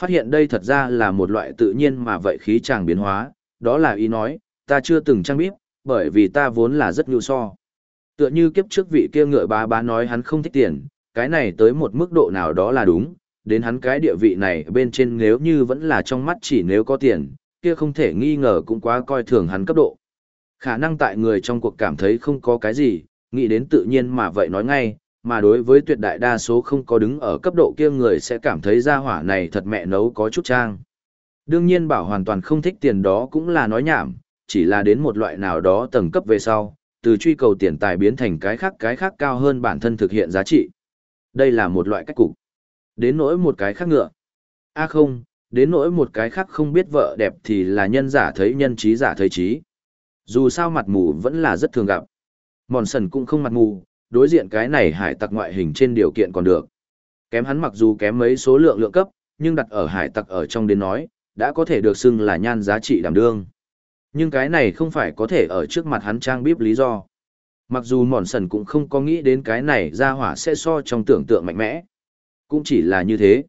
Phát hiện đây thật ra là một loại tự nhiên mà vậy khí chàng biến hóa, đó là ý nói, ta chưa từng trang bíp, bởi vì ta vốn là rất nhu so. Tựa như kiếp trước vị kia ngựa bá bá nói hắn không thích tiền, cái này tới một mức độ nào đó là đúng, đến hắn cái địa vị này bên trên nếu như vẫn là trong mắt chỉ nếu có tiền, kia không thể nghi ngờ cũng quá coi thường hắn cấp độ. Khả năng tại người trong cuộc cảm thấy không có cái gì, nghĩ đến tự nhiên mà vậy nói ngay, mà đối với tuyệt đại đa số không có đứng ở cấp độ kia người sẽ cảm thấy ra hỏa này thật mẹ nấu có chút trang. Đương nhiên bảo hoàn toàn không thích tiền đó cũng là nói nhảm, chỉ là đến một loại nào đó tầng cấp về sau, từ truy cầu tiền tài biến thành cái khác cái khác cao hơn bản thân thực hiện giá trị. Đây là một loại cách cục. Đến nỗi một cái khác ngựa. a không, đến nỗi một cái khác không biết vợ đẹp thì là nhân giả thấy nhân trí giả thấy trí. Dù sao mặt mù vẫn là rất thường gặp. Mòn sần cũng không mặt mù, đối diện cái này hải tặc ngoại hình trên điều kiện còn được. Kém hắn mặc dù kém mấy số lượng lượng cấp, nhưng đặt ở hải tặc ở trong đến nói, đã có thể được xưng là nhan giá trị đảm đương. Nhưng cái này không phải có thể ở trước mặt hắn trang bíp lý do. Mặc dù mòn sần cũng không có nghĩ đến cái này ra hỏa sẽ so trong tưởng tượng mạnh mẽ. Cũng chỉ là như thế.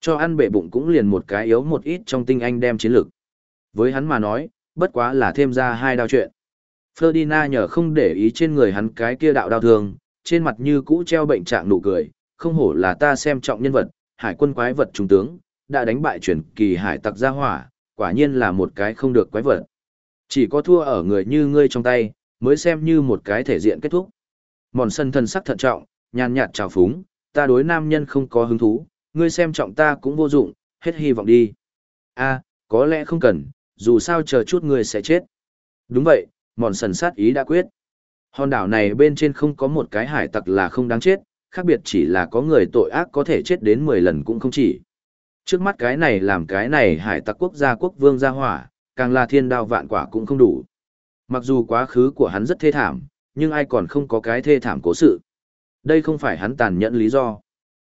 Cho ăn bệ bụng cũng liền một cái yếu một ít trong tinh anh đem chiến lực. Với hắn mà nói, bất quá là thêm ra hai đao chuyện. Ferdinand nhờ không để ý trên người hắn cái kia đạo đau thương, trên mặt như cũ treo bệnh trạng nụ cười, không hổ là ta xem trọng nhân vật, hải quân quái vật trung tướng, đã đánh bại chuyển kỳ hải tặc gia hỏa, quả nhiên là một cái không được quái vật. Chỉ có thua ở người như ngươi trong tay, mới xem như một cái thể diện kết thúc. Mòn sân thân sắc thận trọng, nhàn nhạt trào phúng, ta đối nam nhân không có hứng thú, ngươi xem trọng ta cũng vô dụng, hết hy vọng đi. a có lẽ không cần, dù sao chờ chút ngươi sẽ chết. Đúng vậy, mòn sần sát ý đã quyết. Hòn đảo này bên trên không có một cái hải tặc là không đáng chết, khác biệt chỉ là có người tội ác có thể chết đến 10 lần cũng không chỉ. Trước mắt cái này làm cái này hải tặc quốc gia quốc vương gia hỏa, càng là thiên đao vạn quả cũng không đủ. Mặc dù quá khứ của hắn rất thê thảm, nhưng ai còn không có cái thê thảm cố sự. Đây không phải hắn tàn nhẫn lý do.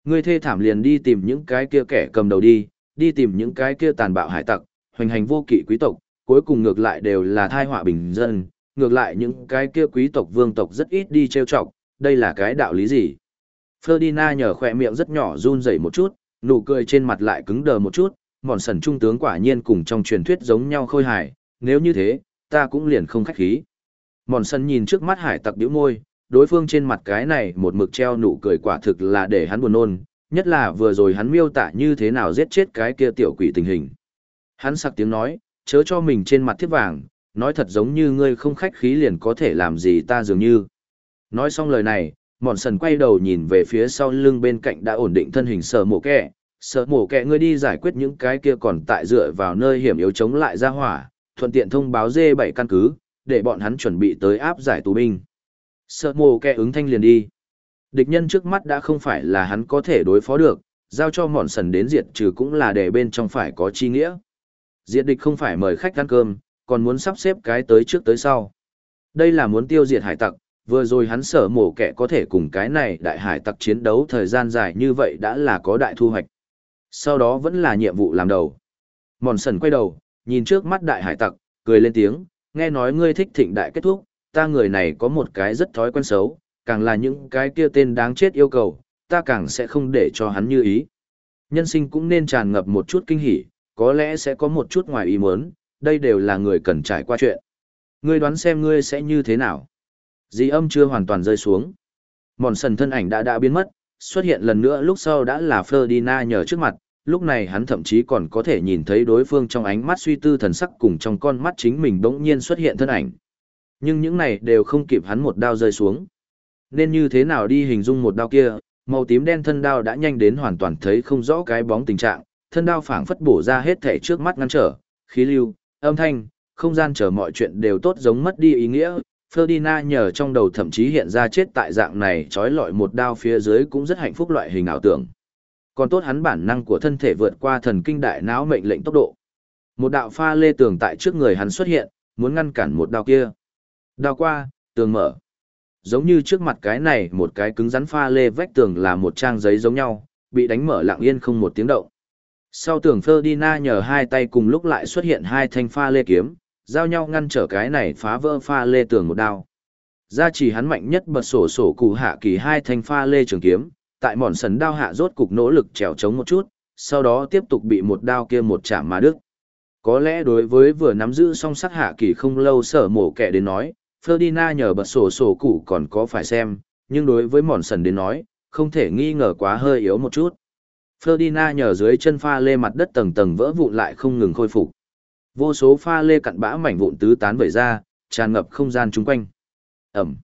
Ngươi thê thảm liền đi tìm những cái kia kẻ cầm đầu đi, đi tìm những cái kia tàn bạo hải tặc, hoành hành vô kỵ quý tộc, cuối cùng ngược lại đều là thai họa bình dân, ngược lại những cái kia quý tộc vương tộc rất ít đi trêu chọc, đây là cái đạo lý gì? Ferdinand nhờ khỏe miệng rất nhỏ run rẩy một chút, nụ cười trên mặt lại cứng đờ một chút, mòn sần trung tướng quả nhiên cùng trong truyền thuyết giống nhau khôi hài, nếu như thế, ta cũng liền không khách khí. Mòn sần nhìn trước mắt hải tặc điếu môi, đối phương trên mặt cái này một mực treo nụ cười quả thực là để hắn buồn nôn, nhất là vừa rồi hắn miêu tả như thế nào giết chết cái kia tiểu quỷ tình hình. Hắn sặc tiếng nói, chớ cho mình trên mặt thiết vàng, nói thật giống như ngươi không khách khí liền có thể làm gì ta dường như. Nói xong lời này, mòn sần quay đầu nhìn về phía sau lưng bên cạnh đã ổn định thân hình sở mộ kẻ, Sợ mổ kẹ ngươi đi giải quyết những cái kia còn tại dựa vào nơi hiểm yếu chống lại ra hỏa, thuận tiện thông báo dê bảy căn cứ, để bọn hắn chuẩn bị tới áp giải tù binh. Sợ mổ kẹ ứng thanh liền đi. Địch nhân trước mắt đã không phải là hắn có thể đối phó được, giao cho mòn sần đến diệt trừ cũng là để bên trong phải có chi nghĩa. Diệt địch không phải mời khách ăn cơm, còn muốn sắp xếp cái tới trước tới sau. Đây là muốn tiêu diệt hải tặc, vừa rồi hắn sở mổ kẻ có thể cùng cái này đại hải tặc chiến đấu thời gian dài như vậy đã là có đại thu hoạch. Sau đó vẫn là nhiệm vụ làm đầu. Mòn sần quay đầu, nhìn trước mắt đại hải tặc, cười lên tiếng, nghe nói ngươi thích thịnh đại kết thúc, ta người này có một cái rất thói quen xấu, càng là những cái kia tên đáng chết yêu cầu, ta càng sẽ không để cho hắn như ý. Nhân sinh cũng nên tràn ngập một chút kinh hỉ, có lẽ sẽ có một chút ngoài ý muốn, đây đều là người cần trải qua chuyện. Ngươi đoán xem ngươi sẽ như thế nào. Dì âm chưa hoàn toàn rơi xuống. Mòn sần thân ảnh đã đã biến mất, xuất hiện lần nữa lúc sau đã là Ferdinand nhờ trước mặt, lúc này hắn thậm chí còn có thể nhìn thấy đối phương trong ánh mắt suy tư thần sắc cùng trong con mắt chính mình bỗng nhiên xuất hiện thân ảnh. Nhưng những này đều không kịp hắn một đao rơi xuống. Nên như thế nào đi hình dung một đao kia, màu tím đen thân đao đã nhanh đến hoàn toàn thấy không rõ cái bóng tình trạng, thân đao phảng phất bổ ra hết thể trước mắt ngăn trở, khí lưu, âm thanh, không gian chờ mọi chuyện đều tốt giống mất đi ý nghĩa. Ferdinand nhờ trong đầu thậm chí hiện ra chết tại dạng này trói lọi một đao phía dưới cũng rất hạnh phúc loại hình ảo tưởng. Còn tốt hắn bản năng của thân thể vượt qua thần kinh đại não mệnh lệnh tốc độ. Một đạo pha lê tường tại trước người hắn xuất hiện, muốn ngăn cản một đao kia. Đao qua, tường mở. Giống như trước mặt cái này một cái cứng rắn pha lê vách tường là một trang giấy giống nhau, bị đánh mở lặng yên không một tiếng động. Sau tường Ferdinand nhờ hai tay cùng lúc lại xuất hiện hai thanh pha lê kiếm, giao nhau ngăn trở cái này phá vỡ pha lê tường một đao. Gia chỉ hắn mạnh nhất bật sổ sổ cụ hạ kỳ hai thanh pha lê trường kiếm, tại mòn sần đao hạ rốt cục nỗ lực trèo chống một chút, sau đó tiếp tục bị một đao kia một chạm mà đứt. Có lẽ đối với vừa nắm giữ song sắc hạ kỳ không lâu sở mổ kẻ đến nói, Ferdinand nhờ bật sổ sổ cụ còn có phải xem, nhưng đối với mòn sần đến nói, không thể nghi ngờ quá hơi yếu một chút. Ferdinand nhờ dưới chân pha lê mặt đất tầng tầng vỡ vụn lại không ngừng khôi phục. Vô số pha lê cặn bã mảnh vụn tứ tán vẩy ra, tràn ngập không gian chung quanh. Ẩm.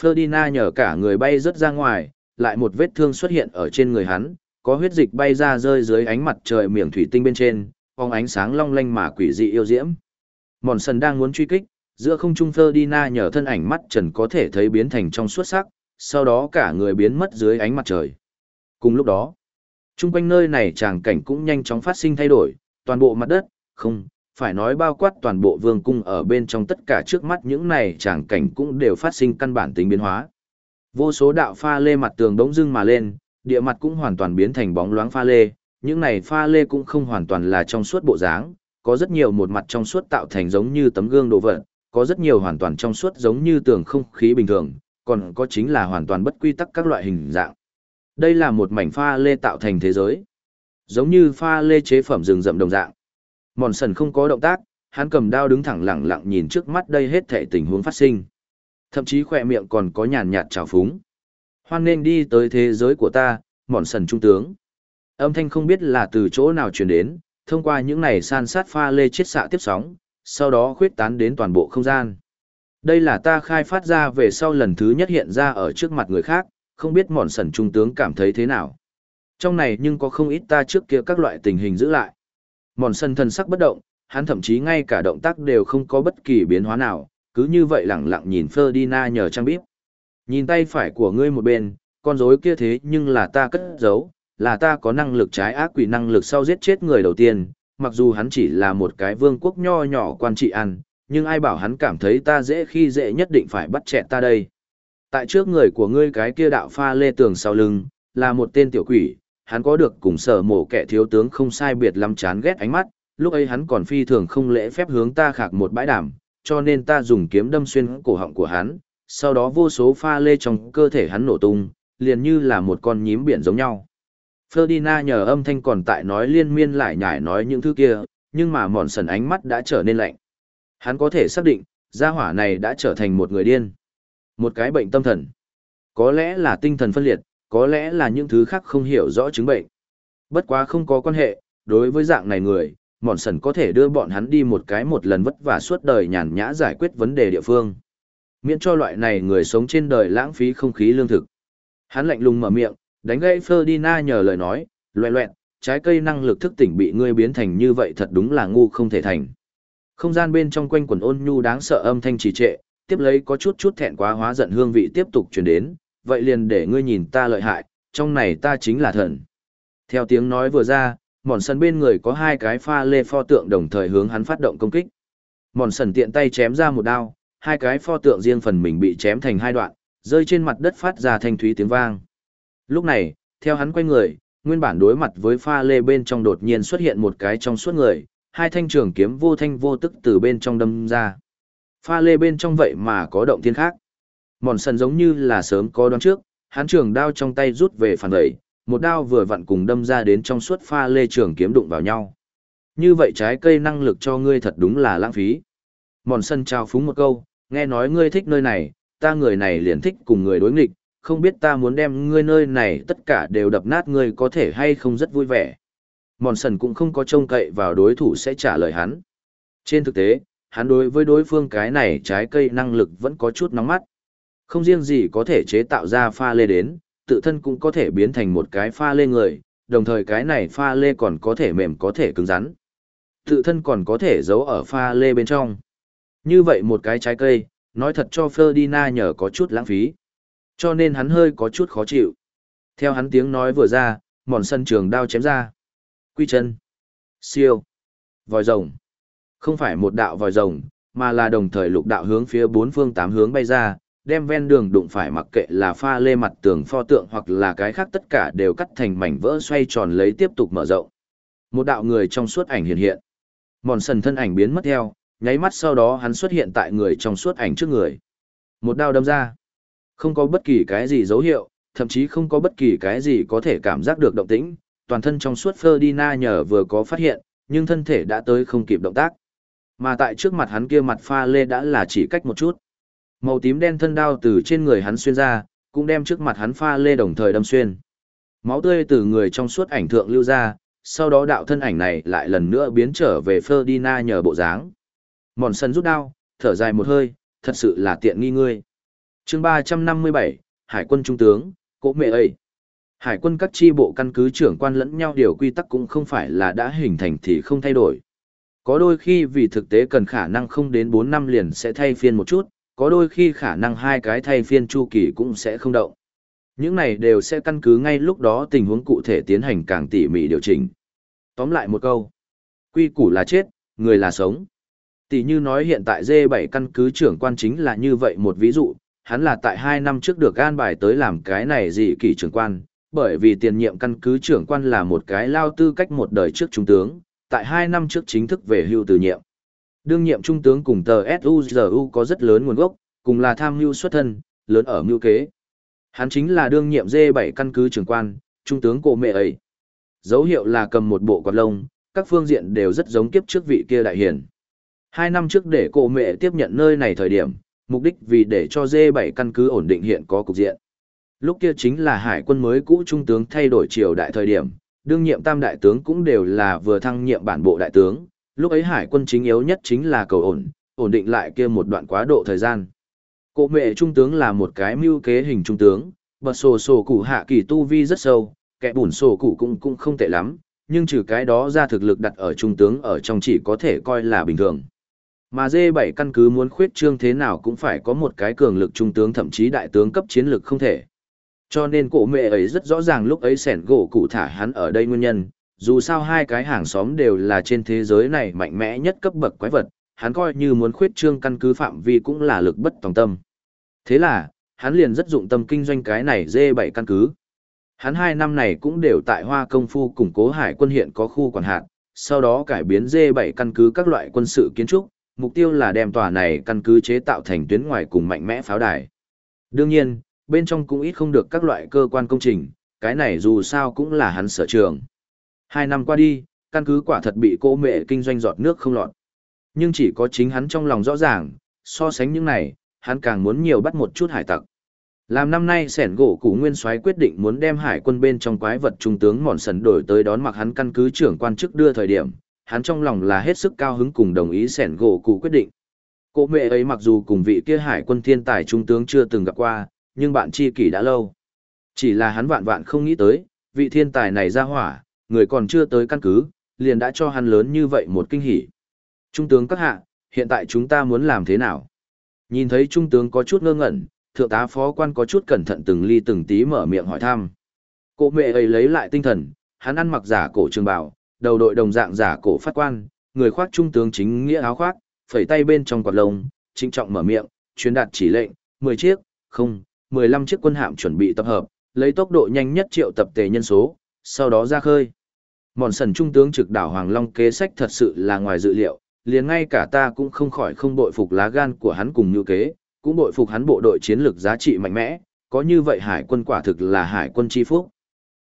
Ferdinand nhờ cả người bay rất ra ngoài, lại một vết thương xuất hiện ở trên người hắn, có huyết dịch bay ra rơi dưới ánh mặt trời miệng thủy tinh bên trên, phóng ánh sáng long lanh mà quỷ dị yêu diễm. Mòn sần đang muốn truy kích, giữa không trung Ferdinand nhờ thân ảnh mắt trần có thể thấy biến thành trong suốt sắc, sau đó cả người biến mất dưới ánh mặt trời. Cùng lúc đó, chung quanh nơi này tràng cảnh cũng nhanh chóng phát sinh thay đổi, toàn bộ mặt đất, không, phải nói bao quát toàn bộ vương cung ở bên trong tất cả trước mắt những này tràng cảnh cũng đều phát sinh căn bản tính biến hóa. Vô số đạo pha lê mặt tường đống dưng mà lên, địa mặt cũng hoàn toàn biến thành bóng loáng pha lê, những này pha lê cũng không hoàn toàn là trong suốt bộ dáng, có rất nhiều một mặt trong suốt tạo thành giống như tấm gương đồ vật, có rất nhiều hoàn toàn trong suốt giống như tường không khí bình thường, còn có chính là hoàn toàn bất quy tắc các loại hình dạng. Đây là một mảnh pha lê tạo thành thế giới. Giống như pha lê chế phẩm rừng rậm đồng dạng. Mòn sần không có động tác, hắn cầm đao đứng thẳng lẳng lặng nhìn trước mắt đây hết thể tình huống phát sinh. Thậm chí khỏe miệng còn có nhàn nhạt trào phúng. Hoan nên đi tới thế giới của ta, mòn sần trung tướng. Âm thanh không biết là từ chỗ nào truyền đến, thông qua những này san sát pha lê chiết xạ tiếp sóng, sau đó khuyết tán đến toàn bộ không gian. Đây là ta khai phát ra về sau lần thứ nhất hiện ra ở trước mặt người khác, không biết mòn sần trung tướng cảm thấy thế nào. Trong này nhưng có không ít ta trước kia các loại tình hình giữ lại. Mòn sân thần sắc bất động, hắn thậm chí ngay cả động tác đều không có bất kỳ biến hóa nào, cứ như vậy lẳng lặng nhìn Ferdinand nhờ trang bíp. Nhìn tay phải của ngươi một bên, con rối kia thế nhưng là ta cất giấu, là ta có năng lực trái ác quỷ năng lực sau giết chết người đầu tiên, mặc dù hắn chỉ là một cái vương quốc nho nhỏ quan trị ăn, nhưng ai bảo hắn cảm thấy ta dễ khi dễ nhất định phải bắt chẹt ta đây. Tại trước người của ngươi cái kia đạo pha lê tường sau lưng, là một tên tiểu quỷ, hắn có được cùng sở mổ kẻ thiếu tướng không sai biệt lắm chán ghét ánh mắt, lúc ấy hắn còn phi thường không lễ phép hướng ta khạc một bãi đảm, cho nên ta dùng kiếm đâm xuyên cổ họng của hắn, sau đó vô số pha lê trong cơ thể hắn nổ tung, liền như là một con nhím biển giống nhau. Ferdinand nhờ âm thanh còn tại nói liên miên lại nhải nói những thứ kia, nhưng mà mòn sần ánh mắt đã trở nên lạnh. Hắn có thể xác định, gia hỏa này đã trở thành một người điên. Một cái bệnh tâm thần. Có lẽ là tinh thần phân liệt, có lẽ là những thứ khác không hiểu rõ chứng bệnh. Bất quá không có quan hệ, đối với dạng này người, mòn sần có thể đưa bọn hắn đi một cái một lần vất vả suốt đời nhàn nhã giải quyết vấn đề địa phương. Miễn cho loại này người sống trên đời lãng phí không khí lương thực. Hắn lạnh lùng mở miệng, đánh gãy Ferdinand nhờ lời nói, loẹ loẹn, trái cây năng lực thức tỉnh bị ngươi biến thành như vậy thật đúng là ngu không thể thành. Không gian bên trong quanh quần ôn nhu đáng sợ âm thanh trì trệ, tiếp lấy có chút chút thẹn quá hóa giận hương vị tiếp tục truyền đến, vậy liền để ngươi nhìn ta lợi hại, trong này ta chính là thần. Theo tiếng nói vừa ra, mòn sần bên người có hai cái pha lê pho tượng đồng thời hướng hắn phát động công kích. Mòn sần tiện tay chém ra một đao, hai cái pho tượng riêng phần mình bị chém thành hai đoạn, rơi trên mặt đất phát ra thanh thúy tiếng vang. Lúc này, theo hắn quay người, nguyên bản đối mặt với pha lê bên trong đột nhiên xuất hiện một cái trong suốt người, hai thanh trường kiếm vô thanh vô tức từ bên trong đâm ra. Pha lê bên trong vậy mà có động thiên khác. Mòn sần giống như là sớm có đoán trước, hắn trường đao trong tay rút về phản đẩy, một đao vừa vặn cùng đâm ra đến trong suốt pha lê trường kiếm đụng vào nhau. Như vậy trái cây năng lực cho ngươi thật đúng là lãng phí. Mòn sân trao phúng một câu, nghe nói ngươi thích nơi này, ta người này liền thích cùng người đối nghịch, không biết ta muốn đem ngươi nơi này tất cả đều đập nát ngươi có thể hay không rất vui vẻ. Mòn sần cũng không có trông cậy vào đối thủ sẽ trả lời hắn. Trên thực tế, hắn đối với đối phương cái này trái cây năng lực vẫn có chút nóng mắt. Không riêng gì có thể chế tạo ra pha lê đến, tự thân cũng có thể biến thành một cái pha lê người, đồng thời cái này pha lê còn có thể mềm có thể cứng rắn. Tự thân còn có thể giấu ở pha lê bên trong. Như vậy một cái trái cây, nói thật cho Ferdinand nhờ có chút lãng phí. Cho nên hắn hơi có chút khó chịu. Theo hắn tiếng nói vừa ra, mòn sân trường đao chém ra. Quy chân. Siêu. Vòi rồng. Không phải một đạo vòi rồng, mà là đồng thời lục đạo hướng phía bốn phương tám hướng bay ra, đem ven đường đụng phải mặc kệ là pha lê mặt tường pho tượng hoặc là cái khác tất cả đều cắt thành mảnh vỡ xoay tròn lấy tiếp tục mở rộng. Một đạo người trong suốt ảnh hiện hiện. Mòn sần thân ảnh biến mất theo, nháy mắt sau đó hắn xuất hiện tại người trong suốt ảnh trước người. Một đao đâm ra. Không có bất kỳ cái gì dấu hiệu, thậm chí không có bất kỳ cái gì có thể cảm giác được động tĩnh, toàn thân trong suốt Ferdinand nhờ vừa có phát hiện, nhưng thân thể đã tới không kịp động tác. Mà tại trước mặt hắn kia mặt pha lê đã là chỉ cách một chút. Màu tím đen thân đao từ trên người hắn xuyên ra, cũng đem trước mặt hắn pha lê đồng thời đâm xuyên. Máu tươi từ người trong suốt ảnh thượng lưu ra, sau đó đạo thân ảnh này lại lần nữa biến trở về Ferdinand nhờ bộ dáng. Mòn sân rút đao, thở dài một hơi, thật sự là tiện nghi ngươi. chương 357, Hải quân Trung tướng, Cố Mẹ ấy. Hải quân các chi bộ căn cứ trưởng quan lẫn nhau điều quy tắc cũng không phải là đã hình thành thì không thay đổi. Có đôi khi vì thực tế cần khả năng không đến 4 năm liền sẽ thay phiên một chút, có đôi khi khả năng hai cái thay phiên chu kỳ cũng sẽ không động. Những này đều sẽ căn cứ ngay lúc đó tình huống cụ thể tiến hành càng tỉ mỉ điều chỉnh. Tóm lại một câu. Quy củ là chết, người là sống. Tỷ như nói hiện tại D7 căn cứ trưởng quan chính là như vậy một ví dụ, hắn là tại 2 năm trước được gan bài tới làm cái này gì kỳ trưởng quan, bởi vì tiền nhiệm căn cứ trưởng quan là một cái lao tư cách một đời trước trung tướng, tại 2 năm trước chính thức về hưu từ nhiệm. Đương nhiệm trung tướng cùng tờ SUZU có rất lớn nguồn gốc, cùng là tham mưu xuất thân, lớn ở mưu kế. Hắn chính là đương nhiệm D7 căn cứ trưởng quan, trung tướng cổ mẹ ấy. Dấu hiệu là cầm một bộ quạt lông, các phương diện đều rất giống kiếp trước vị kia đại hiển. Hai năm trước để cổ mẹ tiếp nhận nơi này thời điểm, mục đích vì để cho D7 căn cứ ổn định hiện có cục diện. Lúc kia chính là hải quân mới cũ trung tướng thay đổi triều đại thời điểm, đương nhiệm tam đại tướng cũng đều là vừa thăng nhiệm bản bộ đại tướng, lúc ấy hải quân chính yếu nhất chính là cầu ổn, ổn định lại kia một đoạn quá độ thời gian. Cổ mẹ trung tướng là một cái mưu kế hình trung tướng, bật sổ sổ cụ hạ kỳ tu vi rất sâu, kẻ bùn sổ cụ cũng cũng không tệ lắm, nhưng trừ cái đó ra thực lực đặt ở trung tướng ở trong chỉ có thể coi là bình thường. Mà D7 căn cứ muốn khuyết trương thế nào cũng phải có một cái cường lực trung tướng thậm chí đại tướng cấp chiến lực không thể. Cho nên cổ mẹ ấy rất rõ ràng lúc ấy sẻn gỗ cụ thả hắn ở đây nguyên nhân, dù sao hai cái hàng xóm đều là trên thế giới này mạnh mẽ nhất cấp bậc quái vật, hắn coi như muốn khuyết trương căn cứ phạm vi cũng là lực bất tòng tâm. Thế là, hắn liền rất dụng tâm kinh doanh cái này dê bảy căn cứ. Hắn hai năm này cũng đều tại Hoa Công Phu củng cố hải quân hiện có khu quản hạt, sau đó cải biến dê bảy căn cứ các loại quân sự kiến trúc, mục tiêu là đem tòa này căn cứ chế tạo thành tuyến ngoài cùng mạnh mẽ pháo đài. Đương nhiên, bên trong cũng ít không được các loại cơ quan công trình, cái này dù sao cũng là hắn sở trường. Hai năm qua đi, căn cứ quả thật bị cô mẹ kinh doanh giọt nước không lọt. Nhưng chỉ có chính hắn trong lòng rõ ràng, so sánh những này, hắn càng muốn nhiều bắt một chút hải tặc. Làm năm nay sẻn gỗ củ nguyên soái quyết định muốn đem hải quân bên trong quái vật trung tướng mòn sần đổi tới đón mặc hắn căn cứ trưởng quan chức đưa thời điểm, hắn trong lòng là hết sức cao hứng cùng đồng ý sẻn gỗ củ quyết định. Cô mẹ ấy mặc dù cùng vị kia hải quân thiên tài trung tướng chưa từng gặp qua, nhưng bạn tri kỷ đã lâu. Chỉ là hắn vạn vạn không nghĩ tới, vị thiên tài này ra hỏa, người còn chưa tới căn cứ, liền đã cho hắn lớn như vậy một kinh hỉ. Trung tướng các hạ, hiện tại chúng ta muốn làm thế nào? Nhìn thấy trung tướng có chút ngơ ngẩn, thượng tá phó quan có chút cẩn thận từng ly từng tí mở miệng hỏi thăm. Cô mẹ ấy lấy lại tinh thần, hắn ăn mặc giả cổ trường bào, đầu đội đồng dạng giả cổ phát quan, người khoác trung tướng chính nghĩa áo khoác, phẩy tay bên trong quạt lông, trinh trọng mở miệng, truyền đạt chỉ lệnh, 10 chiếc, không, 15 chiếc quân hạm chuẩn bị tập hợp, lấy tốc độ nhanh nhất triệu tập tề nhân số, sau đó ra khơi. Mòn sần trung tướng trực đảo Hoàng Long kế sách thật sự là ngoài dự liệu, liền ngay cả ta cũng không khỏi không bội phục lá gan của hắn cùng như kế, cũng bội phục hắn bộ đội chiến lược giá trị mạnh mẽ, có như vậy hải quân quả thực là hải quân chi phúc.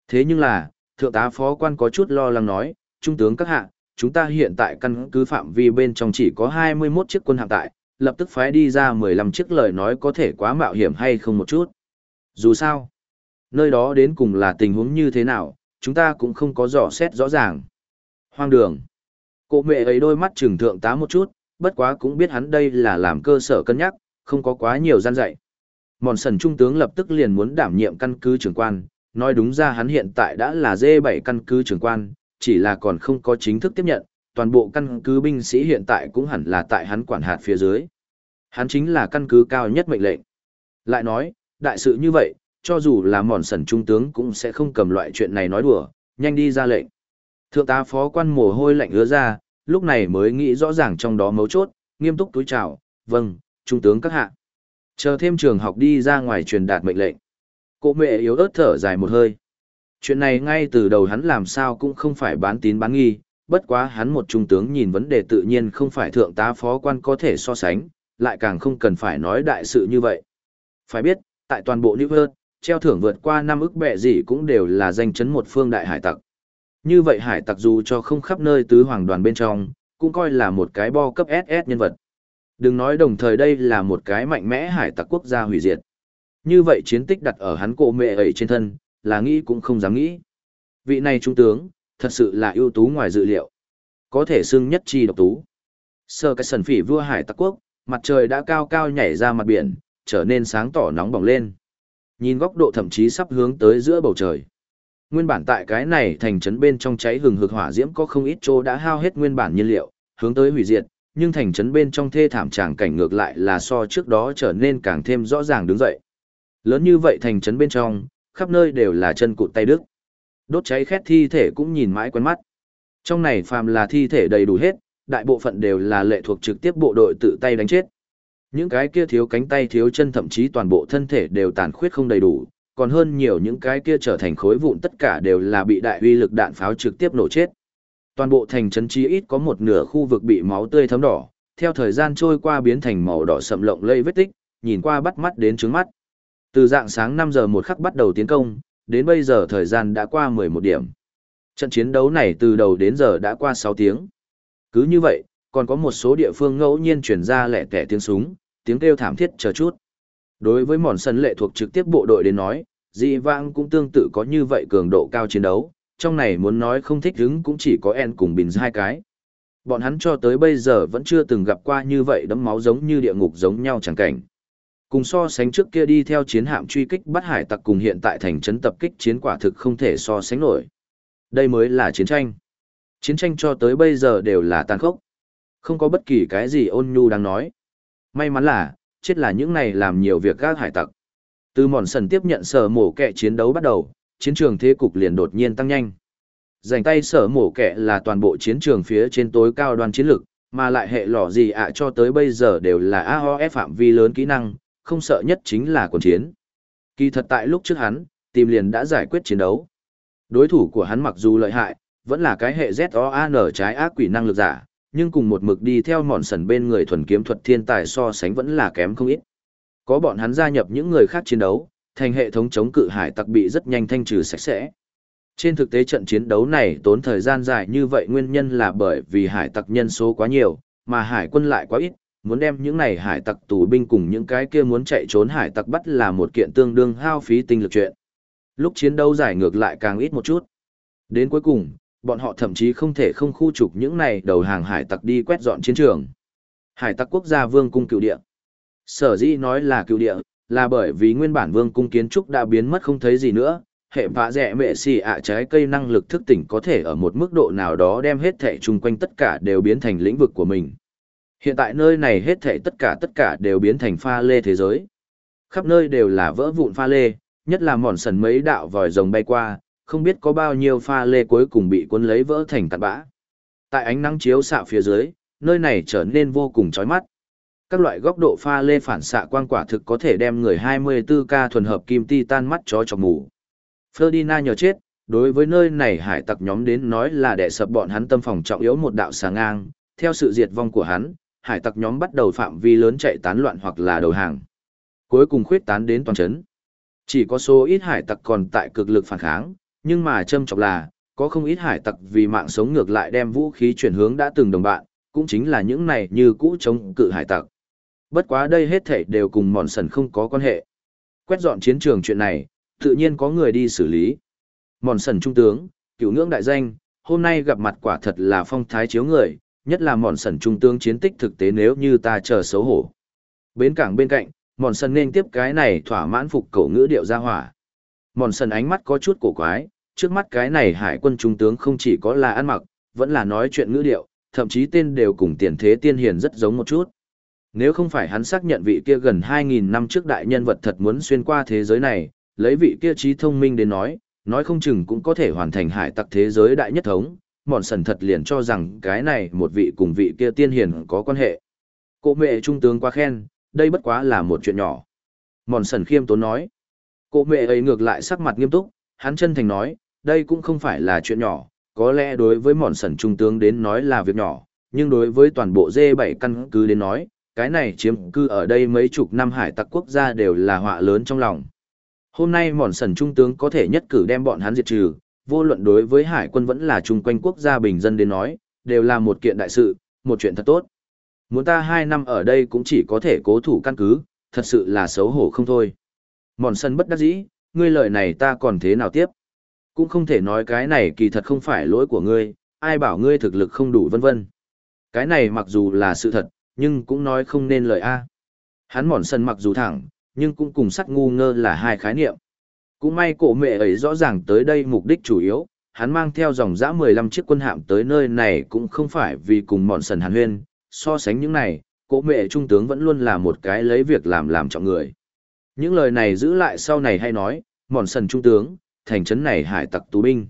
Thế nhưng là, thượng tá phó quan có chút lo lắng nói, trung tướng các hạ, chúng ta hiện tại căn cứ phạm vi bên trong chỉ có 21 chiếc quân hạm tại, lập tức phái đi ra 15 chiếc lời nói có thể quá mạo hiểm hay không một chút. Dù sao, nơi đó đến cùng là tình huống như thế nào, chúng ta cũng không có dò xét rõ ràng. Hoang đường. Cô mẹ ấy đôi mắt trừng thượng tá một chút, bất quá cũng biết hắn đây là làm cơ sở cân nhắc, không có quá nhiều gian dạy. Mòn sần trung tướng lập tức liền muốn đảm nhiệm căn cứ trưởng quan, nói đúng ra hắn hiện tại đã là D7 căn cứ trưởng quan, chỉ là còn không có chính thức tiếp nhận, toàn bộ căn cứ binh sĩ hiện tại cũng hẳn là tại hắn quản hạt phía dưới. Hắn chính là căn cứ cao nhất mệnh lệnh. Lại nói, đại sự như vậy, cho dù là mòn sần trung tướng cũng sẽ không cầm loại chuyện này nói đùa, nhanh đi ra lệnh. Thượng tá phó quan mồ hôi lạnh ứa ra, lúc này mới nghĩ rõ ràng trong đó mấu chốt, nghiêm túc túi chào, vâng, trung tướng các hạ. Chờ thêm trường học đi ra ngoài truyền đạt mệnh lệnh. Cô mẹ yếu ớt thở dài một hơi. Chuyện này ngay từ đầu hắn làm sao cũng không phải bán tín bán nghi, bất quá hắn một trung tướng nhìn vấn đề tự nhiên không phải thượng tá phó quan có thể so sánh, lại càng không cần phải nói đại sự như vậy. Phải biết, tại toàn bộ New York, treo thưởng vượt qua năm ức bệ gì cũng đều là danh chấn một phương đại hải tặc. Như vậy hải tặc dù cho không khắp nơi tứ hoàng đoàn bên trong, cũng coi là một cái bo cấp SS nhân vật. Đừng nói đồng thời đây là một cái mạnh mẽ hải tặc quốc gia hủy diệt. Như vậy chiến tích đặt ở hắn cổ mẹ ấy trên thân, là nghĩ cũng không dám nghĩ. Vị này trung tướng, thật sự là ưu tú ngoài dự liệu. Có thể xưng nhất chi độc tú. Sơ cái sần phỉ vua hải tặc quốc, mặt trời đã cao cao nhảy ra mặt biển, trở nên sáng tỏ nóng bỏng lên. Nhìn góc độ thậm chí sắp hướng tới giữa bầu trời. Nguyên bản tại cái này thành trấn bên trong cháy hừng hực hỏa diễm có không ít chỗ đã hao hết nguyên bản nhiên liệu, hướng tới hủy diệt, nhưng thành trấn bên trong thê thảm tràng cảnh ngược lại là so trước đó trở nên càng thêm rõ ràng đứng dậy. Lớn như vậy thành trấn bên trong, khắp nơi đều là chân cụt tay đức. Đốt cháy khét thi thể cũng nhìn mãi quen mắt. Trong này phàm là thi thể đầy đủ hết, đại bộ phận đều là lệ thuộc trực tiếp bộ đội tự tay đánh chết. Những cái kia thiếu cánh tay thiếu chân thậm chí toàn bộ thân thể đều tàn khuyết không đầy đủ, còn hơn nhiều những cái kia trở thành khối vụn tất cả đều là bị đại uy lực đạn pháo trực tiếp nổ chết. Toàn bộ thành trấn chí ít có một nửa khu vực bị máu tươi thấm đỏ, theo thời gian trôi qua biến thành màu đỏ sậm lộng lây vết tích, nhìn qua bắt mắt đến trứng mắt. Từ dạng sáng 5 giờ một khắc bắt đầu tiến công, đến bây giờ thời gian đã qua 11 điểm. Trận chiến đấu này từ đầu đến giờ đã qua 6 tiếng. Cứ như vậy, còn có một số địa phương ngẫu nhiên chuyển ra lẻ tẻ tiếng súng, tiếng kêu thảm thiết chờ chút. Đối với mòn sân lệ thuộc trực tiếp bộ đội đến nói, dị vãng cũng tương tự có như vậy cường độ cao chiến đấu, trong này muốn nói không thích hứng cũng chỉ có En cùng Bình hai cái. Bọn hắn cho tới bây giờ vẫn chưa từng gặp qua như vậy đấm máu giống như địa ngục giống nhau chẳng cảnh. Cùng so sánh trước kia đi theo chiến hạm truy kích bắt hải tặc cùng hiện tại thành trấn tập kích chiến quả thực không thể so sánh nổi. Đây mới là chiến tranh. Chiến tranh cho tới bây giờ đều là tàn khốc. Không có bất kỳ cái gì ôn nhu đang nói. May mắn là, chết là những này làm nhiều việc gác hải tặc. Từ mòn sần tiếp nhận sở mổ kẹ chiến đấu bắt đầu, chiến trường thế cục liền đột nhiên tăng nhanh. Dành tay sở mổ kẹ là toàn bộ chiến trường phía trên tối cao đoàn chiến lược, mà lại hệ lỏ gì ạ cho tới bây giờ đều là AOF phạm vi lớn kỹ năng, không sợ nhất chính là quần chiến. Kỳ thật tại lúc trước hắn, tìm liền đã giải quyết chiến đấu. Đối thủ của hắn mặc dù lợi hại, vẫn là cái hệ ZOAN trái ác quỷ năng lực giả, nhưng cùng một mực đi theo mòn sần bên người thuần kiếm thuật thiên tài so sánh vẫn là kém không ít. Có bọn hắn gia nhập những người khác chiến đấu, thành hệ thống chống cự hải tặc bị rất nhanh thanh trừ sạch sẽ. Trên thực tế trận chiến đấu này tốn thời gian dài như vậy nguyên nhân là bởi vì hải tặc nhân số quá nhiều, mà hải quân lại quá ít, muốn đem những này hải tặc tù binh cùng những cái kia muốn chạy trốn hải tặc bắt là một kiện tương đương hao phí tinh lực chuyện. Lúc chiến đấu giải ngược lại càng ít một chút. Đến cuối cùng, bọn họ thậm chí không thể không khu trục những này đầu hàng hải tặc đi quét dọn chiến trường. Hải tặc quốc gia vương cung cựu địa. Sở dĩ nói là cựu địa, là bởi vì nguyên bản vương cung kiến trúc đã biến mất không thấy gì nữa, hệ vạ rẻ mệ xì ạ trái cây năng lực thức tỉnh có thể ở một mức độ nào đó đem hết thảy chung quanh tất cả đều biến thành lĩnh vực của mình. Hiện tại nơi này hết thảy tất cả tất cả đều biến thành pha lê thế giới. Khắp nơi đều là vỡ vụn pha lê, nhất là mòn sần mấy đạo vòi rồng bay qua, không biết có bao nhiêu pha lê cuối cùng bị cuốn lấy vỡ thành tạt bã. Tại ánh nắng chiếu xạ phía dưới, nơi này trở nên vô cùng chói mắt. Các loại góc độ pha lê phản xạ quang quả thực có thể đem người 24K thuần hợp kim titan mắt chó chọc mù. Ferdinand nhờ chết, đối với nơi này hải tặc nhóm đến nói là để sập bọn hắn tâm phòng trọng yếu một đạo sáng ngang, theo sự diệt vong của hắn, hải tặc nhóm bắt đầu phạm vi lớn chạy tán loạn hoặc là đầu hàng. Cuối cùng khuyết tán đến toàn trấn. Chỉ có số ít hải tặc còn tại cực lực phản kháng, nhưng mà châm chọc là, có không ít hải tặc vì mạng sống ngược lại đem vũ khí chuyển hướng đã từng đồng bạn, cũng chính là những này như cũ chống cự hải tặc. Bất quá đây hết thảy đều cùng mòn sần không có quan hệ. Quét dọn chiến trường chuyện này, tự nhiên có người đi xử lý. Mòn sần trung tướng, cựu ngưỡng đại danh, hôm nay gặp mặt quả thật là phong thái chiếu người, nhất là mòn sần trung tướng chiến tích thực tế nếu như ta chờ xấu hổ. Bến cảng bên cạnh, mòn sần nên tiếp cái này thỏa mãn phục cổ ngữ điệu ra hỏa. Mòn sần ánh mắt có chút cổ quái, trước mắt cái này hải quân trung tướng không chỉ có là ăn mặc, vẫn là nói chuyện ngữ điệu, thậm chí tên đều cùng tiền thế tiên hiền rất giống một chút. Nếu không phải hắn xác nhận vị kia gần 2.000 năm trước đại nhân vật thật muốn xuyên qua thế giới này, lấy vị kia trí thông minh đến nói, nói không chừng cũng có thể hoàn thành hải tặc thế giới đại nhất thống, mòn sần thật liền cho rằng cái này một vị cùng vị kia tiên hiền có quan hệ. Cô mệ trung tướng quá khen, đây bất quá là một chuyện nhỏ. Mòn sần khiêm tốn nói. Cô mẹ ấy ngược lại sắc mặt nghiêm túc, hắn chân thành nói, đây cũng không phải là chuyện nhỏ, có lẽ đối với mòn Sẩn trung tướng đến nói là việc nhỏ, nhưng đối với toàn bộ dê bảy căn cứ đến nói, cái này chiếm cư ở đây mấy chục năm hải tặc quốc gia đều là họa lớn trong lòng. Hôm nay mòn Sẩn trung tướng có thể nhất cử đem bọn hắn diệt trừ, vô luận đối với hải quân vẫn là chung quanh quốc gia bình dân đến nói, đều là một kiện đại sự, một chuyện thật tốt. Muốn ta hai năm ở đây cũng chỉ có thể cố thủ căn cứ, thật sự là xấu hổ không thôi. Mòn sân bất đắc dĩ, ngươi lời này ta còn thế nào tiếp? Cũng không thể nói cái này kỳ thật không phải lỗi của ngươi, ai bảo ngươi thực lực không đủ vân vân. Cái này mặc dù là sự thật, nhưng cũng nói không nên lời A. Hắn mòn sân mặc dù thẳng, nhưng cũng cùng sắt ngu ngơ là hai khái niệm. Cũng may cổ mẹ ấy rõ ràng tới đây mục đích chủ yếu, hắn mang theo dòng dã 15 chiếc quân hạm tới nơi này cũng không phải vì cùng mòn sần hàn huyên, so sánh những này, cỗ mẹ trung tướng vẫn luôn là một cái lấy việc làm làm trọng người. Những lời này giữ lại sau này hay nói, mòn sần trung tướng, thành trấn này hải tặc tù binh.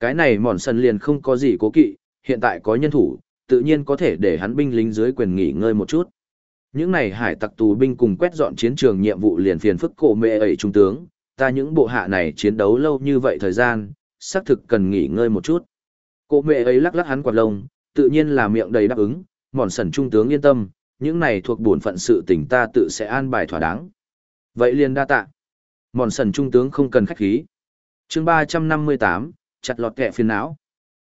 Cái này mòn sần liền không có gì cố kỵ, hiện tại có nhân thủ, tự nhiên có thể để hắn binh lính dưới quyền nghỉ ngơi một chút. Những này hải tặc tù binh cùng quét dọn chiến trường nhiệm vụ liền phiền phức cổ mẹ ấy trung tướng, ta những bộ hạ này chiến đấu lâu như vậy thời gian, xác thực cần nghỉ ngơi một chút. Cổ mẹ ấy lắc lắc hắn quạt lông, tự nhiên là miệng đầy đáp ứng, mòn sần trung tướng yên tâm, những này thuộc bổn phận sự tình ta tự sẽ an bài thỏa đáng. Vậy liền đa tạ. Mòn sần trung tướng không cần khách khí. chương 358, chặt lọt kẹ phiền não.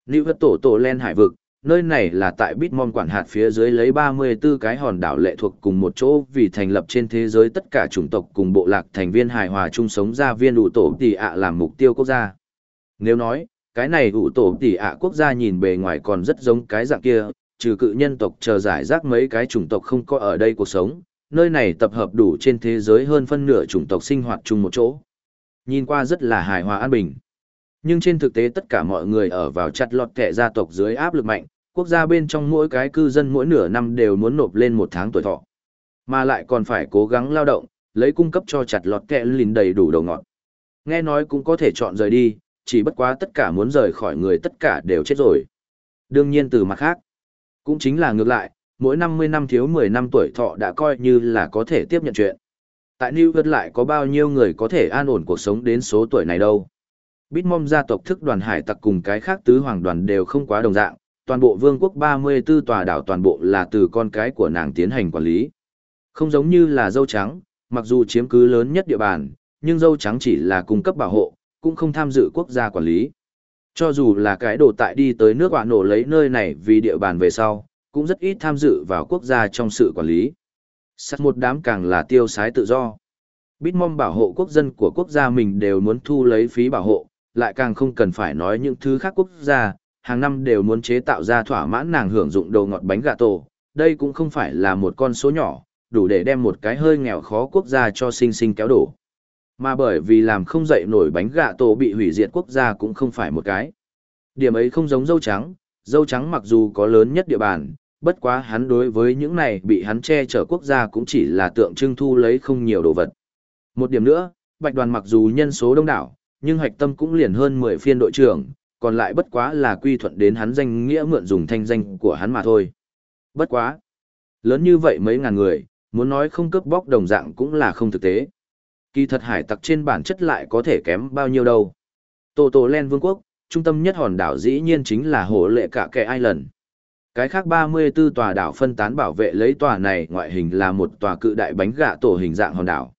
Lưu vật tổ tổ len hải vực, nơi này là tại Bitmon quản hạt phía dưới lấy 34 cái hòn đảo lệ thuộc cùng một chỗ vì thành lập trên thế giới tất cả chủng tộc cùng bộ lạc thành viên hài hòa chung sống ra viên ủ tổ tỷ ạ làm mục tiêu quốc gia. Nếu nói, cái này ủ tổ tỷ ạ quốc gia nhìn bề ngoài còn rất giống cái dạng kia, trừ cự nhân tộc chờ giải rác mấy cái chủng tộc không có ở đây cuộc sống, nơi này tập hợp đủ trên thế giới hơn phân nửa chủng tộc sinh hoạt chung một chỗ. Nhìn qua rất là hài hòa an bình. Nhưng trên thực tế tất cả mọi người ở vào chặt lọt kẻ gia tộc dưới áp lực mạnh, quốc gia bên trong mỗi cái cư dân mỗi nửa năm đều muốn nộp lên một tháng tuổi thọ. Mà lại còn phải cố gắng lao động, lấy cung cấp cho chặt lọt kẻ lìn đầy đủ đầu ngọt. Nghe nói cũng có thể chọn rời đi, chỉ bất quá tất cả muốn rời khỏi người tất cả đều chết rồi. Đương nhiên từ mặt khác, cũng chính là ngược lại, mỗi 50 năm thiếu 10 năm tuổi thọ đã coi như là có thể tiếp nhận chuyện. Tại New York lại có bao nhiêu người có thể an ổn cuộc sống đến số tuổi này đâu. Bitmom gia tộc thức đoàn hải tặc cùng cái khác tứ hoàng đoàn đều không quá đồng dạng, toàn bộ vương quốc 34 tòa đảo toàn bộ là từ con cái của nàng tiến hành quản lý. Không giống như là dâu trắng, mặc dù chiếm cứ lớn nhất địa bàn, nhưng dâu trắng chỉ là cung cấp bảo hộ, cũng không tham dự quốc gia quản lý. Cho dù là cái đồ tại đi tới nước quả nổ lấy nơi này vì địa bàn về sau, cũng rất ít tham dự vào quốc gia trong sự quản lý. Sát một đám càng là tiêu sái tự do. Bitmom bảo hộ quốc dân của quốc gia mình đều muốn thu lấy phí bảo hộ, lại càng không cần phải nói những thứ khác quốc gia, hàng năm đều muốn chế tạo ra thỏa mãn nàng hưởng dụng đồ ngọt bánh gà tổ, đây cũng không phải là một con số nhỏ, đủ để đem một cái hơi nghèo khó quốc gia cho sinh sinh kéo đổ. Mà bởi vì làm không dậy nổi bánh gà tổ bị hủy diệt quốc gia cũng không phải một cái. Điểm ấy không giống dâu trắng, dâu trắng mặc dù có lớn nhất địa bàn, bất quá hắn đối với những này bị hắn che chở quốc gia cũng chỉ là tượng trưng thu lấy không nhiều đồ vật. Một điểm nữa, bạch đoàn mặc dù nhân số đông đảo, nhưng hạch tâm cũng liền hơn 10 phiên đội trưởng, còn lại bất quá là quy thuận đến hắn danh nghĩa mượn dùng thanh danh của hắn mà thôi. Bất quá. Lớn như vậy mấy ngàn người, muốn nói không cướp bóc đồng dạng cũng là không thực tế. Kỳ thật hải tặc trên bản chất lại có thể kém bao nhiêu đâu. Tổ tổ Len Vương quốc, trung tâm nhất hòn đảo dĩ nhiên chính là hồ lệ cả kẻ Island. Cái khác 34 tòa đảo phân tán bảo vệ lấy tòa này ngoại hình là một tòa cự đại bánh gạ tổ hình dạng hòn đảo.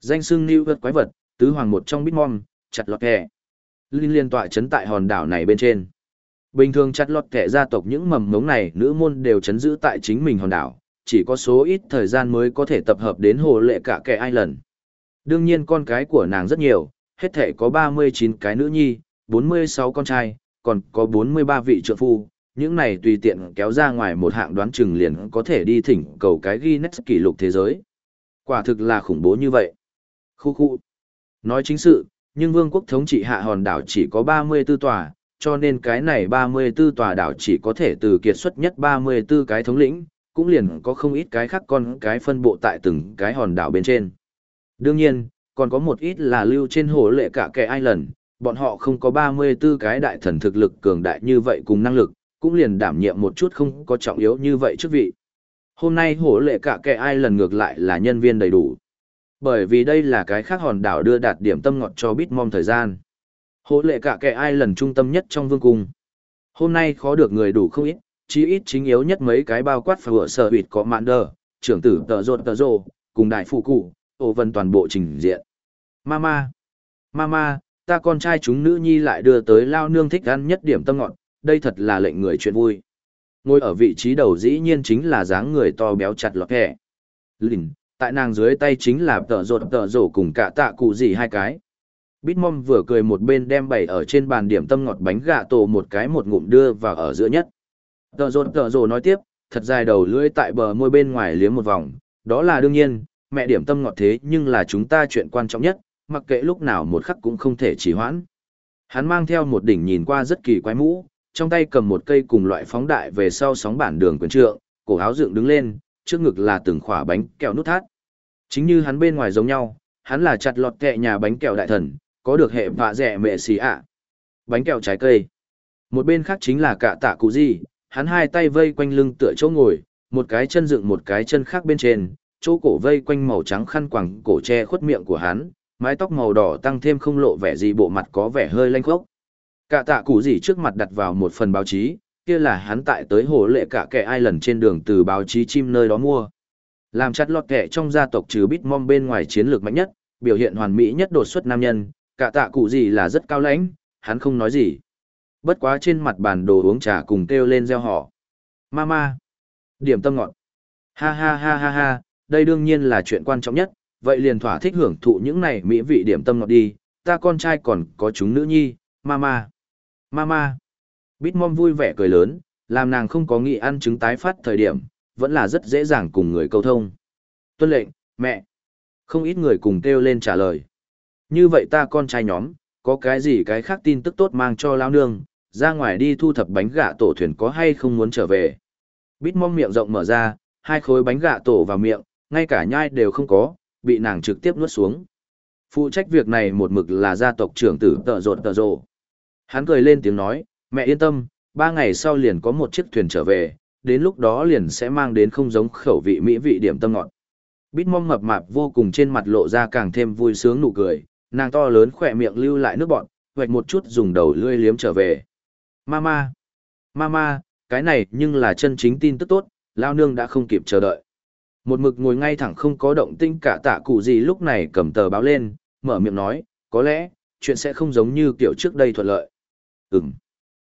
Danh xưng New vật quái vật, tứ hoàng một trong bitmon chặt lọt kẻ. Linh liên tọa chấn tại hòn đảo này bên trên. Bình thường chặt lọt kẻ gia tộc những mầm ngống này nữ môn đều chấn giữ tại chính mình hòn đảo, chỉ có số ít thời gian mới có thể tập hợp đến hồ lệ cả kẻ ai lần. Đương nhiên con cái của nàng rất nhiều, hết thể có 39 cái nữ nhi, 46 con trai, còn có 43 vị trợ phu, những này tùy tiện kéo ra ngoài một hạng đoán chừng liền có thể đi thỉnh cầu cái Guinness kỷ lục thế giới. Quả thực là khủng bố như vậy. Khu khu. Nói chính sự, nhưng vương quốc thống trị hạ hòn đảo chỉ có 34 tòa, cho nên cái này 34 tòa đảo chỉ có thể từ kiệt xuất nhất 34 cái thống lĩnh, cũng liền có không ít cái khác con cái phân bộ tại từng cái hòn đảo bên trên. Đương nhiên, còn có một ít là lưu trên hồ lệ cả kẻ Island, bọn họ không có 34 cái đại thần thực lực cường đại như vậy cùng năng lực, cũng liền đảm nhiệm một chút không có trọng yếu như vậy chức vị. Hôm nay hổ lệ cả kẻ ai lần ngược lại là nhân viên đầy đủ. Bởi vì đây là cái khác hòn đảo đưa đạt điểm tâm ngọt cho Bitmom thời gian. Hổ lệ cả kẻ ai lần trung tâm nhất trong vương cung. Hôm nay khó được người đủ không ít, chí ít chính yếu nhất mấy cái bao quát vừa sở huyệt có mạn đờ, trưởng tử tờ rột tờ rồ, cùng đại phụ cụ, ổ vân toàn bộ trình diện. Mama! Mama, ta con trai chúng nữ nhi lại đưa tới lao nương thích ăn nhất điểm tâm ngọt, đây thật là lệnh người chuyện vui. Ngồi ở vị trí đầu dĩ nhiên chính là dáng người to béo chặt lọt hẹ. Lìn, tại nàng dưới tay chính là tợ rột tợ rổ cùng cả tạ cụ gì hai cái. Bitmom vừa cười một bên đem bày ở trên bàn điểm tâm ngọt bánh gà tổ một cái một ngụm đưa vào ở giữa nhất. Tợ rột tợ rổ nói tiếp, thật dài đầu lưỡi tại bờ môi bên ngoài liếm một vòng, đó là đương nhiên, mẹ điểm tâm ngọt thế nhưng là chúng ta chuyện quan trọng nhất, mặc kệ lúc nào một khắc cũng không thể trì hoãn. Hắn mang theo một đỉnh nhìn qua rất kỳ quái mũ, trong tay cầm một cây cùng loại phóng đại về sau sóng bản đường quyền trượng, cổ áo dựng đứng lên, trước ngực là từng khỏa bánh kẹo nút thắt. Chính như hắn bên ngoài giống nhau, hắn là chặt lọt kẹ nhà bánh kẹo đại thần, có được hệ vạ rẻ mẹ xì ạ. Bánh kẹo trái cây. Một bên khác chính là cả tạ cụ gì, hắn hai tay vây quanh lưng tựa chỗ ngồi, một cái chân dựng một cái chân khác bên trên, chỗ cổ vây quanh màu trắng khăn quàng cổ che khuất miệng của hắn, mái tóc màu đỏ tăng thêm không lộ vẻ gì bộ mặt có vẻ hơi lanh khốc. Cả tạ cụ gì trước mặt đặt vào một phần báo chí, kia là hắn tại tới hồ lệ cả kẻ ai lần trên đường từ báo chí chim nơi đó mua. Làm chặt lọt kẻ trong gia tộc trừ mong bên ngoài chiến lược mạnh nhất, biểu hiện hoàn mỹ nhất đột xuất nam nhân, cả tạ cụ gì là rất cao lãnh, hắn không nói gì. Bất quá trên mặt bàn đồ uống trà cùng kêu lên gieo họ. Mama. Điểm tâm ngọt. Ha ha ha ha ha, đây đương nhiên là chuyện quan trọng nhất, vậy liền thỏa thích hưởng thụ những này mỹ vị điểm tâm ngọt đi, ta con trai còn có chúng nữ nhi, mama. Mama. Bitmom vui vẻ cười lớn, làm nàng không có nghĩ ăn trứng tái phát thời điểm, vẫn là rất dễ dàng cùng người câu thông. Tuân lệnh, mẹ. Không ít người cùng kêu lên trả lời. Như vậy ta con trai nhóm, có cái gì cái khác tin tức tốt mang cho lao nương, ra ngoài đi thu thập bánh gạ tổ thuyền có hay không muốn trở về. Bitmom miệng rộng mở ra, hai khối bánh gạ tổ vào miệng, ngay cả nhai đều không có, bị nàng trực tiếp nuốt xuống. Phụ trách việc này một mực là gia tộc trưởng tử tợ rột tợ rồ. Hắn cười lên tiếng nói, mẹ yên tâm, ba ngày sau liền có một chiếc thuyền trở về, đến lúc đó liền sẽ mang đến không giống khẩu vị mỹ vị điểm tâm ngọt. Bít mong mập mạp vô cùng trên mặt lộ ra càng thêm vui sướng nụ cười, nàng to lớn khỏe miệng lưu lại nước bọn, vạch một chút dùng đầu lươi liếm trở về. Mama! Mama, cái này nhưng là chân chính tin tức tốt, lao nương đã không kịp chờ đợi. Một mực ngồi ngay thẳng không có động tinh cả tạ cụ gì lúc này cầm tờ báo lên, mở miệng nói, có lẽ, chuyện sẽ không giống như kiểu trước đây thuận lợi. Ừm.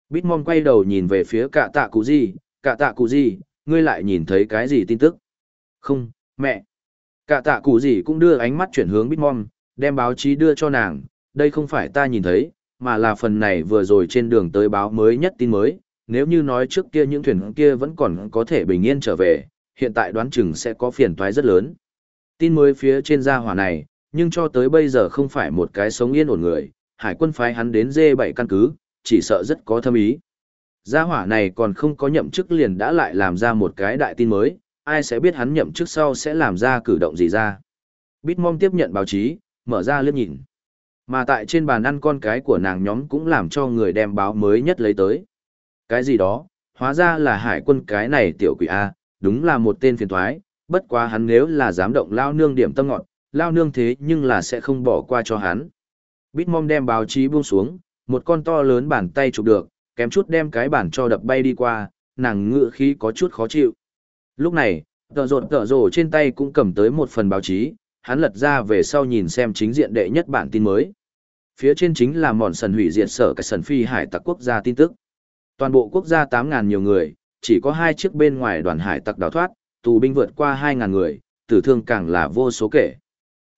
Bitmon quay đầu nhìn về phía cả tạ cụ gì, cả tạ cụ gì, ngươi lại nhìn thấy cái gì tin tức? Không, mẹ. Cả tạ cụ gì cũng đưa ánh mắt chuyển hướng Bitmon, đem báo chí đưa cho nàng, đây không phải ta nhìn thấy, mà là phần này vừa rồi trên đường tới báo mới nhất tin mới, nếu như nói trước kia những thuyền kia vẫn còn có thể bình yên trở về, hiện tại đoán chừng sẽ có phiền toái rất lớn. Tin mới phía trên gia hỏa này, nhưng cho tới bây giờ không phải một cái sống yên ổn người, hải quân phái hắn đến dê 7 căn cứ, chỉ sợ rất có thâm ý. Gia hỏa này còn không có nhậm chức liền đã lại làm ra một cái đại tin mới, ai sẽ biết hắn nhậm chức sau sẽ làm ra cử động gì ra. Bitmom tiếp nhận báo chí, mở ra liếc nhìn. Mà tại trên bàn ăn con cái của nàng nhóm cũng làm cho người đem báo mới nhất lấy tới. Cái gì đó, hóa ra là hải quân cái này tiểu quỷ A, đúng là một tên phiền thoái, bất quá hắn nếu là dám động lao nương điểm tâm ngọn, lao nương thế nhưng là sẽ không bỏ qua cho hắn. Bitmom đem báo chí buông xuống, một con to lớn bàn tay chụp được, kém chút đem cái bàn cho đập bay đi qua, nàng ngựa khí có chút khó chịu. Lúc này, tờ rột tờ rồ trên tay cũng cầm tới một phần báo chí, hắn lật ra về sau nhìn xem chính diện đệ nhất bản tin mới. Phía trên chính là mòn sần hủy diệt sở cái sần phi hải tặc quốc gia tin tức. Toàn bộ quốc gia 8.000 nhiều người, chỉ có hai chiếc bên ngoài đoàn hải tặc đào thoát, tù binh vượt qua 2.000 người, tử thương càng là vô số kể.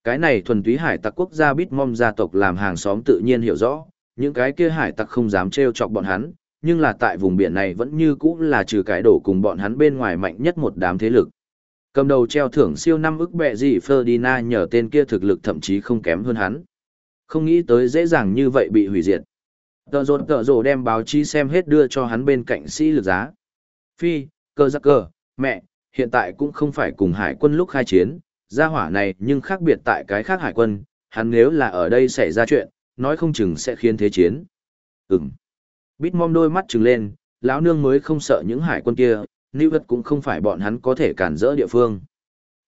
Cái này thuần túy hải tặc quốc gia bít mong gia tộc làm hàng xóm tự nhiên hiểu rõ, những cái kia hải tặc không dám trêu chọc bọn hắn, nhưng là tại vùng biển này vẫn như cũ là trừ cái đổ cùng bọn hắn bên ngoài mạnh nhất một đám thế lực. Cầm đầu treo thưởng siêu năm ức bệ gì Ferdinand nhờ tên kia thực lực thậm chí không kém hơn hắn. Không nghĩ tới dễ dàng như vậy bị hủy diệt. Tờ rột tờ rổ đem báo chí xem hết đưa cho hắn bên cạnh sĩ lực giá. Phi, cơ giặc cơ, mẹ, hiện tại cũng không phải cùng hải quân lúc khai chiến, gia hỏa này nhưng khác biệt tại cái khác hải quân, hắn nếu là ở đây xảy ra chuyện, nói không chừng sẽ khiến thế chiến. Ừm. Bít mom đôi mắt trừng lên, lão nương mới không sợ những hải quân kia, New York cũng không phải bọn hắn có thể cản rỡ địa phương.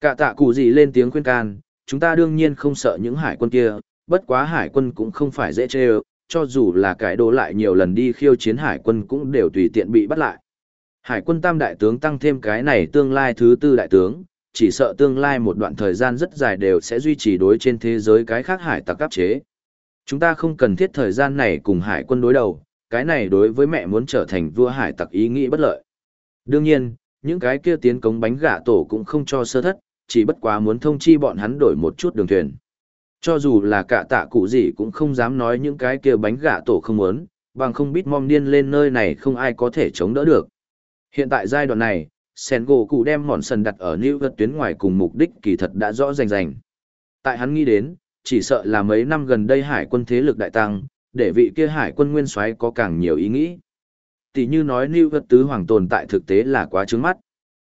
Cả tạ cụ gì lên tiếng khuyên can, chúng ta đương nhiên không sợ những hải quân kia, bất quá hải quân cũng không phải dễ chê cho dù là cải đồ lại nhiều lần đi khiêu chiến hải quân cũng đều tùy tiện bị bắt lại. Hải quân tam đại tướng tăng thêm cái này tương lai thứ tư đại tướng, chỉ sợ tương lai một đoạn thời gian rất dài đều sẽ duy trì đối trên thế giới cái khác hải tặc áp chế. Chúng ta không cần thiết thời gian này cùng hải quân đối đầu, cái này đối với mẹ muốn trở thành vua hải tặc ý nghĩ bất lợi. Đương nhiên, những cái kia tiến cống bánh gà tổ cũng không cho sơ thất, chỉ bất quá muốn thông chi bọn hắn đổi một chút đường thuyền. Cho dù là cả tạ cụ gì cũng không dám nói những cái kia bánh gà tổ không muốn, bằng không biết mong điên lên nơi này không ai có thể chống đỡ được. Hiện tại giai đoạn này, sen gỗ cụ đem mòn sần đặt ở New York tuyến ngoài cùng mục đích kỳ thật đã rõ rành rành. Tại hắn nghĩ đến, chỉ sợ là mấy năm gần đây hải quân thế lực đại tăng, để vị kia hải quân nguyên soái có càng nhiều ý nghĩ. Tỷ như nói lưu vật tứ hoàng tồn tại thực tế là quá trướng mắt.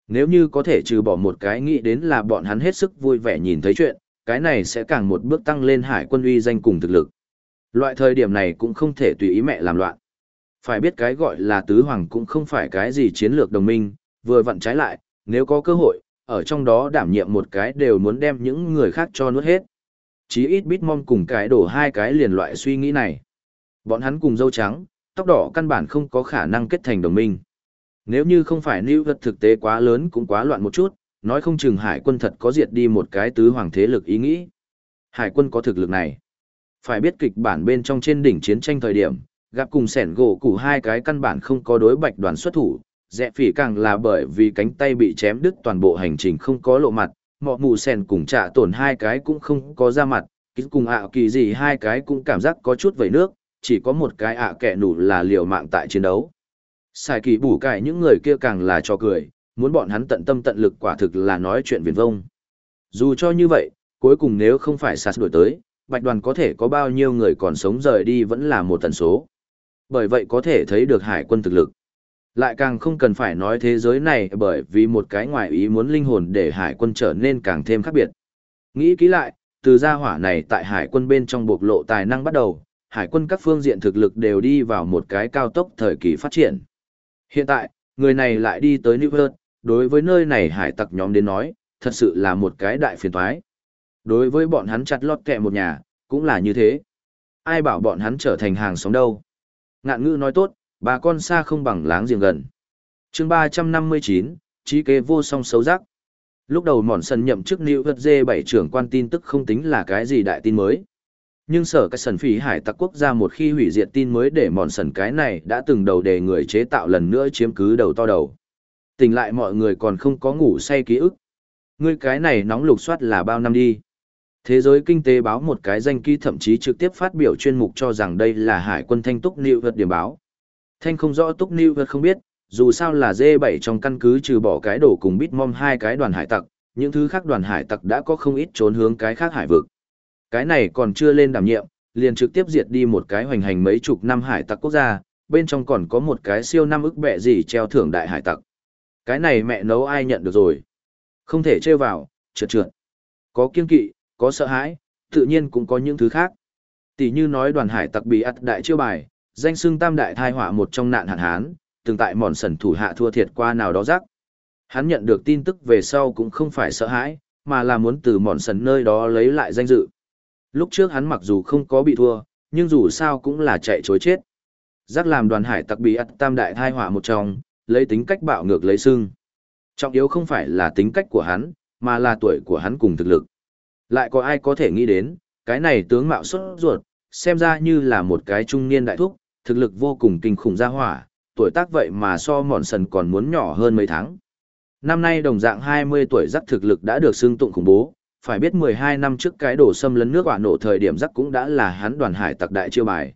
Nếu như có thể trừ bỏ một cái nghĩ đến là bọn hắn hết sức vui vẻ nhìn thấy chuyện, cái này sẽ càng một bước tăng lên hải quân uy danh cùng thực lực. Loại thời điểm này cũng không thể tùy ý mẹ làm loạn. Phải biết cái gọi là tứ hoàng cũng không phải cái gì chiến lược đồng minh, vừa vặn trái lại, nếu có cơ hội, ở trong đó đảm nhiệm một cái đều muốn đem những người khác cho nuốt hết. Chí ít Bitmom cùng cái đổ hai cái liền loại suy nghĩ này. Bọn hắn cùng dâu trắng, tóc đỏ căn bản không có khả năng kết thành đồng minh. Nếu như không phải lưu vật thực tế quá lớn cũng quá loạn một chút, nói không chừng hải quân thật có diệt đi một cái tứ hoàng thế lực ý nghĩ. Hải quân có thực lực này. Phải biết kịch bản bên trong trên đỉnh chiến tranh thời điểm, gặp cùng sẻn gỗ củ hai cái căn bản không có đối bạch đoàn xuất thủ, dẹ phỉ càng là bởi vì cánh tay bị chém đứt toàn bộ hành trình không có lộ mặt, mọ mù sen cùng trả tổn hai cái cũng không có ra mặt, ký cùng ạ kỳ gì hai cái cũng cảm giác có chút vẩy nước, chỉ có một cái ạ kẻ nủ là liều mạng tại chiến đấu. sai kỳ bủ cải những người kia càng là cho cười, muốn bọn hắn tận tâm tận lực quả thực là nói chuyện viền vông. Dù cho như vậy, cuối cùng nếu không phải sạt đổi tới, bạch đoàn có thể có bao nhiêu người còn sống rời đi vẫn là một tần số. Bởi vậy có thể thấy được hải quân thực lực. Lại càng không cần phải nói thế giới này bởi vì một cái ngoại ý muốn linh hồn để hải quân trở nên càng thêm khác biệt. Nghĩ kỹ lại, từ gia hỏa này tại hải quân bên trong bộc lộ tài năng bắt đầu, hải quân các phương diện thực lực đều đi vào một cái cao tốc thời kỳ phát triển. Hiện tại, người này lại đi tới New York, đối với nơi này hải tặc nhóm đến nói, thật sự là một cái đại phiền toái. Đối với bọn hắn chặt lót kẹ một nhà, cũng là như thế. Ai bảo bọn hắn trở thành hàng sống đâu. Ngạn ngữ nói tốt, bà con xa không bằng láng giềng gần. chương 359, trí kế vô song xấu rắc. Lúc đầu mòn sân nhậm chức New York dê 7 trưởng quan tin tức không tính là cái gì đại tin mới. Nhưng sở cái sần phỉ hải tặc quốc gia một khi hủy diệt tin mới để mòn sần cái này đã từng đầu đề người chế tạo lần nữa chiếm cứ đầu to đầu. Tỉnh lại mọi người còn không có ngủ say ký ức. Ngươi cái này nóng lục soát là bao năm đi. Thế giới kinh tế báo một cái danh ký thậm chí trực tiếp phát biểu chuyên mục cho rằng đây là hải quân thanh túc nịu vật điểm báo. Thanh không rõ túc Niu vật không biết, dù sao là D7 trong căn cứ trừ bỏ cái đổ cùng bít mom hai cái đoàn hải tặc, những thứ khác đoàn hải tặc đã có không ít trốn hướng cái khác hải vực. Cái này còn chưa lên đảm nhiệm, liền trực tiếp diệt đi một cái hoành hành mấy chục năm hải tặc quốc gia, bên trong còn có một cái siêu năm ức bẹ gì treo thưởng đại hải tặc. Cái này mẹ nấu ai nhận được rồi. Không thể trêu vào, trượt trượt. Có kiên kỵ, có sợ hãi, tự nhiên cũng có những thứ khác. Tỷ như nói đoàn hải tặc bị ắt đại chiêu bài, danh xưng tam đại thai họa một trong nạn hạn hán, từng tại mòn sần thủ hạ thua thiệt qua nào đó rắc. Hắn nhận được tin tức về sau cũng không phải sợ hãi, mà là muốn từ mòn sần nơi đó lấy lại danh dự. Lúc trước hắn mặc dù không có bị thua, nhưng dù sao cũng là chạy chối chết. Giác làm đoàn hải tặc bị ắt tam đại thai họa một trong, lấy tính cách bạo ngược lấy sưng. Trọng yếu không phải là tính cách của hắn, mà là tuổi của hắn cùng thực lực. Lại có ai có thể nghĩ đến, cái này tướng mạo xuất ruột, xem ra như là một cái trung niên đại thúc, thực lực vô cùng kinh khủng ra hỏa, tuổi tác vậy mà so mòn sần còn muốn nhỏ hơn mấy tháng. Năm nay đồng dạng 20 tuổi rắc thực lực đã được xưng tụng khủng bố, phải biết 12 năm trước cái đổ xâm lấn nước quả nổ thời điểm rắc cũng đã là hắn đoàn hải tặc đại chiêu bài.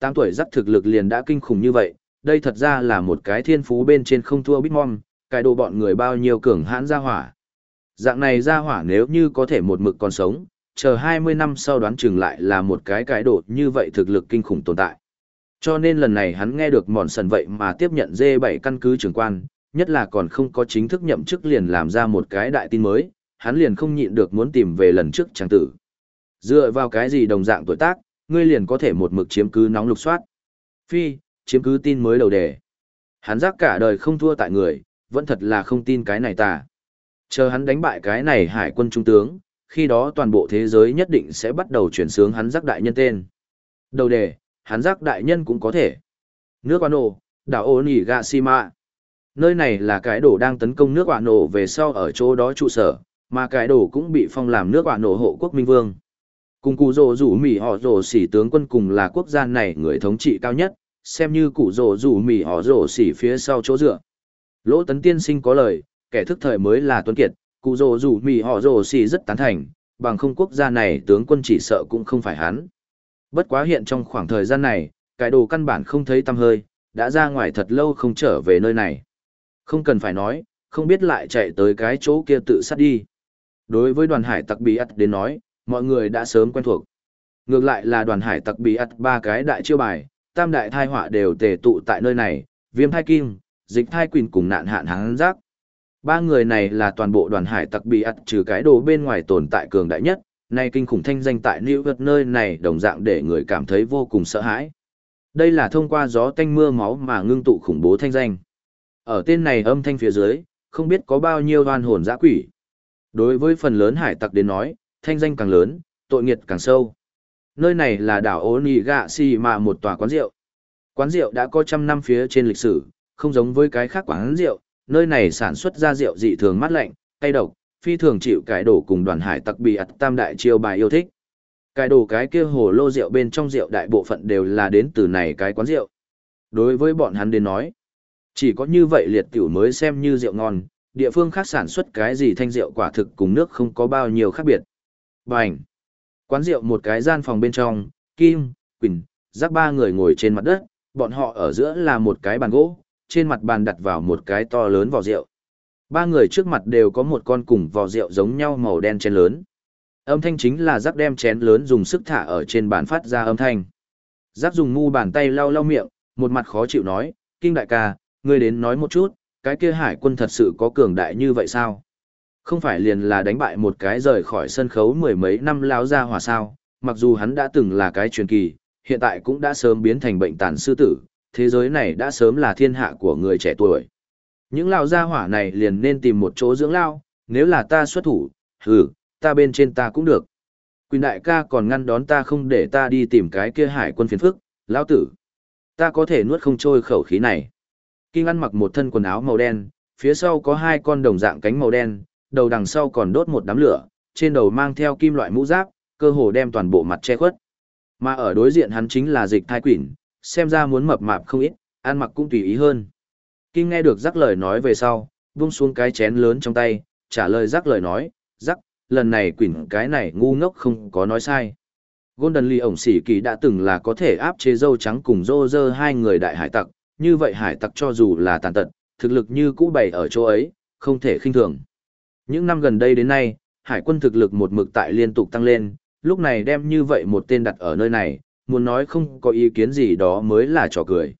8 tuổi rắc thực lực liền đã kinh khủng như vậy, đây thật ra là một cái thiên phú bên trên không thua Bitmom, cái đồ bọn người bao nhiêu cường hãn ra hỏa. Dạng này ra hỏa nếu như có thể một mực còn sống, chờ 20 năm sau đoán chừng lại là một cái cái đồ như vậy thực lực kinh khủng tồn tại. Cho nên lần này hắn nghe được mòn sần vậy mà tiếp nhận D7 căn cứ trưởng quan, nhất là còn không có chính thức nhậm chức liền làm ra một cái đại tin mới, hắn liền không nhịn được muốn tìm về lần trước chàng tử. Dựa vào cái gì đồng dạng tuổi tác, ngươi liền có thể một mực chiếm cứ nóng lục soát. Phi, chiếm cứ tin mới đầu đề. Hắn giác cả đời không thua tại người, vẫn thật là không tin cái này ta. Chờ hắn đánh bại cái này hải quân trung tướng, khi đó toàn bộ thế giới nhất định sẽ bắt đầu chuyển sướng hắn giác đại nhân tên. Đầu đề, hắn giác đại nhân cũng có thể. Nước Quan Nổ, đảo Onigashima. Gạ Nơi này là cái đổ đang tấn công nước Quả Nổ về sau ở chỗ đó trụ sở, mà cái đổ cũng bị phong làm nước Quả Nổ hộ quốc minh vương. Cùng cụ rồ rủ mỉ họ rồ xỉ tướng quân cùng là quốc gia này người thống trị cao nhất, xem như cụ rồ rủ mỉ họ rồ xỉ phía sau chỗ dựa. Lỗ tấn tiên sinh có lời, kẻ thức thời mới là tuấn kiệt, cụ rồ rủ mỉ họ rồ xỉ rất tán thành, bằng không quốc gia này tướng quân chỉ sợ cũng không phải hắn. Bất quá hiện trong khoảng thời gian này, cái đồ căn bản không thấy tăm hơi, đã ra ngoài thật lâu không trở về nơi này. Không cần phải nói, không biết lại chạy tới cái chỗ kia tự sát đi. Đối với đoàn hải tặc bí ắt đến nói, mọi người đã sớm quen thuộc. Ngược lại là đoàn hải tặc bí ắt ba cái đại chiêu bài, tam đại thai họa đều tề tụ tại nơi này, viêm thai kim, dịch thai quỳnh cùng nạn hạn hán giác. Ba người này là toàn bộ đoàn hải tặc bí ắt trừ cái đồ bên ngoài tồn tại cường đại nhất, nay kinh khủng thanh danh tại New York nơi này đồng dạng để người cảm thấy vô cùng sợ hãi. Đây là thông qua gió tanh mưa máu mà ngưng tụ khủng bố thanh danh. Ở tên này âm thanh phía dưới, không biết có bao nhiêu oan hồn dã quỷ. Đối với phần lớn hải tặc đến nói, thanh danh càng lớn, tội nghiệt càng sâu. Nơi này là đảo Ô mà một tòa quán rượu. Quán rượu đã có trăm năm phía trên lịch sử, không giống với cái khác quán rượu, nơi này sản xuất ra rượu dị thường mát lạnh, cay độc, phi thường chịu cải đổ cùng đoàn hải tặc bị ặt tam đại chiêu bài yêu thích. Cải đổ cái kia hồ lô rượu bên trong rượu đại bộ phận đều là đến từ này cái quán rượu. Đối với bọn hắn đến nói, chỉ có như vậy liệt tiểu mới xem như rượu ngon, địa phương khác sản xuất cái gì thanh rượu quả thực cùng nước không có bao nhiêu khác biệt. Bành! Quán rượu một cái gian phòng bên trong, Kim, Quỳnh, giác ba người ngồi trên mặt đất, bọn họ ở giữa là một cái bàn gỗ, trên mặt bàn đặt vào một cái to lớn vỏ rượu. Ba người trước mặt đều có một con cùng vò rượu giống nhau màu đen chén lớn. Âm thanh chính là rắc đem chén lớn dùng sức thả ở trên bàn phát ra âm thanh. Rắc dùng ngu bàn tay lau lau miệng, một mặt khó chịu nói, Kinh đại ca, ngươi đến nói một chút, cái kia hải quân thật sự có cường đại như vậy sao? Không phải liền là đánh bại một cái rời khỏi sân khấu mười mấy năm láo ra hòa sao, mặc dù hắn đã từng là cái truyền kỳ, hiện tại cũng đã sớm biến thành bệnh tàn sư tử, thế giới này đã sớm là thiên hạ của người trẻ tuổi. Những lao gia hỏa này liền nên tìm một chỗ dưỡng lao, nếu là ta xuất thủ, hừ, ta bên trên ta cũng được. Quỳnh đại ca còn ngăn đón ta không để ta đi tìm cái kia hải quân phiền phức, lão tử. Ta có thể nuốt không trôi khẩu khí này. Kinh ăn mặc một thân quần áo màu đen, phía sau có hai con đồng dạng cánh màu đen, đầu đằng sau còn đốt một đám lửa, trên đầu mang theo kim loại mũ giáp, cơ hồ đem toàn bộ mặt che khuất. Mà ở đối diện hắn chính là dịch thai quỷ, xem ra muốn mập mạp không ít, ăn mặc cũng tùy ý hơn. Kim nghe được rắc lời nói về sau, vung xuống cái chén lớn trong tay, trả lời rắc lời nói, rắc, lần này quỷ cái này ngu ngốc không có nói sai. Golden Lee ổng sỉ kỳ đã từng là có thể áp chế dâu trắng cùng rô rơ hai người đại hải tặc, như vậy hải tặc cho dù là tàn tật, thực lực như cũ bày ở chỗ ấy, không thể khinh thường. Những năm gần đây đến nay, hải quân thực lực một mực tại liên tục tăng lên, lúc này đem như vậy một tên đặt ở nơi này, muốn nói không có ý kiến gì đó mới là trò cười.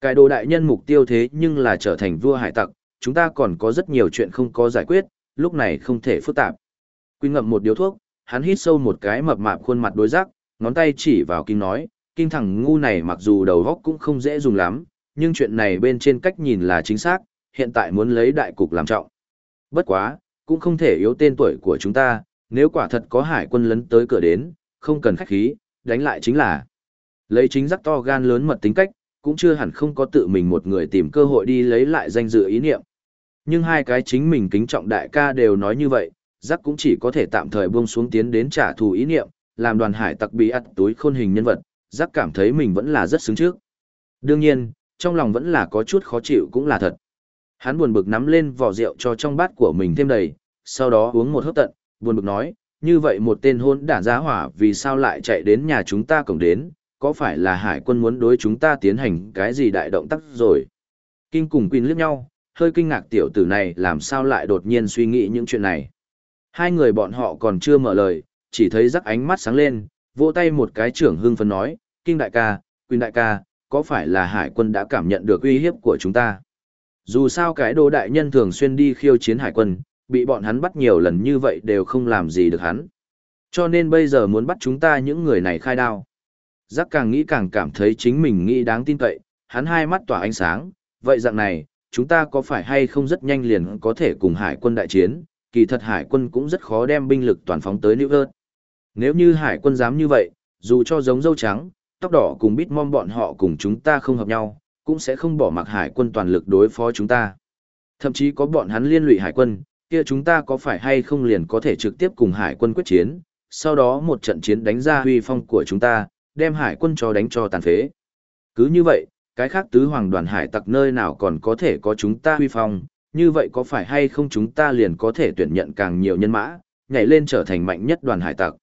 Cái đồ đại nhân mục tiêu thế nhưng là trở thành vua hải tặc, chúng ta còn có rất nhiều chuyện không có giải quyết, lúc này không thể phức tạp. Quy ngậm một điếu thuốc, hắn hít sâu một cái mập mạp khuôn mặt đối giác, ngón tay chỉ vào kinh nói, kinh thẳng ngu này mặc dù đầu góc cũng không dễ dùng lắm, nhưng chuyện này bên trên cách nhìn là chính xác, hiện tại muốn lấy đại cục làm trọng. Bất quá, cũng không thể yếu tên tuổi của chúng ta, nếu quả thật có hải quân lấn tới cửa đến, không cần khách khí, đánh lại chính là. Lấy chính giác to gan lớn mật tính cách, cũng chưa hẳn không có tự mình một người tìm cơ hội đi lấy lại danh dự ý niệm. Nhưng hai cái chính mình kính trọng đại ca đều nói như vậy, giác cũng chỉ có thể tạm thời buông xuống tiến đến trả thù ý niệm, làm đoàn hải tặc bị ắt túi khôn hình nhân vật, giác cảm thấy mình vẫn là rất xứng trước. Đương nhiên, trong lòng vẫn là có chút khó chịu cũng là thật. Hắn buồn bực nắm lên vỏ rượu cho trong bát của mình thêm đầy, sau đó uống một hớp tận, buồn bực nói, như vậy một tên hôn đản giá hỏa vì sao lại chạy đến nhà chúng ta cổng đến, có phải là hải quân muốn đối chúng ta tiến hành cái gì đại động tác rồi? Kinh cùng Quỳnh liếc nhau, hơi kinh ngạc tiểu tử này làm sao lại đột nhiên suy nghĩ những chuyện này. Hai người bọn họ còn chưa mở lời, chỉ thấy rắc ánh mắt sáng lên, vỗ tay một cái trưởng hưng phấn nói, Kinh đại ca, Quỳnh đại ca, có phải là hải quân đã cảm nhận được uy hiếp của chúng ta? Dù sao cái đồ đại nhân thường xuyên đi khiêu chiến hải quân, bị bọn hắn bắt nhiều lần như vậy đều không làm gì được hắn. Cho nên bây giờ muốn bắt chúng ta những người này khai đao. Giác càng nghĩ càng cảm thấy chính mình nghĩ đáng tin cậy, hắn hai mắt tỏa ánh sáng, vậy dạng này, chúng ta có phải hay không rất nhanh liền có thể cùng hải quân đại chiến, kỳ thật hải quân cũng rất khó đem binh lực toàn phóng tới New York. Nếu như hải quân dám như vậy, dù cho giống dâu trắng, tóc đỏ cùng bít mong bọn họ cùng chúng ta không hợp nhau, cũng sẽ không bỏ mặc hải quân toàn lực đối phó chúng ta. Thậm chí có bọn hắn liên lụy hải quân, kia chúng ta có phải hay không liền có thể trực tiếp cùng hải quân quyết chiến, sau đó một trận chiến đánh ra huy phong của chúng ta, đem hải quân cho đánh cho tàn phế. Cứ như vậy, cái khác tứ hoàng đoàn hải tặc nơi nào còn có thể có chúng ta huy phong, như vậy có phải hay không chúng ta liền có thể tuyển nhận càng nhiều nhân mã, nhảy lên trở thành mạnh nhất đoàn hải tặc.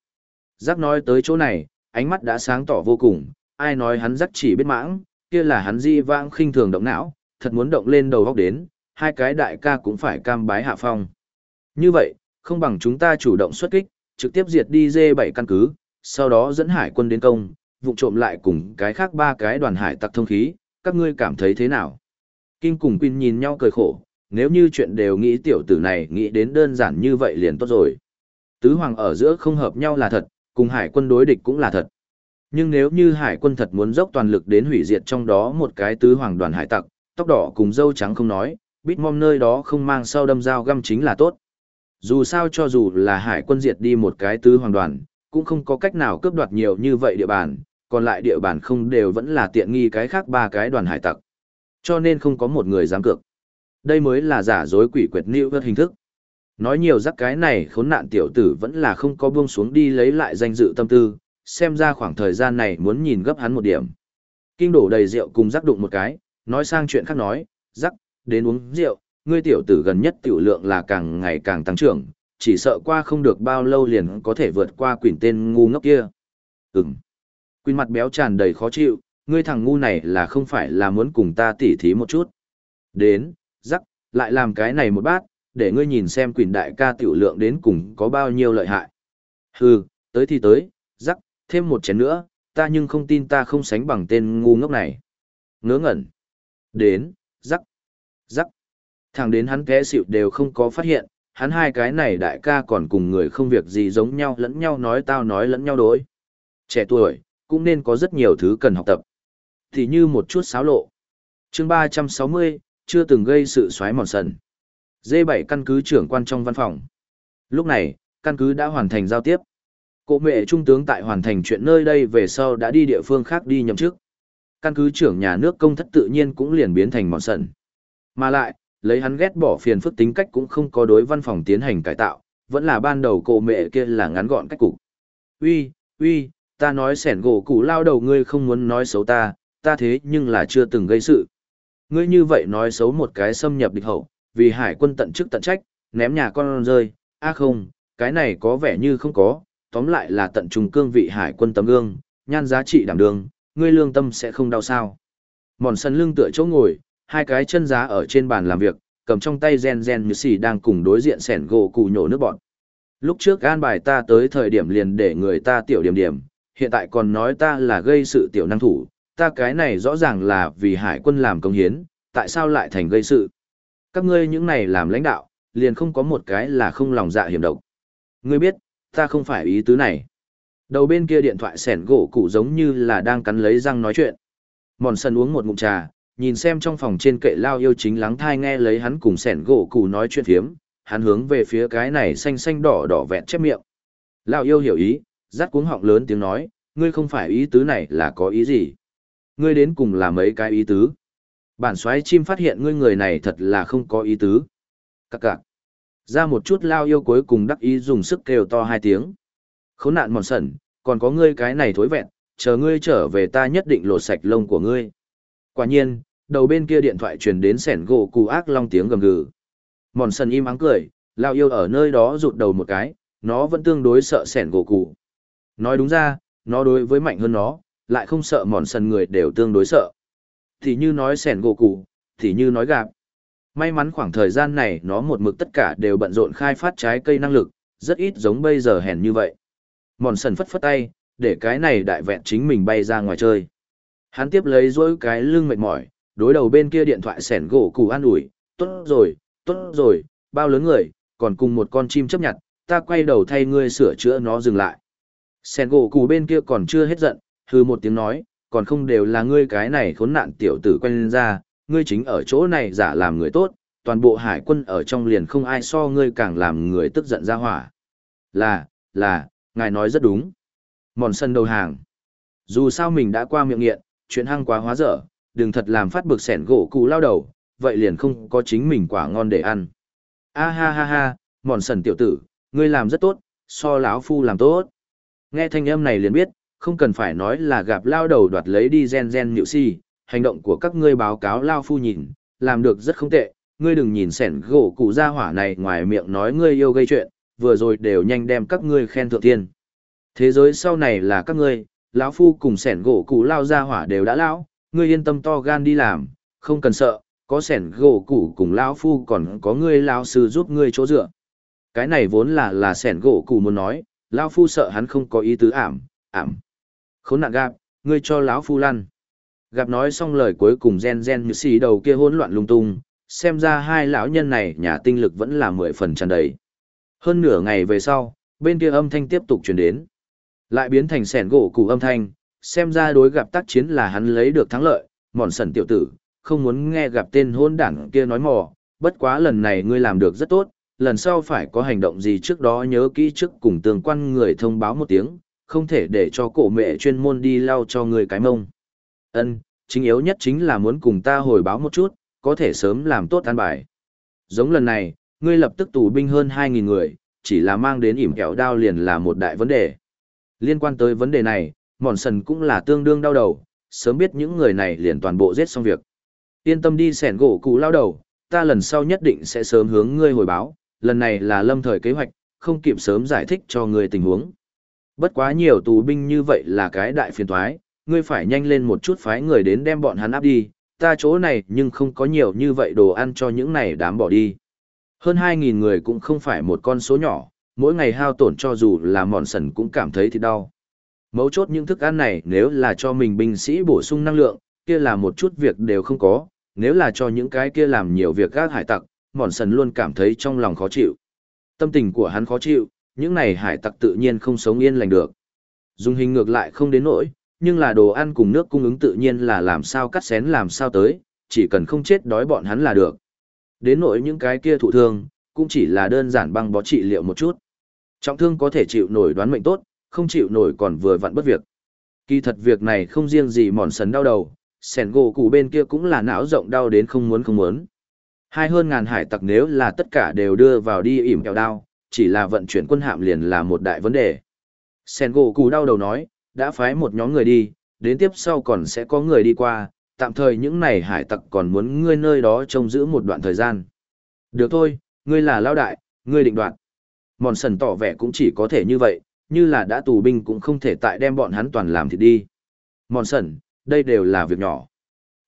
Giác nói tới chỗ này, ánh mắt đã sáng tỏ vô cùng, ai nói hắn giác chỉ biết mãng, kia là hắn di vãng khinh thường động não, thật muốn động lên đầu góc đến, hai cái đại ca cũng phải cam bái hạ phong. Như vậy, không bằng chúng ta chủ động xuất kích, trực tiếp diệt đi dê bảy căn cứ, sau đó dẫn hải quân đến công, vụ trộm lại cùng cái khác ba cái đoàn hải tặc thông khí, các ngươi cảm thấy thế nào? Kim cùng Quinn nhìn nhau cười khổ, nếu như chuyện đều nghĩ tiểu tử này nghĩ đến đơn giản như vậy liền tốt rồi. Tứ hoàng ở giữa không hợp nhau là thật, cùng hải quân đối địch cũng là thật. Nhưng nếu như hải quân thật muốn dốc toàn lực đến hủy diệt trong đó một cái tứ hoàng đoàn hải tặc, tóc đỏ cùng dâu trắng không nói, bít mom nơi đó không mang sau đâm dao găm chính là tốt. Dù sao cho dù là hải quân diệt đi một cái tứ hoàng đoàn, cũng không có cách nào cướp đoạt nhiều như vậy địa bàn, còn lại địa bàn không đều vẫn là tiện nghi cái khác ba cái đoàn hải tặc. Cho nên không có một người dám cược. Đây mới là giả dối quỷ quyệt nịu vật hình thức. Nói nhiều rắc cái này khốn nạn tiểu tử vẫn là không có buông xuống đi lấy lại danh dự tâm tư, xem ra khoảng thời gian này muốn nhìn gấp hắn một điểm. Kinh đổ đầy rượu cùng rắc đụng một cái, nói sang chuyện khác nói, rắc, đến uống rượu, ngươi tiểu tử gần nhất tiểu lượng là càng ngày càng tăng trưởng, chỉ sợ qua không được bao lâu liền có thể vượt qua quỷ tên ngu ngốc kia. Ừm. quỷ mặt béo tràn đầy khó chịu, ngươi thằng ngu này là không phải là muốn cùng ta tỉ thí một chút. Đến, rắc, lại làm cái này một bát, để ngươi nhìn xem quỷ đại ca tiểu lượng đến cùng có bao nhiêu lợi hại. Hừ, tới thì tới, rắc, thêm một chén nữa, ta nhưng không tin ta không sánh bằng tên ngu ngốc này. Ngớ ngẩn. Đến, rắc, rắc. thằng đến hắn té xịu đều không có phát hiện, hắn hai cái này đại ca còn cùng người không việc gì giống nhau lẫn nhau nói tao nói lẫn nhau đối. Trẻ tuổi, cũng nên có rất nhiều thứ cần học tập. Thì như một chút xáo lộ. chương 360, chưa từng gây sự xoáy mòn sần. D7 căn cứ trưởng quan trong văn phòng. Lúc này, căn cứ đã hoàn thành giao tiếp. Cụ mẹ trung tướng tại hoàn thành chuyện nơi đây về sau đã đi địa phương khác đi nhậm chức. Căn cứ trưởng nhà nước công thất tự nhiên cũng liền biến thành mòn sần. Mà lại, lấy hắn ghét bỏ phiền phức tính cách cũng không có đối văn phòng tiến hành cải tạo, vẫn là ban đầu cô mẹ kia là ngắn gọn cách cục. Uy, uy, ta nói sẻn gỗ cụ lao đầu ngươi không muốn nói xấu ta, ta thế nhưng là chưa từng gây sự. Ngươi như vậy nói xấu một cái xâm nhập địch hậu, vì hải quân tận chức tận trách, ném nhà con rơi, a không, cái này có vẻ như không có, tóm lại là tận trùng cương vị hải quân tấm gương, nhan giá trị đảm đường, ngươi lương tâm sẽ không đau sao. Mòn sân lưng tựa chỗ ngồi, hai cái chân giá ở trên bàn làm việc, cầm trong tay gen gen như xì đang cùng đối diện sẻn gỗ cụ nhổ nước bọn. Lúc trước gan bài ta tới thời điểm liền để người ta tiểu điểm điểm, hiện tại còn nói ta là gây sự tiểu năng thủ, ta cái này rõ ràng là vì hải quân làm công hiến, tại sao lại thành gây sự. Các ngươi những này làm lãnh đạo, liền không có một cái là không lòng dạ hiểm độc. Ngươi biết, ta không phải ý tứ này. Đầu bên kia điện thoại sẻn gỗ cụ giống như là đang cắn lấy răng nói chuyện. Mòn sân uống một ngụm trà, nhìn xem trong phòng trên kệ lao yêu chính lắng thai nghe lấy hắn cùng sẻn gỗ cụ nói chuyện phiếm, hắn hướng về phía cái này xanh xanh đỏ đỏ vẹn chép miệng. Lao yêu hiểu ý, rát cuống họng lớn tiếng nói, ngươi không phải ý tứ này là có ý gì? Ngươi đến cùng là mấy cái ý tứ? Bản xoáy chim phát hiện ngươi người này thật là không có ý tứ. Các cạc. Ra một chút lao yêu cuối cùng đắc ý dùng sức kêu to hai tiếng. Khốn nạn mòn sẩn, còn có ngươi cái này thối vẹn, chờ ngươi trở về ta nhất định lột sạch lông của ngươi. Quả nhiên, đầu bên kia điện thoại truyền đến sẻn gỗ cù ác long tiếng gầm gừ. Mòn sần im ắng cười, lao yêu ở nơi đó rụt đầu một cái, nó vẫn tương đối sợ sẻn gỗ cù. Nói đúng ra, nó đối với mạnh hơn nó, lại không sợ mòn sần người đều tương đối sợ. Thì như nói sẻn gỗ cù, thì như nói gạp. May mắn khoảng thời gian này nó một mực tất cả đều bận rộn khai phát trái cây năng lực, rất ít giống bây giờ hèn như vậy. Mòn sần phất phất tay, để cái này đại vẹn chính mình bay ra ngoài chơi. Hắn tiếp lấy dối cái lưng mệt mỏi, đối đầu bên kia điện thoại sẻn gỗ cụ an ủi, tốt rồi, tốt rồi, bao lớn người, còn cùng một con chim chấp nhận, ta quay đầu thay ngươi sửa chữa nó dừng lại. Sẻn gỗ cụ bên kia còn chưa hết giận, hư một tiếng nói, còn không đều là ngươi cái này khốn nạn tiểu tử quen lên ra, ngươi chính ở chỗ này giả làm người tốt, toàn bộ hải quân ở trong liền không ai so ngươi càng làm người tức giận ra hỏa. Là, là, ngài nói rất đúng. Mòn sân đầu hàng. Dù sao mình đã qua miệng nghiện, chuyện hăng quá hóa dở, đừng thật làm phát bực sẻn gỗ cụ lao đầu, vậy liền không có chính mình quả ngon để ăn. A ha ha ha, mòn sần tiểu tử, ngươi làm rất tốt, so lão phu làm tốt. Nghe thanh âm này liền biết, không cần phải nói là gặp lao đầu đoạt lấy đi gen gen nhịu si, hành động của các ngươi báo cáo lao phu nhìn, làm được rất không tệ, ngươi đừng nhìn sẻn gỗ cụ ra hỏa này ngoài miệng nói ngươi yêu gây chuyện, vừa rồi đều nhanh đem các ngươi khen thượng tiên. Thế giới sau này là các ngươi, lão phu cùng sẻn gỗ cụ lao ra hỏa đều đã lão, ngươi yên tâm to gan đi làm, không cần sợ, có sẻn gỗ củ cùng lão phu còn có ngươi lão sư giúp ngươi chỗ dựa. Cái này vốn là là sẻn gỗ củ muốn nói, lão phu sợ hắn không có ý tứ ảm, ảm. Khốn nạn gặp, ngươi cho lão phu lăn. Gặp nói xong lời cuối cùng gen gen như xì đầu kia hỗn loạn lung tung, xem ra hai lão nhân này nhà tinh lực vẫn là mười phần tràn đầy. Hơn nửa ngày về sau, bên kia âm thanh tiếp tục truyền đến. Lại biến thành sẻn gỗ củ âm thanh, xem ra đối gặp tác chiến là hắn lấy được thắng lợi, mòn sần tiểu tử, không muốn nghe gặp tên hôn đảng kia nói mò, bất quá lần này ngươi làm được rất tốt, lần sau phải có hành động gì trước đó nhớ kỹ trước cùng tương quan người thông báo một tiếng, không thể để cho cổ mẹ chuyên môn đi lau cho người cái mông. Ân, chính yếu nhất chính là muốn cùng ta hồi báo một chút, có thể sớm làm tốt an bài. Giống lần này, ngươi lập tức tù binh hơn 2.000 người, chỉ là mang đến ỉm kẹo đao liền là một đại vấn đề. Liên quan tới vấn đề này, mòn sần cũng là tương đương đau đầu, sớm biết những người này liền toàn bộ giết xong việc. Yên tâm đi sẻn gỗ cụ lao đầu, ta lần sau nhất định sẽ sớm hướng ngươi hồi báo, lần này là lâm thời kế hoạch, không kịp sớm giải thích cho ngươi tình huống. Bất quá nhiều tù binh như vậy là cái đại phiền toái, ngươi phải nhanh lên một chút phái người đến đem bọn hắn áp đi, ta chỗ này nhưng không có nhiều như vậy đồ ăn cho những này đám bỏ đi. Hơn 2.000 người cũng không phải một con số nhỏ, mỗi ngày hao tổn cho dù là mòn sần cũng cảm thấy thì đau. Mấu chốt những thức ăn này nếu là cho mình binh sĩ bổ sung năng lượng, kia là một chút việc đều không có, nếu là cho những cái kia làm nhiều việc gác hải tặc, mòn sần luôn cảm thấy trong lòng khó chịu. Tâm tình của hắn khó chịu, những này hải tặc tự nhiên không sống yên lành được. Dùng hình ngược lại không đến nỗi, nhưng là đồ ăn cùng nước cung ứng tự nhiên là làm sao cắt xén làm sao tới, chỉ cần không chết đói bọn hắn là được. Đến nỗi những cái kia thụ thương, cũng chỉ là đơn giản băng bó trị liệu một chút. Trọng thương có thể chịu nổi đoán mệnh tốt, không chịu nổi còn vừa vặn bất việc. Kỳ thật việc này không riêng gì mòn sần đau đầu, sẻn gỗ cụ bên kia cũng là não rộng đau đến không muốn không muốn. Hai hơn ngàn hải tặc nếu là tất cả đều đưa vào đi ỉm kẹo đao, chỉ là vận chuyển quân hạm liền là một đại vấn đề. Sẻn gỗ cụ đau đầu nói, đã phái một nhóm người đi, đến tiếp sau còn sẽ có người đi qua, tạm thời những này hải tặc còn muốn ngươi nơi đó trông giữ một đoạn thời gian. Được thôi, ngươi là lao đại, ngươi định đoạt. Mòn sần tỏ vẻ cũng chỉ có thể như vậy, như là đã tù binh cũng không thể tại đem bọn hắn toàn làm thịt đi. Mòn sẩn, đây đều là việc nhỏ.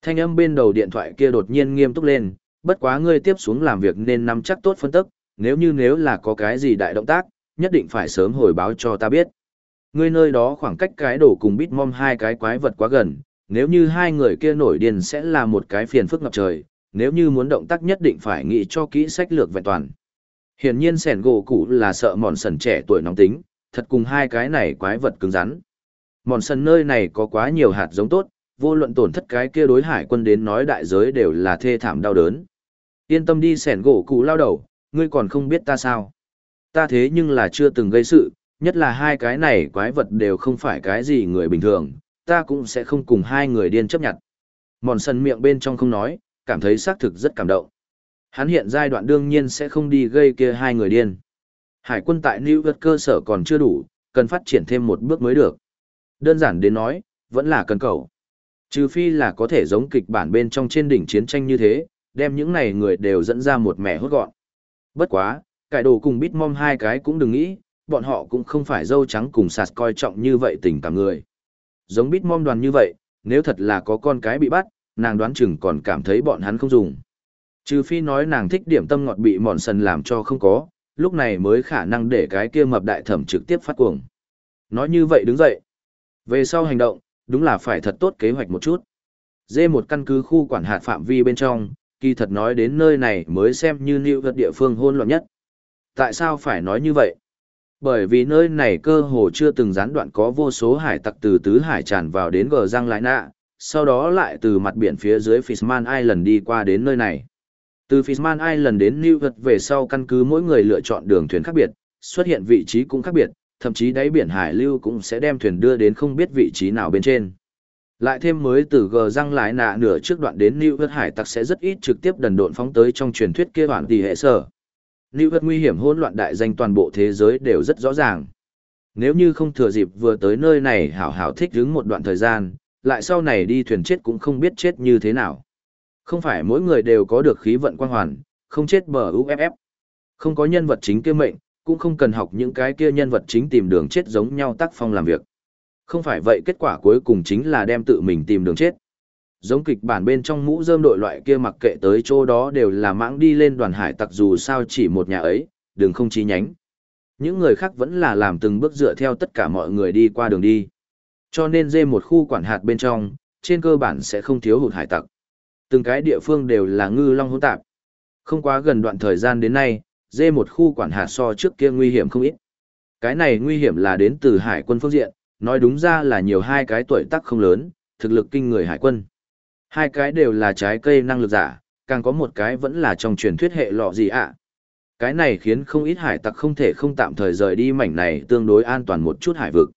Thanh âm bên đầu điện thoại kia đột nhiên nghiêm túc lên, bất quá ngươi tiếp xuống làm việc nên nắm chắc tốt phân tức, nếu như nếu là có cái gì đại động tác, nhất định phải sớm hồi báo cho ta biết. Ngươi nơi đó khoảng cách cái đổ cùng bít mom hai cái quái vật quá gần, nếu như hai người kia nổi điên sẽ là một cái phiền phức ngập trời, nếu như muốn động tác nhất định phải nghĩ cho kỹ sách lược vẹn toàn. Hiển nhiên sẻn gỗ cũ là sợ mòn sần trẻ tuổi nóng tính, thật cùng hai cái này quái vật cứng rắn. Mòn sân nơi này có quá nhiều hạt giống tốt, vô luận tổn thất cái kia đối hải quân đến nói đại giới đều là thê thảm đau đớn. Yên tâm đi sẻn gỗ cụ lao đầu, ngươi còn không biết ta sao. Ta thế nhưng là chưa từng gây sự, nhất là hai cái này quái vật đều không phải cái gì người bình thường, ta cũng sẽ không cùng hai người điên chấp nhận. Mòn sân miệng bên trong không nói, cảm thấy xác thực rất cảm động. Hắn hiện giai đoạn đương nhiên sẽ không đi gây kia hai người điên. Hải quân tại New York cơ sở còn chưa đủ, cần phát triển thêm một bước mới được. Đơn giản đến nói, vẫn là cần cầu. Trừ phi là có thể giống kịch bản bên trong trên đỉnh chiến tranh như thế, đem những này người đều dẫn ra một mẻ hốt gọn. Bất quá, cải đồ cùng Bitmom hai cái cũng đừng nghĩ, bọn họ cũng không phải dâu trắng cùng sạt coi trọng như vậy tình cảm người. Giống Bitmom đoàn như vậy, nếu thật là có con cái bị bắt, nàng đoán chừng còn cảm thấy bọn hắn không dùng. Trừ phi nói nàng thích điểm tâm ngọt bị mòn sần làm cho không có, lúc này mới khả năng để cái kia mập đại thẩm trực tiếp phát cuồng. Nói như vậy đứng dậy. Về sau hành động, đúng là phải thật tốt kế hoạch một chút. Dê một căn cứ khu quản hạt phạm vi bên trong, kỳ thật nói đến nơi này mới xem như lưu vật địa phương hôn loạn nhất. Tại sao phải nói như vậy? Bởi vì nơi này cơ hồ chưa từng gián đoạn có vô số hải tặc từ tứ hải tràn vào đến gờ răng lại nạ, sau đó lại từ mặt biển phía dưới Fishman Island đi qua đến nơi này. Từ Fishman Island đến New York về sau căn cứ mỗi người lựa chọn đường thuyền khác biệt, xuất hiện vị trí cũng khác biệt, thậm chí đáy biển hải lưu cũng sẽ đem thuyền đưa đến không biết vị trí nào bên trên. Lại thêm mới từ gờ răng lại nạ nửa trước đoạn đến New York hải tặc sẽ rất ít trực tiếp đần độn phóng tới trong truyền thuyết kia bản tỷ hệ sở. New York nguy hiểm hỗn loạn đại danh toàn bộ thế giới đều rất rõ ràng. Nếu như không thừa dịp vừa tới nơi này hảo hảo thích đứng một đoạn thời gian, lại sau này đi thuyền chết cũng không biết chết như thế nào. Không phải mỗi người đều có được khí vận quang hoàn, không chết bờ UFF. Không có nhân vật chính kia mệnh, cũng không cần học những cái kia nhân vật chính tìm đường chết giống nhau tác phong làm việc. Không phải vậy kết quả cuối cùng chính là đem tự mình tìm đường chết. Giống kịch bản bên trong mũ rơm đội loại kia mặc kệ tới chỗ đó đều là mãng đi lên đoàn hải tặc dù sao chỉ một nhà ấy, đường không chi nhánh. Những người khác vẫn là làm từng bước dựa theo tất cả mọi người đi qua đường đi. Cho nên dê một khu quản hạt bên trong, trên cơ bản sẽ không thiếu hụt hải tặc. Từng cái địa phương đều là ngư long hỗn tạp. Không quá gần đoạn thời gian đến nay, dê một khu quản hạt so trước kia nguy hiểm không ít. Cái này nguy hiểm là đến từ hải quân phương diện, nói đúng ra là nhiều hai cái tuổi tác không lớn, thực lực kinh người hải quân. Hai cái đều là trái cây năng lực giả, càng có một cái vẫn là trong truyền thuyết hệ lọ gì ạ. Cái này khiến không ít hải tặc không thể không tạm thời rời đi mảnh này tương đối an toàn một chút hải vực.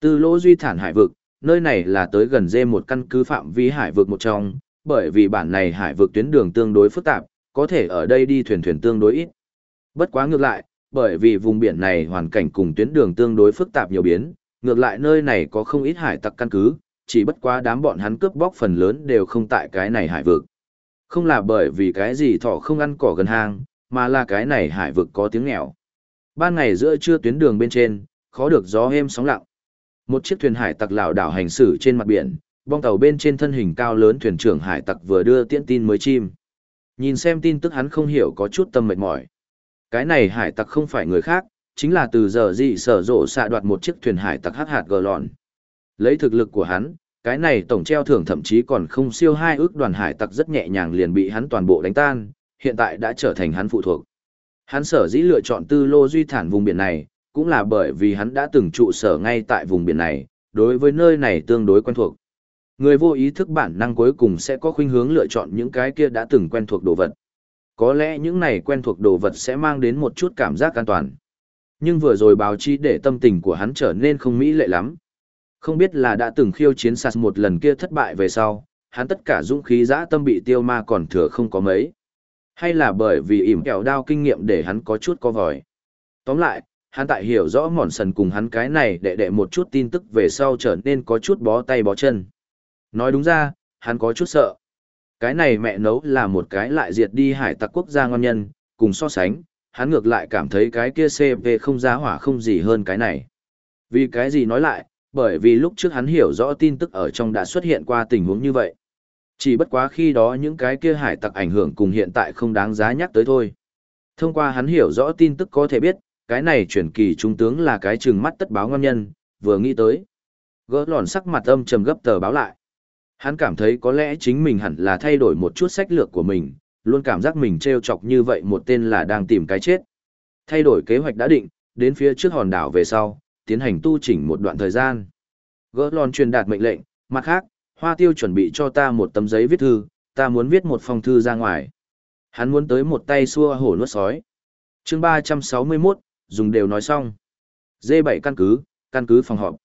Từ lỗ duy thản hải vực, nơi này là tới gần dê một căn cứ phạm vi hải vực một trong, bởi vì bản này hải vực tuyến đường tương đối phức tạp, có thể ở đây đi thuyền thuyền tương đối ít. Bất quá ngược lại, bởi vì vùng biển này hoàn cảnh cùng tuyến đường tương đối phức tạp nhiều biến, ngược lại nơi này có không ít hải tặc căn cứ, chỉ bất quá đám bọn hắn cướp bóc phần lớn đều không tại cái này hải vực. Không là bởi vì cái gì thỏ không ăn cỏ gần hang, mà là cái này hải vực có tiếng nghèo. Ban ngày giữa trưa tuyến đường bên trên, khó được gió êm sóng lặng. Một chiếc thuyền hải tặc lảo đảo hành xử trên mặt biển, bong tàu bên trên thân hình cao lớn thuyền trưởng hải tặc vừa đưa tiễn tin mới chim. Nhìn xem tin tức hắn không hiểu có chút tâm mệt mỏi. Cái này hải tặc không phải người khác, chính là từ giờ dị sở rộ xạ đoạt một chiếc thuyền hải tặc hát hạt gờ lòn. Lấy thực lực của hắn, cái này tổng treo thưởng thậm chí còn không siêu hai ước đoàn hải tặc rất nhẹ nhàng liền bị hắn toàn bộ đánh tan, hiện tại đã trở thành hắn phụ thuộc. Hắn sở dĩ lựa chọn tư lô duy thản vùng biển này, cũng là bởi vì hắn đã từng trụ sở ngay tại vùng biển này, đối với nơi này tương đối quen thuộc. Người vô ý thức bản năng cuối cùng sẽ có khuynh hướng lựa chọn những cái kia đã từng quen thuộc đồ vật. Có lẽ những này quen thuộc đồ vật sẽ mang đến một chút cảm giác an toàn. Nhưng vừa rồi báo chí để tâm tình của hắn trở nên không mỹ lệ lắm. Không biết là đã từng khiêu chiến sạt một lần kia thất bại về sau, hắn tất cả dũng khí dã tâm bị tiêu ma còn thừa không có mấy. Hay là bởi vì ỉm kẹo đao kinh nghiệm để hắn có chút có vòi. Tóm lại, hắn tại hiểu rõ mòn sần cùng hắn cái này để đệ một chút tin tức về sau trở nên có chút bó tay bó chân. Nói đúng ra, hắn có chút sợ. Cái này mẹ nấu là một cái lại diệt đi hải tặc quốc gia ngon nhân, cùng so sánh, hắn ngược lại cảm thấy cái kia CV không giá hỏa không gì hơn cái này. Vì cái gì nói lại, bởi vì lúc trước hắn hiểu rõ tin tức ở trong đã xuất hiện qua tình huống như vậy. Chỉ bất quá khi đó những cái kia hải tặc ảnh hưởng cùng hiện tại không đáng giá nhắc tới thôi. Thông qua hắn hiểu rõ tin tức có thể biết, cái này chuyển kỳ trung tướng là cái trừng mắt tất báo ngon nhân, vừa nghĩ tới. Gỡ lòn sắc mặt âm trầm gấp tờ báo lại. Hắn cảm thấy có lẽ chính mình hẳn là thay đổi một chút sách lược của mình, luôn cảm giác mình trêu chọc như vậy một tên là đang tìm cái chết. Thay đổi kế hoạch đã định, đến phía trước hòn đảo về sau, tiến hành tu chỉnh một đoạn thời gian. Gỡ lòn truyền đạt mệnh lệnh, mặt khác, hoa tiêu chuẩn bị cho ta một tấm giấy viết thư, ta muốn viết một phong thư ra ngoài. Hắn muốn tới một tay xua hổ nuốt sói. chương 361, dùng đều nói xong. D7 căn cứ, căn cứ phòng họp.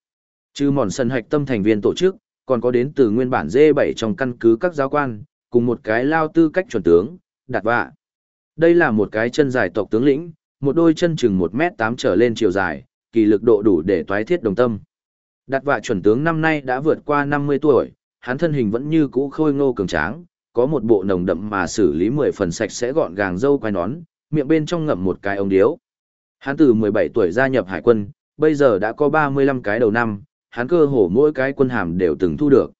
Trừ mòn sân hạch tâm thành viên tổ chức, còn có đến từ nguyên bản D7 trong căn cứ các giáo quan, cùng một cái lao tư cách chuẩn tướng, đạt vạ. Đây là một cái chân dài tộc tướng lĩnh, một đôi chân chừng 1 mét 8 trở lên chiều dài, kỳ lực độ đủ để toái thiết đồng tâm. Đạt vạ chuẩn tướng năm nay đã vượt qua 50 tuổi, hắn thân hình vẫn như cũ khôi ngô cường tráng, có một bộ nồng đậm mà xử lý 10 phần sạch sẽ gọn gàng dâu quai nón, miệng bên trong ngậm một cái ống điếu. Hắn từ 17 tuổi gia nhập hải quân, bây giờ đã có 35 cái đầu năm, hắn cơ hồ mỗi cái quân hàm đều từng thu được.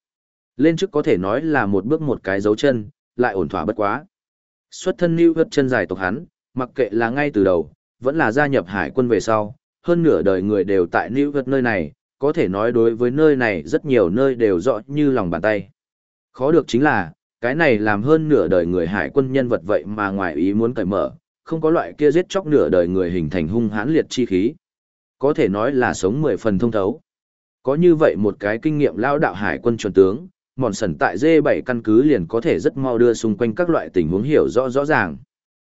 Lên chức có thể nói là một bước một cái dấu chân, lại ổn thỏa bất quá. Xuất thân lưu vật chân dài tộc hắn, mặc kệ là ngay từ đầu, vẫn là gia nhập hải quân về sau, hơn nửa đời người đều tại lưu vật nơi này, có thể nói đối với nơi này rất nhiều nơi đều rõ như lòng bàn tay. Khó được chính là, cái này làm hơn nửa đời người hải quân nhân vật vậy mà ngoài ý muốn cởi mở, không có loại kia giết chóc nửa đời người hình thành hung hãn liệt chi khí. Có thể nói là sống mười phần thông thấu. Có như vậy một cái kinh nghiệm lao đạo hải quân chuẩn tướng, mòn sần tại D7 căn cứ liền có thể rất mau đưa xung quanh các loại tình huống hiểu rõ rõ ràng.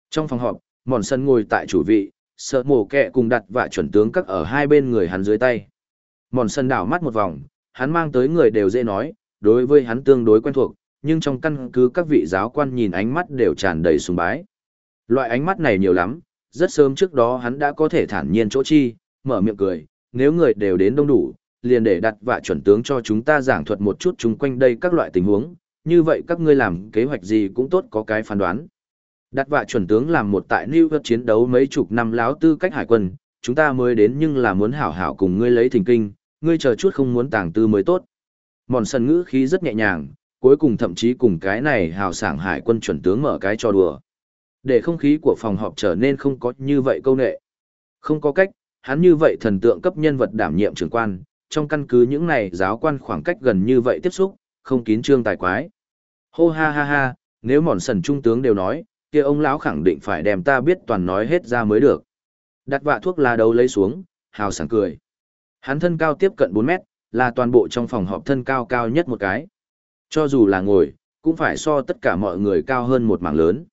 Trong phòng họp, mòn sần ngồi tại chủ vị, sợ mổ kẹ cùng đặt và chuẩn tướng các ở hai bên người hắn dưới tay. Mòn sần đảo mắt một vòng, hắn mang tới người đều dễ nói, đối với hắn tương đối quen thuộc, nhưng trong căn cứ các vị giáo quan nhìn ánh mắt đều tràn đầy sùng bái. Loại ánh mắt này nhiều lắm, rất sớm trước đó hắn đã có thể thản nhiên chỗ chi, mở miệng cười, nếu người đều đến đông đủ, liền để đặt vạ chuẩn tướng cho chúng ta giảng thuật một chút chung quanh đây các loại tình huống, như vậy các ngươi làm kế hoạch gì cũng tốt có cái phán đoán. Đặt vạ chuẩn tướng làm một tại New York chiến đấu mấy chục năm láo tư cách hải quân, chúng ta mới đến nhưng là muốn hảo hảo cùng ngươi lấy thình kinh, ngươi chờ chút không muốn tàng tư mới tốt. Mòn sần ngữ khí rất nhẹ nhàng, cuối cùng thậm chí cùng cái này hào sảng hải quân chuẩn tướng mở cái cho đùa. Để không khí của phòng họp trở nên không có như vậy câu nệ. Không có cách, hắn như vậy thần tượng cấp nhân vật đảm nhiệm trưởng quan, trong căn cứ những này giáo quan khoảng cách gần như vậy tiếp xúc, không kín trương tài quái. Hô ha ha ha, nếu mòn sần trung tướng đều nói, kia ông lão khẳng định phải đem ta biết toàn nói hết ra mới được. Đặt vạ thuốc lá đầu lấy xuống, hào sảng cười. Hắn thân cao tiếp cận 4 mét, là toàn bộ trong phòng họp thân cao cao nhất một cái. Cho dù là ngồi, cũng phải so tất cả mọi người cao hơn một mảng lớn.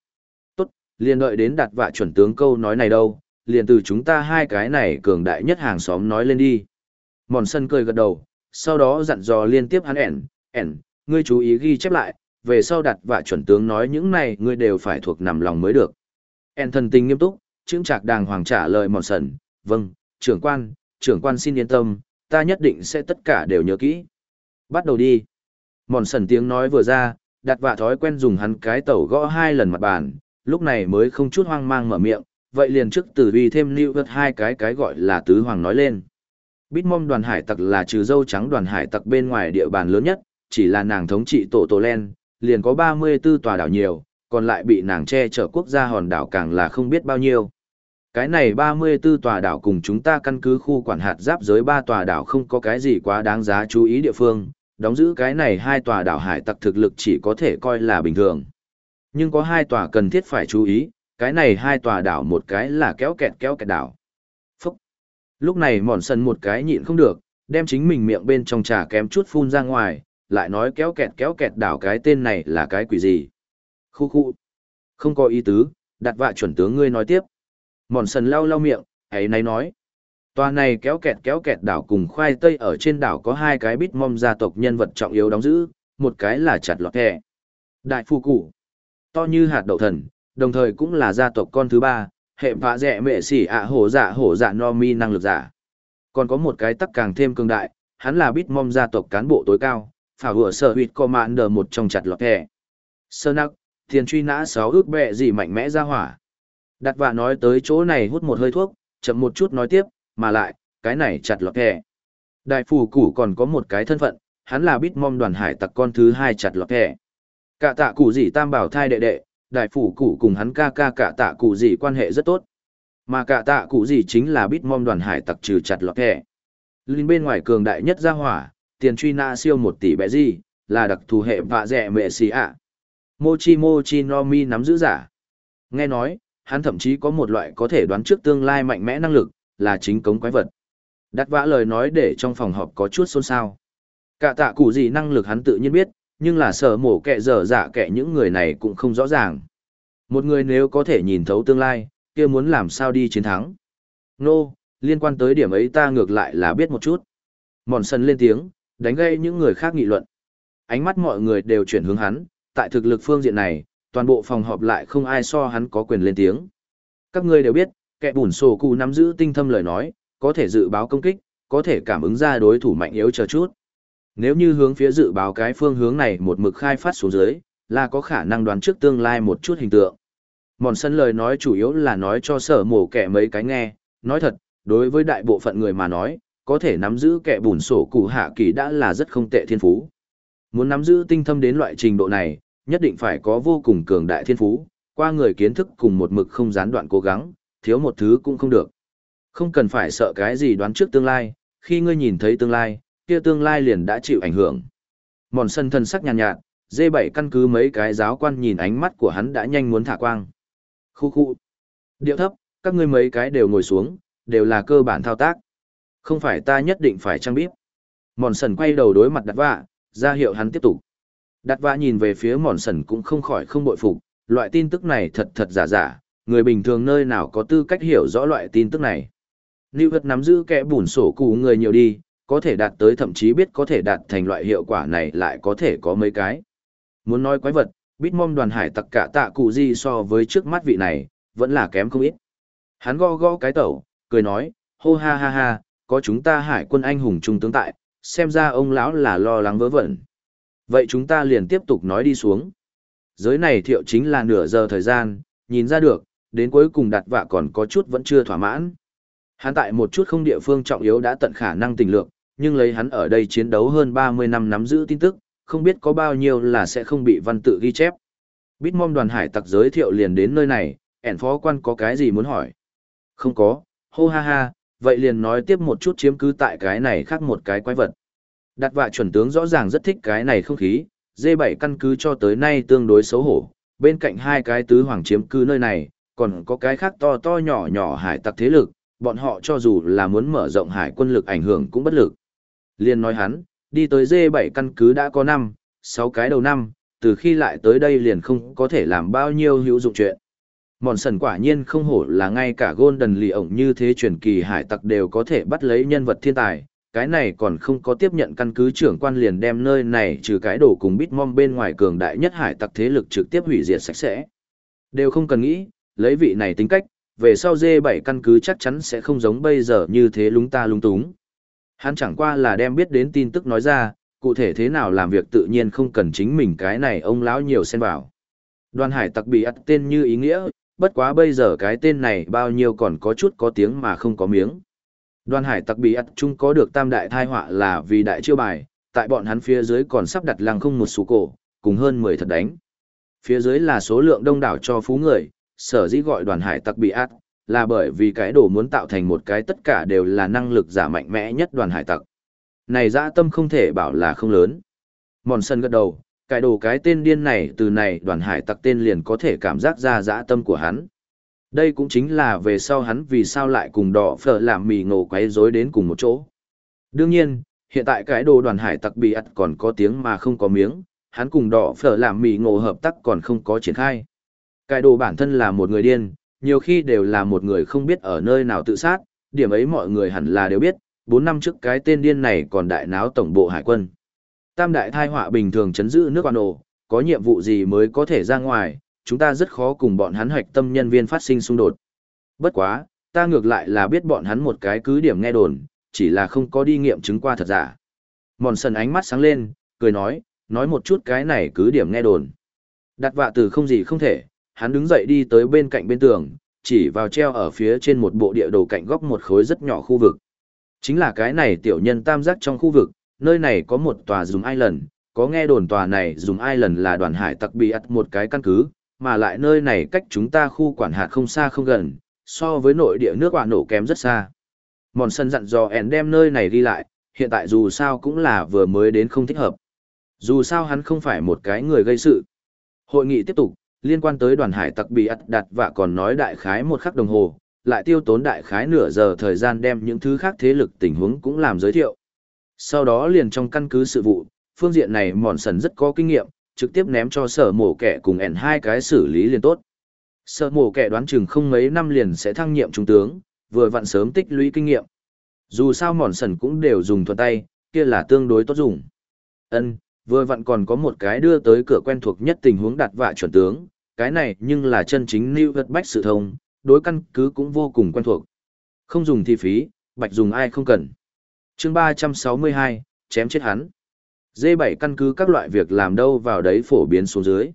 Tốt, liền đợi đến đặt vạ chuẩn tướng câu nói này đâu, liền từ chúng ta hai cái này cường đại nhất hàng xóm nói lên đi. Mòn sân cười gật đầu, sau đó dặn dò liên tiếp hắn ẻn, ẻn, ngươi chú ý ghi chép lại, về sau đặt và chuẩn tướng nói những này ngươi đều phải thuộc nằm lòng mới được. ẻn thần tình nghiêm túc, chứng trạc đàng hoàng trả lời mòn sần, vâng, trưởng quan, trưởng quan xin yên tâm, ta nhất định sẽ tất cả đều nhớ kỹ. Bắt đầu đi. Mòn sần tiếng nói vừa ra, đặt vạ thói quen dùng hắn cái tẩu gõ hai lần mặt bàn, lúc này mới không chút hoang mang mở miệng, vậy liền trước từ vi thêm lưu vật hai cái cái gọi là tứ hoàng nói lên. Bitmom đoàn hải tặc là trừ dâu trắng đoàn hải tặc bên ngoài địa bàn lớn nhất, chỉ là nàng thống trị tổ tổ len, liền có 34 tòa đảo nhiều, còn lại bị nàng che chở quốc gia hòn đảo càng là không biết bao nhiêu. Cái này 34 tòa đảo cùng chúng ta căn cứ khu quản hạt giáp giới ba tòa đảo không có cái gì quá đáng giá chú ý địa phương, đóng giữ cái này hai tòa đảo hải tặc thực lực chỉ có thể coi là bình thường. Nhưng có hai tòa cần thiết phải chú ý, cái này hai tòa đảo một cái là kéo kẹt kéo kẹt đảo. Lúc này mòn sần một cái nhịn không được, đem chính mình miệng bên trong trà kém chút phun ra ngoài, lại nói kéo kẹt kéo kẹt đảo cái tên này là cái quỷ gì. Khu khu! Không có ý tứ, đặt vạ chuẩn tướng ngươi nói tiếp. Mòn sần lau lau miệng, ấy nay nói. Tòa này kéo kẹt kéo kẹt đảo cùng khoai tây ở trên đảo có hai cái bít mom gia tộc nhân vật trọng yếu đóng giữ, một cái là chặt lọt thẻ. Đại phu cụ, to như hạt đậu thần, đồng thời cũng là gia tộc con thứ ba, hệ vạ dẹ mệ xỉ ạ hổ dạ hổ dạ no mi năng lực giả. Còn có một cái tắc càng thêm cường đại, hắn là bít mom gia tộc cán bộ tối cao, phả vừa sở huyệt commander một trong chặt lọt thẻ. Sơ nắc, tiền truy nã sáu ước bẹ gì mạnh mẽ ra hỏa. Đặt vạ nói tới chỗ này hút một hơi thuốc, chậm một chút nói tiếp, mà lại, cái này chặt lọt thẻ. Đại phủ củ còn có một cái thân phận, hắn là bít mom đoàn hải tặc con thứ hai chặt lọt thẻ. Cả tạ cụ gì tam bảo thai đệ đệ, đại phủ cụ cùng hắn ca ca cả tạ cụ gì quan hệ rất tốt. Mà cả tạ cụ gì chính là bít mom đoàn hải tặc trừ chặt lọt thẻ Linh bên ngoài cường đại nhất ra hỏa, tiền truy na siêu một tỷ bé gì, là đặc thù hệ vạ rẻ mẹ xì ạ. Mochi Mochi no mi nắm giữ giả. Nghe nói, hắn thậm chí có một loại có thể đoán trước tương lai mạnh mẽ năng lực, là chính cống quái vật. Đắt vã lời nói để trong phòng họp có chút xôn xao. Cả tạ cụ gì năng lực hắn tự nhiên biết, nhưng là sở mổ kẹ dở dạ kẹ những người này cũng không rõ ràng. Một người nếu có thể nhìn thấu tương lai, kia muốn làm sao đi chiến thắng. Nô, no, liên quan tới điểm ấy ta ngược lại là biết một chút. Mòn sân lên tiếng, đánh gây những người khác nghị luận. Ánh mắt mọi người đều chuyển hướng hắn, tại thực lực phương diện này, toàn bộ phòng họp lại không ai so hắn có quyền lên tiếng. Các ngươi đều biết, kẻ bùn sổ cụ nắm giữ tinh thâm lời nói, có thể dự báo công kích, có thể cảm ứng ra đối thủ mạnh yếu chờ chút. Nếu như hướng phía dự báo cái phương hướng này một mực khai phát xuống dưới, là có khả năng đoán trước tương lai một chút hình tượng. Mòn sân lời nói chủ yếu là nói cho sở mổ kẻ mấy cái nghe, nói thật, đối với đại bộ phận người mà nói, có thể nắm giữ kẻ bùn sổ cụ hạ kỳ đã là rất không tệ thiên phú. Muốn nắm giữ tinh thâm đến loại trình độ này, nhất định phải có vô cùng cường đại thiên phú, qua người kiến thức cùng một mực không gián đoạn cố gắng, thiếu một thứ cũng không được. Không cần phải sợ cái gì đoán trước tương lai, khi ngươi nhìn thấy tương lai, kia tương lai liền đã chịu ảnh hưởng. Mòn sân thân sắc nhàn nhạt, nhạt, dê bảy căn cứ mấy cái giáo quan nhìn ánh mắt của hắn đã nhanh muốn thả quang. Khu khu. Điệu thấp, các ngươi mấy cái đều ngồi xuống, đều là cơ bản thao tác. Không phải ta nhất định phải trang bíp. Mòn sần quay đầu đối mặt đặt vạ, ra hiệu hắn tiếp tục. Đặt vạ nhìn về phía mòn sần cũng không khỏi không bội phục, loại tin tức này thật thật giả giả, người bình thường nơi nào có tư cách hiểu rõ loại tin tức này. Lưu vật nắm giữ kẻ bùn sổ cụ người nhiều đi, có thể đạt tới thậm chí biết có thể đạt thành loại hiệu quả này lại có thể có mấy cái. Muốn nói quái vật, Bitmom đoàn hải tặc cả tạ cụ gì so với trước mắt vị này, vẫn là kém không ít. Hắn go go cái tẩu, cười nói, hô ha ha ha, có chúng ta hải quân anh hùng trung tướng tại, xem ra ông lão là lo lắng vớ vẩn. Vậy chúng ta liền tiếp tục nói đi xuống. Giới này thiệu chính là nửa giờ thời gian, nhìn ra được, đến cuối cùng đặt vạ còn có chút vẫn chưa thỏa mãn. Hắn tại một chút không địa phương trọng yếu đã tận khả năng tình lượng, nhưng lấy hắn ở đây chiến đấu hơn 30 năm nắm giữ tin tức, không biết có bao nhiêu là sẽ không bị văn tự ghi chép. Bitmom đoàn hải tặc giới thiệu liền đến nơi này, ẻn phó quan có cái gì muốn hỏi? Không có, hô ha ha, vậy liền nói tiếp một chút chiếm cứ tại cái này khác một cái quái vật. Đặt vạ chuẩn tướng rõ ràng rất thích cái này không khí, D7 căn cứ cho tới nay tương đối xấu hổ, bên cạnh hai cái tứ hoàng chiếm cứ nơi này, còn có cái khác to to nhỏ nhỏ hải tặc thế lực, bọn họ cho dù là muốn mở rộng hải quân lực ảnh hưởng cũng bất lực. Liên nói hắn, đi tới D7 căn cứ đã có 5, 6 cái đầu năm, từ khi lại tới đây liền không có thể làm bao nhiêu hữu dụng chuyện. Mòn sần quả nhiên không hổ là ngay cả Golden lì ổng như thế truyền kỳ hải tặc đều có thể bắt lấy nhân vật thiên tài. Cái này còn không có tiếp nhận căn cứ trưởng quan liền đem nơi này trừ cái đổ cùng bít Bitmom bên ngoài cường đại nhất hải tặc thế lực trực tiếp hủy diệt sạch sẽ. Đều không cần nghĩ, lấy vị này tính cách, về sau dê bảy căn cứ chắc chắn sẽ không giống bây giờ như thế lúng ta lúng túng. Hắn chẳng qua là đem biết đến tin tức nói ra, cụ thể thế nào làm việc tự nhiên không cần chính mình cái này ông lão nhiều xen vào. Đoàn hải tặc bị ắt tên như ý nghĩa, bất quá bây giờ cái tên này bao nhiêu còn có chút có tiếng mà không có miếng. Đoàn hải tặc bị ắt chung có được tam đại thai họa là vì đại chiêu bài, tại bọn hắn phía dưới còn sắp đặt lăng không một số cổ, cùng hơn 10 thật đánh. Phía dưới là số lượng đông đảo cho phú người, sở dĩ gọi đoàn hải tặc bị ác, là bởi vì cái đồ muốn tạo thành một cái tất cả đều là năng lực giả mạnh mẽ nhất đoàn hải tặc. Này dã tâm không thể bảo là không lớn. Mòn sân gật đầu, cái đồ cái tên điên này từ này đoàn hải tặc tên liền có thể cảm giác ra dã tâm của hắn. Đây cũng chính là về sau hắn vì sao lại cùng đỏ phở làm mì ngộ quấy rối đến cùng một chỗ. Đương nhiên, hiện tại cái đồ đoàn hải tặc bị ắt còn có tiếng mà không có miếng, hắn cùng đỏ phở làm mì ngộ hợp tác còn không có triển khai. Cái đồ bản thân là một người điên, nhiều khi đều là một người không biết ở nơi nào tự sát, điểm ấy mọi người hẳn là đều biết, 4 năm trước cái tên điên này còn đại náo tổng bộ hải quân. Tam đại thai họa bình thường chấn giữ nước quan ổ, có nhiệm vụ gì mới có thể ra ngoài, chúng ta rất khó cùng bọn hắn hoạch tâm nhân viên phát sinh xung đột. Bất quá, ta ngược lại là biết bọn hắn một cái cứ điểm nghe đồn, chỉ là không có đi nghiệm chứng qua thật giả. Mòn sần ánh mắt sáng lên, cười nói, nói một chút cái này cứ điểm nghe đồn. Đặt vạ từ không gì không thể, hắn đứng dậy đi tới bên cạnh bên tường, chỉ vào treo ở phía trên một bộ địa đồ cạnh góc một khối rất nhỏ khu vực. Chính là cái này tiểu nhân tam giác trong khu vực, nơi này có một tòa dùng island, có nghe đồn tòa này dùng island là đoàn hải tặc bị ắt một cái căn cứ, mà lại nơi này cách chúng ta khu quản hạt không xa không gần, so với nội địa nước quả nổ kém rất xa. Mòn sân dặn dò ẻn đem nơi này đi lại, hiện tại dù sao cũng là vừa mới đến không thích hợp. Dù sao hắn không phải một cái người gây sự. Hội nghị tiếp tục, liên quan tới đoàn hải tặc bị ắt đặt và còn nói đại khái một khắc đồng hồ, lại tiêu tốn đại khái nửa giờ thời gian đem những thứ khác thế lực tình huống cũng làm giới thiệu. Sau đó liền trong căn cứ sự vụ, phương diện này mòn sần rất có kinh nghiệm, trực tiếp ném cho sở mổ kẻ cùng ẻn hai cái xử lý liền tốt. Sở mổ kẻ đoán chừng không mấy năm liền sẽ thăng nhiệm trung tướng, vừa vặn sớm tích lũy kinh nghiệm. Dù sao mòn sần cũng đều dùng thuận tay, kia là tương đối tốt dùng. Ân, vừa vặn còn có một cái đưa tới cửa quen thuộc nhất tình huống đặt vạ chuẩn tướng, cái này nhưng là chân chính lưu vật bách sự thông, đối căn cứ cũng vô cùng quen thuộc. Không dùng thì phí, bạch dùng ai không cần. chương 362, chém chết hắn. D7 căn cứ các loại việc làm đâu vào đấy phổ biến xuống dưới.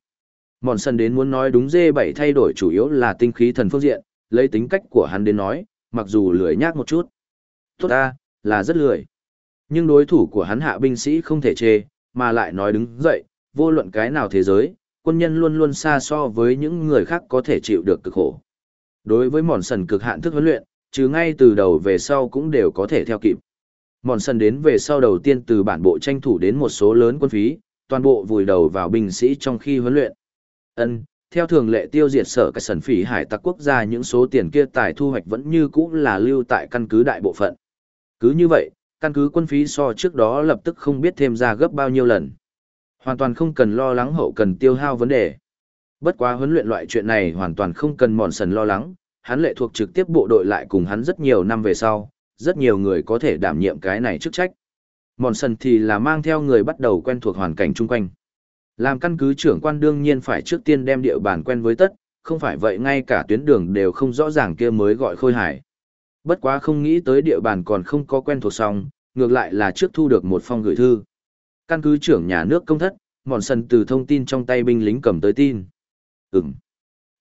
Mòn sân đến muốn nói đúng D7 thay đổi chủ yếu là tinh khí thần phương diện, lấy tính cách của hắn đến nói, mặc dù lười nhác một chút. Tốt ta, là rất lười. Nhưng đối thủ của hắn hạ binh sĩ không thể chê, mà lại nói đứng dậy, vô luận cái nào thế giới, quân nhân luôn luôn xa so với những người khác có thể chịu được cực khổ. Đối với mòn sần cực hạn thức huấn luyện, chứ ngay từ đầu về sau cũng đều có thể theo kịp. Mòn sần đến về sau đầu tiên từ bản bộ tranh thủ đến một số lớn quân phí, toàn bộ vùi đầu vào binh sĩ trong khi huấn luyện. Ân, theo thường lệ tiêu diệt sở cái sần phỉ hải tặc quốc gia những số tiền kia tài thu hoạch vẫn như cũ là lưu tại căn cứ đại bộ phận. Cứ như vậy, căn cứ quân phí so trước đó lập tức không biết thêm ra gấp bao nhiêu lần. Hoàn toàn không cần lo lắng hậu cần tiêu hao vấn đề. Bất quá huấn luyện loại chuyện này hoàn toàn không cần mòn sần lo lắng, hắn lệ thuộc trực tiếp bộ đội lại cùng hắn rất nhiều năm về sau, rất nhiều người có thể đảm nhiệm cái này chức trách. Mòn sần thì là mang theo người bắt đầu quen thuộc hoàn cảnh chung quanh. Làm căn cứ trưởng quan đương nhiên phải trước tiên đem địa bàn quen với tất, không phải vậy ngay cả tuyến đường đều không rõ ràng kia mới gọi khôi hải. Bất quá không nghĩ tới địa bàn còn không có quen thuộc xong, ngược lại là trước thu được một phong gửi thư. Căn cứ trưởng nhà nước công thất, mòn sần từ thông tin trong tay binh lính cầm tới tin. Ừm,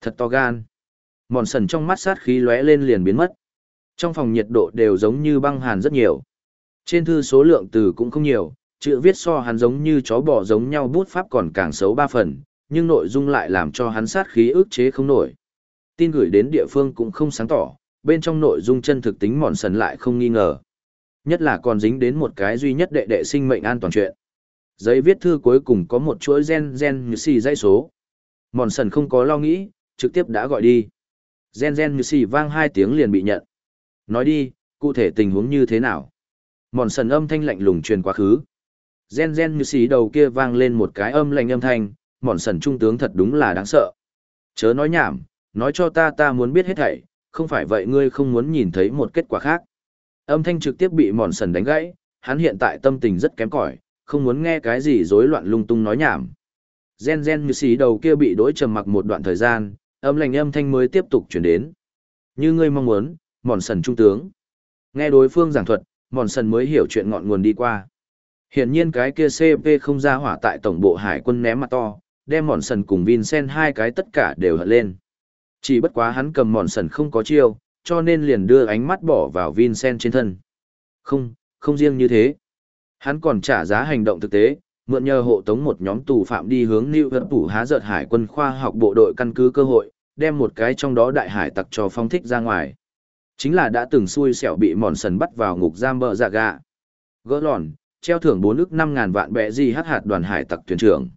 thật to gan. Mòn sần trong mắt sát khí lóe lên liền biến mất. Trong phòng nhiệt độ đều giống như băng hàn rất nhiều. Trên thư số lượng từ cũng không nhiều, chữ viết so hắn giống như chó bò giống nhau bút pháp còn càng xấu ba phần, nhưng nội dung lại làm cho hắn sát khí ức chế không nổi. Tin gửi đến địa phương cũng không sáng tỏ, bên trong nội dung chân thực tính mòn sần lại không nghi ngờ. Nhất là còn dính đến một cái duy nhất đệ đệ sinh mệnh an toàn chuyện. Giấy viết thư cuối cùng có một chuỗi gen gen như xì dãy số. Mòn sần không có lo nghĩ, trực tiếp đã gọi đi. Gen gen như xì vang hai tiếng liền bị nhận. Nói đi, cụ thể tình huống như thế nào? Mòn sần âm thanh lạnh lùng truyền quá khứ. Gen gen như xì đầu kia vang lên một cái âm lạnh âm thanh, mòn sần trung tướng thật đúng là đáng sợ. Chớ nói nhảm, nói cho ta ta muốn biết hết thảy, không phải vậy ngươi không muốn nhìn thấy một kết quả khác. Âm thanh trực tiếp bị mòn sần đánh gãy, hắn hiện tại tâm tình rất kém cỏi, không muốn nghe cái gì rối loạn lung tung nói nhảm. Gen gen như xí đầu kia bị đối trầm mặc một đoạn thời gian, âm lành âm thanh mới tiếp tục chuyển đến. Như ngươi mong muốn, mòn sần trung tướng. Nghe đối phương giảng thuật, mòn sần mới hiểu chuyện ngọn nguồn đi qua. Hiển nhiên cái kia CP không ra hỏa tại tổng bộ hải quân ném mặt to, đem mòn sần cùng Vincent hai cái tất cả đều hận lên. Chỉ bất quá hắn cầm mòn sần không có chiêu, cho nên liền đưa ánh mắt bỏ vào Vincent trên thân. Không, không riêng như thế. Hắn còn trả giá hành động thực tế, mượn nhờ hộ tống một nhóm tù phạm đi hướng New York tủ há giật hải quân khoa học bộ đội căn cứ cơ hội, đem một cái trong đó đại hải tặc cho phong thích ra ngoài. Chính là đã từng xui xẻo bị mòn sần bắt vào ngục giam bờ dạ gạ. Gỡ lòn, treo thưởng bốn ức năm ngàn vạn bệ di hát hạt đoàn hải tặc thuyền trưởng.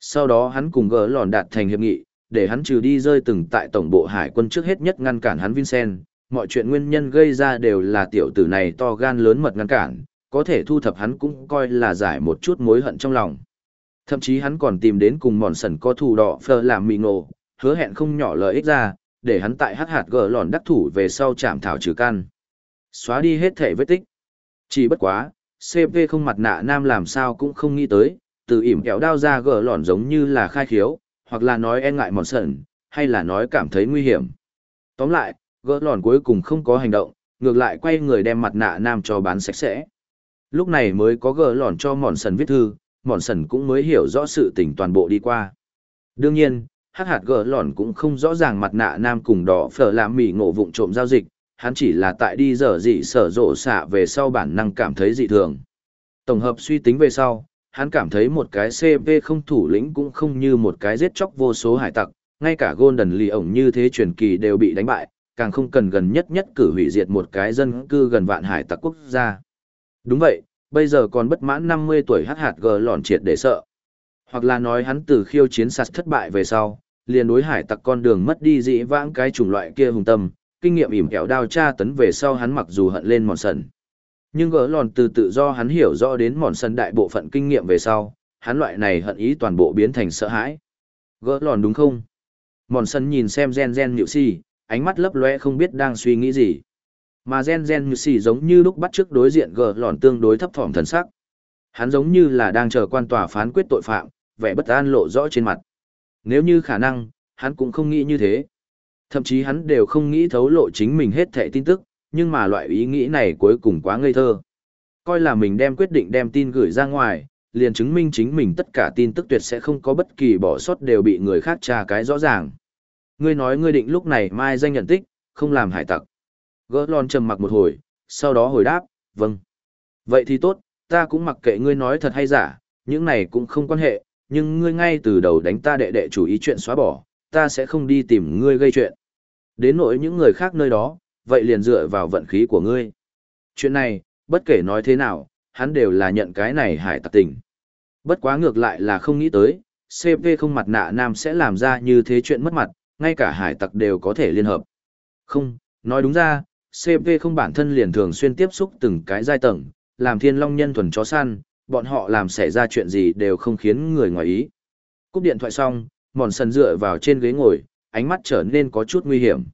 Sau đó hắn cùng gỡ lòn đạt thành hiệp nghị, để hắn trừ đi rơi từng tại tổng bộ hải quân trước hết nhất ngăn cản hắn Vincent, mọi chuyện nguyên nhân gây ra đều là tiểu tử này to gan lớn mật ngăn cản, có thể thu thập hắn cũng coi là giải một chút mối hận trong lòng. Thậm chí hắn còn tìm đến cùng mòn sần có thù đỏ phơ làm mì ngộ, hứa hẹn không nhỏ lợi ích ra, để hắn tại hắc hạt gỡ lòn đắc thủ về sau chạm thảo trừ căn. Xóa đi hết thể vết tích. Chỉ bất quá, CP không mặt nạ nam làm sao cũng không nghĩ tới, từ ỉm kéo đao ra gỡ lòn giống như là khai khiếu, hoặc là nói e ngại mòn sần, hay là nói cảm thấy nguy hiểm. Tóm lại, gỡ lòn cuối cùng không có hành động, ngược lại quay người đem mặt nạ nam cho bán sạch sẽ. Lúc này mới có gỡ lòn cho mòn sần viết thư, mòn sần cũng mới hiểu rõ sự tình toàn bộ đi qua. Đương nhiên, hắc hạt gỡ lòn cũng không rõ ràng mặt nạ nam cùng đỏ phở làm mỉ ngộ vụng trộm giao dịch, hắn chỉ là tại đi dở dị sở rộ xạ về sau bản năng cảm thấy dị thường. Tổng hợp suy tính về sau, hắn cảm thấy một cái CP không thủ lĩnh cũng không như một cái giết chóc vô số hải tặc, ngay cả Golden lì ổng như thế truyền kỳ đều bị đánh bại, càng không cần gần nhất nhất cử hủy diệt một cái dân cư gần vạn hải tặc quốc gia. Đúng vậy, bây giờ còn bất mãn 50 tuổi hắc hạt gờ lòn triệt để sợ. Hoặc là nói hắn từ khiêu chiến sạt thất bại về sau, liền đối hải tặc con đường mất đi dĩ vãng cái chủng loại kia hùng tâm, kinh nghiệm ỉm kẹo đao tra tấn về sau hắn mặc dù hận lên mòn sần. Nhưng gỡ lòn từ tự do hắn hiểu rõ đến mòn sần đại bộ phận kinh nghiệm về sau, hắn loại này hận ý toàn bộ biến thành sợ hãi. Gỡ lòn đúng không? Mòn sần nhìn xem gen gen nhịu si, ánh mắt lấp lóe không biết đang suy nghĩ gì. Mà gen gen như xì giống như lúc bắt trước đối diện gờ lòn tương đối thấp thỏm thần sắc. Hắn giống như là đang chờ quan tòa phán quyết tội phạm, vẻ bất an lộ rõ trên mặt. Nếu như khả năng, hắn cũng không nghĩ như thế. Thậm chí hắn đều không nghĩ thấu lộ chính mình hết thẻ tin tức, nhưng mà loại ý nghĩ này cuối cùng quá ngây thơ. Coi là mình đem quyết định đem tin gửi ra ngoài, liền chứng minh chính mình tất cả tin tức tuyệt sẽ không có bất kỳ bỏ sót đều bị người khác tra cái rõ ràng. Ngươi nói ngươi định lúc này mai danh nhận tích, không làm hải tặc. Gỡ lon trầm mặc một hồi, sau đó hồi đáp, vâng. Vậy thì tốt, ta cũng mặc kệ ngươi nói thật hay giả, những này cũng không quan hệ, nhưng ngươi ngay từ đầu đánh ta đệ đệ chủ ý chuyện xóa bỏ, ta sẽ không đi tìm ngươi gây chuyện. Đến nỗi những người khác nơi đó, vậy liền dựa vào vận khí của ngươi. Chuyện này, bất kể nói thế nào, hắn đều là nhận cái này hải tặc tình. Bất quá ngược lại là không nghĩ tới, CP không mặt nạ nam sẽ làm ra như thế chuyện mất mặt, ngay cả hải tặc đều có thể liên hợp. Không, nói đúng ra, CP không bản thân liền thường xuyên tiếp xúc từng cái giai tầng, làm thiên long nhân thuần chó săn, bọn họ làm xảy ra chuyện gì đều không khiến người ngoài ý. Cúp điện thoại xong, mòn sần dựa vào trên ghế ngồi, ánh mắt trở nên có chút nguy hiểm.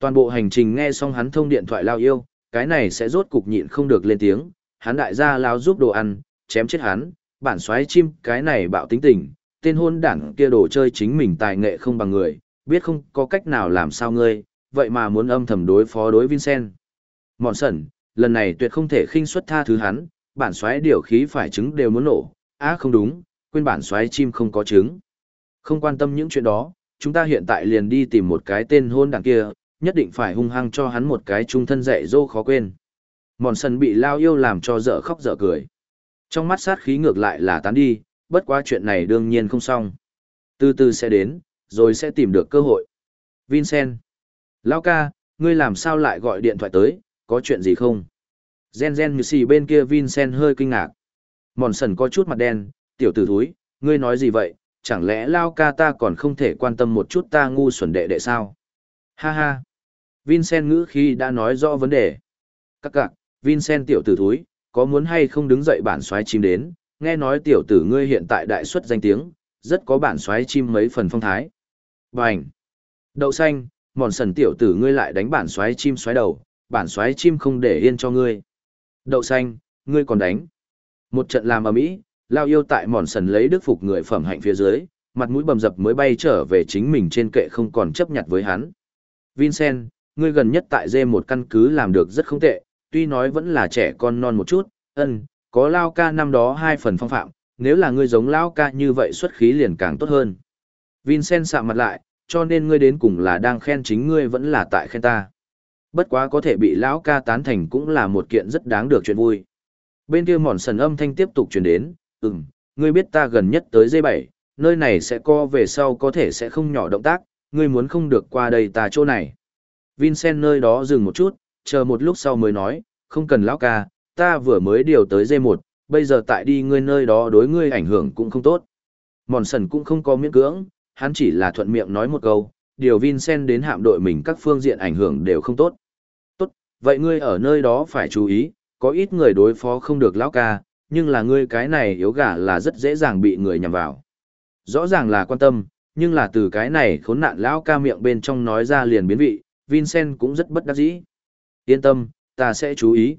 Toàn bộ hành trình nghe xong hắn thông điện thoại lao yêu, cái này sẽ rốt cục nhịn không được lên tiếng, hắn đại gia lao giúp đồ ăn, chém chết hắn, bản xoáy chim, cái này bạo tính tình, tên hôn đảng kia đồ chơi chính mình tài nghệ không bằng người, biết không có cách nào làm sao ngươi, vậy mà muốn âm thầm đối phó đối Vincent. Mòn sẩn, lần này tuyệt không thể khinh suất tha thứ hắn, bản xoáy điều khí phải trứng đều muốn nổ, á không đúng, quên bản xoáy chim không có trứng. Không quan tâm những chuyện đó, chúng ta hiện tại liền đi tìm một cái tên hôn đảng kia, nhất định phải hung hăng cho hắn một cái trung thân dạy dỗ khó quên. Mòn sần bị lao yêu làm cho dở khóc dở cười. Trong mắt sát khí ngược lại là tán đi, bất quá chuyện này đương nhiên không xong. Từ từ sẽ đến, rồi sẽ tìm được cơ hội. Vincent. Lao ca, ngươi làm sao lại gọi điện thoại tới, có chuyện gì không? Gen gen như xì bên kia Vincent hơi kinh ngạc. Mòn sần có chút mặt đen, tiểu tử thúi, ngươi nói gì vậy, chẳng lẽ Lao ca ta còn không thể quan tâm một chút ta ngu xuẩn đệ đệ sao? Ha ha. Vincent ngữ khi đã nói rõ vấn đề. Các cạc, Vincent tiểu tử thúi, có muốn hay không đứng dậy bản xoáy chim đến, nghe nói tiểu tử ngươi hiện tại đại xuất danh tiếng, rất có bản xoáy chim mấy phần phong thái. Bành! Đậu xanh, mòn sần tiểu tử ngươi lại đánh bản xoáy chim xoáy đầu, bản xoáy chim không để yên cho ngươi. Đậu xanh, ngươi còn đánh. Một trận làm ở mỹ, lao yêu tại mòn sần lấy đức phục người phẩm hạnh phía dưới, mặt mũi bầm dập mới bay trở về chính mình trên kệ không còn chấp nhận với hắn. Vincent, ngươi gần nhất tại dê một căn cứ làm được rất không tệ, tuy nói vẫn là trẻ con non một chút, ân, có lao ca năm đó hai phần phong phạm, nếu là ngươi giống lao ca như vậy xuất khí liền càng tốt hơn. Vincent sạm mặt lại, cho nên ngươi đến cùng là đang khen chính ngươi vẫn là tại khen ta. Bất quá có thể bị lão ca tán thành cũng là một kiện rất đáng được chuyện vui. Bên kia mòn sần âm thanh tiếp tục truyền đến, ừm, ngươi biết ta gần nhất tới dây bảy, nơi này sẽ co về sau có thể sẽ không nhỏ động tác, ngươi muốn không được qua đây ta chỗ này. Vincent nơi đó dừng một chút, chờ một lúc sau mới nói, không cần lão ca, ta vừa mới điều tới dây một, bây giờ tại đi ngươi nơi đó đối ngươi ảnh hưởng cũng không tốt. Mòn sần cũng không có miễn cưỡng, hắn chỉ là thuận miệng nói một câu, điều Vincent đến hạm đội mình các phương diện ảnh hưởng đều không tốt. Tốt, vậy ngươi ở nơi đó phải chú ý, có ít người đối phó không được lão ca, nhưng là ngươi cái này yếu gà là rất dễ dàng bị người nhằm vào. Rõ ràng là quan tâm, nhưng là từ cái này khốn nạn lão ca miệng bên trong nói ra liền biến vị, Vincent cũng rất bất đắc dĩ. Yên tâm, ta sẽ chú ý.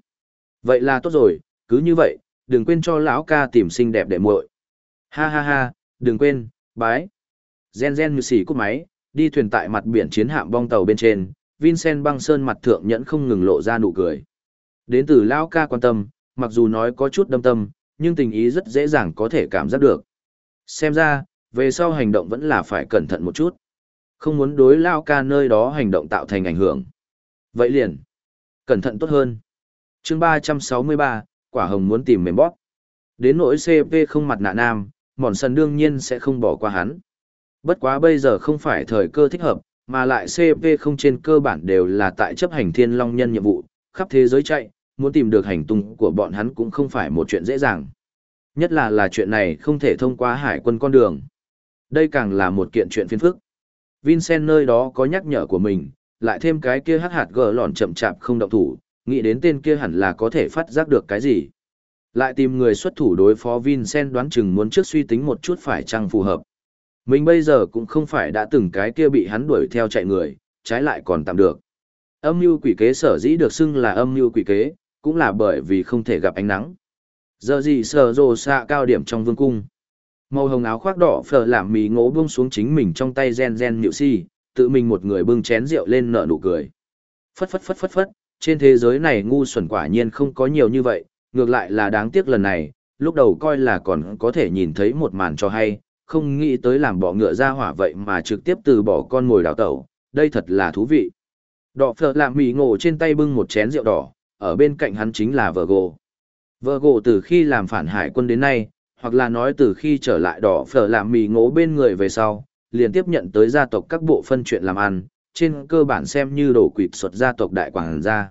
Vậy là tốt rồi, cứ như vậy, đừng quên cho lão ca tìm xinh đẹp để muội. Ha ha ha, đừng quên, bái. Gen gen như xì cút máy, đi thuyền tại mặt biển chiến hạm bong tàu bên trên, Vincent băng sơn mặt thượng nhẫn không ngừng lộ ra nụ cười. Đến từ lão ca quan tâm, mặc dù nói có chút đâm tâm, nhưng tình ý rất dễ dàng có thể cảm giác được. Xem ra, về sau hành động vẫn là phải cẩn thận một chút. Không muốn đối lao ca nơi đó hành động tạo thành ảnh hưởng. Vậy liền, cẩn thận tốt hơn. chương 363, quả hồng muốn tìm mềm bóp. Đến nỗi CP không mặt nạ nam, mòn sần đương nhiên sẽ không bỏ qua hắn. Bất quá bây giờ không phải thời cơ thích hợp, mà lại CP không trên cơ bản đều là tại chấp hành thiên long nhân nhiệm vụ, khắp thế giới chạy, muốn tìm được hành tung của bọn hắn cũng không phải một chuyện dễ dàng. Nhất là là chuyện này không thể thông qua hải quân con đường. Đây càng là một kiện chuyện phiền phức. Vincent nơi đó có nhắc nhở của mình, lại thêm cái kia hắc hạt gờ lòn chậm chạp không động thủ, nghĩ đến tên kia hẳn là có thể phát giác được cái gì. Lại tìm người xuất thủ đối phó Vincent đoán chừng muốn trước suy tính một chút phải chăng phù hợp. Mình bây giờ cũng không phải đã từng cái kia bị hắn đuổi theo chạy người, trái lại còn tạm được. Âm mưu quỷ kế sở dĩ được xưng là âm mưu quỷ kế, cũng là bởi vì không thể gặp ánh nắng. Giờ gì sở rồ xạ cao điểm trong vương cung. Màu hồng áo khoác đỏ phở làm mì ngỗ buông xuống chính mình trong tay gen gen nhịu si, tự mình một người bưng chén rượu lên nở nụ cười. Phất phất phất phất phất, trên thế giới này ngu xuẩn quả nhiên không có nhiều như vậy, ngược lại là đáng tiếc lần này, lúc đầu coi là còn có thể nhìn thấy một màn cho hay, không nghĩ tới làm bỏ ngựa ra hỏa vậy mà trực tiếp từ bỏ con ngồi đào tẩu, đây thật là thú vị. Đỏ phở làm mì ngộ trên tay bưng một chén rượu đỏ, ở bên cạnh hắn chính là vợ gồ. Vợ gồ từ khi làm phản hải quân đến nay, hoặc là nói từ khi trở lại đỏ phở làm mì ngộ bên người về sau, liền tiếp nhận tới gia tộc các bộ phân chuyện làm ăn, trên cơ bản xem như đổ quỵt xuất gia tộc đại quảng gia.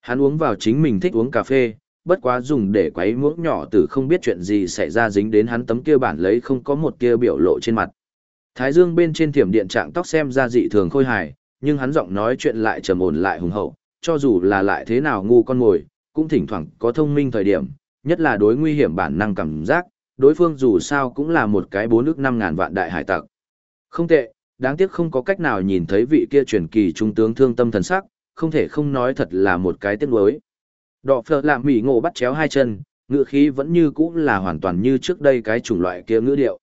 Hắn uống vào chính mình thích uống cà phê, bất quá dùng để quấy muỗng nhỏ từ không biết chuyện gì xảy ra dính đến hắn tấm kia bản lấy không có một kia biểu lộ trên mặt. Thái dương bên trên thiểm điện trạng tóc xem ra dị thường khôi hài, nhưng hắn giọng nói chuyện lại trầm ổn lại hùng hậu, cho dù là lại thế nào ngu con ngồi, cũng thỉnh thoảng có thông minh thời điểm, nhất là đối nguy hiểm bản năng cảm giác, đối phương dù sao cũng là một cái bốn nước năm ngàn vạn đại hải tặc. Không tệ, đáng tiếc không có cách nào nhìn thấy vị kia truyền kỳ trung tướng thương tâm thần sắc, không thể không nói thật là một cái tiếc nuối. Đọ phở làm mỉ ngộ bắt chéo hai chân, ngữ khí vẫn như cũ là hoàn toàn như trước đây cái chủng loại kia ngữ điệu.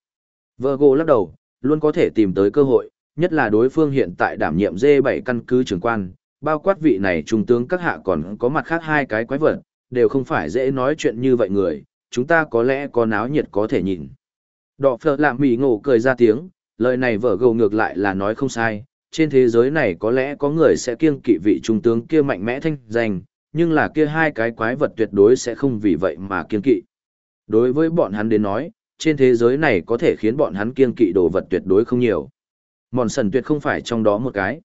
Virgo lắc đầu, luôn có thể tìm tới cơ hội, nhất là đối phương hiện tại đảm nhiệm D7 căn cứ trưởng quan, bao quát vị này trung tướng các hạ còn có mặt khác hai cái quái vật, đều không phải dễ nói chuyện như vậy người, chúng ta có lẽ có náo nhiệt có thể nhìn. Đọ phở làm mỉ ngộ cười ra tiếng, lời này vở gầu ngược lại là nói không sai, trên thế giới này có lẽ có người sẽ kiêng kỵ vị trung tướng kia mạnh mẽ thanh danh, nhưng là kia hai cái quái vật tuyệt đối sẽ không vì vậy mà kiên kỵ. Đối với bọn hắn đến nói, trên thế giới này có thể khiến bọn hắn kiên kỵ đồ vật tuyệt đối không nhiều. Mòn sần tuyệt không phải trong đó một cái.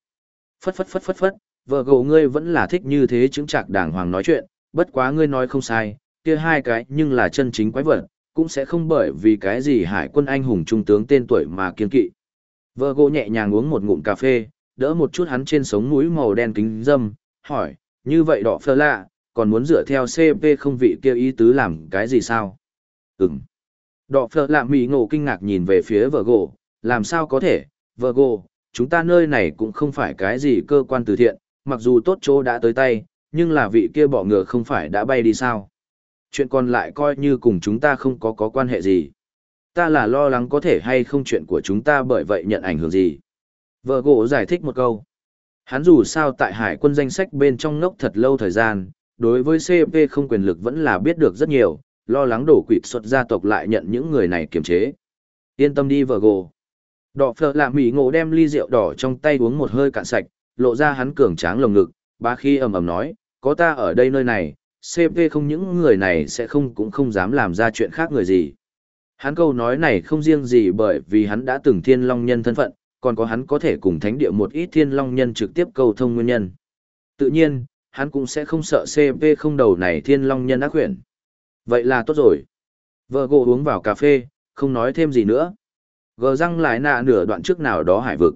Phất phất phất phất phất, vợ gầu ngươi vẫn là thích như thế chứng trạc đàng hoàng nói chuyện, bất quá ngươi nói không sai, kia hai cái nhưng là chân chính quái vật, cũng sẽ không bởi vì cái gì hải quân anh hùng trung tướng tên tuổi mà kiên kỵ. Vợ gỗ nhẹ nhàng uống một ngụm cà phê, đỡ một chút hắn trên sống mũi màu đen kính dâm, hỏi, như vậy đỏ phơ lạ, còn muốn dựa theo CP không vị kia ý tứ làm cái gì sao? Ừm. Đỏ phơ lạ mỉ ngộ kinh ngạc nhìn về phía vợ gỗ, làm sao có thể, vợ gỗ, chúng ta nơi này cũng không phải cái gì cơ quan từ thiện, mặc dù tốt chỗ đã tới tay, nhưng là vị kia bỏ ngựa không phải đã bay đi sao? Chuyện còn lại coi như cùng chúng ta không có có quan hệ gì. Ta là lo lắng có thể hay không chuyện của chúng ta bởi vậy nhận ảnh hưởng gì. Vợ gỗ giải thích một câu. Hắn dù sao tại hải quân danh sách bên trong ngốc thật lâu thời gian, đối với CP không quyền lực vẫn là biết được rất nhiều, lo lắng đổ quỵt xuất gia tộc lại nhận những người này kiềm chế. Yên tâm đi vợ Gồ. Đỏ phở lạ mỉ ngộ đem ly rượu đỏ trong tay uống một hơi cạn sạch, lộ ra hắn cường tráng lồng ngực, ba khi ầm ầm nói, có ta ở đây nơi này, CP không những người này sẽ không cũng không dám làm ra chuyện khác người gì. Hắn câu nói này không riêng gì bởi vì hắn đã từng thiên long nhân thân phận, còn có hắn có thể cùng thánh địa một ít thiên long nhân trực tiếp cầu thông nguyên nhân. Tự nhiên, hắn cũng sẽ không sợ CP không đầu này thiên long nhân ác quyển. Vậy là tốt rồi. Vợ gỗ uống vào cà phê, không nói thêm gì nữa. Gờ răng lại nạ nửa đoạn trước nào đó hải vực.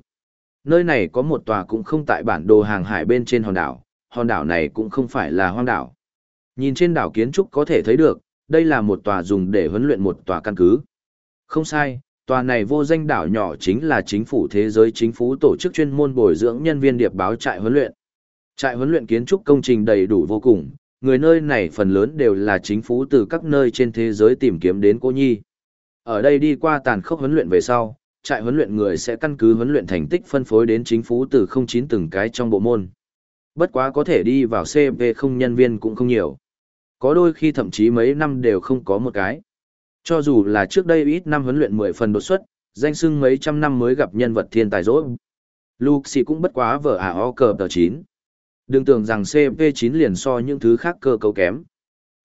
Nơi này có một tòa cũng không tại bản đồ hàng hải bên trên hòn đảo, hòn đảo này cũng không phải là hoang đảo. Nhìn trên đảo kiến trúc có thể thấy được, đây là một tòa dùng để huấn luyện một tòa căn cứ. Không sai, tòa này vô danh đảo nhỏ chính là chính phủ thế giới chính phủ tổ chức chuyên môn bồi dưỡng nhân viên điệp báo trại huấn luyện. Trại huấn luyện kiến trúc công trình đầy đủ vô cùng, người nơi này phần lớn đều là chính phủ từ các nơi trên thế giới tìm kiếm đến cô nhi. Ở đây đi qua tàn khốc huấn luyện về sau, trại huấn luyện người sẽ căn cứ huấn luyện thành tích phân phối đến chính phủ từ 09 từng cái trong bộ môn. Bất quá có thể đi vào CV không nhân viên cũng không nhiều. Có đôi khi thậm chí mấy năm đều không có một cái. Cho dù là trước đây ít năm huấn luyện 10 phần đột xuất, danh sưng mấy trăm năm mới gặp nhân vật thiên tài rỗi. Luxi cũng bất quá vở ả o cờ tờ 9. Đừng tưởng rằng CP9 liền so những thứ khác cơ cấu kém.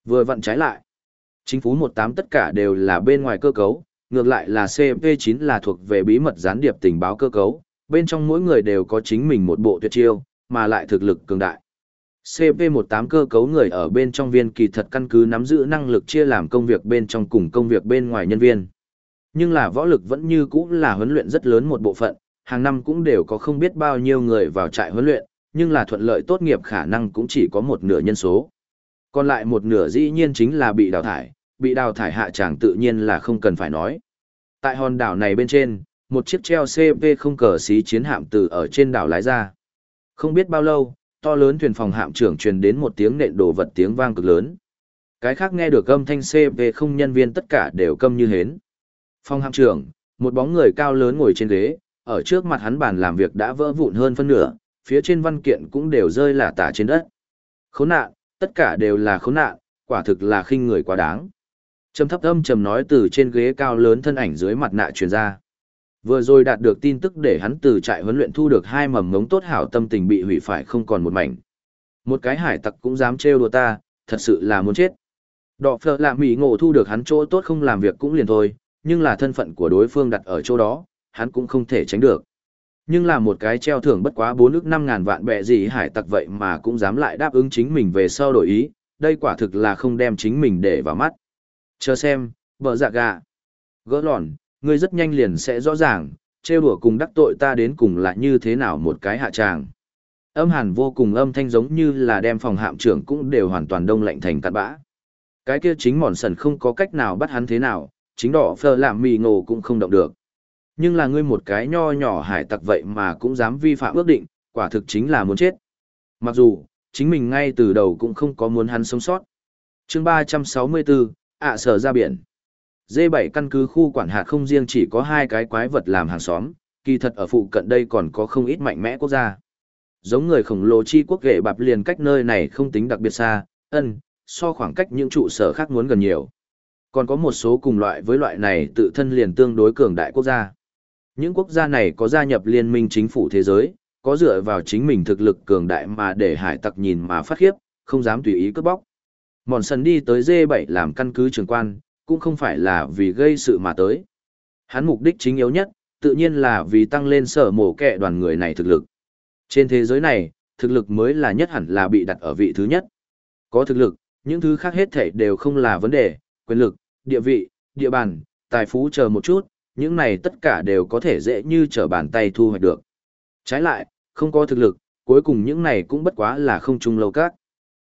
Vừa vặn trái lại. Chính phủ 18 tất cả đều là bên ngoài cơ cấu, ngược lại là CP9 là thuộc về bí mật gián điệp tình báo cơ cấu, bên trong mỗi người đều có chính mình một bộ tuyệt chiêu, mà lại thực lực cường đại. CP18 cơ cấu người ở bên trong viên kỳ thật căn cứ nắm giữ năng lực chia làm công việc bên trong cùng công việc bên ngoài nhân viên. Nhưng là võ lực vẫn như cũ là huấn luyện rất lớn một bộ phận, hàng năm cũng đều có không biết bao nhiêu người vào trại huấn luyện, nhưng là thuận lợi tốt nghiệp khả năng cũng chỉ có một nửa nhân số. Còn lại một nửa dĩ nhiên chính là bị đào thải, bị đào thải hạ tràng tự nhiên là không cần phải nói. Tại hòn đảo này bên trên, một chiếc treo CP không cờ xí chiến hạm từ ở trên đảo lái ra. Không biết bao lâu, to lớn thuyền phòng hạm trưởng truyền đến một tiếng nện đồ vật tiếng vang cực lớn. Cái khác nghe được âm thanh CV không nhân viên tất cả đều câm như hến. Phòng hạm trưởng, một bóng người cao lớn ngồi trên ghế, ở trước mặt hắn bàn làm việc đã vỡ vụn hơn phân nửa, phía trên văn kiện cũng đều rơi lả tả trên đất. Khốn nạn, tất cả đều là khốn nạn, quả thực là khinh người quá đáng. Trầm thấp âm trầm nói từ trên ghế cao lớn thân ảnh dưới mặt nạ truyền ra. Vừa rồi đạt được tin tức để hắn từ trại huấn luyện thu được hai mầm ngống tốt hảo tâm tình bị hủy phải không còn một mảnh. Một cái hải tặc cũng dám trêu đùa ta, thật sự là muốn chết. Đọ phở là mỹ ngộ thu được hắn chỗ tốt không làm việc cũng liền thôi, nhưng là thân phận của đối phương đặt ở chỗ đó, hắn cũng không thể tránh được. Nhưng là một cái treo thưởng bất quá bốn nước năm ngàn vạn bẹ gì hải tặc vậy mà cũng dám lại đáp ứng chính mình về sau đổi ý, đây quả thực là không đem chính mình để vào mắt. Chờ xem, bờ dạ gà. Gỡ lòn, ngươi rất nhanh liền sẽ rõ ràng, trêu đùa cùng đắc tội ta đến cùng là như thế nào một cái hạ tràng. Âm hàn vô cùng âm thanh giống như là đem phòng hạm trưởng cũng đều hoàn toàn đông lạnh thành cát bã. Cái kia chính mòn sần không có cách nào bắt hắn thế nào, chính đỏ phờ làm mì ngộ cũng không động được. Nhưng là ngươi một cái nho nhỏ hải tặc vậy mà cũng dám vi phạm ước định, quả thực chính là muốn chết. Mặc dù, chính mình ngay từ đầu cũng không có muốn hắn sống sót. chương 364, ạ sở ra biển. D7 căn cứ khu quản hạt không riêng chỉ có hai cái quái vật làm hàng xóm, kỳ thật ở phụ cận đây còn có không ít mạnh mẽ quốc gia. Giống người khổng lồ chi quốc ghệ bạp liền cách nơi này không tính đặc biệt xa, ân, so khoảng cách những trụ sở khác muốn gần nhiều. Còn có một số cùng loại với loại này tự thân liền tương đối cường đại quốc gia. Những quốc gia này có gia nhập liên minh chính phủ thế giới, có dựa vào chính mình thực lực cường đại mà để hải tặc nhìn mà phát khiếp, không dám tùy ý cướp bóc. Mòn sần đi tới D7 làm căn cứ trường quan, cũng không phải là vì gây sự mà tới. Hắn mục đích chính yếu nhất, tự nhiên là vì tăng lên sở mổ kẻ đoàn người này thực lực. Trên thế giới này, thực lực mới là nhất hẳn là bị đặt ở vị thứ nhất. Có thực lực, những thứ khác hết thảy đều không là vấn đề, quyền lực, địa vị, địa bàn, tài phú chờ một chút, những này tất cả đều có thể dễ như trở bàn tay thu hoạch được. Trái lại, không có thực lực, cuối cùng những này cũng bất quá là không chung lâu các.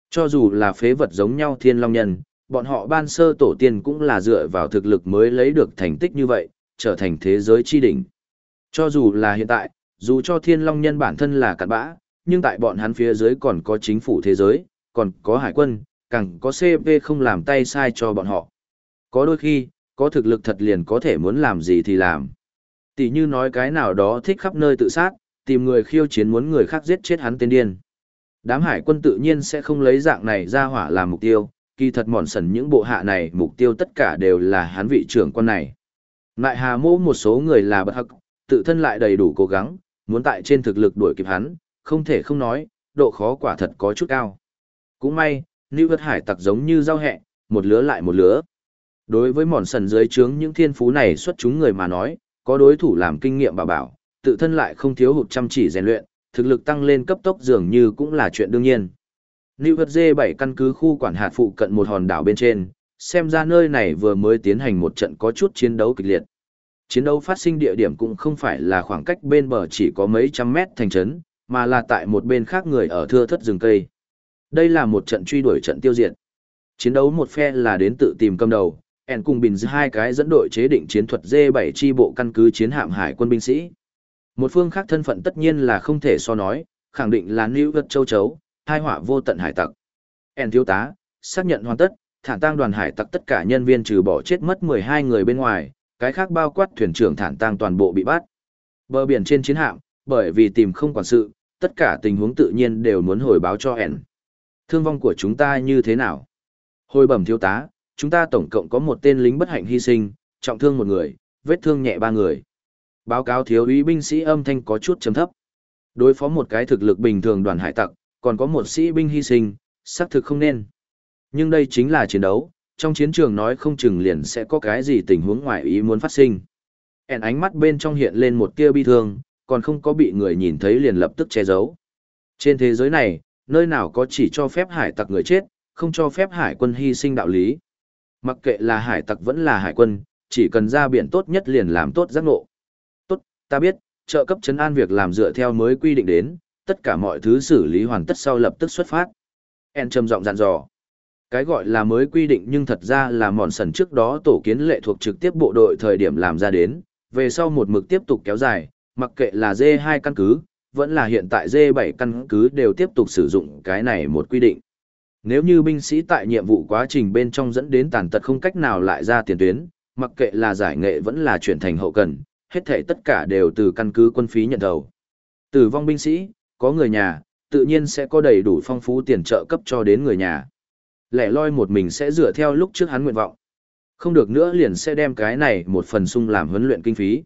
Cho dù là phế vật giống nhau thiên long nhân, bọn họ ban sơ tổ tiên cũng là dựa vào thực lực mới lấy được thành tích như vậy, trở thành thế giới chi đỉnh. Cho dù là hiện tại, dù cho thiên long nhân bản thân là cặn bã, nhưng tại bọn hắn phía dưới còn có chính phủ thế giới, còn có hải quân, càng có CP không làm tay sai cho bọn họ. Có đôi khi, có thực lực thật liền có thể muốn làm gì thì làm. Tỷ như nói cái nào đó thích khắp nơi tự sát, tìm người khiêu chiến muốn người khác giết chết hắn tên điên. Đám hải quân tự nhiên sẽ không lấy dạng này ra hỏa làm mục tiêu, kỳ thật mòn sần những bộ hạ này mục tiêu tất cả đều là hắn vị trưởng quân này. Lại hà mô một số người là bất hắc, tự thân lại đầy đủ cố gắng, muốn tại trên thực lực đuổi kịp hắn, không thể không nói, độ khó quả thật có chút cao. Cũng may, Lưu Vật Hải tặc giống như rau hẹ, một lứa lại một lứa. Đối với mòn sần dưới trướng những thiên phú này xuất chúng người mà nói, có đối thủ làm kinh nghiệm bảo bảo, tự thân lại không thiếu hụt chăm chỉ rèn luyện, thực lực tăng lên cấp tốc dường như cũng là chuyện đương nhiên. New Vật D7 căn cứ khu quản hạt phụ cận một hòn đảo bên trên, xem ra nơi này vừa mới tiến hành một trận có chút chiến đấu kịch liệt. Chiến đấu phát sinh địa điểm cũng không phải là khoảng cách bên bờ chỉ có mấy trăm mét thành trấn, mà là tại một bên khác người ở thưa thất rừng cây. Đây là một trận truy đuổi trận tiêu diệt. Chiến đấu một phe là đến tự tìm cầm đầu, ẻn cùng bình hai cái dẫn đội chế định chiến thuật D7 chi bộ căn cứ chiến hạm hải quân binh sĩ. Một phương khác thân phận tất nhiên là không thể so nói, khẳng định là New Vật Châu Chấu, hai họa vô tận hải tặc. En thiếu tá, xác nhận hoàn tất, thản tang đoàn hải tặc tất cả nhân viên trừ bỏ chết mất 12 người bên ngoài, cái khác bao quát thuyền trưởng thản tang toàn bộ bị bắt. Bờ biển trên chiến hạm, bởi vì tìm không quản sự, tất cả tình huống tự nhiên đều muốn hồi báo cho En. Thương vong của chúng ta như thế nào? Hồi bẩm thiếu tá, chúng ta tổng cộng có một tên lính bất hạnh hy sinh, trọng thương một người, vết thương nhẹ ba người. Báo cáo thiếu úy binh sĩ âm thanh có chút trầm thấp. Đối phó một cái thực lực bình thường đoàn hải tặc, còn có một sĩ binh hy sinh, xác thực không nên. Nhưng đây chính là chiến đấu, trong chiến trường nói không chừng liền sẽ có cái gì tình huống ngoài ý muốn phát sinh. Ản ánh mắt bên trong hiện lên một tia bi thương, còn không có bị người nhìn thấy liền lập tức che giấu. Trên thế giới này, nơi nào có chỉ cho phép hải tặc người chết, không cho phép hải quân hy sinh đạo lý. Mặc kệ là hải tặc vẫn là hải quân, chỉ cần ra biển tốt nhất liền làm tốt giác ngộ. Tốt, ta biết, trợ cấp chấn an việc làm dựa theo mới quy định đến, tất cả mọi thứ xử lý hoàn tất sau lập tức xuất phát. En trầm giọng dặn dò. Cái gọi là mới quy định nhưng thật ra là mòn sần trước đó tổ kiến lệ thuộc trực tiếp bộ đội thời điểm làm ra đến, về sau một mực tiếp tục kéo dài, mặc kệ là D2 căn cứ, vẫn là hiện tại D7 căn cứ đều tiếp tục sử dụng cái này một quy định. Nếu như binh sĩ tại nhiệm vụ quá trình bên trong dẫn đến tàn tật không cách nào lại ra tiền tuyến, mặc kệ là giải nghệ vẫn là chuyển thành hậu cần, hết thể tất cả đều từ căn cứ quân phí nhận đầu. Tử vong binh sĩ, có người nhà, tự nhiên sẽ có đầy đủ phong phú tiền trợ cấp cho đến người nhà. Lẻ loi một mình sẽ dựa theo lúc trước hắn nguyện vọng. Không được nữa liền sẽ đem cái này một phần sung làm huấn luyện kinh phí.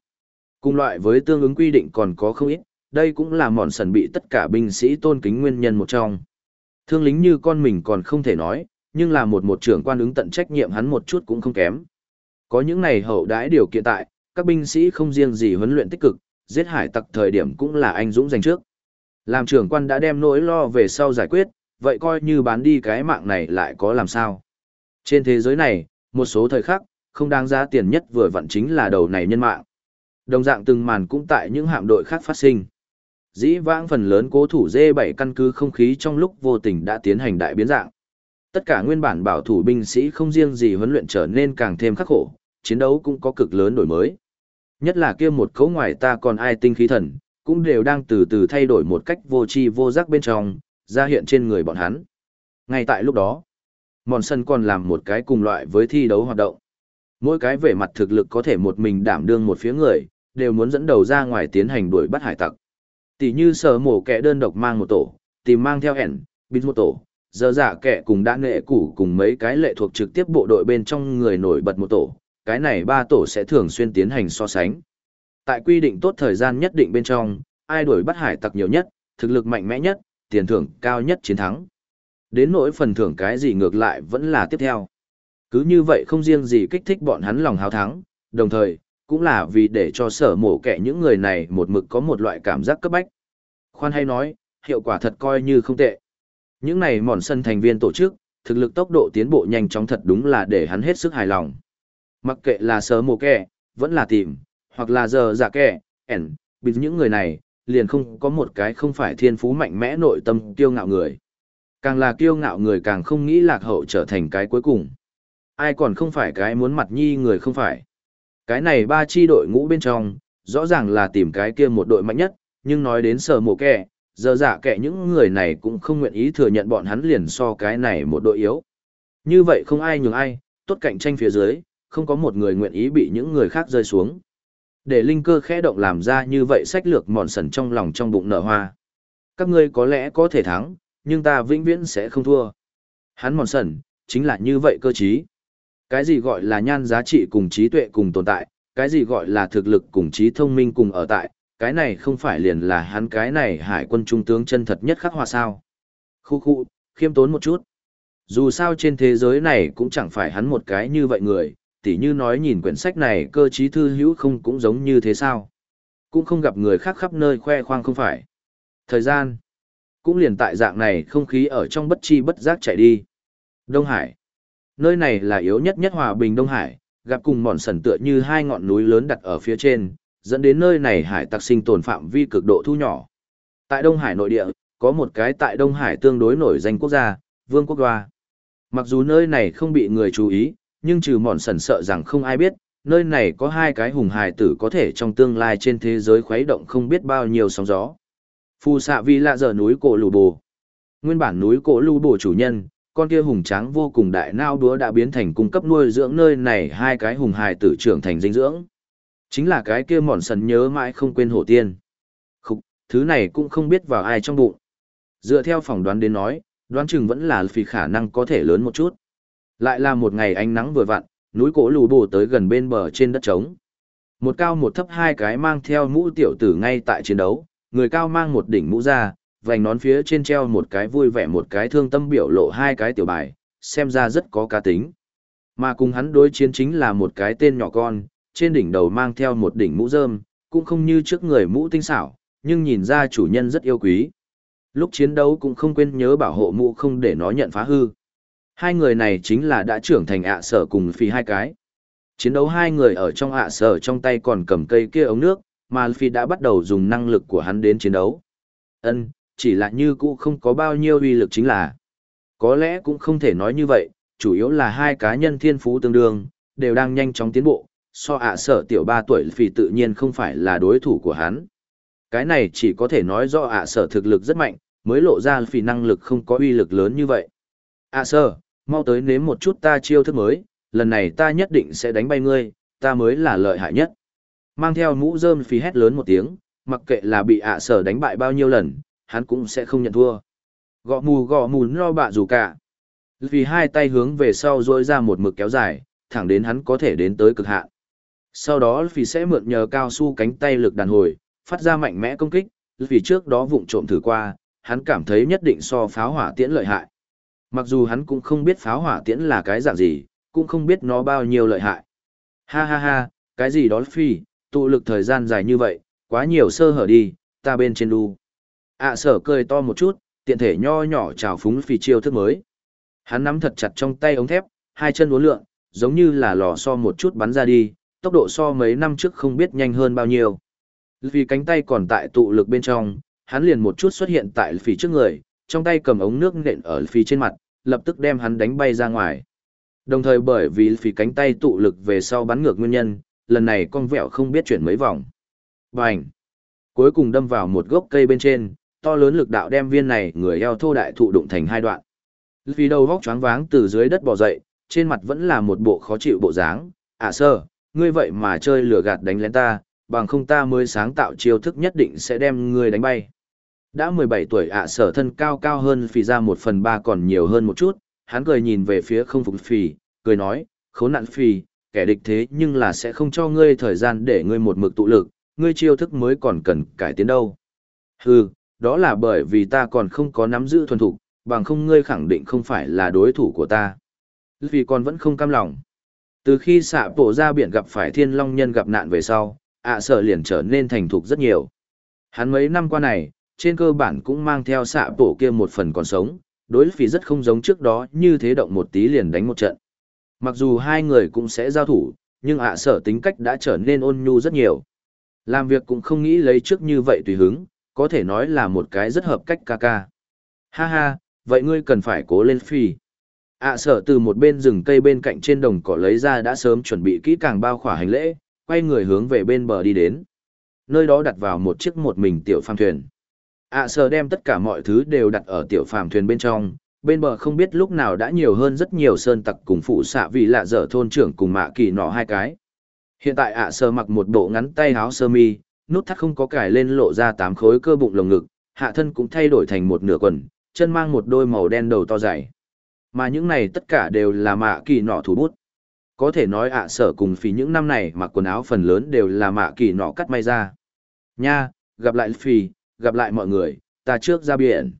Cùng loại với tương ứng quy định còn có không ít, đây cũng là mòn sần bị tất cả binh sĩ tôn kính nguyên nhân một trong. Thương lính như con mình còn không thể nói, nhưng là một một trưởng quan ứng tận trách nhiệm hắn một chút cũng không kém. Có những này hậu đãi điều kiện tại, các binh sĩ không riêng gì huấn luyện tích cực, giết hải tặc thời điểm cũng là anh dũng giành trước. Làm trưởng quan đã đem nỗi lo về sau giải quyết, vậy coi như bán đi cái mạng này lại có làm sao. Trên thế giới này, một số thời khắc, không đáng giá tiền nhất vừa vặn chính là đầu này nhân mạng. Đồng dạng từng màn cũng tại những hạm đội khác phát sinh. Dĩ vãng phần lớn cố thủ D7 căn cứ không khí trong lúc vô tình đã tiến hành đại biến dạng. Tất cả nguyên bản bảo thủ binh sĩ không riêng gì huấn luyện trở nên càng thêm khắc khổ, chiến đấu cũng có cực lớn đổi mới. Nhất là kia một cấu ngoài ta còn ai tinh khí thần, cũng đều đang từ từ thay đổi một cách vô tri vô giác bên trong, ra hiện trên người bọn hắn. Ngay tại lúc đó, Mòn Sân còn làm một cái cùng loại với thi đấu hoạt động. Mỗi cái về mặt thực lực có thể một mình đảm đương một phía người, đều muốn dẫn đầu ra ngoài tiến hành đuổi bắt hải tặc. Tỷ như sở mổ kẻ đơn độc mang một tổ, tìm mang theo ẻn, binh một tổ, giờ giả kẻ cùng đã nghệ củ cùng mấy cái lệ thuộc trực tiếp bộ đội bên trong người nổi bật một tổ, cái này ba tổ sẽ thường xuyên tiến hành so sánh. Tại quy định tốt thời gian nhất định bên trong, ai đuổi bắt hải tặc nhiều nhất, thực lực mạnh mẽ nhất, tiền thưởng cao nhất chiến thắng. Đến nỗi phần thưởng cái gì ngược lại vẫn là tiếp theo. Cứ như vậy không riêng gì kích thích bọn hắn lòng hào thắng, đồng thời, cũng là vì để cho sở mổ kẻ những người này một mực có một loại cảm giác cấp bách. Khoan hay nói, hiệu quả thật coi như không tệ. Những này mòn sân thành viên tổ chức, thực lực tốc độ tiến bộ nhanh chóng thật đúng là để hắn hết sức hài lòng. Mặc kệ là sở mổ kẻ, vẫn là tìm, hoặc là giờ giả kẻ, ẻn, bị những người này, liền không có một cái không phải thiên phú mạnh mẽ nội tâm kiêu ngạo người. Càng là kiêu ngạo người càng không nghĩ lạc hậu trở thành cái cuối cùng. Ai còn không phải cái muốn mặt nhi người không phải. Cái này ba chi đội ngũ bên trong, rõ ràng là tìm cái kia một đội mạnh nhất, nhưng nói đến sở mồ kẻ, giờ giả kẻ những người này cũng không nguyện ý thừa nhận bọn hắn liền so cái này một đội yếu. Như vậy không ai nhường ai, tốt cạnh tranh phía dưới, không có một người nguyện ý bị những người khác rơi xuống. Để linh cơ khẽ động làm ra như vậy sách lược mòn sần trong lòng trong bụng nở hoa. Các ngươi có lẽ có thể thắng, nhưng ta vĩnh viễn sẽ không thua. Hắn mòn sần, chính là như vậy cơ trí. Cái gì gọi là nhan giá trị cùng trí tuệ cùng tồn tại, cái gì gọi là thực lực cùng trí thông minh cùng ở tại, cái này không phải liền là hắn cái này hải quân trung tướng chân thật nhất khắc họa sao. Khu khu, khiêm tốn một chút. Dù sao trên thế giới này cũng chẳng phải hắn một cái như vậy người, tỉ như nói nhìn quyển sách này cơ trí thư hữu không cũng giống như thế sao. Cũng không gặp người khác khắp nơi khoe khoang không phải. Thời gian, cũng liền tại dạng này không khí ở trong bất chi bất giác chạy đi. Đông Hải, nơi này là yếu nhất nhất hòa bình Đông Hải, gặp cùng mòn sần tựa như hai ngọn núi lớn đặt ở phía trên, dẫn đến nơi này hải tặc sinh tồn phạm vi cực độ thu nhỏ. Tại Đông Hải nội địa, có một cái tại Đông Hải tương đối nổi danh quốc gia, Vương quốc Đoa. Mặc dù nơi này không bị người chú ý, nhưng trừ mòn sần sợ rằng không ai biết, nơi này có hai cái hùng hài tử có thể trong tương lai trên thế giới khuấy động không biết bao nhiêu sóng gió. Phù xạ vi lạ giờ núi cổ lù bồ. Nguyên bản núi cổ lù bồ chủ nhân, con kia hùng tráng vô cùng đại nao đúa đã biến thành cung cấp nuôi dưỡng nơi này hai cái hùng hài tử trưởng thành dinh dưỡng. Chính là cái kia mòn sần nhớ mãi không quên hổ tiên. Khúc, thứ này cũng không biết vào ai trong bụng. Dựa theo phỏng đoán đến nói, đoán chừng vẫn là vì khả năng có thể lớn một chút. Lại là một ngày ánh nắng vừa vặn, núi cổ lù bồ tới gần bên bờ trên đất trống. Một cao một thấp hai cái mang theo mũ tiểu tử ngay tại chiến đấu, người cao mang một đỉnh mũ ra, vành nón phía trên treo một cái vui vẻ một cái thương tâm biểu lộ hai cái tiểu bài, xem ra rất có cá tính. Mà cùng hắn đối chiến chính là một cái tên nhỏ con, trên đỉnh đầu mang theo một đỉnh mũ rơm, cũng không như trước người mũ tinh xảo, nhưng nhìn ra chủ nhân rất yêu quý. Lúc chiến đấu cũng không quên nhớ bảo hộ mũ không để nó nhận phá hư. Hai người này chính là đã trưởng thành ạ sở cùng phi hai cái. Chiến đấu hai người ở trong ạ sở trong tay còn cầm cây kia ống nước, mà phi đã bắt đầu dùng năng lực của hắn đến chiến đấu. Ân, chỉ là như cũ không có bao nhiêu uy lực chính là. Có lẽ cũng không thể nói như vậy, chủ yếu là hai cá nhân thiên phú tương đương, đều đang nhanh chóng tiến bộ, so ạ sở tiểu ba tuổi phi tự nhiên không phải là đối thủ của hắn. Cái này chỉ có thể nói do ạ sở thực lực rất mạnh, mới lộ ra phi năng lực không có uy lực lớn như vậy. ạ sở, mau tới nếm một chút ta chiêu thức mới, lần này ta nhất định sẽ đánh bay ngươi, ta mới là lợi hại nhất. Mang theo mũ rơm phì hét lớn một tiếng, mặc kệ là bị ạ sở đánh bại bao nhiêu lần, hắn cũng sẽ không nhận thua. Gõ mù gõ mù no bạ dù cả. Vì hai tay hướng về sau rôi ra một mực kéo dài, thẳng đến hắn có thể đến tới cực hạn. Sau đó vì sẽ mượn nhờ cao su cánh tay lực đàn hồi, phát ra mạnh mẽ công kích, vì trước đó vụng trộm thử qua, hắn cảm thấy nhất định so pháo hỏa tiễn lợi hại. Mặc dù hắn cũng không biết pháo hỏa tiễn là cái dạng gì, cũng không biết nó bao nhiêu lợi hại. Ha ha ha, cái gì đó phi, tụ lực thời gian dài như vậy, quá nhiều sơ hở đi, ta bên trên đu. ạ sở cười to một chút, tiện thể nho nhỏ trào phúng phi chiêu thức mới. Hắn nắm thật chặt trong tay ống thép, hai chân uốn lượn, giống như là lò so một chút bắn ra đi, tốc độ so mấy năm trước không biết nhanh hơn bao nhiêu. Vì cánh tay còn tại tụ lực bên trong, hắn liền một chút xuất hiện tại phỉ trước người, trong tay cầm ống nước nện ở phi trên mặt, lập tức đem hắn đánh bay ra ngoài. Đồng thời bởi vì phi cánh tay tụ lực về sau bắn ngược nguyên nhân, lần này con vẹo không biết chuyển mấy vòng. Bành! Cuối cùng đâm vào một gốc cây bên trên, to lớn lực đạo đem viên này người eo thô đại thụ đụng thành hai đoạn. Vì đầu vóc choáng váng từ dưới đất bò dậy, trên mặt vẫn là một bộ khó chịu bộ dáng. À sơ, ngươi vậy mà chơi lừa gạt đánh lén ta, bằng không ta mới sáng tạo chiêu thức nhất định sẽ đem ngươi đánh bay. Đã 17 tuổi ạ sở thân cao cao hơn phì ra một phần ba còn nhiều hơn một chút, hắn cười nhìn về phía không phục phì, cười nói, khốn nạn phì, kẻ địch thế nhưng là sẽ không cho ngươi thời gian để ngươi một mực tụ lực, ngươi chiêu thức mới còn cần cải tiến đâu. Hừ, đó là bởi vì ta còn không có nắm giữ thuần thục, bằng không ngươi khẳng định không phải là đối thủ của ta. Vì còn vẫn không cam lòng. Từ khi xạ bộ ra biển gặp phải thiên long nhân gặp nạn về sau, ạ sở liền trở nên thành thục rất nhiều. Hắn mấy năm qua này, trên cơ bản cũng mang theo xạ bộ kia một phần còn sống, đối phí rất không giống trước đó như thế động một tí liền đánh một trận. Mặc dù hai người cũng sẽ giao thủ, nhưng ạ sở tính cách đã trở nên ôn nhu rất nhiều. Làm việc cũng không nghĩ lấy trước như vậy tùy hứng, có thể nói là một cái rất hợp cách ca ca. Ha ha, vậy ngươi cần phải cố lên phi. ạ sở từ một bên rừng cây bên cạnh trên đồng cỏ lấy ra đã sớm chuẩn bị kỹ càng bao khỏa hành lễ, quay người hướng về bên bờ đi đến. Nơi đó đặt vào một chiếc một mình tiểu phang thuyền ạ sờ đem tất cả mọi thứ đều đặt ở tiểu phàm thuyền bên trong, bên bờ không biết lúc nào đã nhiều hơn rất nhiều sơn tặc cùng phụ xạ vì lạ dở thôn trưởng cùng mạ kỳ nọ hai cái. Hiện tại ạ sờ mặc một bộ ngắn tay áo sơ mi, nút thắt không có cài lên lộ ra tám khối cơ bụng lồng ngực, hạ thân cũng thay đổi thành một nửa quần, chân mang một đôi màu đen đầu to dày. Mà những này tất cả đều là mạ kỳ nọ thủ bút. Có thể nói ạ sở cùng phí những năm này mặc quần áo phần lớn đều là mạ kỳ nọ cắt may ra. Nha, gặp lại phì, gặp lại mọi người, ta trước ra biển.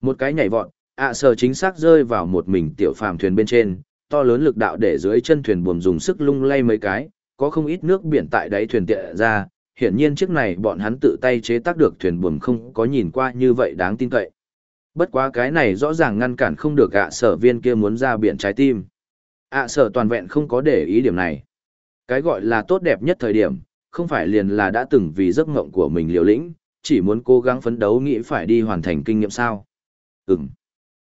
Một cái nhảy vọt, ạ sở chính xác rơi vào một mình tiểu phàm thuyền bên trên, to lớn lực đạo để dưới chân thuyền buồm dùng sức lung lay mấy cái, có không ít nước biển tại đáy thuyền tiện ra, hiển nhiên chiếc này bọn hắn tự tay chế tác được thuyền buồm không có nhìn qua như vậy đáng tin cậy. Bất quá cái này rõ ràng ngăn cản không được ạ sở viên kia muốn ra biển trái tim. ạ sở toàn vẹn không có để ý điểm này. Cái gọi là tốt đẹp nhất thời điểm, không phải liền là đã từng vì giấc mộng của mình liều lĩnh, chỉ muốn cố gắng phấn đấu nghĩ phải đi hoàn thành kinh nghiệm sao. Ừm.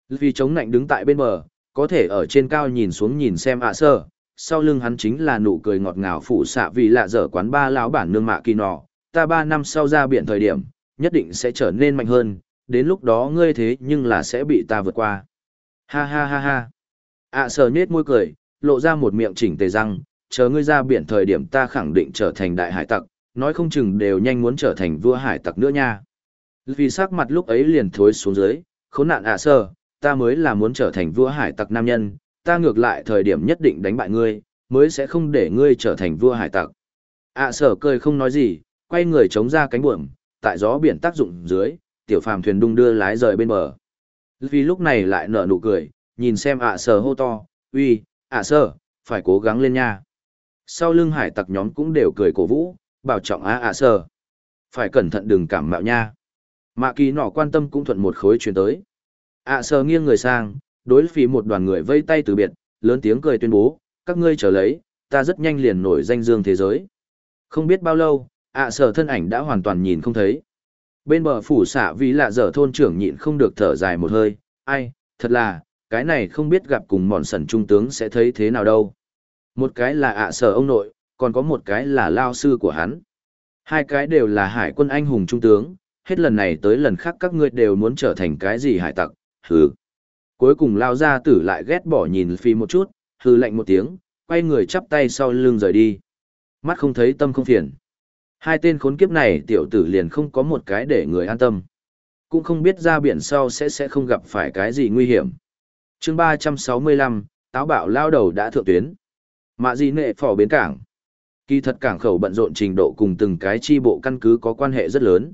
Vì chống nạnh đứng tại bên bờ, có thể ở trên cao nhìn xuống nhìn xem ạ sơ sau lưng hắn chính là nụ cười ngọt ngào phụ xạ vì lạ dở quán ba lão bản nương mạ kỳ nọ, ta ba năm sau ra biển thời điểm, nhất định sẽ trở nên mạnh hơn, đến lúc đó ngươi thế nhưng là sẽ bị ta vượt qua. Ha ha ha ha. ạ à, sờ nết môi cười, lộ ra một miệng chỉnh tề răng, chờ ngươi ra biển thời điểm ta khẳng định trở thành đại hải tặc, nói không chừng đều nhanh muốn trở thành vua hải tặc nữa nha. Vì sắc mặt lúc ấy liền thối xuống dưới, khốn nạn ạ à sơ, ta mới là muốn trở thành vua hải tặc nam nhân, ta ngược lại thời điểm nhất định đánh bại ngươi, mới sẽ không để ngươi trở thành vua hải tặc. ạ à, sở cười không nói gì, quay người chống ra cánh buồm, tại gió biển tác dụng dưới, tiểu phàm thuyền đung đưa lái rời bên bờ. Vì lúc này lại nở nụ cười, nhìn xem ạ sở hô to, uy, ạ sở, phải cố gắng lên nha. Sau lưng hải tặc nhóm cũng đều cười cổ vũ, bảo trọng á ạ sơ, Phải cẩn thận đừng cảm mạo nha. Mạ kỳ nọ quan tâm cũng thuận một khối chuyển tới. ạ sơ nghiêng người sang, đối phí một đoàn người vây tay từ biệt, lớn tiếng cười tuyên bố, các ngươi trở lấy, ta rất nhanh liền nổi danh dương thế giới. Không biết bao lâu, ạ sơ thân ảnh đã hoàn toàn nhìn không thấy. Bên bờ phủ xạ vì lạ dở thôn trưởng nhịn không được thở dài một hơi, ai, thật là, cái này không biết gặp cùng mòn sần trung tướng sẽ thấy thế nào đâu. Một cái là ạ sở ông nội, còn có một cái là lao sư của hắn. Hai cái đều là hải quân anh hùng trung tướng, hết lần này tới lần khác các ngươi đều muốn trở thành cái gì hải tặc, hừ. Cuối cùng lao ra tử lại ghét bỏ nhìn phi một chút, hừ lạnh một tiếng, quay người chắp tay sau lưng rời đi. Mắt không thấy tâm không phiền. Hai tên khốn kiếp này tiểu tử liền không có một cái để người an tâm. Cũng không biết ra biển sau sẽ sẽ không gặp phải cái gì nguy hiểm. chương ba trăm sáu mươi lăm táo bạo lao đầu đã thượng tuyến. Mạ gì nệ phỏ bến cảng. Kỳ thật cảng khẩu bận rộn trình độ cùng từng cái chi bộ căn cứ có quan hệ rất lớn.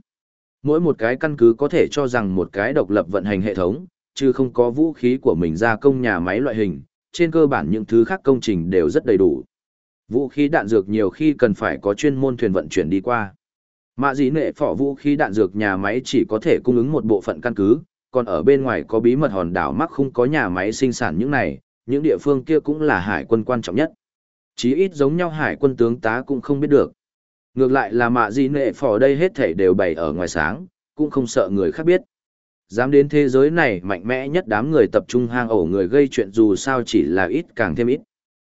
Mỗi một cái căn cứ có thể cho rằng một cái độc lập vận hành hệ thống, chứ không có vũ khí của mình ra công nhà máy loại hình, trên cơ bản những thứ khác công trình đều rất đầy đủ. Vũ khí đạn dược nhiều khi cần phải có chuyên môn thuyền vận chuyển đi qua. Mạ dĩ nệ phỏ vũ khí đạn dược nhà máy chỉ có thể cung ứng một bộ phận căn cứ, còn ở bên ngoài có bí mật hòn đảo mắc không có nhà máy sinh sản những này, những địa phương kia cũng là hải quân quan trọng nhất. Chí ít giống nhau hải quân tướng tá cũng không biết được. Ngược lại là mạ gì nệ phỏ đây hết thảy đều bày ở ngoài sáng, cũng không sợ người khác biết. Dám đến thế giới này mạnh mẽ nhất đám người tập trung hang ổ người gây chuyện dù sao chỉ là ít càng thêm ít.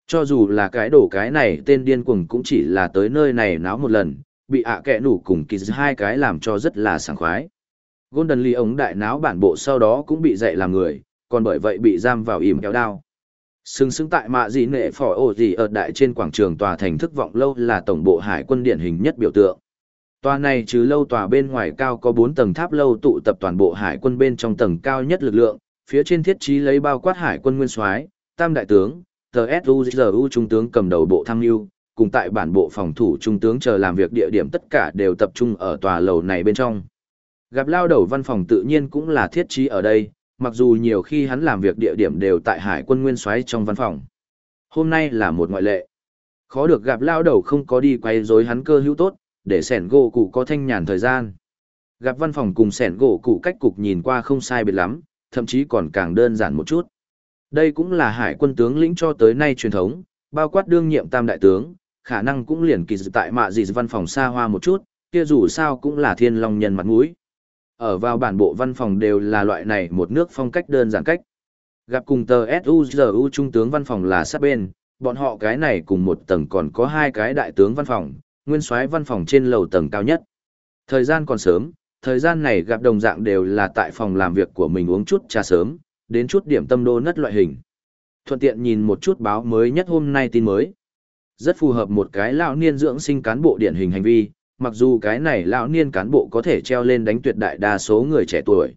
Cho dù là cái đổ cái này tên điên cuồng cũng chỉ là tới nơi này náo một lần, bị ạ à kẹ nủ cùng kỳ hai cái làm cho rất là sảng khoái. Golden Lee ống đại náo bản bộ sau đó cũng bị dạy làm người, còn bởi vậy bị giam vào ỉm kéo đao. Sừng sững tại mạ dị nệ phỏ ổ gì ở đại trên quảng trường tòa thành thức vọng lâu là tổng bộ hải quân điển hình nhất biểu tượng. Tòa này chứ lâu tòa bên ngoài cao có 4 tầng tháp lâu tụ tập toàn bộ hải quân bên trong tầng cao nhất lực lượng, phía trên thiết trí lấy bao quát hải quân nguyên soái, tam đại tướng, TSUZU trung tướng cầm đầu bộ tham mưu, cùng tại bản bộ phòng thủ trung tướng chờ làm việc địa điểm tất cả đều tập trung ở tòa lầu này bên trong. Gặp lao đầu văn phòng tự nhiên cũng là thiết trí ở đây, mặc dù nhiều khi hắn làm việc địa điểm đều tại hải quân nguyên soái trong văn phòng. Hôm nay là một ngoại lệ. Khó được gặp lao đầu không có đi quay rối hắn cơ hữu tốt, để sẻn gỗ cụ có thanh nhàn thời gian. Gặp văn phòng cùng sẻn gỗ cụ cách cục nhìn qua không sai biệt lắm, thậm chí còn càng đơn giản một chút. Đây cũng là hải quân tướng lĩnh cho tới nay truyền thống, bao quát đương nhiệm tam đại tướng, khả năng cũng liền kỳ dự tại mạ dị văn phòng xa hoa một chút, kia dù sao cũng là thiên long nhân mặt mũi. Ở vào bản bộ văn phòng đều là loại này một nước phong cách đơn giản cách. Gặp cùng tờ SUZU trung tướng văn phòng là sát bên, bọn họ cái này cùng một tầng còn có hai cái đại tướng văn phòng, nguyên soái văn phòng trên lầu tầng cao nhất. Thời gian còn sớm, thời gian này gặp đồng dạng đều là tại phòng làm việc của mình uống chút trà sớm, đến chút điểm tâm đô nất loại hình. Thuận tiện nhìn một chút báo mới nhất hôm nay tin mới. Rất phù hợp một cái lão niên dưỡng sinh cán bộ điển hình hành vi, mặc dù cái này lão niên cán bộ có thể treo lên đánh tuyệt đại đa số người trẻ tuổi.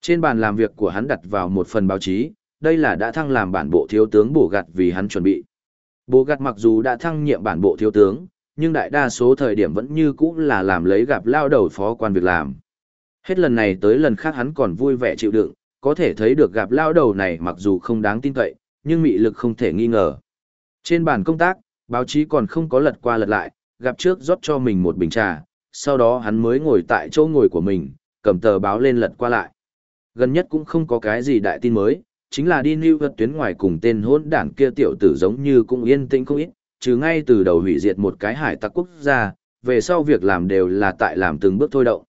Trên bàn làm việc của hắn đặt vào một phần báo chí, đây là đã thăng làm bản bộ thiếu tướng bổ gặt vì hắn chuẩn bị. bổ gặt mặc dù đã thăng nhiệm bản bộ thiếu tướng, nhưng đại đa số thời điểm vẫn như cũ là làm lấy gặp lao đầu phó quan việc làm. Hết lần này tới lần khác hắn còn vui vẻ chịu đựng, có thể thấy được gặp lao đầu này mặc dù không đáng tin cậy, nhưng mị lực không thể nghi ngờ. Trên bàn công tác, báo chí còn không có lật qua lật lại, gặp trước rót cho mình một bình trà, sau đó hắn mới ngồi tại chỗ ngồi của mình, cầm tờ báo lên lật qua lại. Gần nhất cũng không có cái gì đại tin mới, chính là đi lưu vật tuyến ngoài cùng tên hỗn đảng kia tiểu tử giống như cũng yên tĩnh không ít, trừ ngay từ đầu hủy diệt một cái hải tặc quốc gia, về sau việc làm đều là tại làm từng bước thôi động.